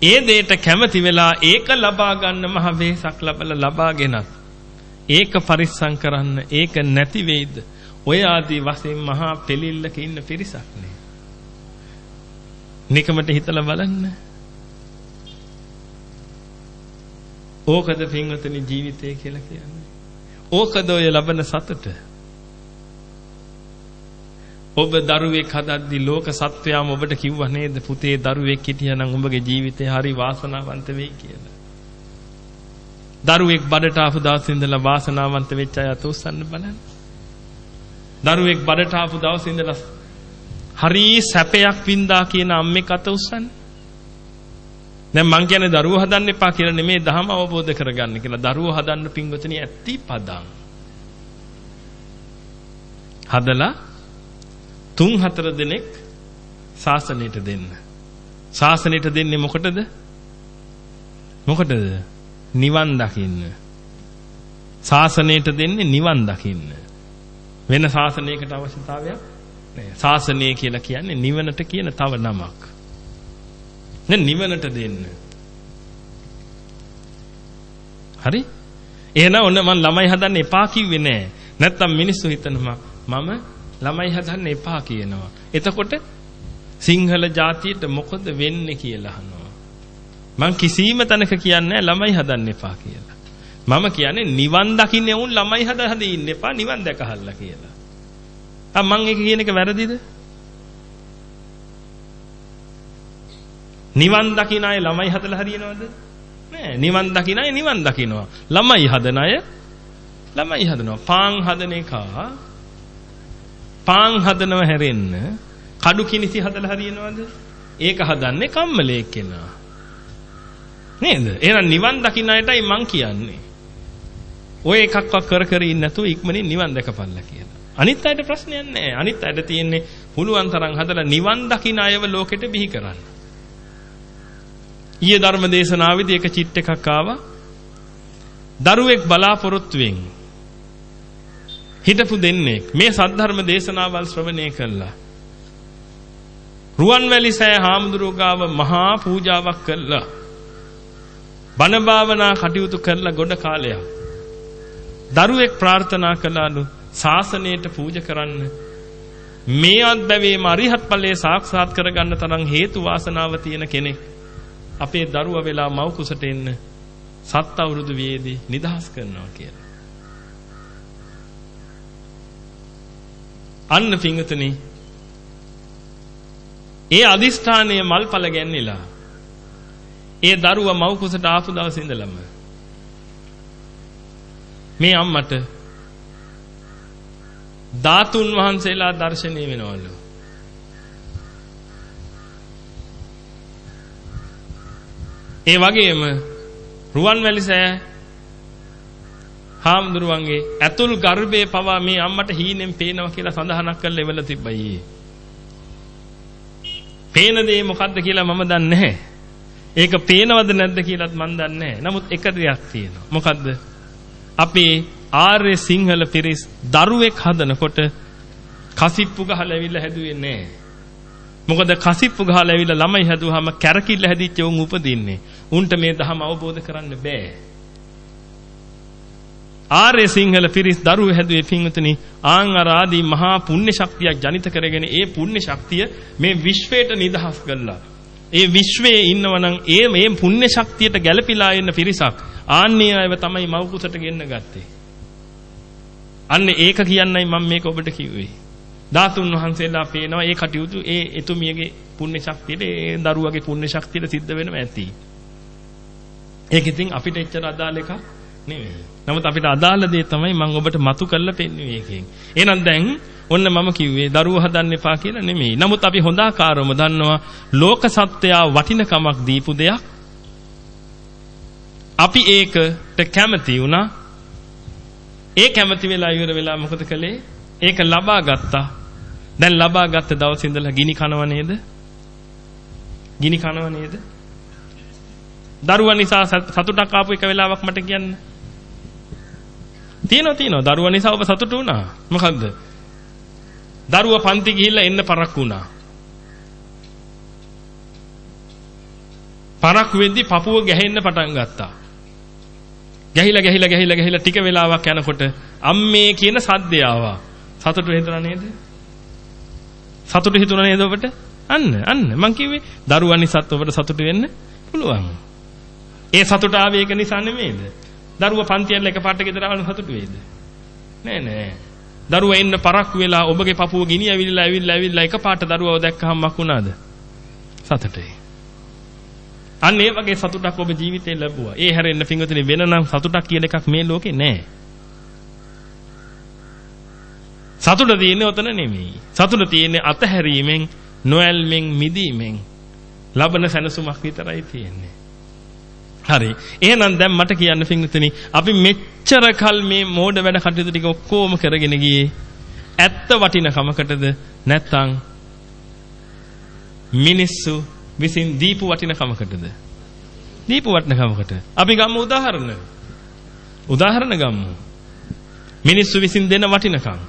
ඒ දෙයට කැමති වෙලා ඒක ලබා ගන්න මහ වෙහසක් ලබලා ලබාගෙනත් ඒක පරිස්සම් කරන්න ඒක නැති වෙයිද ඔය ආදී වශයෙන් මහා පෙලිල්ලක ඉන්න පිරිසක් නේ. නිකමට හිතලා බලන්න. ඕකද පින්වතුනි ජීවිතය කියලා කියන්නේ? ඕකද ඔය ලබන සතුට? ඔබ දරුවෙක් හදද්දි ලෝක සත්වයාම ඔබට කිව්වා නේද? පුතේ දරුවෙක් හිටියනම් උඹගේ ජීවිතේ හරි වාසනාවන්ත වෙයි කියලා. දරුවෙක් බඩට ආපු දවසේ ඉඳලා වාසනාවන්ත වෙච්ච අය අත උස්සන්න බලන්න. දරුවෙක් බඩට ආපු දවසේ ඉඳලා හරි සැපයක් වින්දා කියන අම්මෙක් අත උස්සන්න. දැන් මං කියන්නේ දරුවෝ හදන්න එපා කියලා නෙමෙයි ධර්ම අවබෝධ කරගන්න කියලා. දරුවෝ හදන්න පින්වතුනි ඇත්ති පදං. හදලා තුන් හතර දෙනෙක් ශාසනයට දෙන්න. ශාසනයට දෙන්නේ මොකටද? මොකටද? නිවන් දකින්න. ශාසනයට දෙන්නේ නිවන් දකින්න. වෙන ශාසනයකට අවශ්‍යතාවයක් නෑ. ශාසනය කියලා කියන්නේ නිවනට කියන තව නමක්. දැන් නිවනට දෙන්න. හරි? එහෙනම් ඔන්න මම ළමයි හදන්න එපා කිව්වේ නෑ. නැත්තම් මිනිස්සු හිතනවා මම ළමයි හදන්න එපා කියනවා. එතකොට සිංහල ජාතියට මොකද වෙන්නේ කියලා අහනවා. මං කිසිම තැනක කියන්නේ ළමයි හදන්න එපා කියලා. මම කියන්නේ නිවන් දකින්න උන් ළමයි හද හද ඉන්න එපා නිවන් දැකහල්ලා කියලා. ආ මං ඒක කියන එක වැරදිද? නිවන් දකින්න අය ළමයි හදලා හරියනවද? නෑ නිවන් දකින්න අය නිවන් දකින්නවා. ළමයි හදන අය ළමයි හදනවා. පාන් හදන එක පාන් හදනව හැරෙන්න කඩු කිනිසි හදලා හරියනවද? ඒක හදන්නේ කම්මලේක් කෙනා. නේද? එහෙනම් නිවන් දකින්න අයටයි මං කියන්නේ. ඔය එකක්වත් කර කර ඉන්න නැතුව ඉක්මනින් නිවන් දැකපල්ලා කියලා. අනිත් අයට ප්‍රශ්නයක් නැහැ. අනිත් අයට තියෙන්නේ පුළුවන් තරම් හදලා නිවන් දකින්න අයව ලෝකෙට බිහි කරන්න. ඊයේ ධර්ම දේශනාවේදී එක චිට් එකක් ආවා. දරුවෙක් බලාපොරොත්තුෙන් හිටපු දෙන්නේ මේ සද්ධර්ම දේශනාවල් ශ්‍රවණය කළා. රුවන්වැලි සෑ හාමුදුරුවෝ ගාව මහා පූජාවක් කළා. බණ භාවනා කටයුතු කරලා ගොඩ කාලයක්. දරුවෙක් ප්‍රාර්ථනා කළාලු ශාසනයට පූජ කරන්න මේ අත්බැවේම අරිහත් ඵලයේ සාක්ෂාත් කරගන්න තරම් හේතු වාසනාව තියෙන කෙනෙක් අපේ දරුවා වෙලා මව් කුසට එන්න සත් අවුරුදු වියේදී නිදහස් කරනවා කියලා. අන්න පිංගුතුනි ඒ අදිෂ්ඨානයේ මල්පල ගැන්නිලා ඒ දරුවා මව් කුසට ආපු දවසේ ඉඳලම මේ අම්මට ධාතුන් වහන්සේලා දර්ශනය වෙනවලු. ඒ වගේම රුවන්වැලි සෑ හාමුදුරුවන්ගේ ඇතුල් ගර්භයේ පවා මේ අම්මට හීනෙන් පේනවා කියලා සඳහනක් කරලා එවල තිබ්බයි. පේන දේ මොකද්ද කියලා මම දන්නේ නැහැ. ඒක පේනවද නැද්ද කියලාත් මම දන්නේ නැහැ. නමුත් එක දෙයක් තියෙනවා. මොකද්ද? අපේ ආර්ය සිංහල පිරිස් දරුවෙක් හදනකොට කසිප්පු ගහලා ඇවිල්ලා හැදුවේ නැහැ. මොකද කසිප්පු ගහලා ඇවිල්ලා ළමයි හැදුවාම කැරකිල්ල හැදිච්ච උන් උපදින්නේ. උන්ට මේ ධහම අවබෝධ කරන්න බෑ. ආර්ය සිංහල පිරිස් දරුවෝ හැදුවේ පින්වතුනි ආන් අර ආදී මහා පුණ්‍ය ශක්තියක් ජනිත කරගෙන ඒ පුණ්‍ය ශක්තිය මේ විශ්වයට නිදහස් කළා. ඒ විශ්වයේ ඉන්නවනම් ඒ මේ පුණ්‍ය ශක්තියට ගැළපීලා ඉන්න පිරිසක් ආන්නේ අයව තමයි මව් කුසට ගෙන්න ගත්තේ. අන්න ඒක කියන්නයි මම මේක ඔබට කිව්වේ. ධාතුන් වහන්සේලා පේනවා ඒ කටයුතු ඒ එතුමියගේ පුණ්‍ය ශක්තියට ඒ දරුවගේ පුණ්‍ය ශක්තියට සිද්ධ වෙනවා ඇති. ඒක ඉතින් අපිට එච්චර අදාළ එකක් නෙවෙයි. නමුත් අපිට අදාළ දේ තමයි මම ඔබට මතු කරලා පෙන්වුවේ එකෙන්. එහෙනම් දැන් ඔන්න මම කිව්වේ දරුවෝ හදන්න එපා කියලා නෙමෙයි. නමුත් අපි හොඳාකාරවම දන්නවා ලෝක සත්‍යය වටිනකමක් දීපු දෙයක් අපි ඒකට කැමති වුණා. ඒ කැමති වෙලා ඉවර වෙලා මොකද කළේ? ඒක ලබා ගත්තා. දැන් ලබා ගත්ත දවසේ ඉඳලා ගිනි කනව නේද? ගිනි කනව නේද? දරුවා නිසා සතුටක් ආපු එක වෙලාවක් මට කියන්න. තියෙනවා තියෙනවා. දරුවා නිසා ඔබ සතුටු වුණා. මොකද්ද? දරුවා පන්ති ගිහිල්ලා එන්න පරක් වුණා. පරක් වෙද්දි පපුව ගැහෙන්න පටන් ගත්තා. ගැහිලා ගැහිලා ගැහිලා ගැහිලා ටික වෙලාවක් යනකොට අම්මේ කියන සද්දය ආවා. සතුටු හිතුණා නේද? සතුටු හිතුණා නේද ඔබට? අන්න අන්න මං කිව්වේ දරුවන් නිසාත් ඔබට සතුටු වෙන්න පුළුවන්. ඒ සතුට ආවේ ඒක නිසා නෙමෙයිද? දරුවා පන්තියෙන් එකපාරට ගෙදර ආවම සතුටු වෙයිද? නෑ නෑ. දරුවා එන්න පරක් වෙලා ඔබගේ පපුව ගිනි ඇවිල්ලා ඇවිල්ලා ඇවිල්ලා එකපාරට දරුවව දැක්කහම මක් වුණාද? සතුටේ. අන්න ඒ වගේ සතුටක් ඔබ ජීවිතේ ලැබුවා. ඒ හැරෙන්න පිංගුතුනි වෙනනම් සතුටක් කියන එකක් මේ ලෝකේ නැහැ. සතුට තියෙන්නේ ඔතන නෙමෙයි. සතුට තියෙන්නේ අතහැරීමෙන්, නොඇල්මෙන්, මිදීමෙන් ලබන සැනසුමක් විතරයි තියෙන්නේ. හරි. එහෙනම් දැන් මට කියන්න පිංගුතුනි අපි මෙච්චර කල් මේ මෝඩ වැඩ කටයුතු ටික ඔක්කොම කරගෙන ගියේ ඇත්ත වටිනකමකටද නැත්නම් මිනිස්සු විසින් දීපු වටිනකමකටද? දීපු වටිනකමකට. අපි ගමු උදාහරණ. උදාහරණ ගමු. මිනිස්සු විසින් දෙන වටිනකම්.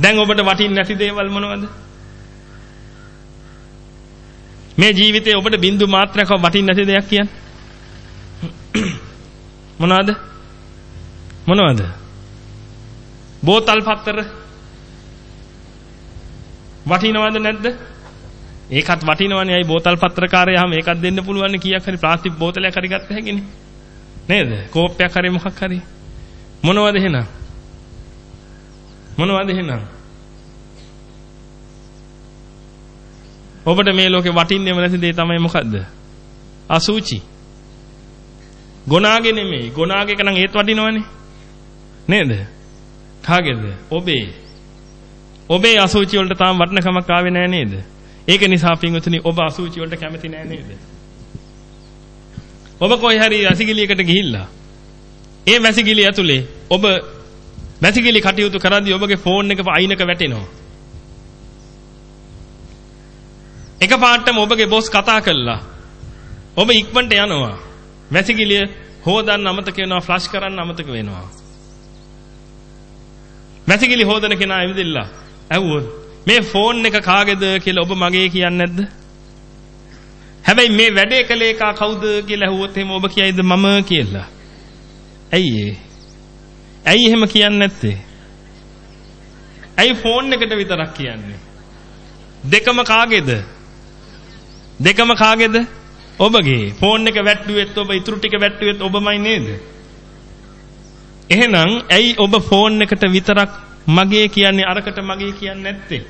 දැන් ඔබට වටින්නේ නැති දේවල් මොනවද? මේ ජීවිතේ ඔබට බින්දු මාත්‍රයක් වටින්නේ නැති දෙයක් කියන්නේ. මොනවද? මොනවද? බෝතල් පත්තර වටිනවද නැද්ද? ඒකත් වටිනවනේ. අයි බෝතල් පත්‍රකාරයාම ඒකත් දෙන්න පුළුවන් නේ කීයක් හරි ප්ලාස්ටික් බෝතලයක් හරි ගත්ත හැකිනේ. නේද? කෝප්පයක් හරි මොකක් හරි. මොනවද එහෙනම්? මොනවද එහෙනම්? ඔබට මේ ලෝකේ වටින්නේම නැති දේ තමයි මොකද්ද? අසුචි. ගොනාගේ නෙමෙයි. ගොනාගේක නම් ඒත් වටිනවනේ. නේද? කාගේද? ඔබේ. ඔබේ අසුචි වලට තාම වටිනකමක් ආවේ නැහැ නේද? ඒක නිසා පින්වතුනි ඔබ අසුචි වලට කැමති නැහැ නේද? ඔබ කොයි හරි වැසිකිළියකට ගිහිල්ලා ඒ වැසිකිළිය ඇතුලේ ඔබ වැසිකිළි කටයුතු කරද්දී ඔබගේ ෆෝන් එක අයිනක වැටෙනවා. එකපාරටම ඔබගේ බොස් කතා කළා. ඔබ ඉක්මනට යනවා. වැසිකිළිය හොදන්න අමතක වෙනවා, ෆ්ලෂ් කරන්න අමතක වෙනවා. වැසිකිළි හොදන කෙනා ඇවිදilla. ඇහුවොත් මේ ෆෝන් එක කාගේද කියලා ඔබ මගේ කියන්නේ නැද්ද? හැබැයි මේ වැඩේ කළේ කා කවුද කියලා ඇහුවොත් එහෙම ඔබ කියයිද මම කියලා? ඇයි ඒ? ඇයි එහෙම කියන්නේ නැත්තේ? ඇයි ෆෝන් එකට විතරක් කියන්නේ? දෙකම කාගේද? දෙකම කාගේද? ඔබගේ. ෆෝන් එක වැට්ටුවෙත් ඔබ ඉතුරු ටික වැට්ටුවෙත් ඔබමයි නේද? එහෙනම් ඇයි ඔබ ෆෝන් එකට විතරක් මගේ කියන්නේ අරකට මගේ කියන්නේ නැත්තේ?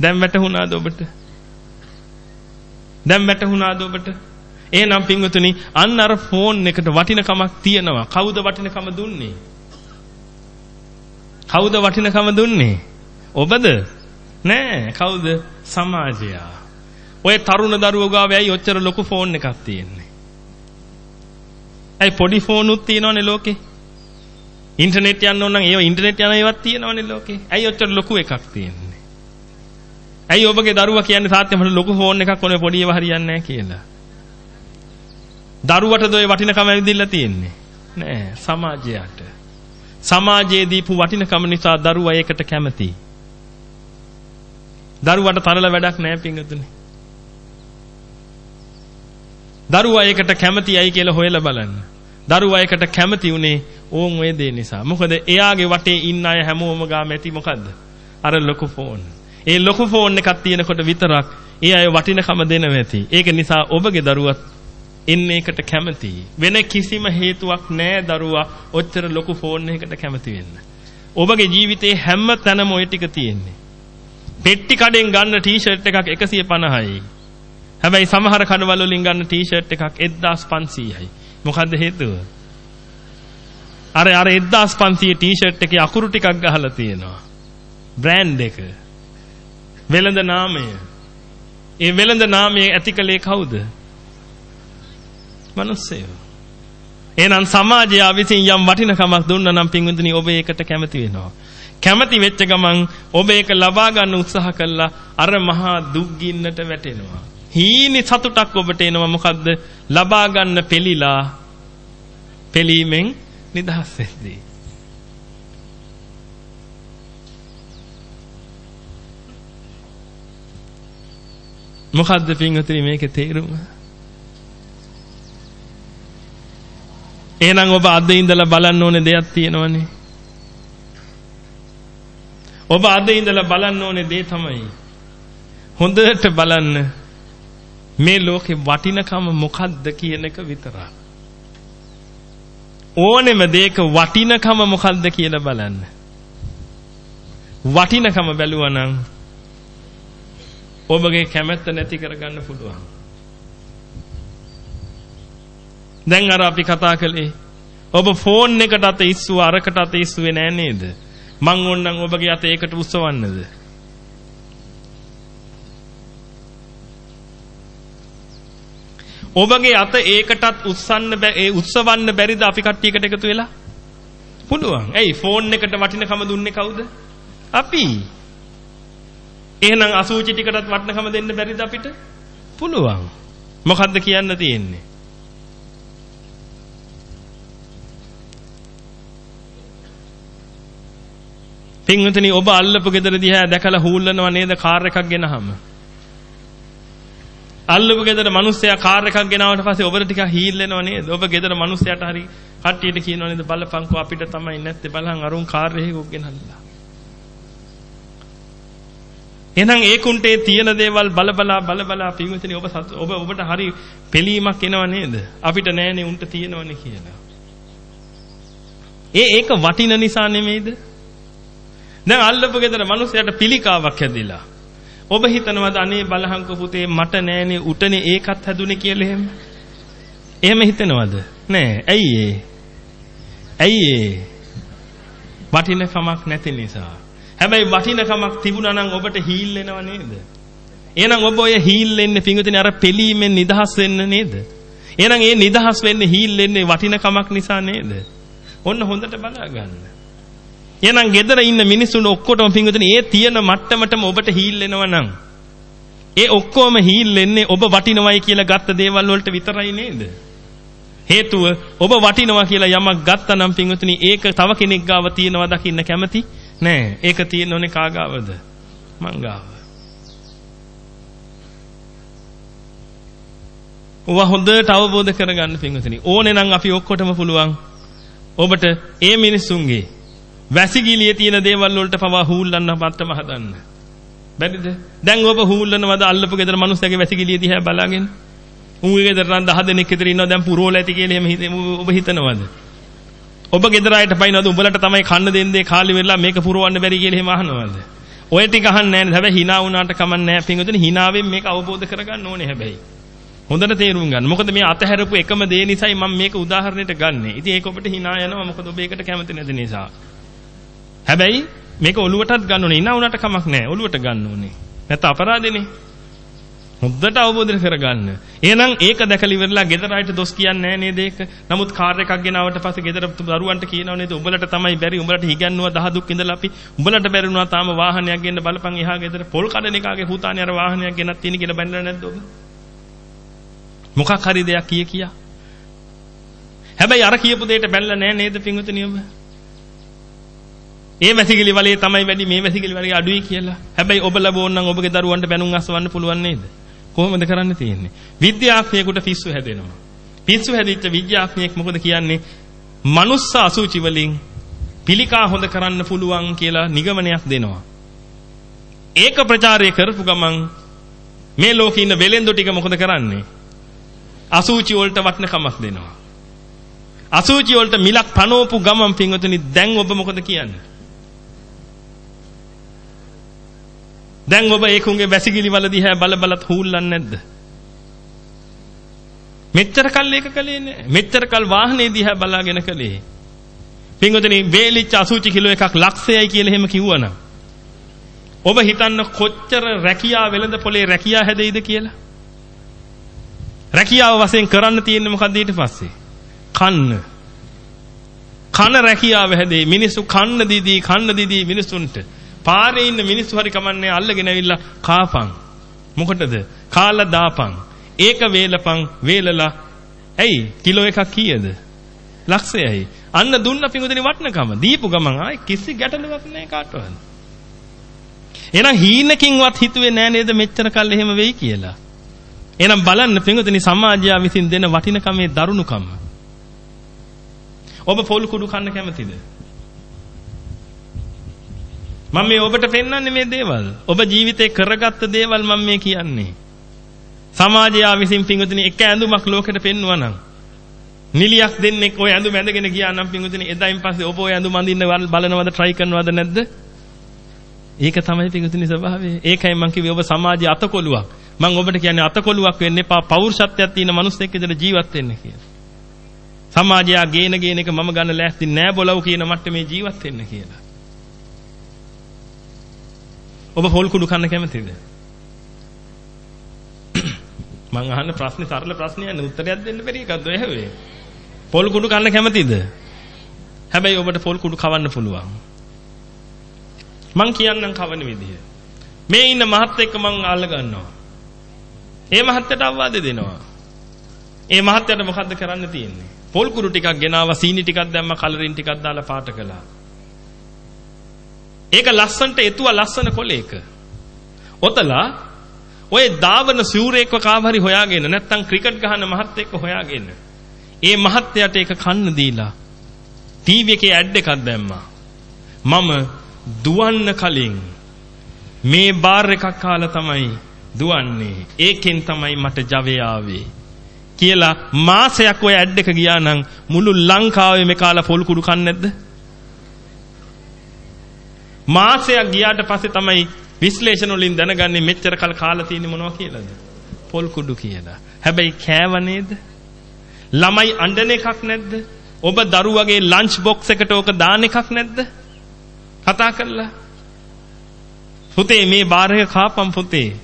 දැන් වැටහුණාද ඔබට? දැන් වැටහුණාද ඔබට? එහෙනම් පින්වතුනි අන්න අර ෆෝන් එකට වටිනකමක් තියෙනවා. කවුද වටිනකම දුන්නේ? කවුද වටිනකම දුන්නේ? ඔබද? නෑ කවුද? සමාජයා. ඔය තරුණ දරුවෝ ගාව ඇයි ඔච්චර ලොකු ෆෝන් එකක් තියෙන්නේ? ඇයි පොඩි ෆෝන් උත් තියෙනවනේ ලෝකේ? ඉන්ටර්නෙට් යන්න ඕන නම් ඒව ඉන්ටර්නෙට් යන ඒවත් තියෙනවනේ ලෝකේ. ඇයි ඔච්චර ලොකු එකක් තියෙන්නේ? ඇයි ඔබගේ දරුවා කියන්නේ තාත්තේ මට ලොකු ෆෝන් එකක් ඕනේ පොඩි ඒවා හරියන්නේ නැහැ කියලා? දරුවටද ඔය වටිනකම ඇවිදින්න තියෙන්නේ? නෑ සමාජයට. සමාජයේ දීපු වටිනකම නිසා දරුවා ඒකට කැමතියි. දරුවට තරල වැඩක් නෑ පිංගතුනේ. දරුවා ඒකට කැමතියි කියලා හොයලා බලන්න. දරුවා ඒකට කැමති උනේ ඕන් ඔය දේ නිසා. මොකද එයාගේ වටේ ඉන්න අය හැමෝම ගාම ඇති මොකද්ද? අර ලොකු ෆෝන්. ඒ ලොකු ෆෝන් එකක් තියෙනකොට විතරක් ඒ අය වටිනකම දෙනවා ඇති. ඒක නිසා ඔබගේ දරුවත් එන්න ඒකට කැමතියි. වෙන කිසිම හේතුවක් නැහැ දරුවා ඔච්චර ලොකු ෆෝන් එකකට කැමති වෙන්න. ඔබගේ ජීවිතේ හැම තැනම ওই ටික තියෙන්නේ. පෙට්ටි කඩෙන් ගන්න ටී-ෂර්ට් එකක් 150යි. හැබැයි සමහර කඩවල වලින් ගන්න ටී-ෂර්ට් එකක් 1500යි. මොකද්ද හේතුව? අර අර 1500 ටී-ෂර්ට් එකේ අකුරු ටිකක් ගහලා තියෙනවා. බ්‍රෑන්ඩ් එක. වෙළඳ නාමය. ඒ වෙළඳ නාමය ඇතිකලේ කවුද? මිනිස්සෙයෝ. එහෙනම් සමාජය විසින් යම් වටිනකමක් දුන්නා නම් පින්විතනි ඔබ ඒකට කැමති වෙනවා. කැමති වෙච්ච ගමන් ඔබ ඒක ලබා ගන්න උත්සාහ කළා අර මහා දුක් ගින්නට වැටෙනවා. හීනි සතුටක් ඔබට එනවා මොකද්ද? ලබා ගන්න පෙලිලා පෙලීමෙන් නිදහස් වෙද්දී. මොකද්ද පින්වතුනි මේකේ තේරුම? එහෙනම් ඔබ අද ඉඳලා බලන්න ඕනේ දෙයක් තියෙනවනේ. ඔබ අද ඉඳලා බලන්න ඕනේ දේ තමයි හොඳට බලන්න මේ ලෝකේ වටිනකම මොකද්ද කියන එක විතරයි. ඕනෙම දෙයක වටිනකම මොකද්ද කියලා බලන්න. වටිනකම බැලුවා නම් ඔබගේ කැමැත්ත නැති කරගන්න පුළුවන්. දැන් අර අපි කතා කළේ ඔබ ෆෝන් එකට අත ඉස්සුව අරකට අත ඉස්සුවේ නෑ නේද? මං ඕන්නම් ඔබගේ අත ඒකට උස්සවන්නද? ඔබගේ අත ඒකටත් උස්සන්න ඒ උස්සවන්න බැරිද අපි කට්ටියකට එකතු වෙලා? පුළුවන්. ඇයි ෆෝන් එකට වටිනකම දුන්නේ කවුද? අපි. එහෙනම් අසූචි ටිකටත් වටිනකම දෙන්න බැරිද අපිට? පුළුවන්. මොකද්ද කියන්න තියෙන්නේ? පින්වතුනි ඔබ අල්ලපු ගෙදර දිහා දැකලා හූල්ලනවා නේද කාර් එකක් ගෙනහම? අල්ලපු ගෙදර මිනිස්සයා කාර් එකක් ගෙනාවට පස්සේ ඔබට ටිකක් හීල් වෙනව නේද? ඔබ ගෙදර මිනිස්සයාට හරි කට්ටියට කියනව නේද බලපංකෝ අපිට තමයි නැත්තේ බලන් අරුන් කාර් එකක් ගෙනල්ලා. එහෙනම් ඒකුන්ට ඒ තියෙන දේවල් බල බලා බල බලා පින්විතනි ඔබ ඔබ ඔබට හරි පිළීමක් එනව නේද? අපිට නෑනේ උන්ට තියෙනවනේ කියලා. ඒ ඒක වටින නිසා නෙමෙයිද? දැන් අල්ලපු ගෙදර මිනිස්සයාට පිළිකාවක් හැදිලා. ඔබ හිතනවද අනේ බලහංක පුතේ මට නෑනේ උටනේ ඒකත් හැදුනේ කියලා එහෙම? එහෙම හිතනවද? නෑ. ඇයි ඒ? ඇයි ඒ? වටින කමක් නැති නිසා. හැබැයි වටිනකමක් තිබුණා නම් ඔබට හීල් වෙනව නේද? එහෙනම් ඔබ ඔය හීල් වෙන්නේ පිංගුතුනේ අර පිළීමෙන් නිදහස් වෙන්න නේද? එහෙනම් ඒ නිදහස් වෙන්නේ හීල් වෙන්නේ වටිනකමක් නිසා නේද? ඔන්න හොඳට බලාගන්න. එහෙනම් gedara ඉන්න මිනිස්සුන් ඔක්කොටම පිංගුතුනේ ඒ තියෙන මට්ටමටම ඔබට හීල් වෙනවා නම් ඒ ඔක්කොම හීල් වෙන්නේ ඔබ වටිනවයි කියලා ගත්ත දේවල් වලට විතරයි නේද? හේතුව ඔබ වටිනවා කියලා යමක් ගත්තා නම් පිංගුතුනි ඒක තව කෙනෙක් ගාව තියෙනවා දකින්න කැමති නෑ ඒක තියෙන්න ඕනේ කාගාවද? මං ගාව. ඔව හොඳට අවබෝධ කරගන්න පින්වතුනි. ඕනේ නම් අපි ඔක්කොටම පුළුවන් ඔබට ඒ මිනිස්සුන්ගේ වැසිකිළියේ තියෙන දේවල් වලට පවා හූල්ලන්න මත්තම හදන්න. බැරිද? දැන් ඔබ හූල්ලනවද අල්ලපු ගෙදර මිනිස්සුගේ වැසිකිළිය දිහා බලාගෙන? උන්ගේ ගෙදර නම් 10 දෙනෙක් විතර ඉන්නවා දැන් පුරෝල ඇති කියලා එහෙම ඔබ හිතනවද? ඔබ ගෙදර අයට පයින්නවද උඹලට තමයි කන්න දෙන්නේ කාලි වෙලා මේක පුරවන්න බැරි කියලා එහෙම අහනවද? ඔය ටික අහන්නේ නැහැ. හැබැයි hina වුණාට කමක් නැහැ. පින්වතුනි hinaවෙන් මේක අවබෝධ කරගන්න ඕනේ හැබැයි. හොඳට තේරුම් ගන්න. මොකද මේ අතහැරපු එකම දේ නිසායි මම මේක උදාහරණයට ගන්නෙ. ඉතින් ඒක ඔබට hina යනවා. මොකද ඔබ ඒකට කැමති නැති නිසා. හැබැයි මේක ඔලුවටත් ගන්න ඕනේ. hina වුණාට කමක් නැහැ. ඔලුවට ගන්න ඕනේ. නැත්නම් අපරාධනේ. හොද්දට අවබෝධ කරගන්න. එහෙනම් ඒක දැකලා ඉවරලා ගෙදර අයට දොස් කියන්නේ නැහැ නේද ඒක? නමුත් කාර් එකක් ගෙනාවට පස්සේ ගෙදර දරුවන්ට කියනව නේද? උඹලට තමයි බැරි. උඹලට හිගන්නවා දහ දුක් ඉඳලා අපි. උඹලට බැරි වුණා තාම වාහනයක් ගෙන්න බලපන් එහා ගෙදර. පොල් කඩන එකාගේ පුතානේ අර වාහනයක් ගෙනත් තියෙන කියලා බැලලා නැද්ද ඔබ? මොකක් හරි දෙයක් කිය කියා. හැබැයි අර කියපු දෙයට බැලලා නැහැ නේද පින්වතුනි ඔබ? ඒ වැසිකිලි වලේ තමයි වැඩි මේ වැසිකිලි වලේ අඩුයි කියලා. හැබැයි ඔබ ලැබුවොත් නම් ඔබගේ දරුවන්ට බැනුම් අස්වන්න පුළුවන් නේද? කොහොමද කරන්න තියෙන්නේ? විද්‍යාඥයෙකුට පිස්සු හැදෙනවා. පිස්සු හැදිච්ච විද්‍යාඥයෙක් මොකද කියන්නේ? මනුස්ස අසුචි වලින් පිළිකා හොඳ කරන්න පුළුවන් කියලා නිගමනයක් දෙනවා. ඒක ප්‍රචාරය කරපු ගමන් මේ ලෝකේ ඉන්න වෙලෙන්දෝ ටික මොකද කරන්නේ? අසුචි වලට වටිනකමක් දෙනවා. අසුචි වලට මිලක් පනවපු ගමන් පින්වතුනි දැන් ඔබ මොකද කියන්නේ? දැන් ඔබ ඒකුන්ගේ වැසිකිලි වල දිහා බල බලත් හූල්ලන්නේ නැද්ද? මෙච්චර කල් ඒක කළේ නෑ. මෙච්චර කල් වාහනේ දිහා බලාගෙන කළේ. පින්වතුනි වේලිච්ච අසුචි කිලෝ එකක් ලක්ෂයයි කියලා එහෙම කිව්වනම් ඔබ හිතන්න කොච්චර රැකියාව වෙළඳ පොලේ රැකියාව හැදෙයිද කියලා? රැකියාව වශයෙන් කරන්න තියෙන්නේ මොකද්ද ඊට පස්සේ? කන්න. කන රැකියාව හැදේ. මිනිස්සු කන්න දීදී කන්න දීදී මිනිස්සුන්ට පාරේ ඉන්න මිනිස්සු හරි කමන්නේ අල්ලගෙන ඇවිල්ලා කාපන්. මොකටද? කාලා දාපන්. ඒක වේලපන් වේලලා. ඇයි? කිලෝ එකක් කීයද? ලක්ෂයයි. අන්න දුන්න පිඟුදෙනි වටනකම. දීපු ගමන් ආයි කිසි ගැටලුවක් නැහැ කාටවත්. එහෙනම් හීනකින්වත් හිතුවේ නෑ නේද මෙච්චර කල් එහෙම වෙයි කියලා. එහෙනම් බලන්න පිඟුදෙනි සමාජය විසින් දෙන වටිනකමේ දරුණුකම. ඔබ පොල් කුඩු කන්න කැමතිද? මම මේ ඔබට පෙන්වන්නේ මේ දේවල්. ඔබ ජීවිතේ කරගත්ත දේවල් මම මේ කියන්නේ. සමාජය විසින් පිංගුතුනි එක ඇඳුමක් ලෝකෙට පෙන්වනවා නම් නිලියක් දෙන්නේ ඔය ඇඳුම ඇඳගෙන ගියා නම් පිංගුතුනි එදායින් පස්සේ ඔබ ඔය ඇඳුම අඳින්න බලනවද try කරනවද නැද්ද? ඒක තමයි පිංගුතුනි ස්වභාවය. ඒකයි මම කිව්වේ ඔබ සමාජයේ අතකොලුවක්. මම ඔබට කියන්නේ අතකොලුවක් වෙන්න එපා. පෞරුෂත්වයක් තියෙන මිනිස්සෙක් විදිහට ජීවත් වෙන්න කියලා. සමාජය ගේන ගේන එක මම ගන්න ලෑස්ති නෑ බොලව් කියන මට්ටමේ ජීවත් වෙන්න කියලා. ඔබ පොල් කුඩු කන්න කැමතිද? මං අහන්න ප්‍රශ්නේ සරල ප්‍රශ්නයක් නේ උත්තරයක් දෙන්න බැරි එකක්ද ඔය හැවේ? පොල් කුඩු කන්න කැමතිද? හැබැයි ඔබට පොල් කුඩු කවන්න පුළුවන්. මං කියන්නම් කවන විදිය. මේ ඉන්න මහත් එක්ක මං අල්ල ගන්නවා. ඒ මහත්තයට අවවාද දෙනවා. ඒ මහත්තයට මොකද්ද කරන්න තියෙන්නේ? පොල් කුඩු ටිකක් ගෙනාවා සීනි ටිකක් දැම්මා කලරින් ටිකක් දාලා පාට කළා. ඒක ලස්සන්ට එතුවා ලස්සන කොලේක. ඔතලා ඔය දාවන සූරේක්ව කාවරි හොයාගෙන නැත්තම් ක්‍රිකට් ගහන මහත්තයෙක්ව හොයාගෙන ඒ මහත්තයාට ඒක කන්න දීලා ටීවී එකේ ඇඩ් එකක් දැම්මා. මම දුවන්න කලින් මේ බාර් එකක් කාලා තමයි දුවන්නේ. ඒකෙන් තමයි මට ජවය ආවේ. කියලා මාසයක් ඔය ඇඩ් එක ගියා නම් මුළු ලංකාවෙම කාලා පොල් කුඩු කන්නේ නැද්ද? මාසයක් ගියාට පස්සේ තමයි විශ්ලේෂණ වලින් දැනගන්නේ මෙච්චර කල් කාලා තියෙන්නේ මොනවා කියලාද? පොල් කුඩු කියලා. හැබැයි කෑව නේද? ළමයි අඬන එකක් නැද්ද? ඔබ දරුවගේ ලන්ච් බොක්ස් එකට ඕක දාන එකක් නැද්ද? කතා කරලා. පුතේ මේ බාර් එක කාපම් පුතේ.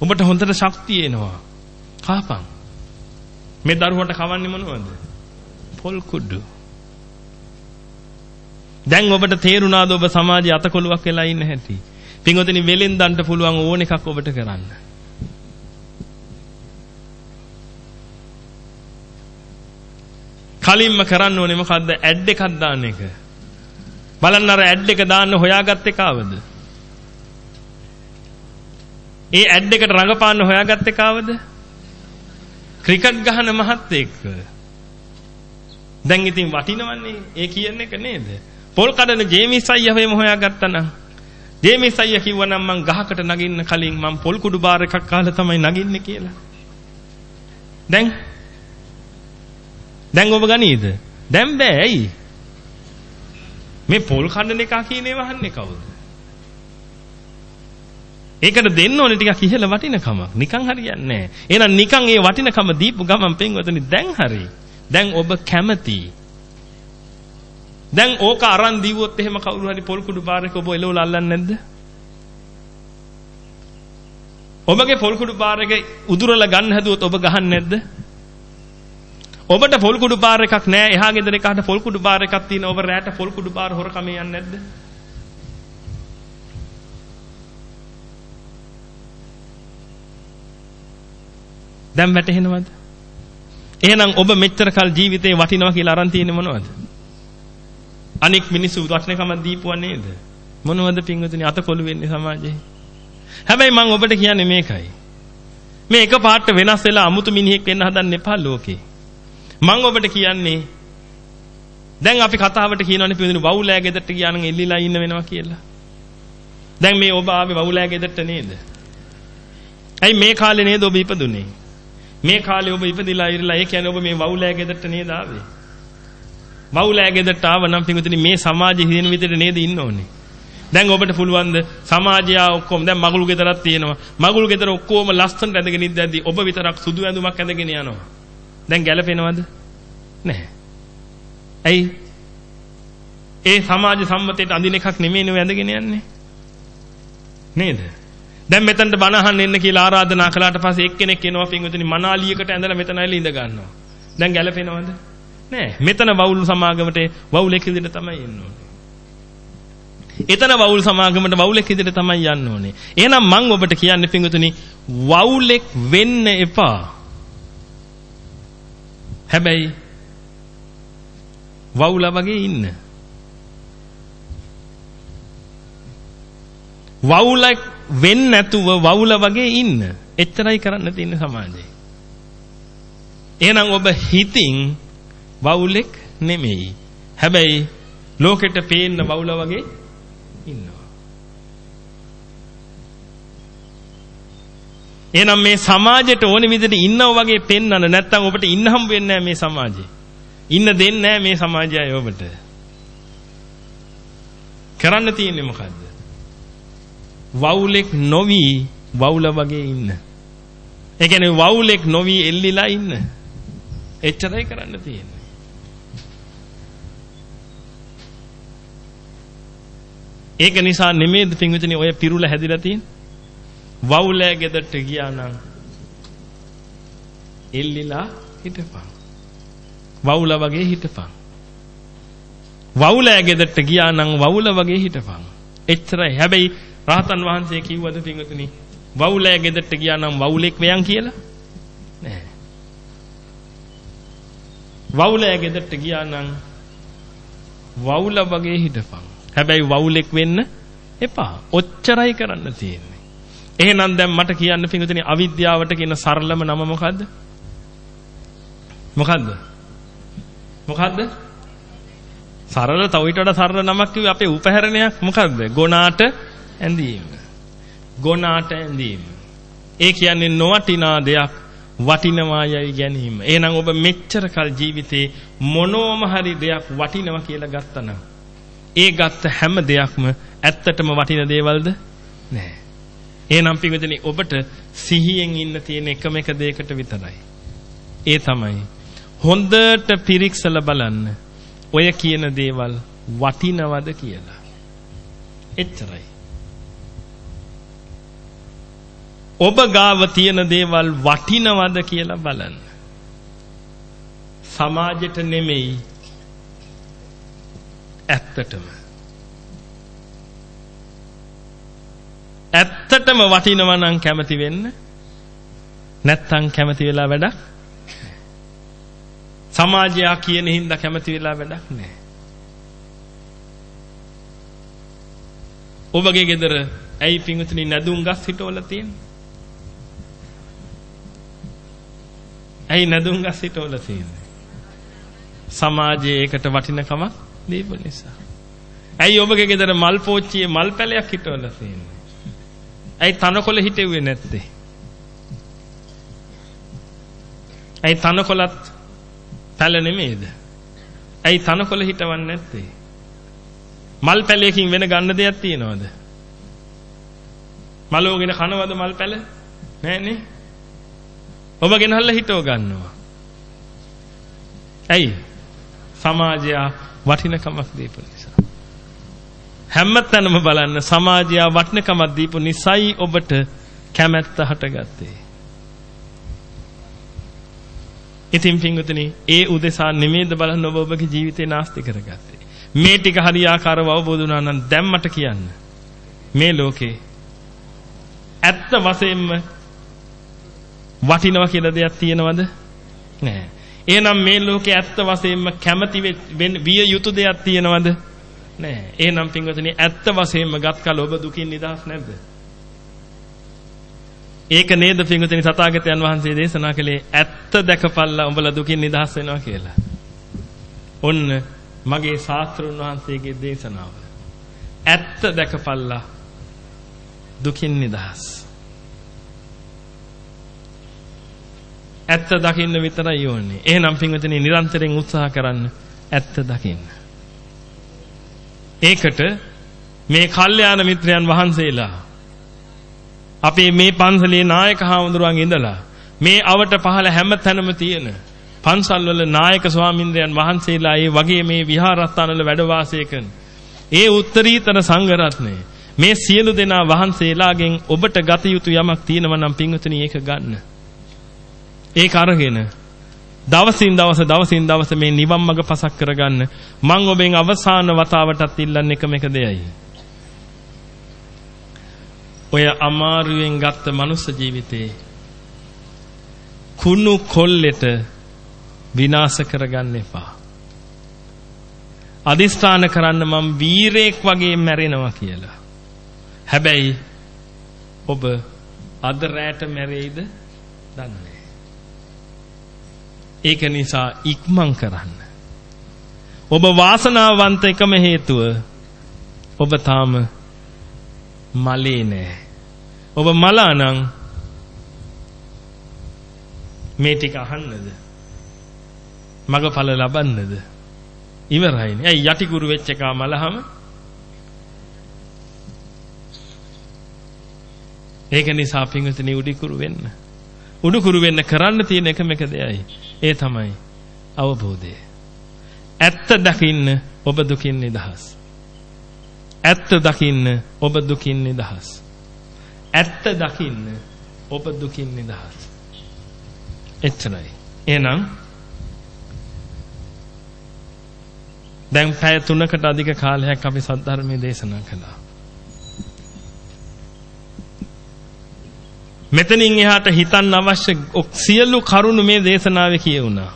ඔබට හොඳට ශක්තිය එනවා. කාපම්. මේ දරුවට කවන්නේ මොනවද? පොල් කුඩු. දැන් ඔබට තේරුණාද ඔබ සමාජයේ අතකොළුවක් වෙලා ඉන්න හැටි? පින්වතුනි වෙලෙන් දන්ට පුළුවන් ඕන එකක් ඔබට කරන්න. කලින්ම කරන්න ඕනේ මොකද්ද? ඇඩ් එකක් දාන්න එක. බලන්න අර ඇඩ් එක දාන්න හොයාගත්තේ කාවද? ඒ ඇඩ් එකට රඟපාන්න හොයාගත්තේ කාවද? ක්‍රිකට් ගහන මහත්තයෙක්. දැන් ඉතින් වටිනවන්නේ ඒ කියන එක නේද? පොල් කඩන ජේමිස් අයියා වෙම හොයාගත්තා නම් ජේමිස් අයියා කිව්වනම් මං ගහකට නගින්න කලින් මං පොල් කුඩු බාර් එකක් කාලා තමයි නගින්නේ කියලා. දැන් දැන් ඔබ ගනීද? දැන් බෑ ඇයි? මේ පොල් කඩන එක කියන්නේ වහන්නේ කවුද? ඒකට දෙන්න ඕනේ ටිකක් ඉහළ වටිනකම. නිකන් හරියන්නේ නැහැ. එහෙනම් නිකන් ඒ වටිනකම දීපු ගමන් පින්වතුනි දැන් හරි. දැන් ඔබ කැමති. දැන් ඕක අරන් දීවොත් එහෙම කවුරු හරි පොල් කුඩු පාරක ඔබ එලවල අල්ලන්නේ නැද්ද? ඔබගේ පොල් කුඩු පාරක උදුරලා ගන්න හැදුවොත් ඔබ ගහන්නේ නැද්ද? ඔබට පොල් කුඩු පාර එකක් නැහැ. එහා ගෙදර එකාට පොල් කුඩු පාර එකක් තියෙන ඔබ රැට පොල් කුඩු පාර හොරකම යන්නේ නැද්ද? දැන් වැටහෙනවද? එහෙනම් ඔබ මෙච්චර කල් ජීවිතේ වටිනවා කියලා අරන් තියෙන්නේ මොනවද? අනික් මිනිස්සු වටිනකම දීපුවා නේද? මොනවද පින්වතුනි අතකොළු වෙන්නේ සමාජයේ? හැබැයි මම ඔබට කියන්නේ මේකයි. මේ එක පාට වෙනස් වෙලා අමුතු මිනිහෙක් වෙන්න හදන්න එපා ලෝකේ. මම ඔබට කියන්නේ දැන් අපි කතාවට කියනවනේ පින්වතුනි වවුලෑ ගෙදරට ගියා නම් එල්ලිලා ඉන්න වෙනවා කියලා. දැන් මේ ඔබ ආවේ වවුලෑ ගෙදරට නේද? ඇයි මේ කාලේ නේද ඔබ ඉපදුනේ? මේ කාලේ ඔබ ඉපදිලා ඉරලා ඒ කියන්නේ ඔබ මේ වවුලෑ ගෙදරට නේද ආවේ? වවුලෑ ගෙදරට ආව නම් පිටුතුනි මේ සමාජයේ හිතෙන විදිහට නේද ඉන්න ඕනේ. දැන් ඔබට පුළුවන් ද සමාජය ඔක්කොම දැන් මගුල් ගෙදරක් තියෙනවා. මගුල් ගෙදර ඔක්කොම ලස්සනට ඇඳගෙන ඉඳද්දී ඔබ විතරක් සුදු ඇඳුමක් ඇඳගෙන යනවා. දැන් ගැලපෙනවද? නැහැ. ඇයි? ඒ සමාජ සම්මතයට අඳින එකක් නෙමෙයි නේ ඇඳගෙන යන්නේ. නේද? දැන් මෙතනට බණ අහන්න එන්න කියලා ආරාධනා කළාට පස්සේ එක්කෙනෙක් එනවා පින්විතනි මනාලියකට ඇඳලා මෙතන ඇවිල්ලා ඉඳ ගන්නවා. දැන් ගැලපෙනවද? නෑ. මෙතන වවුල් සමාගමට වවුලෙක් විදිහට තමයි එන්න ඕනේ. එතන වවුල් සමාගමට වවුලෙක් විදිහට තමයි යන්න ඕනේ. එහෙනම් මම ඔබට කියන්නේ පින්විතනි වවුලෙක් වෙන්න එපා. හැබැයි වවුලා වගේ ඉන්න. වවුලක් වෙන්න නැතුව වවුල වගේ ඉන්න. එච්චරයි කරන්න තියෙන සමාජයේ. එහෙනම් ඔබ හිතින් වවුලෙක් නෙමෙයි. හැබැයි ලෝකෙට පේන්න වවුල වගේ ඉන්නවා. එහෙනම් මේ සමාජයට ඕන විදිහට ඉන්නව වගේ පෙන්වන්න නැත්නම් ඔබට ඉන්න හම්බ වෙන්නේ නැහැ මේ සමාජේ. ඉන්න දෙන්නේ නැහැ මේ සමාජය ඔබට. කරන්න තියෙන්නේ මොකද්ද? වවුලෙක් නොවි වවුල වගේ ඉන්න. ඒ කියන්නේ වවුලෙක් නොවි එල්ලිලා ඉන්න. එච්චරයි කරන්න තියෙන්නේ. ඒක නිසා නෙමෙයිද පින්විතනි ඔය පිරුල හැදිලා තියෙන්නේ? වවුලෑ ගෙදරට ගියා නම් එල්ලිලා හිටපන්. වවුල වගේ හිටපන්. වවුලෑ ගෙදරට ගියා නම් වවුල වගේ හිටපන්. එච්චරයි. හැබැයි රහතන් වහන්සේ කිව්වද පින්වතුනි වවුලෑ ගෙදරට ගියා නම් වවුලෙක් වෙයන් කියලා? නෑ. වවුලෑ ගෙදරට ගියා නම් වවුල වගේ හිටපන්. හැබැයි වවුලෙක් වෙන්න එපා. ඔච්චරයි කරන්න තියෙන්නේ. එහෙනම් දැන් මට කියන්න පිඟුතුනි අවිද්‍යාවට කියන සරලම නම මොකද්ද? මොකද්ද? මොකද්ද? සරල තව ඊට වඩා සරල නමක් කිව්වේ අපේ උපහැරණයක් මොකද්ද? ගොනාට ඇඳීම. ගොනාට ඇඳීම. ඒ කියන්නේ නොවටිනා දෙයක් වටිනවා යයි ගැනීම. එහෙනම් ඔබ මෙච්චර කල් ජීවිතේ මොනෝම හරි දෙයක් වටිනවා කියලා ගත්තා නම් ඒ ගත්ත හැම දෙයක්ම ඇත්තටම වටින දේවල්ද? නෑ. එහෙනම් පින්විතනි ඔබට සිහියෙන් ඉන්න තියෙන එකම එක දෙයකට විතරයි. ඒ තමයි හොඳට පිරික්සලා බලන්න ඔය කියන දේවල් වටිනවද කියලා. එච්චරයි. ඔබ ගාව තියෙන දේවල් වටිනවද කියලා බලන්න. සමාජෙට නෙමෙයි ඇත්තටම. ඇත්තටම වටිනවා නම් කැමති වෙන්න නැත්තම් කැමති වෙලා වැඩක් සමාජයා කියන හින්දා කැමති වෙලා වැඩක් නැහැ. ඔබගේ ගෙදර ඇයි පිංගුතුනි නැදුම් ගස් හිටවල තියෙන්නේ? ඇයි නැදුම් ගස් හිටවල තියෙන්නේ? සමාජයේ ඒකට වටිනකමක් දීපු නිසා. ඇයි ඔබගේ ගෙදර මල් පෝච්චියේ මල් පැලයක් හිටවල තියෙන්නේ? ඇයි තනකොළ හිටෙව්වේ නැත්තේ? ඇයි තනකොළත් පැල නෙමේද? ඇයි තනකොළ හිටවන්නේ නැත්තේ? මල් පැලයකින් වෙන ගන්න දෙයක් තියනවද? මලෝගෙන කනවද මල් පැල? නෑනේ. ඔබ ගෙනහල්ලා හිටව ගන්නවා. ඇයි? සමාජය වටිනකමක් දීපු නිසා. හැම තැනම බලන්න සමාජය වටිනකමක් දීපු නිසයි ඔබට කැමැත්ත හටගත්තේ. ඉතින් පින්වතුනි ඒ උදෙසා නෙමෙයිද බලන්න ඔබ ඔබගේ ජීවිතේ නාස්ති කරගත්තේ. මේ ටික හරියාකාරව අවබෝධ වුණා නම් දැන් මට කියන්න. මේ ලෝකේ ඇත්ත වශයෙන්ම වටිනවා කියලා දෙයක් තියෙනවද? නැහැ. එහෙනම් මේ ලෝකේ ඇත්ත වශයෙන්ම කැමති විය යුතු දෙයක් තියෙනවද? නැහැ. එහෙනම් පින්වතුනි ඇත්ත වශයෙන්ම ගත්කල ඔබ දුකින් නිදහස් නැද්ද? ඒක නේද පින්වතුනි තථාගතයන් වහන්සේ දේශනා කළේ ඇත්ත දැකපල්ලා උඹලා දුකින් නිදහස් වෙනවා කියලා. ඔන්න මගේ ශාස්ත්‍රුන් වහන්සේගේ දේශනාව. ඇත්ත දැකපල්ලා දුකින් නිදහස්. ඇත්ත දකින්න විතරයි ඕනේ. එහෙනම් පින්වතුනි නිරන්තරයෙන් උත්සාහ කරන්න ඇත්ත දකින්න. ඒකට මේ කල්යාණ මිත්‍රයන් වහන්සේලා අපේ මේ පන්සලේ නායක හාමුදුරුවන් ඉඳලා මේ අවට පහළ හැම තැනම තියෙන පන්සල් වල නායක ස්වාමින්ද්‍රයන් වහන්සේලා ඒ වගේ මේ විහාරස්ථානවල වැඩ වාසය කරන ඒ උත්තරීතර සංඝ රත්නය මේ සියලු දෙනා වහන්සේලාගෙන් ඔබට ගත යුතු යමක් තියෙනවා නම් පින්වතුනි ඒක ගන්න. ඒක අරගෙන දවසින් දවස දවසින් දවස මේ නිවන් මඟ පසක් කරගන්න මම ඔබෙන් අවසාන වතාවටත් ඉල්ලන්නේ එකම එක දෙයයි. ඔය අමාරුවෙන් ගත්ත මනුස්ස ජීවිතේ කුණු කොල්ලෙට විනාශ කරගන්න එපා. අදිස්ථාන කරන්න මම වීරයෙක් වගේ මැරෙනවා කියලා. හැබැයි ඔබ අද රැට මැරෙයිද දන්නේ ඒක නිසා ඉක්මන් කරන්න. ඔබ වාසනාවන්ත එකම හේතුව ඔබ තාම මලේ නෑ. ඔබ මලා නම් මේ ටික අහන්නද? මගඵල ලබන්නද? ඉවරයිනේ. ඇයි යටිකුරු වෙච්ච එකා මලහම? ඒක නිසා පින්විතනි උඩිකුරු වෙන්න. උඩුකුරු වෙන්න කරන්න තියෙන එකම එක දෙයයි. ඒ තමයි අවබෝධය. ඇත්ත දකින්න ඔබ දුකින් නිදහස්. ඇත්ත දකින්න ඔබ දුකින් නිදහස්. ඇත්ත දකින්න ඔබ දුකින් නිදහස්. එච්චරයි. එහෙනම් දැන් පැය 3කට අධික කාලයක් අපි සද්ධර්මයේ දේශනා කළා. මෙතනින් එහාට හිතන්න අවශ්‍ය සියලු කරුණු මේ දේශනාවේ කියවුණා.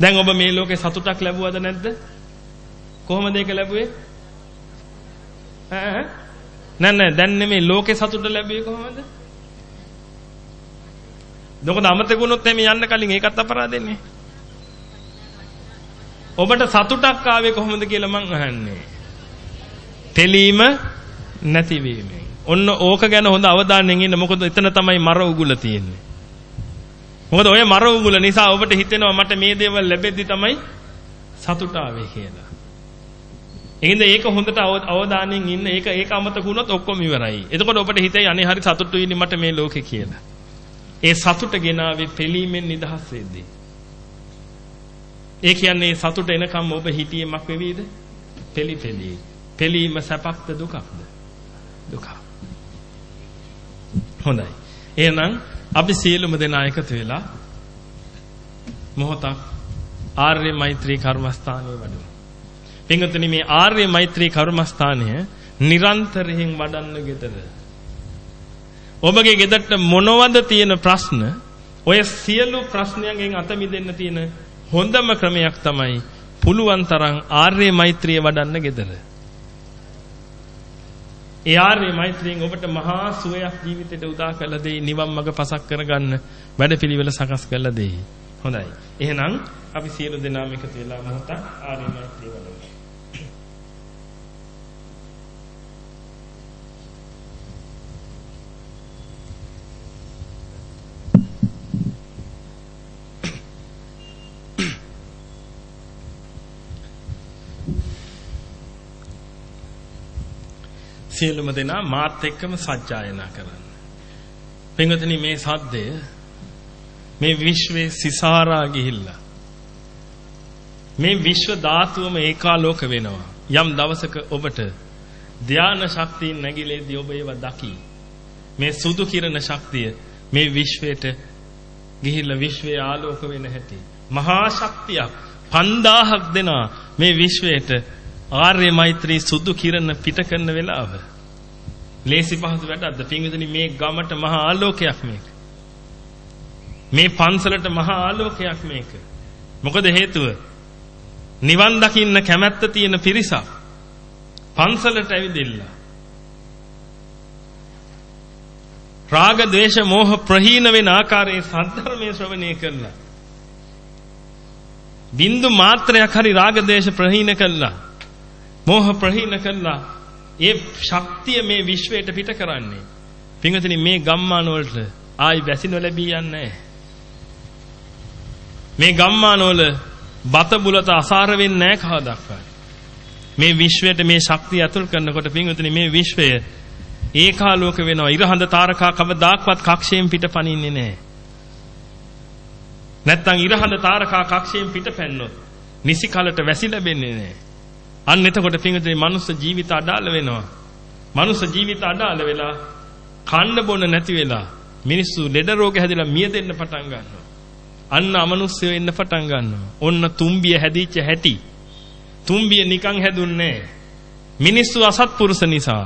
දැන් ඔබ මේ ලෝකේ සතුටක් ලැබුවද නැද්ද? කොහොමද ඒක ලැබුවේ? ඈ නෑ නෑ දැන් නෙමෙයි ලෝකේ සතුට ලැබුවේ කොහොමද? මොකද අමතක වුණොත් එමේ යන්න කලින් ඒකත් අපරාධෙන්නේ. ඔබට සතුටක් ආවේ කොහොමද කියලා මං අහන්නේ. තෙලීම නැතිවීමෙන්. ඔන්න ඕක ගැන හොඳ අවධානයෙන් ඉන්න මොකද එතන තමයි මර උගුල තියෙන්නේ. මොකද ඔය මර උගුල නිසා ඔබට හිතෙනවා මට මේ දේවල් ලැබෙද්දි තමයි සතුට ආවේ කියලා. එහෙනම් ඒක හොඳට අවධානයෙන් ඉන්න ඒක ඒක අමතක වුණොත් ඔක්කොම ඉවරයි. එතකොට ඔබට හිතේ අනේ හරි සතුටු වෙන්නේ මට මේ ලෝකේ කියලා. ඒ සතුට ගෙනාවේ පිළීමෙන් නිදහස් වෙද්දී. ඒ කියන්නේ සතුට එනකම් ඔබ හිතියේ මක් වෙවීද? පෙලි පෙලි. පෙලීම සැපක්ද දුකක්ද? දුක. හොඳයි. එහෙනම් අපි සියලුම දෙනා එකතු වෙලා මොහොතක් ආර්ය මෛත්‍රී කර්මස්ථානයේ වඩමු. පින්වත්නි මේ ආර්ය මෛත්‍රී කර්මස්ථානය නිරන්තරයෙන් වඩන්න ගෙදර. ඔබගේ ගෙදරට මොනවද තියෙන ප්‍රශ්න? ඔය සියලු ප්‍රශ්නයන්ගෙන් අත මිදෙන්න තියෙන හොඳම ක්‍රමයක් තමයි පුළුවන් තරම් ආර්ය මෛත්‍රිය වඩන්න ගෙදර. ඒ ආර්ය මෛත්‍රියෙන් ඔබට මහා සුවයක් ජීවිතයට උදා කළ දෙයි නිවන් මඟ පසක් කරගන්න වැඩපිළිවෙල සකස් කළ දෙයි. හොඳයි. එහෙනම් අපි සියලු දෙනාම එකතු වෙලා මොහොතක් ආර්ය මෛත්‍රිය වඩමු. සියලුම දෙනා මාත් එක්කම සජ්ජායනා කරන්න. පින්වතුනි මේ සද්දය මේ විශ්වයේ සිසාරා ගිහිල්ලා මේ විශ්ව ධාතුවම ඒකාලෝක වෙනවා. යම් දවසක ඔබට ධාන ශක්තිය නැగిලේදී ඔබ ඒව දකි. මේ සුදු කිරණ ශක්තිය මේ විශ්වයට ගිහිල්ලා විශ්වයේ ආලෝක වෙන හැටි. මහා ශක්තියක් 5000ක් දෙනා මේ විශ්වයට ආර්ය මෛත්‍රී සුදු කිරණ පිට කරන වෙලාව. ලේසි පහසු වැඩක්ද? පින්විතනි මේ ගමට මහා ආලෝකයක් මේක. මේ පන්සලට මහා ආලෝකයක් මේක. මොකද හේතුව? නිවන් දකින්න කැමැත්ත තියෙන පිරිසක් පන්සලට ඇවිදilla. රාග, ద్వේෂ, මෝහ ප්‍රහීන වෙන ආකාරයේ සද්ධර්මයේ ශ්‍රවණය කරලා බින්දු මාත්‍රයක් හරි රාග දේශ ප්‍රහීන කළා මෝහ ප්‍රහීන කළා. ඒ ශක්තිය මේ විශ්වයට පිට කරන්නේ. පින්වතුනි මේ ගම්මාන වලට ආයි වැසි නොලැබී යන්නේ මේ ගම්මාන වල බත බුලත අසාර වෙන්නේ නැහැ කවදාවත්. මේ විශ්වයට මේ ශක්තිය අතුල් කරනකොට පින්වතුනි මේ විශ්වය ඒකාලෝක වෙනවා. ඉරහඳ තාරකා කවදාක්වත් කක්ෂයෙන් පිට පනින්නේ නැහැ. නැත්තම් ඉරහඳ තාරකා කක්ෂයෙන් පිට පැන්නොත් නිසි කලට වැසි ලැබෙන්නේ නැහැ. අන්න එතකොට පින්විතේ මනුස්ස ජීවිත අඩාල වෙනවා. මනුස්ස ජීවිත අඩාල වෙලා කන්න බොන නැති වෙලා මිනිස්සු ලෙඩ රෝග හැදිලා මිය දෙන්න පටන් ගන්නවා. අන්න අමනුස්සයෝ එන්න පටන් ගන්නවා. ඔන්න තුම්බිය හැදිච්ච හැටි. තුම්බිය නිකන් හැදුන්නේ මිනිස්සු අසත්පුරුෂ නිසා.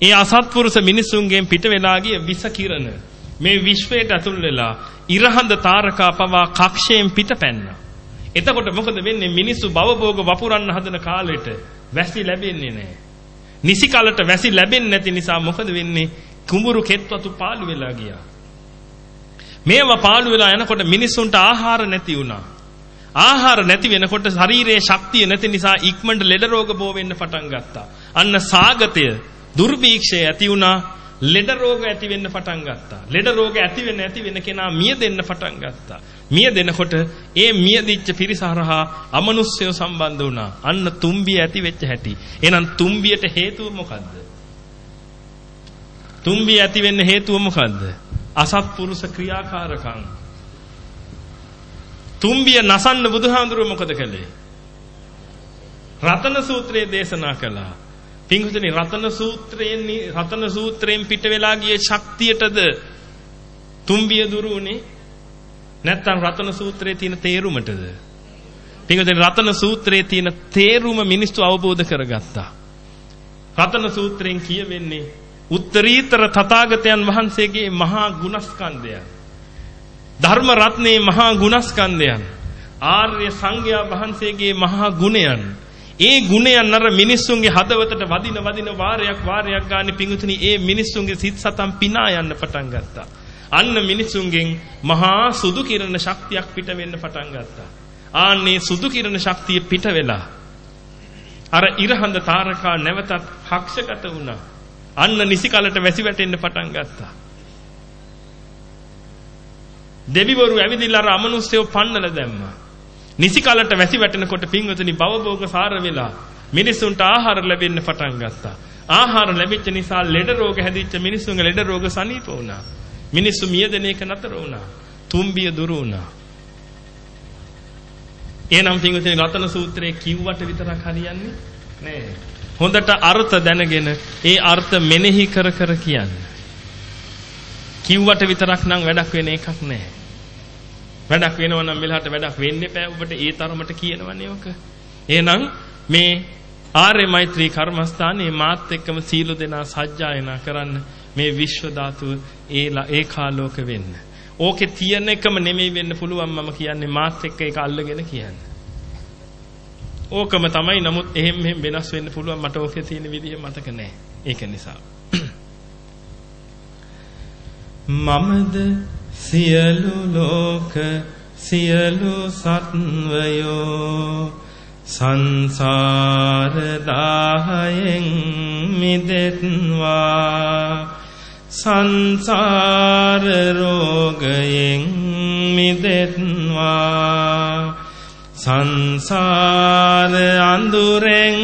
ඒ අසත්පුරුෂ මිනිසුන්ගෙන් පිට වෙලා ගිය විස කිරණ මේ විශ්වයට ඇතුල් වෙලා ඉරහඳ තාරකා පවා කක්ෂයෙන් පිට පැන්නා. එතකොට මොකද වෙන්නේ මිනිස්සු භවභෝග වපුරන්න හදන කාලෙට වැසි ලැබෙන්නේ නැහැ. නිසි කාලට වැසි ලැබෙන්නේ නැති නිසා මොකද වෙන්නේ? කුඹුරු කෙත්වතු පාළු වෙලා ගියා. මේවා පාළු වෙලා යනකොට මිනිස්සුන්ට ආහාර නැති වුණා. ආහාර නැති වෙනකොට ශරීරයේ ශක්තිය නැති නිසා ඉක්මනට ලෙඩ රෝග බෝ වෙන්න පටන් ගත්තා. අන්න සාගතය දුර්භීක්ෂය ඇති වුණා. ලෙඩ රෝග ඇති වෙන්න පටන් ගත්තා. ලෙඩ රෝග ඇති වෙන්න ඇති වෙන කෙනා මිය දෙන්න පටන් ගත්තා. මිය දෙනකොට ඒ මියදිච්ච පිරිසහරහා අමනුෂ්‍යය සම්බන්ධ වුණා. අන්න තුම්බිය ඇති වෙච්ච හැටි. එහෙනම් තුම්බියට හේතුව මොකද්ද? තුම්බිය ඇති වෙන්න හේතුව මොකද්ද? අසත්පුරුෂ ක්‍රියාකාරකම්. තුම්බිය නසන්න බුදුහාඳුරුව මොකද කළේ? රතන සූත්‍රයේ දේශනා කළා. පින්වතුනි රතන සූත්‍රයෙන් රතන සූත්‍රයෙන් පිට වෙලා ගිය ශක්තියටද තුම්බිය දුරුුනේ නැත්නම් රතන සූත්‍රයේ තියෙන තේරුමටද? පින්වතුනි රතන සූත්‍රයේ තියෙන තේරුම මිනිස්සු අවබෝධ කරගත්තා. රතන සූත්‍රයෙන් කියවෙන්නේ උත්තරීතර තථාගතයන් වහන්සේගේ මහා ගුණස්කන්ධයන්. ධර්ම රත්නයේ මහා ගුණස්කන්ධයන්. ආර්ය සංඝයා වහන්සේගේ මහා ගුණයන්. ඒ ගුණයන් අර මිනිස්සුන්ගේ හදවතට වදින වදින වාරයක් වාරයක් ගානේ පිඟුතුනි ඒ මිනිස්සුන්ගේ සිත් සතන් පිනා යන්න පටන් ගත්තා. අන්න මිනිස්සුන්ගෙන් මහා සුදු කිරණ ශක්තියක් පිට වෙන්න පටන් ගත්තා. ආන්නේ සුදු කිරණ ශක්තිය පිට වෙලා අර ඉරහඳ තාරකා නැවතත් හක්ෂගත වුණා. අන්න නිසි කලට වැසි වැටෙන්න පටන් ගත්තා. දෙවිවරු ඇවිදින්න අර අමනුෂ්‍යව පන්නල දැම්මා. නිසි කලට වැසි වැටෙනකොට පින්වතුනි භවභෝග සාර වෙලා මිනිසුන්ට ආහාර ලැබෙන්න පටන් ගත්තා. ආහාර ලැබිච්ච නිසා ලෙඩ රෝග හැදිච්ච මිනිසුන්ගේ ලෙඩ රෝග සනීප වුණා. මිනිස්සු මියදෙන එක නතර වුණා. තුම්බිය දුරු වුණා. එහෙනම් පින්වතුනි රතන සූත්‍රයේ කිව්වට විතරක් හරියන්නේ නෑ. හොඳට අර්ථ දැනගෙන ඒ අර්ථ මෙනෙහි කර කර කියන්න. කිව්වට විතරක් නම් වැඩක් වෙන එකක් නෑ. වැඩක් වෙනවා නම් මෙලහට වැඩක් වෙන්න එපා. ඔබට ඒ තරමට කියනවනේ ඔක. එහෙනම් මේ ආර්ය මෛත්‍රී කර්මස්ථානයේ මාත් එක්කම සීල දෙනා සජ්ජායනා කරන්න මේ විශ්ව ධාතුව ඒ ඒකාලෝක වෙන්න. ඕකේ තියෙන එකම නෙමෙයි වෙන්න පුළුවන් මම කියන්නේ මාත් එක්ක ඒක අල්ලගෙන කියන්නේ. ඕකම තමයි නමුත් එහෙම මෙහෙම වෙනස් වෙන්න පුළුවන් මට ඕකේ තියෙන විදිහ මතක නැහැ. ඒක නිසා. මමද සියලු ලෝක සියලු සත්වයෝ සංසාර දාහයෙන් මිදෙත්වා සංසාර රෝගයෙන් මිදෙත්වා. සංසාර අඳුරෙන්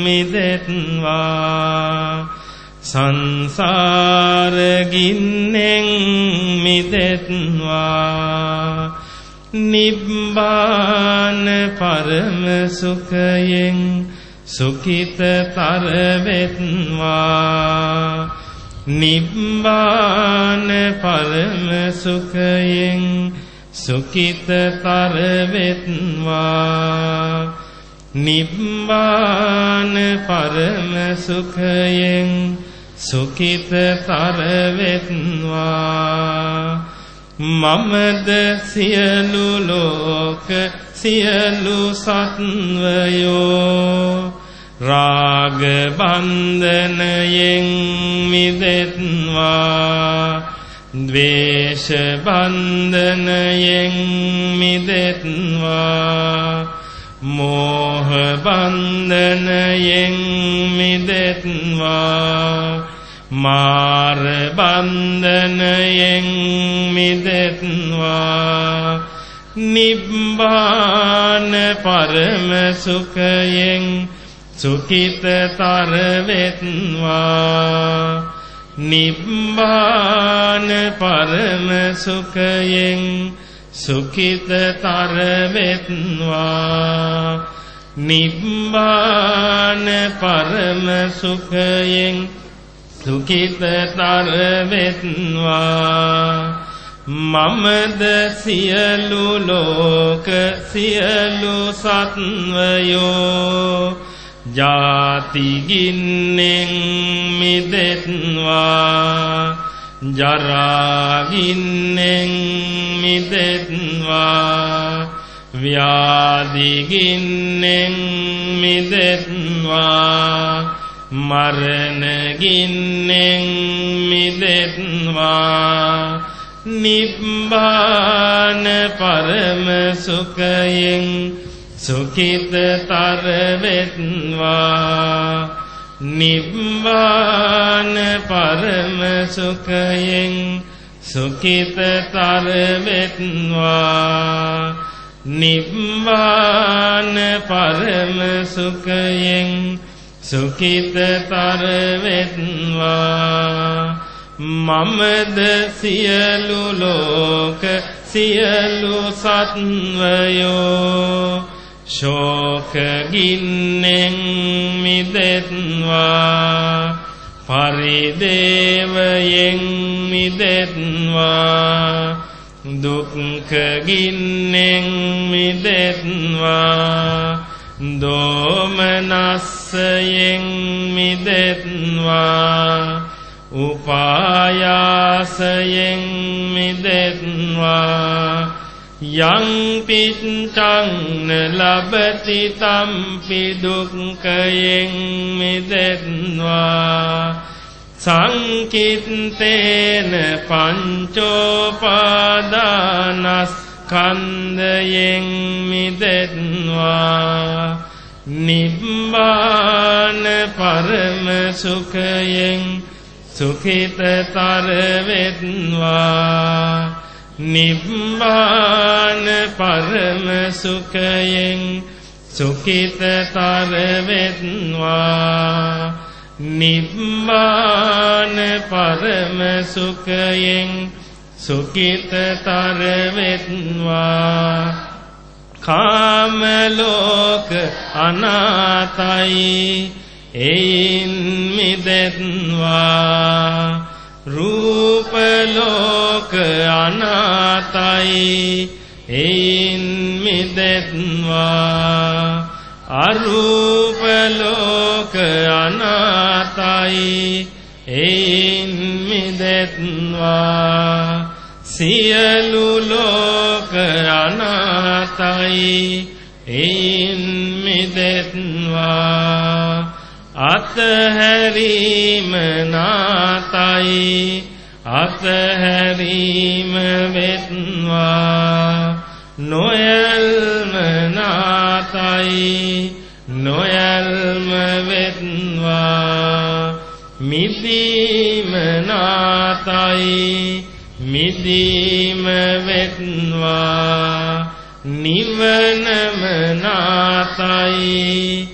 මිදෙත්වා. සංසාර ගින්නෙන් මිදෙත්වා. නිබ්බාන පරම සුඛයෙන් සුඛිතතර වෙත්වා නිබ්බාන පරම සුඛයෙන් සුඛිතතර වෙත්වා නිබ්බාන පරම සුඛයෙන් සුඛිතතර වෙත්වා මමද සියලු ලෝක සියලු සත්වයෝ රාග බන්ධනයෙන් මිදෙත්වා ද්වේෂ බන්ධනයෙන් මිදෙත්වා මෝහ බන්ධනයෙන් මිදෙත්වා මාර බන්ධනයෙන් මිදෙත්වා නිබ්බාන පරම සුඛයෙන් සුඛිතතර වෙත්වා නිබ්බාන පරම සුඛයෙන් සුඛිතතර වෙත්වා නිබ්බාන පරම සුඛයෙන් සුඛිතතර වෙත්වා මමද සියලු ලෝක සියලු සත්වයෝ ජාති ගින්නෙන් මිදෙත්වා ජරා ගින්නෙන් මිදෙත්වා ව්‍යාධි ගින්නෙන් මිදෙත්වා මරණ ගින්නෙන් මිදෙත්වා නිබ්බාන පරම සුඛයෙන් සුඛිතතර වෙත්වා නිබ්බාන පරම සුඛයෙන් සුඛිතතර වෙත්වා නිබ්බාන පරම සුඛයෙන් සුඛිතතර වෙත්වා මමද සියලු ලෝක සියලු සත්වයෝ ශෝක ගින්නෙන් මිදෙත්වා පරිදේවයෙන් මිදෙත්වා දුක්ඛ ගින්නෙන් මිදෙත්වා දෝමනස්සයෙන් මිදෙත්වා උපායාසයෙන් මිදෙත්වා යං පිච්ඡං ලබති තම්පි දුක්ඛයෙන් මිදෙත්වා. සංකිත්තේන පංචෝපාදානස්කන්ධයෙන් මිදෙත්වා. නිබ්බාන පරම සුඛයෙන් සුඛිතතර වෙත්වා. නිබ්බාන පරම සුඛයෙන් සුඛිතතර වෙත්වා නිබ්බාන පරම සුඛයෙන් සුඛිතතර වෙත්වා කාම ලෝක අනාතයි එයින් මිදෙත්වා. රූප ලෝක අනාතයි. එයින් මිදෙත්වා. අරූප ලෝක අනාතයි. එයින් මිදෙත්වා. සියලු ලෝක අනාතයි. එයින් අතහැරීම නාතයි අතහැරීම වෙත්වා. නොයල්ම නාතයි නොයල්ම වෙත්වා. මිදීම නාතයි මිදීම වෙත්වා. නිවනම නාතයි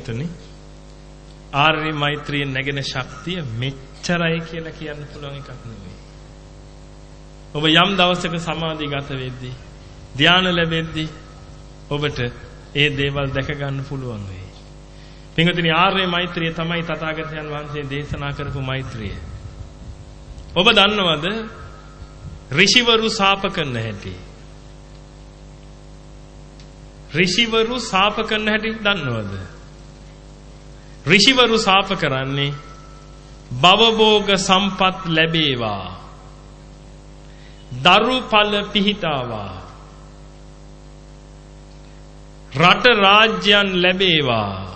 පින්වතුනි ආර්ය මෛත්‍රිය නැගෙන ශක්තිය මෙච්චරයි කියලා කියන්න පුළුවන් එකක් නෙවෙයි. ඔබ යම් දවසක සමාධිගත වෙද්දී ධානය ලැබෙද්දී ඔබට ඒ දේවල් දැක ගන්න පුළුවන් වෙයි. පින්වතුනි ආර්ය මෛත්‍රිය තමයි තථාගතයන් වහන්සේ දේශනා කරපු මෛත්‍රිය. ඔබ දන්නවද ඍෂිවරු සාප කරන හැටි? ඍෂිවරු සාප කරන හැටි දන්නවද? ඍෂිවරු සාප කරන්නේ භවභෝග සම්පත් ලැබේවා. දරුඵල පිහිටාවා. රට රාජ්‍යයන් ලැබේවා.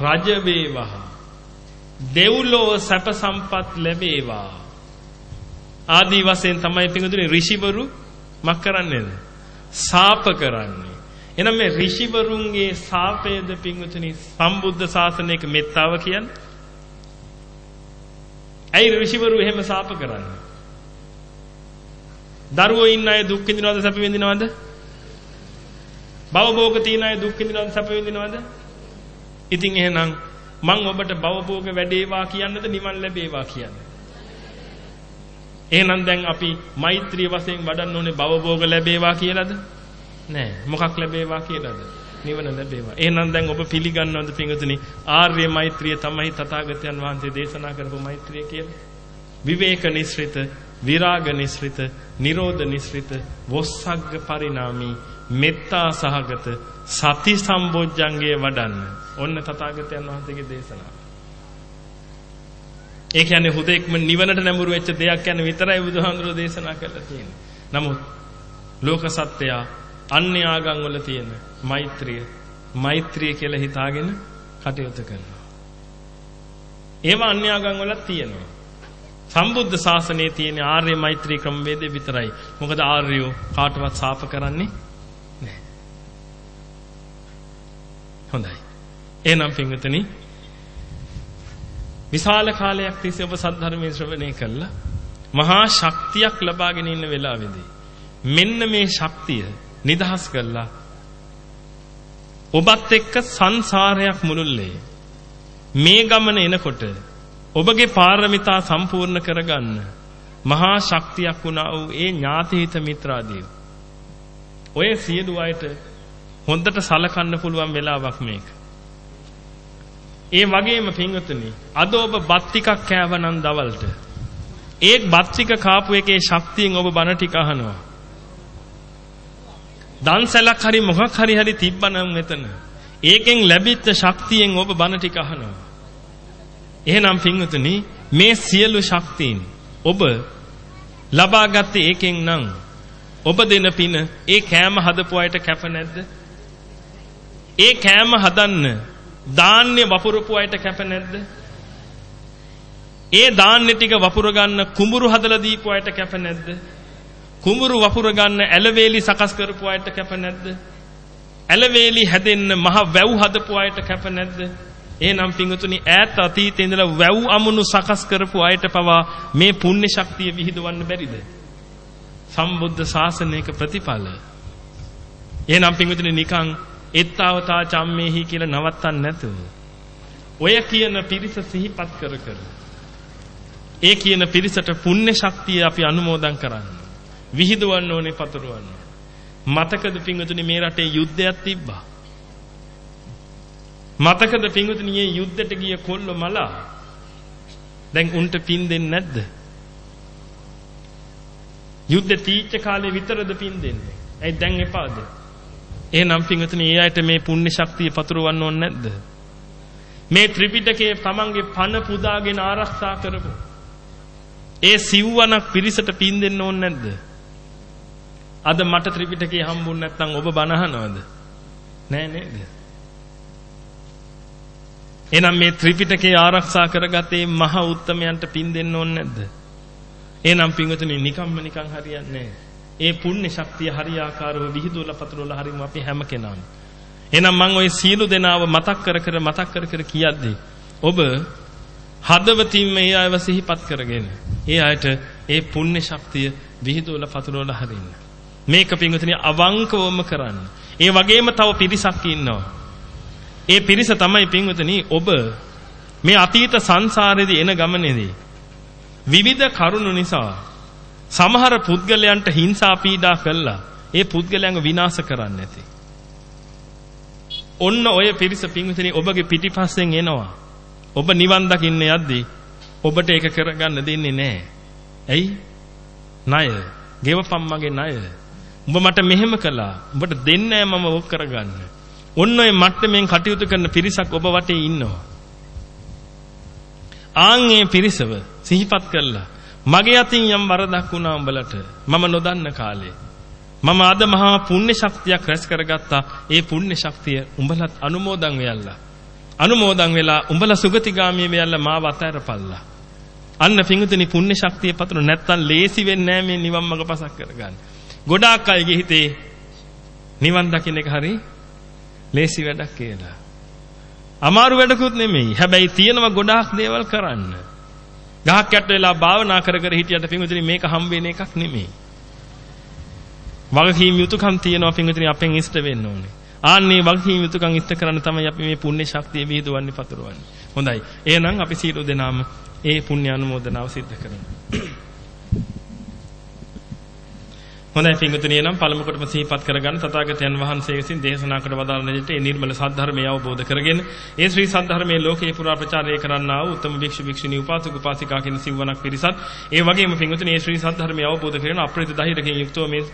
රජ වේවා. දෙව්ලොව සැප සම්පත් ලැබේවා. ආදී වශයෙන් තමයි පිටුදුනේ ඍෂිවරු මක් කරන්නේද? සාප කරන්නේ. එහෙනම් මේ ඍෂිවරුන්ගේ සාපයද පින්වතුනි සම්බුද්ධ ශාසනයක මෙත්තාව කියන්නේ? ඇයි ඍෂිවරු එහෙම සාප කරන්නේ? දරුවෝ ඉන්න අය දුක් විඳිනවද සැප විඳිනවද? භවභෝග තියෙන අය දුක් විඳිනවද සැප විඳිනවද? ඉතින් එහෙනම් මං ඔබට භවභෝග වැඩේවා කියන්නද නිවන් ලැබේවා කියන්නේ? එහෙනම් දැන් අපි මෛත්‍රිය වශයෙන් වඩන්න ඕනේ භවභෝග ලැබේවා කියලාද? නෑ. මොකක් ලැබේවා කියලාද? නිවන ලැබේවා. එහෙනම් දැන් ඔබ පිළිගන්නවද පින්වතුනි ආර්ය මෛත්‍රිය තමයි තථාගතයන් වහන්සේ දේශනා කරපු මෛත්‍රිය කියලා. විවේක නිස්ෘත විරාග නිස්ෘත නිරෝධ නිස්ෘත වොස්සග්ග පරිණාමී මෙත්තා සහගත සති සම්බොජ්ජංගයේ වඩන්න. ඔන්න තථාගතයන් වහන්සේගේ දේශනාව. ඒ කියන්නේ හුදෙක්ම නිවනට නැඹුරු වෙච්ච දෙයක් ගැන විතරයි බුදුහාමුදුරෝ දේශනා කරලා තියෙන්නේ. නමුත් ලෝක සත්‍යය අන්‍ය ආගම් වල තියෙන මෛත්‍රිය මෛත්‍රිය කියලා හිතාගෙන කටයුතු කරනවා. ඒව අන්‍ය ආගම් වලත් තියෙනවා. සම්බුද්ධ ශාසනයේ තියෙන ආර්ය මෛත්‍රී ක්‍රමවේදය විතරයි. මොකද ආර්යෝ කාටවත් සාප කරන්නේ නැහැ. හොඳයි. එහෙනම් පින්විතනි විශාල කාලයක් තිස්සේ ඔබ සද්ධර්මයේ ශ්‍රවණය කළා. මහා ශක්තියක් ලබාගෙන ඉන්න වෙලාවේදී මෙන්න මේ ශක්තිය නිදහස් කළා. ඔබත් එක්ක සංසාරයක් මුළුල්ලේ මේ ගමන එනකොට ඔබගේ පාරමිතා සම්පූර්ණ කරගන්න මහා ශක්තියක් වුණා වූ ඒ ඥාතිහිත මිත්‍රාදීව. ඔය සියලු අයට හොඳට සලකන්න පුළුවන් වෙලාවක් මේක. ඒ වගේම පින්වතුනි අද ඔබ බත් ටිකක් කෑවනම් දවල්ට ඒ බත් ටික කාපු එකේ ශක්තියෙන් ඔබ බණ ටික අහනවා. දන්සලක් හරි මොකක් හරි හරි තිබ්බනම් මෙතන ඒකෙන් ලැබිච්ච ශක්තියෙන් ඔබ බණ ටික අහනවා. එහෙනම් පින්වතුනි මේ සියලු ශක්තියින් ඔබ ලබාගත්තේ ඒකෙන් නම් ඔබ දෙන පින ඒ කෑම හදපු අයට කැප නැද්ද? ඒ කෑම හදන්න ධාන්‍ය වපුරපු අයට කැප නැද්ද? ඒ ධාන්‍ය ටික වපුර ගන්න කුඹුරු හදලා දීපු අයට කැප නැද්ද? කුඹුරු වපුර ගන්න ඇලවේලි සකස් කරපු අයට කැප නැද්ද? ඇලවේලි හැදෙන්න මහ වැව් හදපු අයට කැප නැද්ද? එහෙනම් පිංගුතුනි ඈත අතීතේ ඉඳලා වැව් අමුණු සකස් කරපු අයට පවා මේ පුණ්‍ය ශක්තිය විහිදවන්න බැරිද? සම්බුද්ධ ශාසනයක ප්‍රතිඵල. එහෙනම් පිංගුතුනි නිකන් එත්තාවතා චම්මේහි කියලා නවත්තන්න නැතුව ඔය කියන පිරිස සිහිපත් කර කර ඒ කියන පිරිසට පුණ්‍ය ශක්තිය අපි අනුමෝදන් කරන්න. විහිදවන්න ඕනේ පතුරවන්න. මතකද පිංගුතුනි මේ රටේ යුද්ධයක් තිබ්බා. මතකද පිංගුතුනි මේ යුද්ධෙට ගිය කොල්ල මලා දැන් උන්ට පින් දෙන්නේ නැද්ද? යුද්ධ තීච්ච කාලේ විතරද පින් දෙන්නේ. ඇයි දැන් එපාද? එහෙනම් පිංගුතුනි ඒ අයට මේ පුණ්‍ය ශක්තිය පතුරවන්න ඕනේ නැද්ද? මේ ත්‍රිපිටකයේ තමන්ගේ පණ පුදාගෙන ආරක්ෂා කරපො ඒ සිව්වනක් පිරිසට පින් දෙන්න ඕනේ නැද්ද? අද මට ත්‍රිපිටකේ හම්බුනේ නැත්නම් ඔබ බනහනවද? නෑ නේද? එහෙනම් මේ ත්‍රිපිටකේ ආරක්ෂා කරගත්තේ මහ උත්තමයන්ට පින් දෙන්න ඕනේ නැද්ද? එහෙනම් පින්වතුනි නිකම්ම නිකං හරියන්නේ ඒ පුණ්‍ය ශක්තිය හරියාකාරව විහිදුවලා පතුරවලා හරිම අපි හැම කෙනාම. එහෙනම් මම ওই සීල දෙනාව මතක් කර කර මතක් කර කර කියද්දී ඔබ හදවතින් මේ අයව සිහිපත් කරගෙන ඒ අයට ඒ පුණ්‍ය ශක්තිය විහිදුවලා පතුරවලා හරින්න. මේක පින්වතුනි අවංකවම කරන්න. ඒ වගේම තව පිරිසක් ඉන්නවා. ඒ පිරිස තමයි පින්වතුනි ඔබ මේ අතීත සංසාරේදී එන ගමනේදී විවිධ කරුණු නිසා සමහර පුද්ගලයන්ට හිංසා පීඩා කළා. ඒ පුද්ගලයන්ව විනාශ කරන්න ඇති. ඔන්න ඔය පිරිස පින්විතනි ඔබගේ පිටිපස්සෙන් එනවා. ඔබ නිවන් දකින්න යද්දී ඔබට ඒක කරගන්න දෙන්නේ නැහැ. ඇයි? ණය. ගෙවපම් මගේ ණය. උඹ මට මෙහෙම කළා. උඹට දෙන්නේ මම ඕක කරගන්න. ඔන්න ඔය මට්ටමින් කටයුතු කරන පිරිසක් ඔබ වටේ ඉන්නවා. ආන්ගේ පිරිසව සිහිපත් කළා. මගේ අතින් යම් වරදක් වුණා උඹලට මම නොදන්න කාලේ මම අද මහා පුණ්‍ය ශක්තියක් රැස් කරගත්තා. ඒ පුණ්‍ය ශක්තිය උඹලත් අනුමෝදන් වෙයල්ලා. අනුමෝදන් වෙලා උඹලා සුගතිගාමී වෙයල්ලා මාව අතහැරපල්ලා. අන්න පිංගුතුනි පුණ්‍ය ශක්තිය පතුරු නැත්තම් ලේසි වෙන්නේ නැහැ මේ නිවන් මඟ පසක් කරගන්න. ගොඩාක් අයගේ හිතේ නිවන් දකින්න එක හරි ලේසි වැඩක් කියලා. අමාරු වැඩකුත් නෙමෙයි. හැබැයි තියෙනවා ගොඩාක් දේවල් කරන්න. ගහක් යට වෙලා භාවනා කර කර හිටියට පිංගුතුනි මේක හම් වෙන එකක් නෙමෙයි. වගකීම් යුතුයකම් තියෙනවා පිංගුතුනි අපෙන් ඉෂ්ට වෙන්න ඕනේ. ආන්නේ වගකීම් යුතුයකම් ඉෂ්ට කරන්න තමයි අපි මේ පුණ්‍ය ශක්තිය විහිදුවන්නේ පතුරවන්නේ. හොඳයි. එහෙනම් අපි සීල දෙනාම ඒ පුණ්‍ය අනුමෝදනාව සිද්ධ කරමු. හොඳයි පින්වතුනි එනම් පළමු කොටම සිහිපත් කරගන්න තථාගතයන් වහන්සේ විසින් දේශනා කළ වදාළ දෙයට ඒ නිර්මල සද්ධර්මය අවබෝධ කරගෙන ඒ ශ්‍රී සද්ධර්මයේ ලෝකේ පුරා ප්‍රචාරය කරන්නා වූ උත්තම භික්ෂු භික්ෂුණී උපාසක උපාසිකා කියන සිව්වණක් පිරිසත් ඒ වගේම පින්වතුනි ඒ ශ්‍රී සද්ධර්මය අවබෝධ කරගෙන අප්‍රේත ධෛර්යයෙන් යුක්තව මේ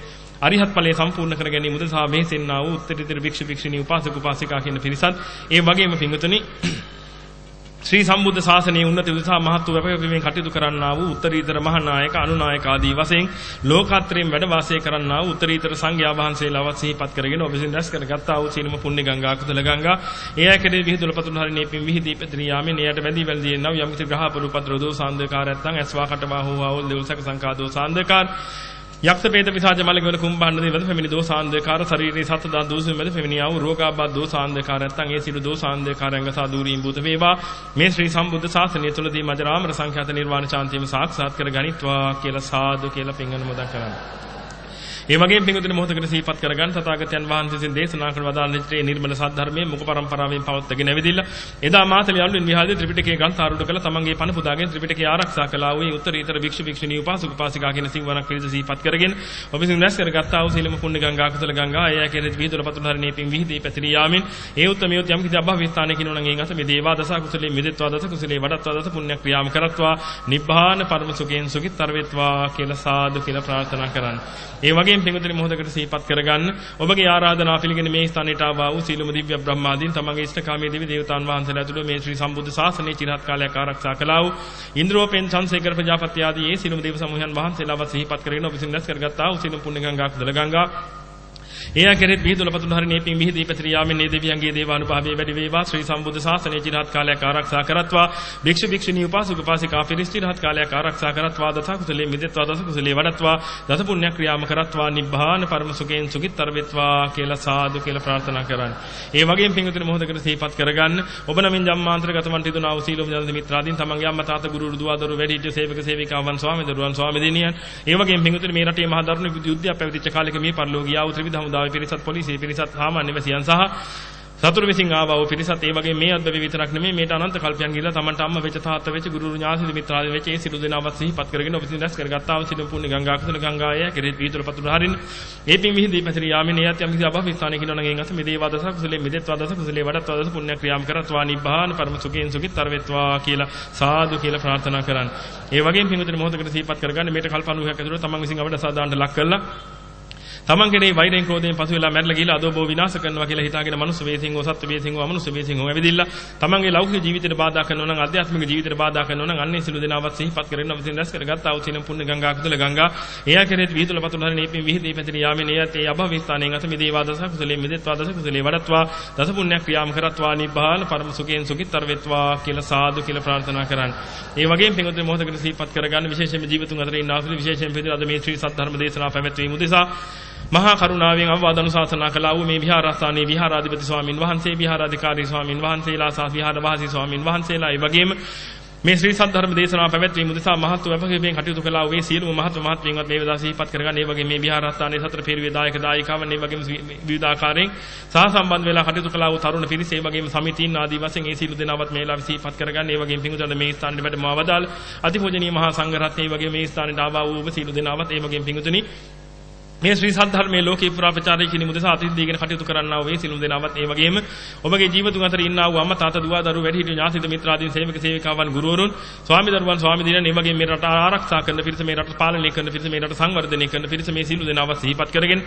අරිහත් ඵලයේ සම්පූර්ණ කර ගැනීම උදෙසා මෙහෙසෙන්නා වූ උත්තරීතර භික්ෂු භික්ෂුණී උපාසක උපාසිකා කියන පිරිසත් ඒ වගේම පින්වතුනි ශ්‍රී සම්බුද්ධ ශාසනයේ උන්නත උදෙසා මහත් වූ වැපැපීමෙන් කටයුතු කරන්නා වූ උත්තරීතර මහානායක අනුනායක ආදී වශයෙන් ලෝකාත්‍රයෙන් වැඩ වාසය කරන්නා වූ උත්තරීතර සංඝයා වහන්සේලාවත් සිහිපත් කරගෙන ඔබ විසින් රැස් කරගත්තා වූ සීලම පුණ්‍ය ගංගා කුසල ගංගා ඒ ඇකේ විහිදුල පතුන් හරිනේ පින් විහිදී පැතිරී යාමෙන් එයට බැඳී වැළදී එනව යම් කිසි ග්‍රහ පරුපත්‍ර දෝසාන්දකාර නැත්නම් ඇස්වා කටවා හෝ ආවල් දෙවල් සක සංකා දෝසාන්දකාර යක්ෂ පේත පිසාච මලකවල කුම්භාණ්ඩ දේවද පැමිණි දෝසාන්දකාර ශරීරේ සතදා දෝසෙ මැද පැමිණියා වූ රෝගාබාධ දෝසාන්දකාර නැත්නම් ඒ සිළු දෝසාන්දකාරයන්ග සා දූරීන් භූත වේවා. මේ ශ්‍රී සම්බුද්ධ ශාසනය තුලදී මජරාමර සංඛ්‍යාත නිර්වාණ ශාන්තියම සාක්ෂාත් කර ගනිත්වා කියලා සාදු කියලා පින් අනුමෝදන් කරන්නේ ඒ වගේම පිඟුතුනි මොහොතකට සිහිපත් කරගන්න තථාගතයන් වහන්සේ විසින් දේශනා කරන වදාළ නිත්‍රේ නිර්මල සද්ධර්මයේ මුඛ පරම්පරාවෙන් පවත්වාගෙන ඇවිදිලා එදා මාතල යල්ලුන් විහාරයේ ත්‍රිපිටකයේ ග්‍රන්ථ ආරූඪ කළ. තමන්ගේ පණ පුදාගෙන ත්‍රිපිටකය ආරක්ෂා කළා. වූ උත්තරීතර භික්ෂු භික්ෂුණී උපාසක උපාසිකා කියන සිංවරක් පිළිද සිහිපත් කරගෙන ඔබ විසින් රැස් කරගත්තා වූ සීලම පුණ්‍ය ගංගා කුසල ගංගා එය කෙරෙහි විහිදුල පතුල හරිනේ පින් විහිදී පැතිරී යාමෙන් ඒ උත්තමියොත් යම් කිසි අභව ස්ථානයක ඉන්නවනම් එයින් අත මේ දේවා දස කුසලේ මෙදෙත්වා දස කුසලේ වඩත්වා දස පුණ්‍ය ක්‍රියාම කරත්වා. නිබ්බාන පරම සුඛයෙන් සුඛිතර වෙත්වා කියලා සාදු කියලා ප්‍රාර්ථනා කරන්න. ඒ වගේම පිඟුතුනි මොහොතකට සිහිපත් කරගන්න. ඔබගේ ආරාධනා පිළිගෙන මේ ස්ථානයට ආවා වූ සීලම දිව්‍ය බ්‍රහ්මාදීන් තමන්ගේ ඉෂ්ඨකාමී දෙවි දේවතාන් වහන්සේලා ඇතුළු මේ ශ්‍රී සම්බුද්ධ ශාසනයේ চিරහත් කාලයක් ආරක්ෂා කළා වූ ඉන්ද්‍රෝපෙන් සංසේකර ප්‍රජාපති ආදී ඒ සීලම දේව සමූහයන් වහන්සේලාව සිහිපත් කරගෙන ඔබ සින් දැස් කරගත්තා වූ සීලම පුණ්‍ය ගංගා කුදල ගංගා ඒ අකරෙත් විහිදුල පතුල හරිනේ පින් විහිදී පැතිරී යාමෙන් මේ දෙවියන්ගේ දේවානුභාවයේ වැඩි වේවා. ශ්‍රී සම්බුද්ධ ශාසනයේ চিරහත් කාලයක් ආරක්ෂා කරත්වා. භික්ෂු භික්ෂුණී උපාසක උපාසිකා පිරිස් চিරහත් කාලයක් ආරක්ෂා කරත්වා. දස කුසලේ මිදෙත්වා දස කුසලේ වඩත්වා. දස පුණ්‍ය ක්‍රියාම කරත්වා. නිබ්බාන පරම සුඛයෙන් සුඛිතර වෙත්වා කියලා සාදු කියලා ප්‍රාර්ථනා කරන්න. ඒ වගේම පින්විතන මොහොතකට සිහිපත් කරගන්න. ඔබ නමින් ජම්මාන්තරගතවන් තිදුනා වූ සීලොම ජනත මිත්‍රාදීන් තමන්ගේ අම්මා තාත්තා ගුරු දුව දරු වැඩිහිටිය සේවක සේවිකාවන් ස්වාමී දරුවන් ස්වාමී දෙනියන්. ඒ වගේම පින්විතන මේ රටේ මහා දරුණු යුද්ධයක් පැවතිච්ච කාලෙක මේ පරිලෝකීය ආ ත්‍රිවිධ හමුදාවේ පිරිසත් පොලිසිය පිරිසත් සාමාන්‍ය වැසියන් සහ සතුරු විසින් ආවා වූ පිරිසත් ඒ වගේ මේ අද්දවි විතරක් නෙමෙයි මේට අනන්ත කල්පයන් ගිහිලා තමන්ට අම්ම වෙච්ච තාත්තා වෙච්ච ගුරු ඥාති මිත්‍රාදී වෙච්ච ඒ සිළු දෙනාවත් සිහිපත් කරගෙන ඔබ සින් රැස් කරගත්තා වූ සිළු පුණ්‍ය ගංගා කුසල ගංගාය කෙරෙහි වීදුර පතුර හරින් ඒ පින් විහිදී පැතිර යාමේ නියත් යම් කිසි අභව ස්ථානයක ඉන්නවනම් එන් අස මේ දේවා දස කුසලේ මෙදෙත්වා දස කුසලේ වඩත්වා දස පුණ්‍ය ක්‍රියාම් කරත්වා නිබ්බාන පරම සුඛයෙන් සුඛිතර වෙත්වා කියලා සාදු කියලා ප්‍රාර්ථනා කරන්න. ඒ වගේම පින්විතේ මොහොතකට සිහිපත් කරගන්න මේට කල්ප 90ක් ඇතුළත තමන් විසින් අවඩ සාදාන්න ලක් කළා තමන් කෙරේ වෛරයෙන් ක්‍රෝධයෙන් පසු වෙලා මැරලා ගිහලා අදෝබෝ විනාශ කරනවා කියලා හිතාගෙන මනුස්ස වේසින් හෝ සත්ත්ව වේසින් හෝ අමනුස්ස වේසින් හෝ ඇවිදිලා තමන්ගේ ලෞකික ජීවිතයට බාධා කරනවා නම් ආධ්‍යාත්මික ජීවිතයට බාධා කරනවා නම් අන්නේ සිළු දෙනාවත් සිහිපත් කරගෙන විසින් රැස් කරගත් ආ උචින පුණ්‍ය ගංගා කුදල ගංගා එයා කෙරෙහි විහිදුල පතුල හරිනේ පින් විහිදී පැතිර යාමේ එයත් ඒ අභව ස්ථානයෙන් අත මිදේවා දස කුසලේ මිදෙත්වා දස කුසලේ වඩත්වා දස පුණ්‍ය ක්‍රියාම කරත්වා නිබ්බාන පරම සුඛයෙන් සුඛිතර වෙත්වා කියලා සාදු කියලා ප්‍රාර්ථනා කරන්න. ඒ වගේම පින්වතුනි මොහොතකට සිහිපත් කරගන්න විශේෂයෙන්ම ජීවිතුන් අතර ඉන්න ආසුලි විශේෂයෙන් පිළිද අද මේ ශ්‍රී සද්ධර්ම දේශනා පැවැත්වීම උදෙසා මහා කරුණාවෙන් අවවාද අනුශාසනා කළා වූ මේ විහාරස්ථානයේ විහාරාධිපති ස්වාමින් වහන්සේ විහාරාධිකාරී ස්වාමින් වහන්සේලා සහ විහාරවාසී ස්වාමින් වහන්සේලා ඒ වගේම මේ ශ්‍රී සද්ධර්ම දේශනාව පැවැත්වීම උදෙසා මහත් වූ කටයුතු කළා වූ සියලුම මහත් මහත් පින්වත් මේ වේදා සිහිපත් කරගන්න. ඒ වගේ මේ විහාරස්ථානයේ සතර පෙරුවේ දායක දායිකාවන් ඒ වගේම විවිධ ආකාරයෙන් සහ සම්බන්ධ වෙලා කටයුතු කළා වූ තරුණ පිරිස ඒ වගේම සමිතීන් ආදී වශයෙන් ඒ සියලු දෙනාවත් මේලා සිහිපත් කරගන්න. ඒ වගේම පින්වතුන් මේ ස්ථානයේ වැඩම අවදාල් අතිපූජනීය මහා සංඝරත්නය ඒ වගේ මේ ස්ථානයට ආවා වූ ඔබ සියලු දෙනාවත් ඒ වගේම පින්වතුනි මේ ශ්‍රී සද්ධර්මයේ ලෝකේ පුරා ප්‍රචාරය කිරීම උදෙසා අතින් දීගෙන කටයුතු කරන්නා වූ මේ සිළුම් දෙනාවත් ඒ වගේම ඔබගේ ජීවිතුන් අතර ඉන්නා වූ අම්මා තාත්තා දුව දරුවෝ වැඩිහිටි ඥාතිද මිත්‍රාදීන් සේවක සේවිකාවන් ගුරුවරුන් ස්වාමි දරුවන් ස්වාමි දිනන මේ වගේ මේ රට ආරක්ෂා කරන පිරිස මේ රට පාලනය කරන පිරිස මේ රට සංවර්ධනය කරන පිරිස මේ සිළු දෙනාවත් සිහිපත් කරගෙන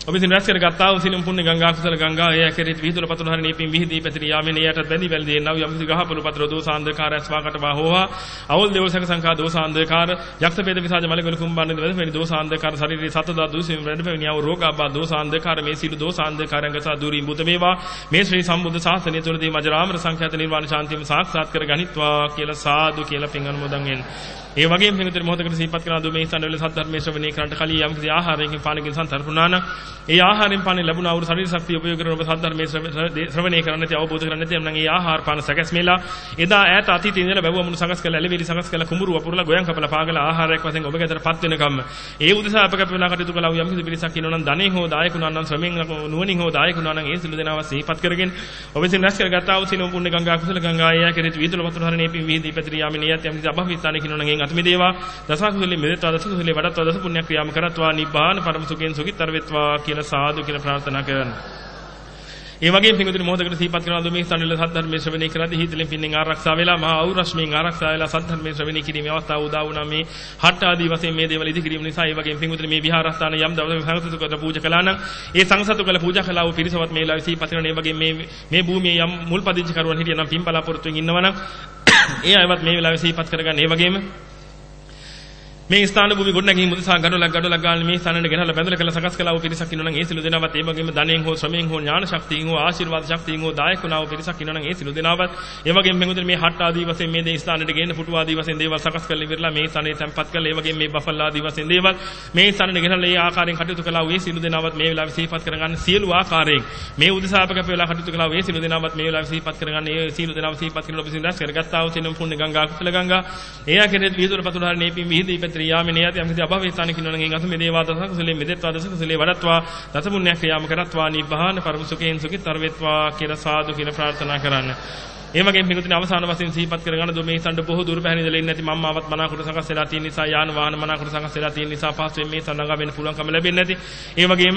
ඔබ විසින් රැස් කරගත්තා වූ සිළුම් පුණ්‍ය ගංගා කුසල ගංගා එය කෙරෙහි විහිදුල පතුල හරිනේ පින් විහිදී පැතිරී යාමෙන් එයට බැඳි බැලදී එනවා යම් කිසි ගහපොළු පතර දෝසාන්දකාර ඇස්වාකට වාහෝවා අවුල් දෙවල් සක සංඛා දෝසාන්දකාර යක්ෂ පේද විසාජ මලගල කුම්බාන දෙවද වෙනි දෝසාන්දකාර ශරීරයේ සතදා දුසින් වැඩ පැමිණියා වූ රෝගාබා දෝසාන්දකාර මේ සිළු දෝසාන්දකාරයන්ග සා දුරින් බුත වේවා. මේ ශ්‍රී සම්බුද්ධ ශාසනය තුළදී මජරාමර සංඛ්‍යාත නිර්වාණ ශාන්තියම සාක්ෂාත් කර ගනිත්වා කියලා සාදු කියලා පින් අනුමෝදන් වෙන්න ඒ වගේම පින්විතර මොහොතකට සිහිපත් කරන දුමේ ස්ථානවල සද්ධර්මයේ ශ්‍රවණය කරන්නට කලින් යම් කිසි ආහාරයකින් පානකින් සන්තරපුණාන. ඒ ආහාරයෙන් පානෙන් ලැබුණ අවුරු ශරීර ශක්තිය උපයෝග කරන ඔබ සද්ධර්මයේ ශ්‍රවණය කරන්න නැති අවබෝධ කරන්න නැති නම් ඒ ආහාර පාන සැකස්මෙලා එදා ඈත අතීතයේ ඉඳලා බැවුව මුණු සකස් කළ ඇලවිලි සකස් කළ කුඹුරු වපුරලා ගෝයන් කපලා පාගලා ආහාරයක් වශයෙන් ඔබ ගෙදරපත් වෙනකම්. ඒ උදෙසා අප කැප වෙලා කටයුතු කළා වූ යම් කිසි පිරිසක් ඉන්නවා නම් ධනෙන් හෝ දායකුණා නම් ශ්‍රමෙන් නුවණින් හෝ දායකුණා නම් ඒ සිළු දෙනාව සිහිපත් කරගෙන ඔබ විසින් රැස් කරගත්තා වූ සිනෝ පුණ්‍ය ගංගා කුසල ගංගා එයා කෙරෙහි විදුල වතුර හරණේ පින් විහිදී පැතිරී යාමේ නියත් යම් කිසි අභව විස්ථානකින් ඉන්නවා නම් එන් අත මෙදේවා දසකුසලේ මෙදෙත්වා දසකුසලේ වඩත්වා දස පුණ්‍ය ක්‍රියාම කරත්වා නිබ්බාන පරම සුඛයෙන් සුඛිතර වෙත්වා කියලා සාදු කියලා ප්‍රාර්ථනා කරනවා. ඒ වගේම පින්වතුනි මොහොතකට සිහිපත් කරනවා මේ ස්ථානවල සද්ධර්මයේ ශ්‍රවණය කරද්දී හිතලෙන් පින්නෙන් ආරක්ෂා වෙලා මහා අවුරශ්මියෙන් ආරක්ෂා වෙලා සද්ධර්මයේ ශ්‍රවණය කිරීමේ අවස්ථාව උදා වුණා මේ හට් ආදී වශයෙන් මේ දේවල් ඉදි කිරීම නිසා ඒ වගේම පින්වතුනි මේ විහාරස්ථාන යම් දවසක සංසතු කර පූජා කළා නම් ඒ සංසතු කළ පූජා කළා වූ පිරිසවත් මේ ලාවේ සිහිපත් කරන ඒ වගේම මේ මේ භූමියේ යම් මුල් පදිංචි කරුවන් හිටියනම් පින් බලාපොරොත්තුෙන් ඉන්නවනම් ඒ අයවත් මේ වෙලාවේ සිහිපත් කරගන්න. ඒ වගේම මේ ස්ථාන භූමි ගොඩනැගීම් උදෙසා ගඩොලක් ගඩොලක් ගන්න මේ ස්ථානෙට ගෙනහලා බැඳලා කළ සකස් කළා වූ පිරිසක් ඉන්නවනම් ඒ සිළු දෙනාවත් ඒ වගේම ධනෙන් හෝ ශ්‍රමයෙන් හෝ ඥාන ශක්තියෙන් හෝ ආශිර්වාද ශක්තියෙන් හෝ දායක වුණා වූ පිරිසක් ඉන්නවනම් ඒ සිළු දෙනාවත් ඒ වගේම මෙඟුතර මේ හට් ආදී වශයෙන් මේ දේ ස්ථානෙට ගෙන්න පුටු ආදී වශයෙන් දේවල් සකස් කරලා ඉවරලා මේ ස්ථානේ තැන්පත් කළා. ඒ වගේම මේ බෆල් ආදී වශයෙන් දේවල් මේ ස්ථානෙට ගෙනහලා ඒ ආකාරයෙන් කටයුතු කළා වූ ඒ සිළු දෙනාවත් මේ වෙලාවේ සිහිපත් කරගන්න සියලු ආකාරයෙන් මේ උදෙසාපක වෙලා කටයුතු කළා වූ ඒ සිළු දෙනාවත් මේ වෙලාවේ සිහිපත් කරගන්න ඒ සිළු දෙනාව සිහිපත් කරන ඔබ සින් රැස් කරගත්තා වූ සිනම් පුණ්‍ය ගංගා කුසල ගංගා ඒ ආකාරයෙන් විහිදුර පතුරහර නේපි මිහිදී පැත්‍රී යාමේ නියති යම් කිසි අභවයේ ස්ථාන කිනවනම් එන් අතු මෙදේවා දස කුසලේ මෙදෙත්වා දස කුසලේ වඩත්වා දස පුණ්‍ය ක්‍රියාම කරත්වා නිබ්බාන පරම සුඛයෙන් සුඛිතර වෙත්වා කියලා සාදු කියලා ප්‍රාර්ථනා කරන්න. ඒ වගේම පිටුතින අවසාන වශයෙන් සිහිපත් කරගන්න දුර මේ සඳ බොහෝ දුර පැහැදිලි දෙලා ඉන්නේ නැති මම්මාවත් මනාකොට සකස් වෙලා තියෙන නිසා යාන වාහන මනාකොට සකස් වෙලා තියෙන නිසා පහසුවෙන් මේ සඳඟා වෙන්න පුළුවන්කම ලැබෙන්නේ නැති. ඒ වගේම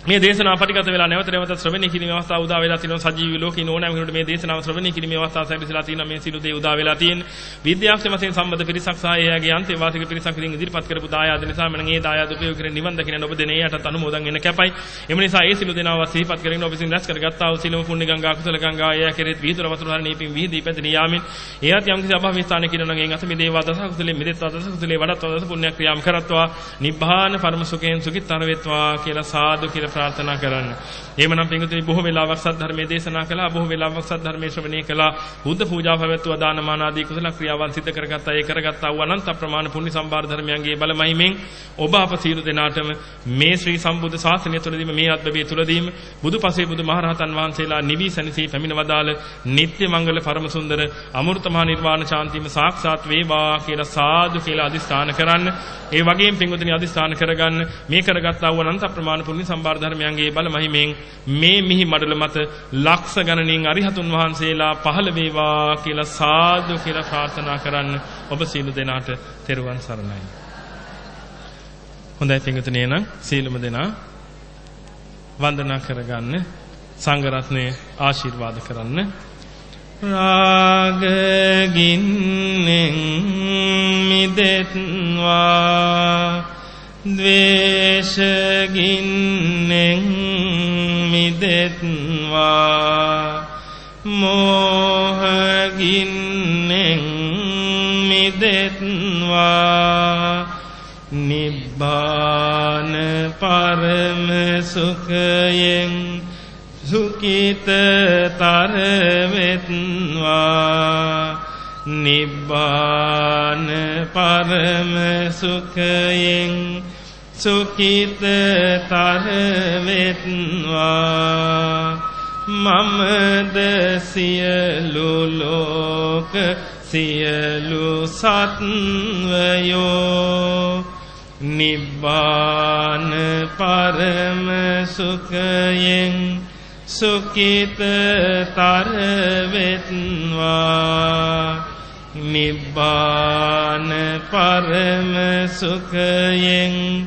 මේ දේශනාව පටිගත වෙලා නැවත නැවත ශ්‍රවණය කිරීමේ අවස්ථාව උදා වෙලා තියෙනවා. සජීවී ලෝකේ ඕනෑම කෙනෙකුට මේ දේශනාව ශ්‍රවණය කිරීමේ අවස්ථාව ලැබිලා තියෙනවා. මේ සිළු දේ උදා වෙලා තියෙන විද්‍යාක්ෂ වශයෙන් සම්බන්ධ පිරිසක් සහ එයාගේ අන්තේවාසික පිරිසක් ඉදින් ඉදිරිපත් කරපු දායාද නිසා මම මේ දායාද උපයෝග කරගෙන නිවන් දකින්න ඔබ දෙනේ යටත් අනුමෝදන් වෙන කැපයි. එම නිසා ඒ සිළු දෙනාව සිහිපත් කරගෙන ඔබ විසින් රැස් කරගත්තා වූ සිළුම පුණ්‍ය ගංගා කුසල ගංගා එයා කෙරෙත් විහිදුර වතුර හරණී පින් විහිදී පැතිර යාමින් එයාත් යම් කිසි අභව ස්ථානයක ඉන්නනම් එන් අත මේ දේවා දස කුසලේ මෙදෙත්වා දස කුසලේ වඩත්වා දස පුණ්‍ය ක්‍රියාම් කරත්වා. නිබ්බාන පරම සුඛයෙන් සුඛිතර වෙත්වා කියලා සාදු කියලා ප්‍රාර්ථනා කරන්න කරන්න. එහෙමනම් පින්විතනි බොහෝ වෙලාවක් සද්ධර්මයේ දේශනා කළා, බොහෝ වෙලාවක් සද්ධර්මයේ ශ්‍රවණය කළා. බුද්ධ පූජා පැවැත්වුවා දානමාන ආදී කුසල ක්‍රියාවන් සිදු කරගත්තා. ඒ කරගත්තා වූ අනන්ත ප්‍රමාණ පුණ්‍ය සම්භාර ධර්මයන්ගේ බලමහිමෙන් ඔබ අප සියලු දෙනාටම මේ ශ්‍රී සම්බුද්ධ ශාසනය තුළදීම මේ අත්බබේ තුළදීම බුදුපසේ බුදුමහරහතන් වහන්සේලා නිවි සැනසී පැමිණ වදාළ නිත්‍ය මංගල පරම සුන්දර අමෘතමහා නිර්වාණ ශාන්තියම සාක්ෂාත් වේවා කියලා සාදු කියලා අදිස්ථාන කරන්න. ඒ වගේම පින්වතුනි අදිස්ථාන කරගන්න මේ කරගත්තා වූ අනන්ත ප්‍රමාණ පුණ්‍ය සම්භාර ධර්මයන්ගේ බලමහිමෙන් මහිමෙන් මේ මිහි මඩල මත ලක්ෂ ගණනින් අරිහතුන් වහන්සේලා පහළ වේවා කියලා සාදු කියලා ප්‍රාර්ථනා කරන්න ඔබ සීල දෙනාට තෙරුවන් සරණයි. හොඳයි පින්විතනේ නම් සීලම දෙනා වන්දනා කරගන්න සංඝ රත්නය ආශිර්වාද කරන්න රාග ගින්නෙන් මිදෙත්වා ද්වේෂගින්නෙන් මිදෙත්වා. මෝහගින්නෙන් මිදෙත්වා. නිබ්බාන පරම සුඛයෙන් සුඛිතතර වෙත්වා නිබ්බාන පරම සුඛයෙන් සුඛිතතර වෙත්වා මමද සියලු ලෝක සියලු සත්වයෝ නිබ්බාන පරම සුඛයෙන් සුඛිතතර වෙත්වා නිබ්බාන පරම සුඛයෙන්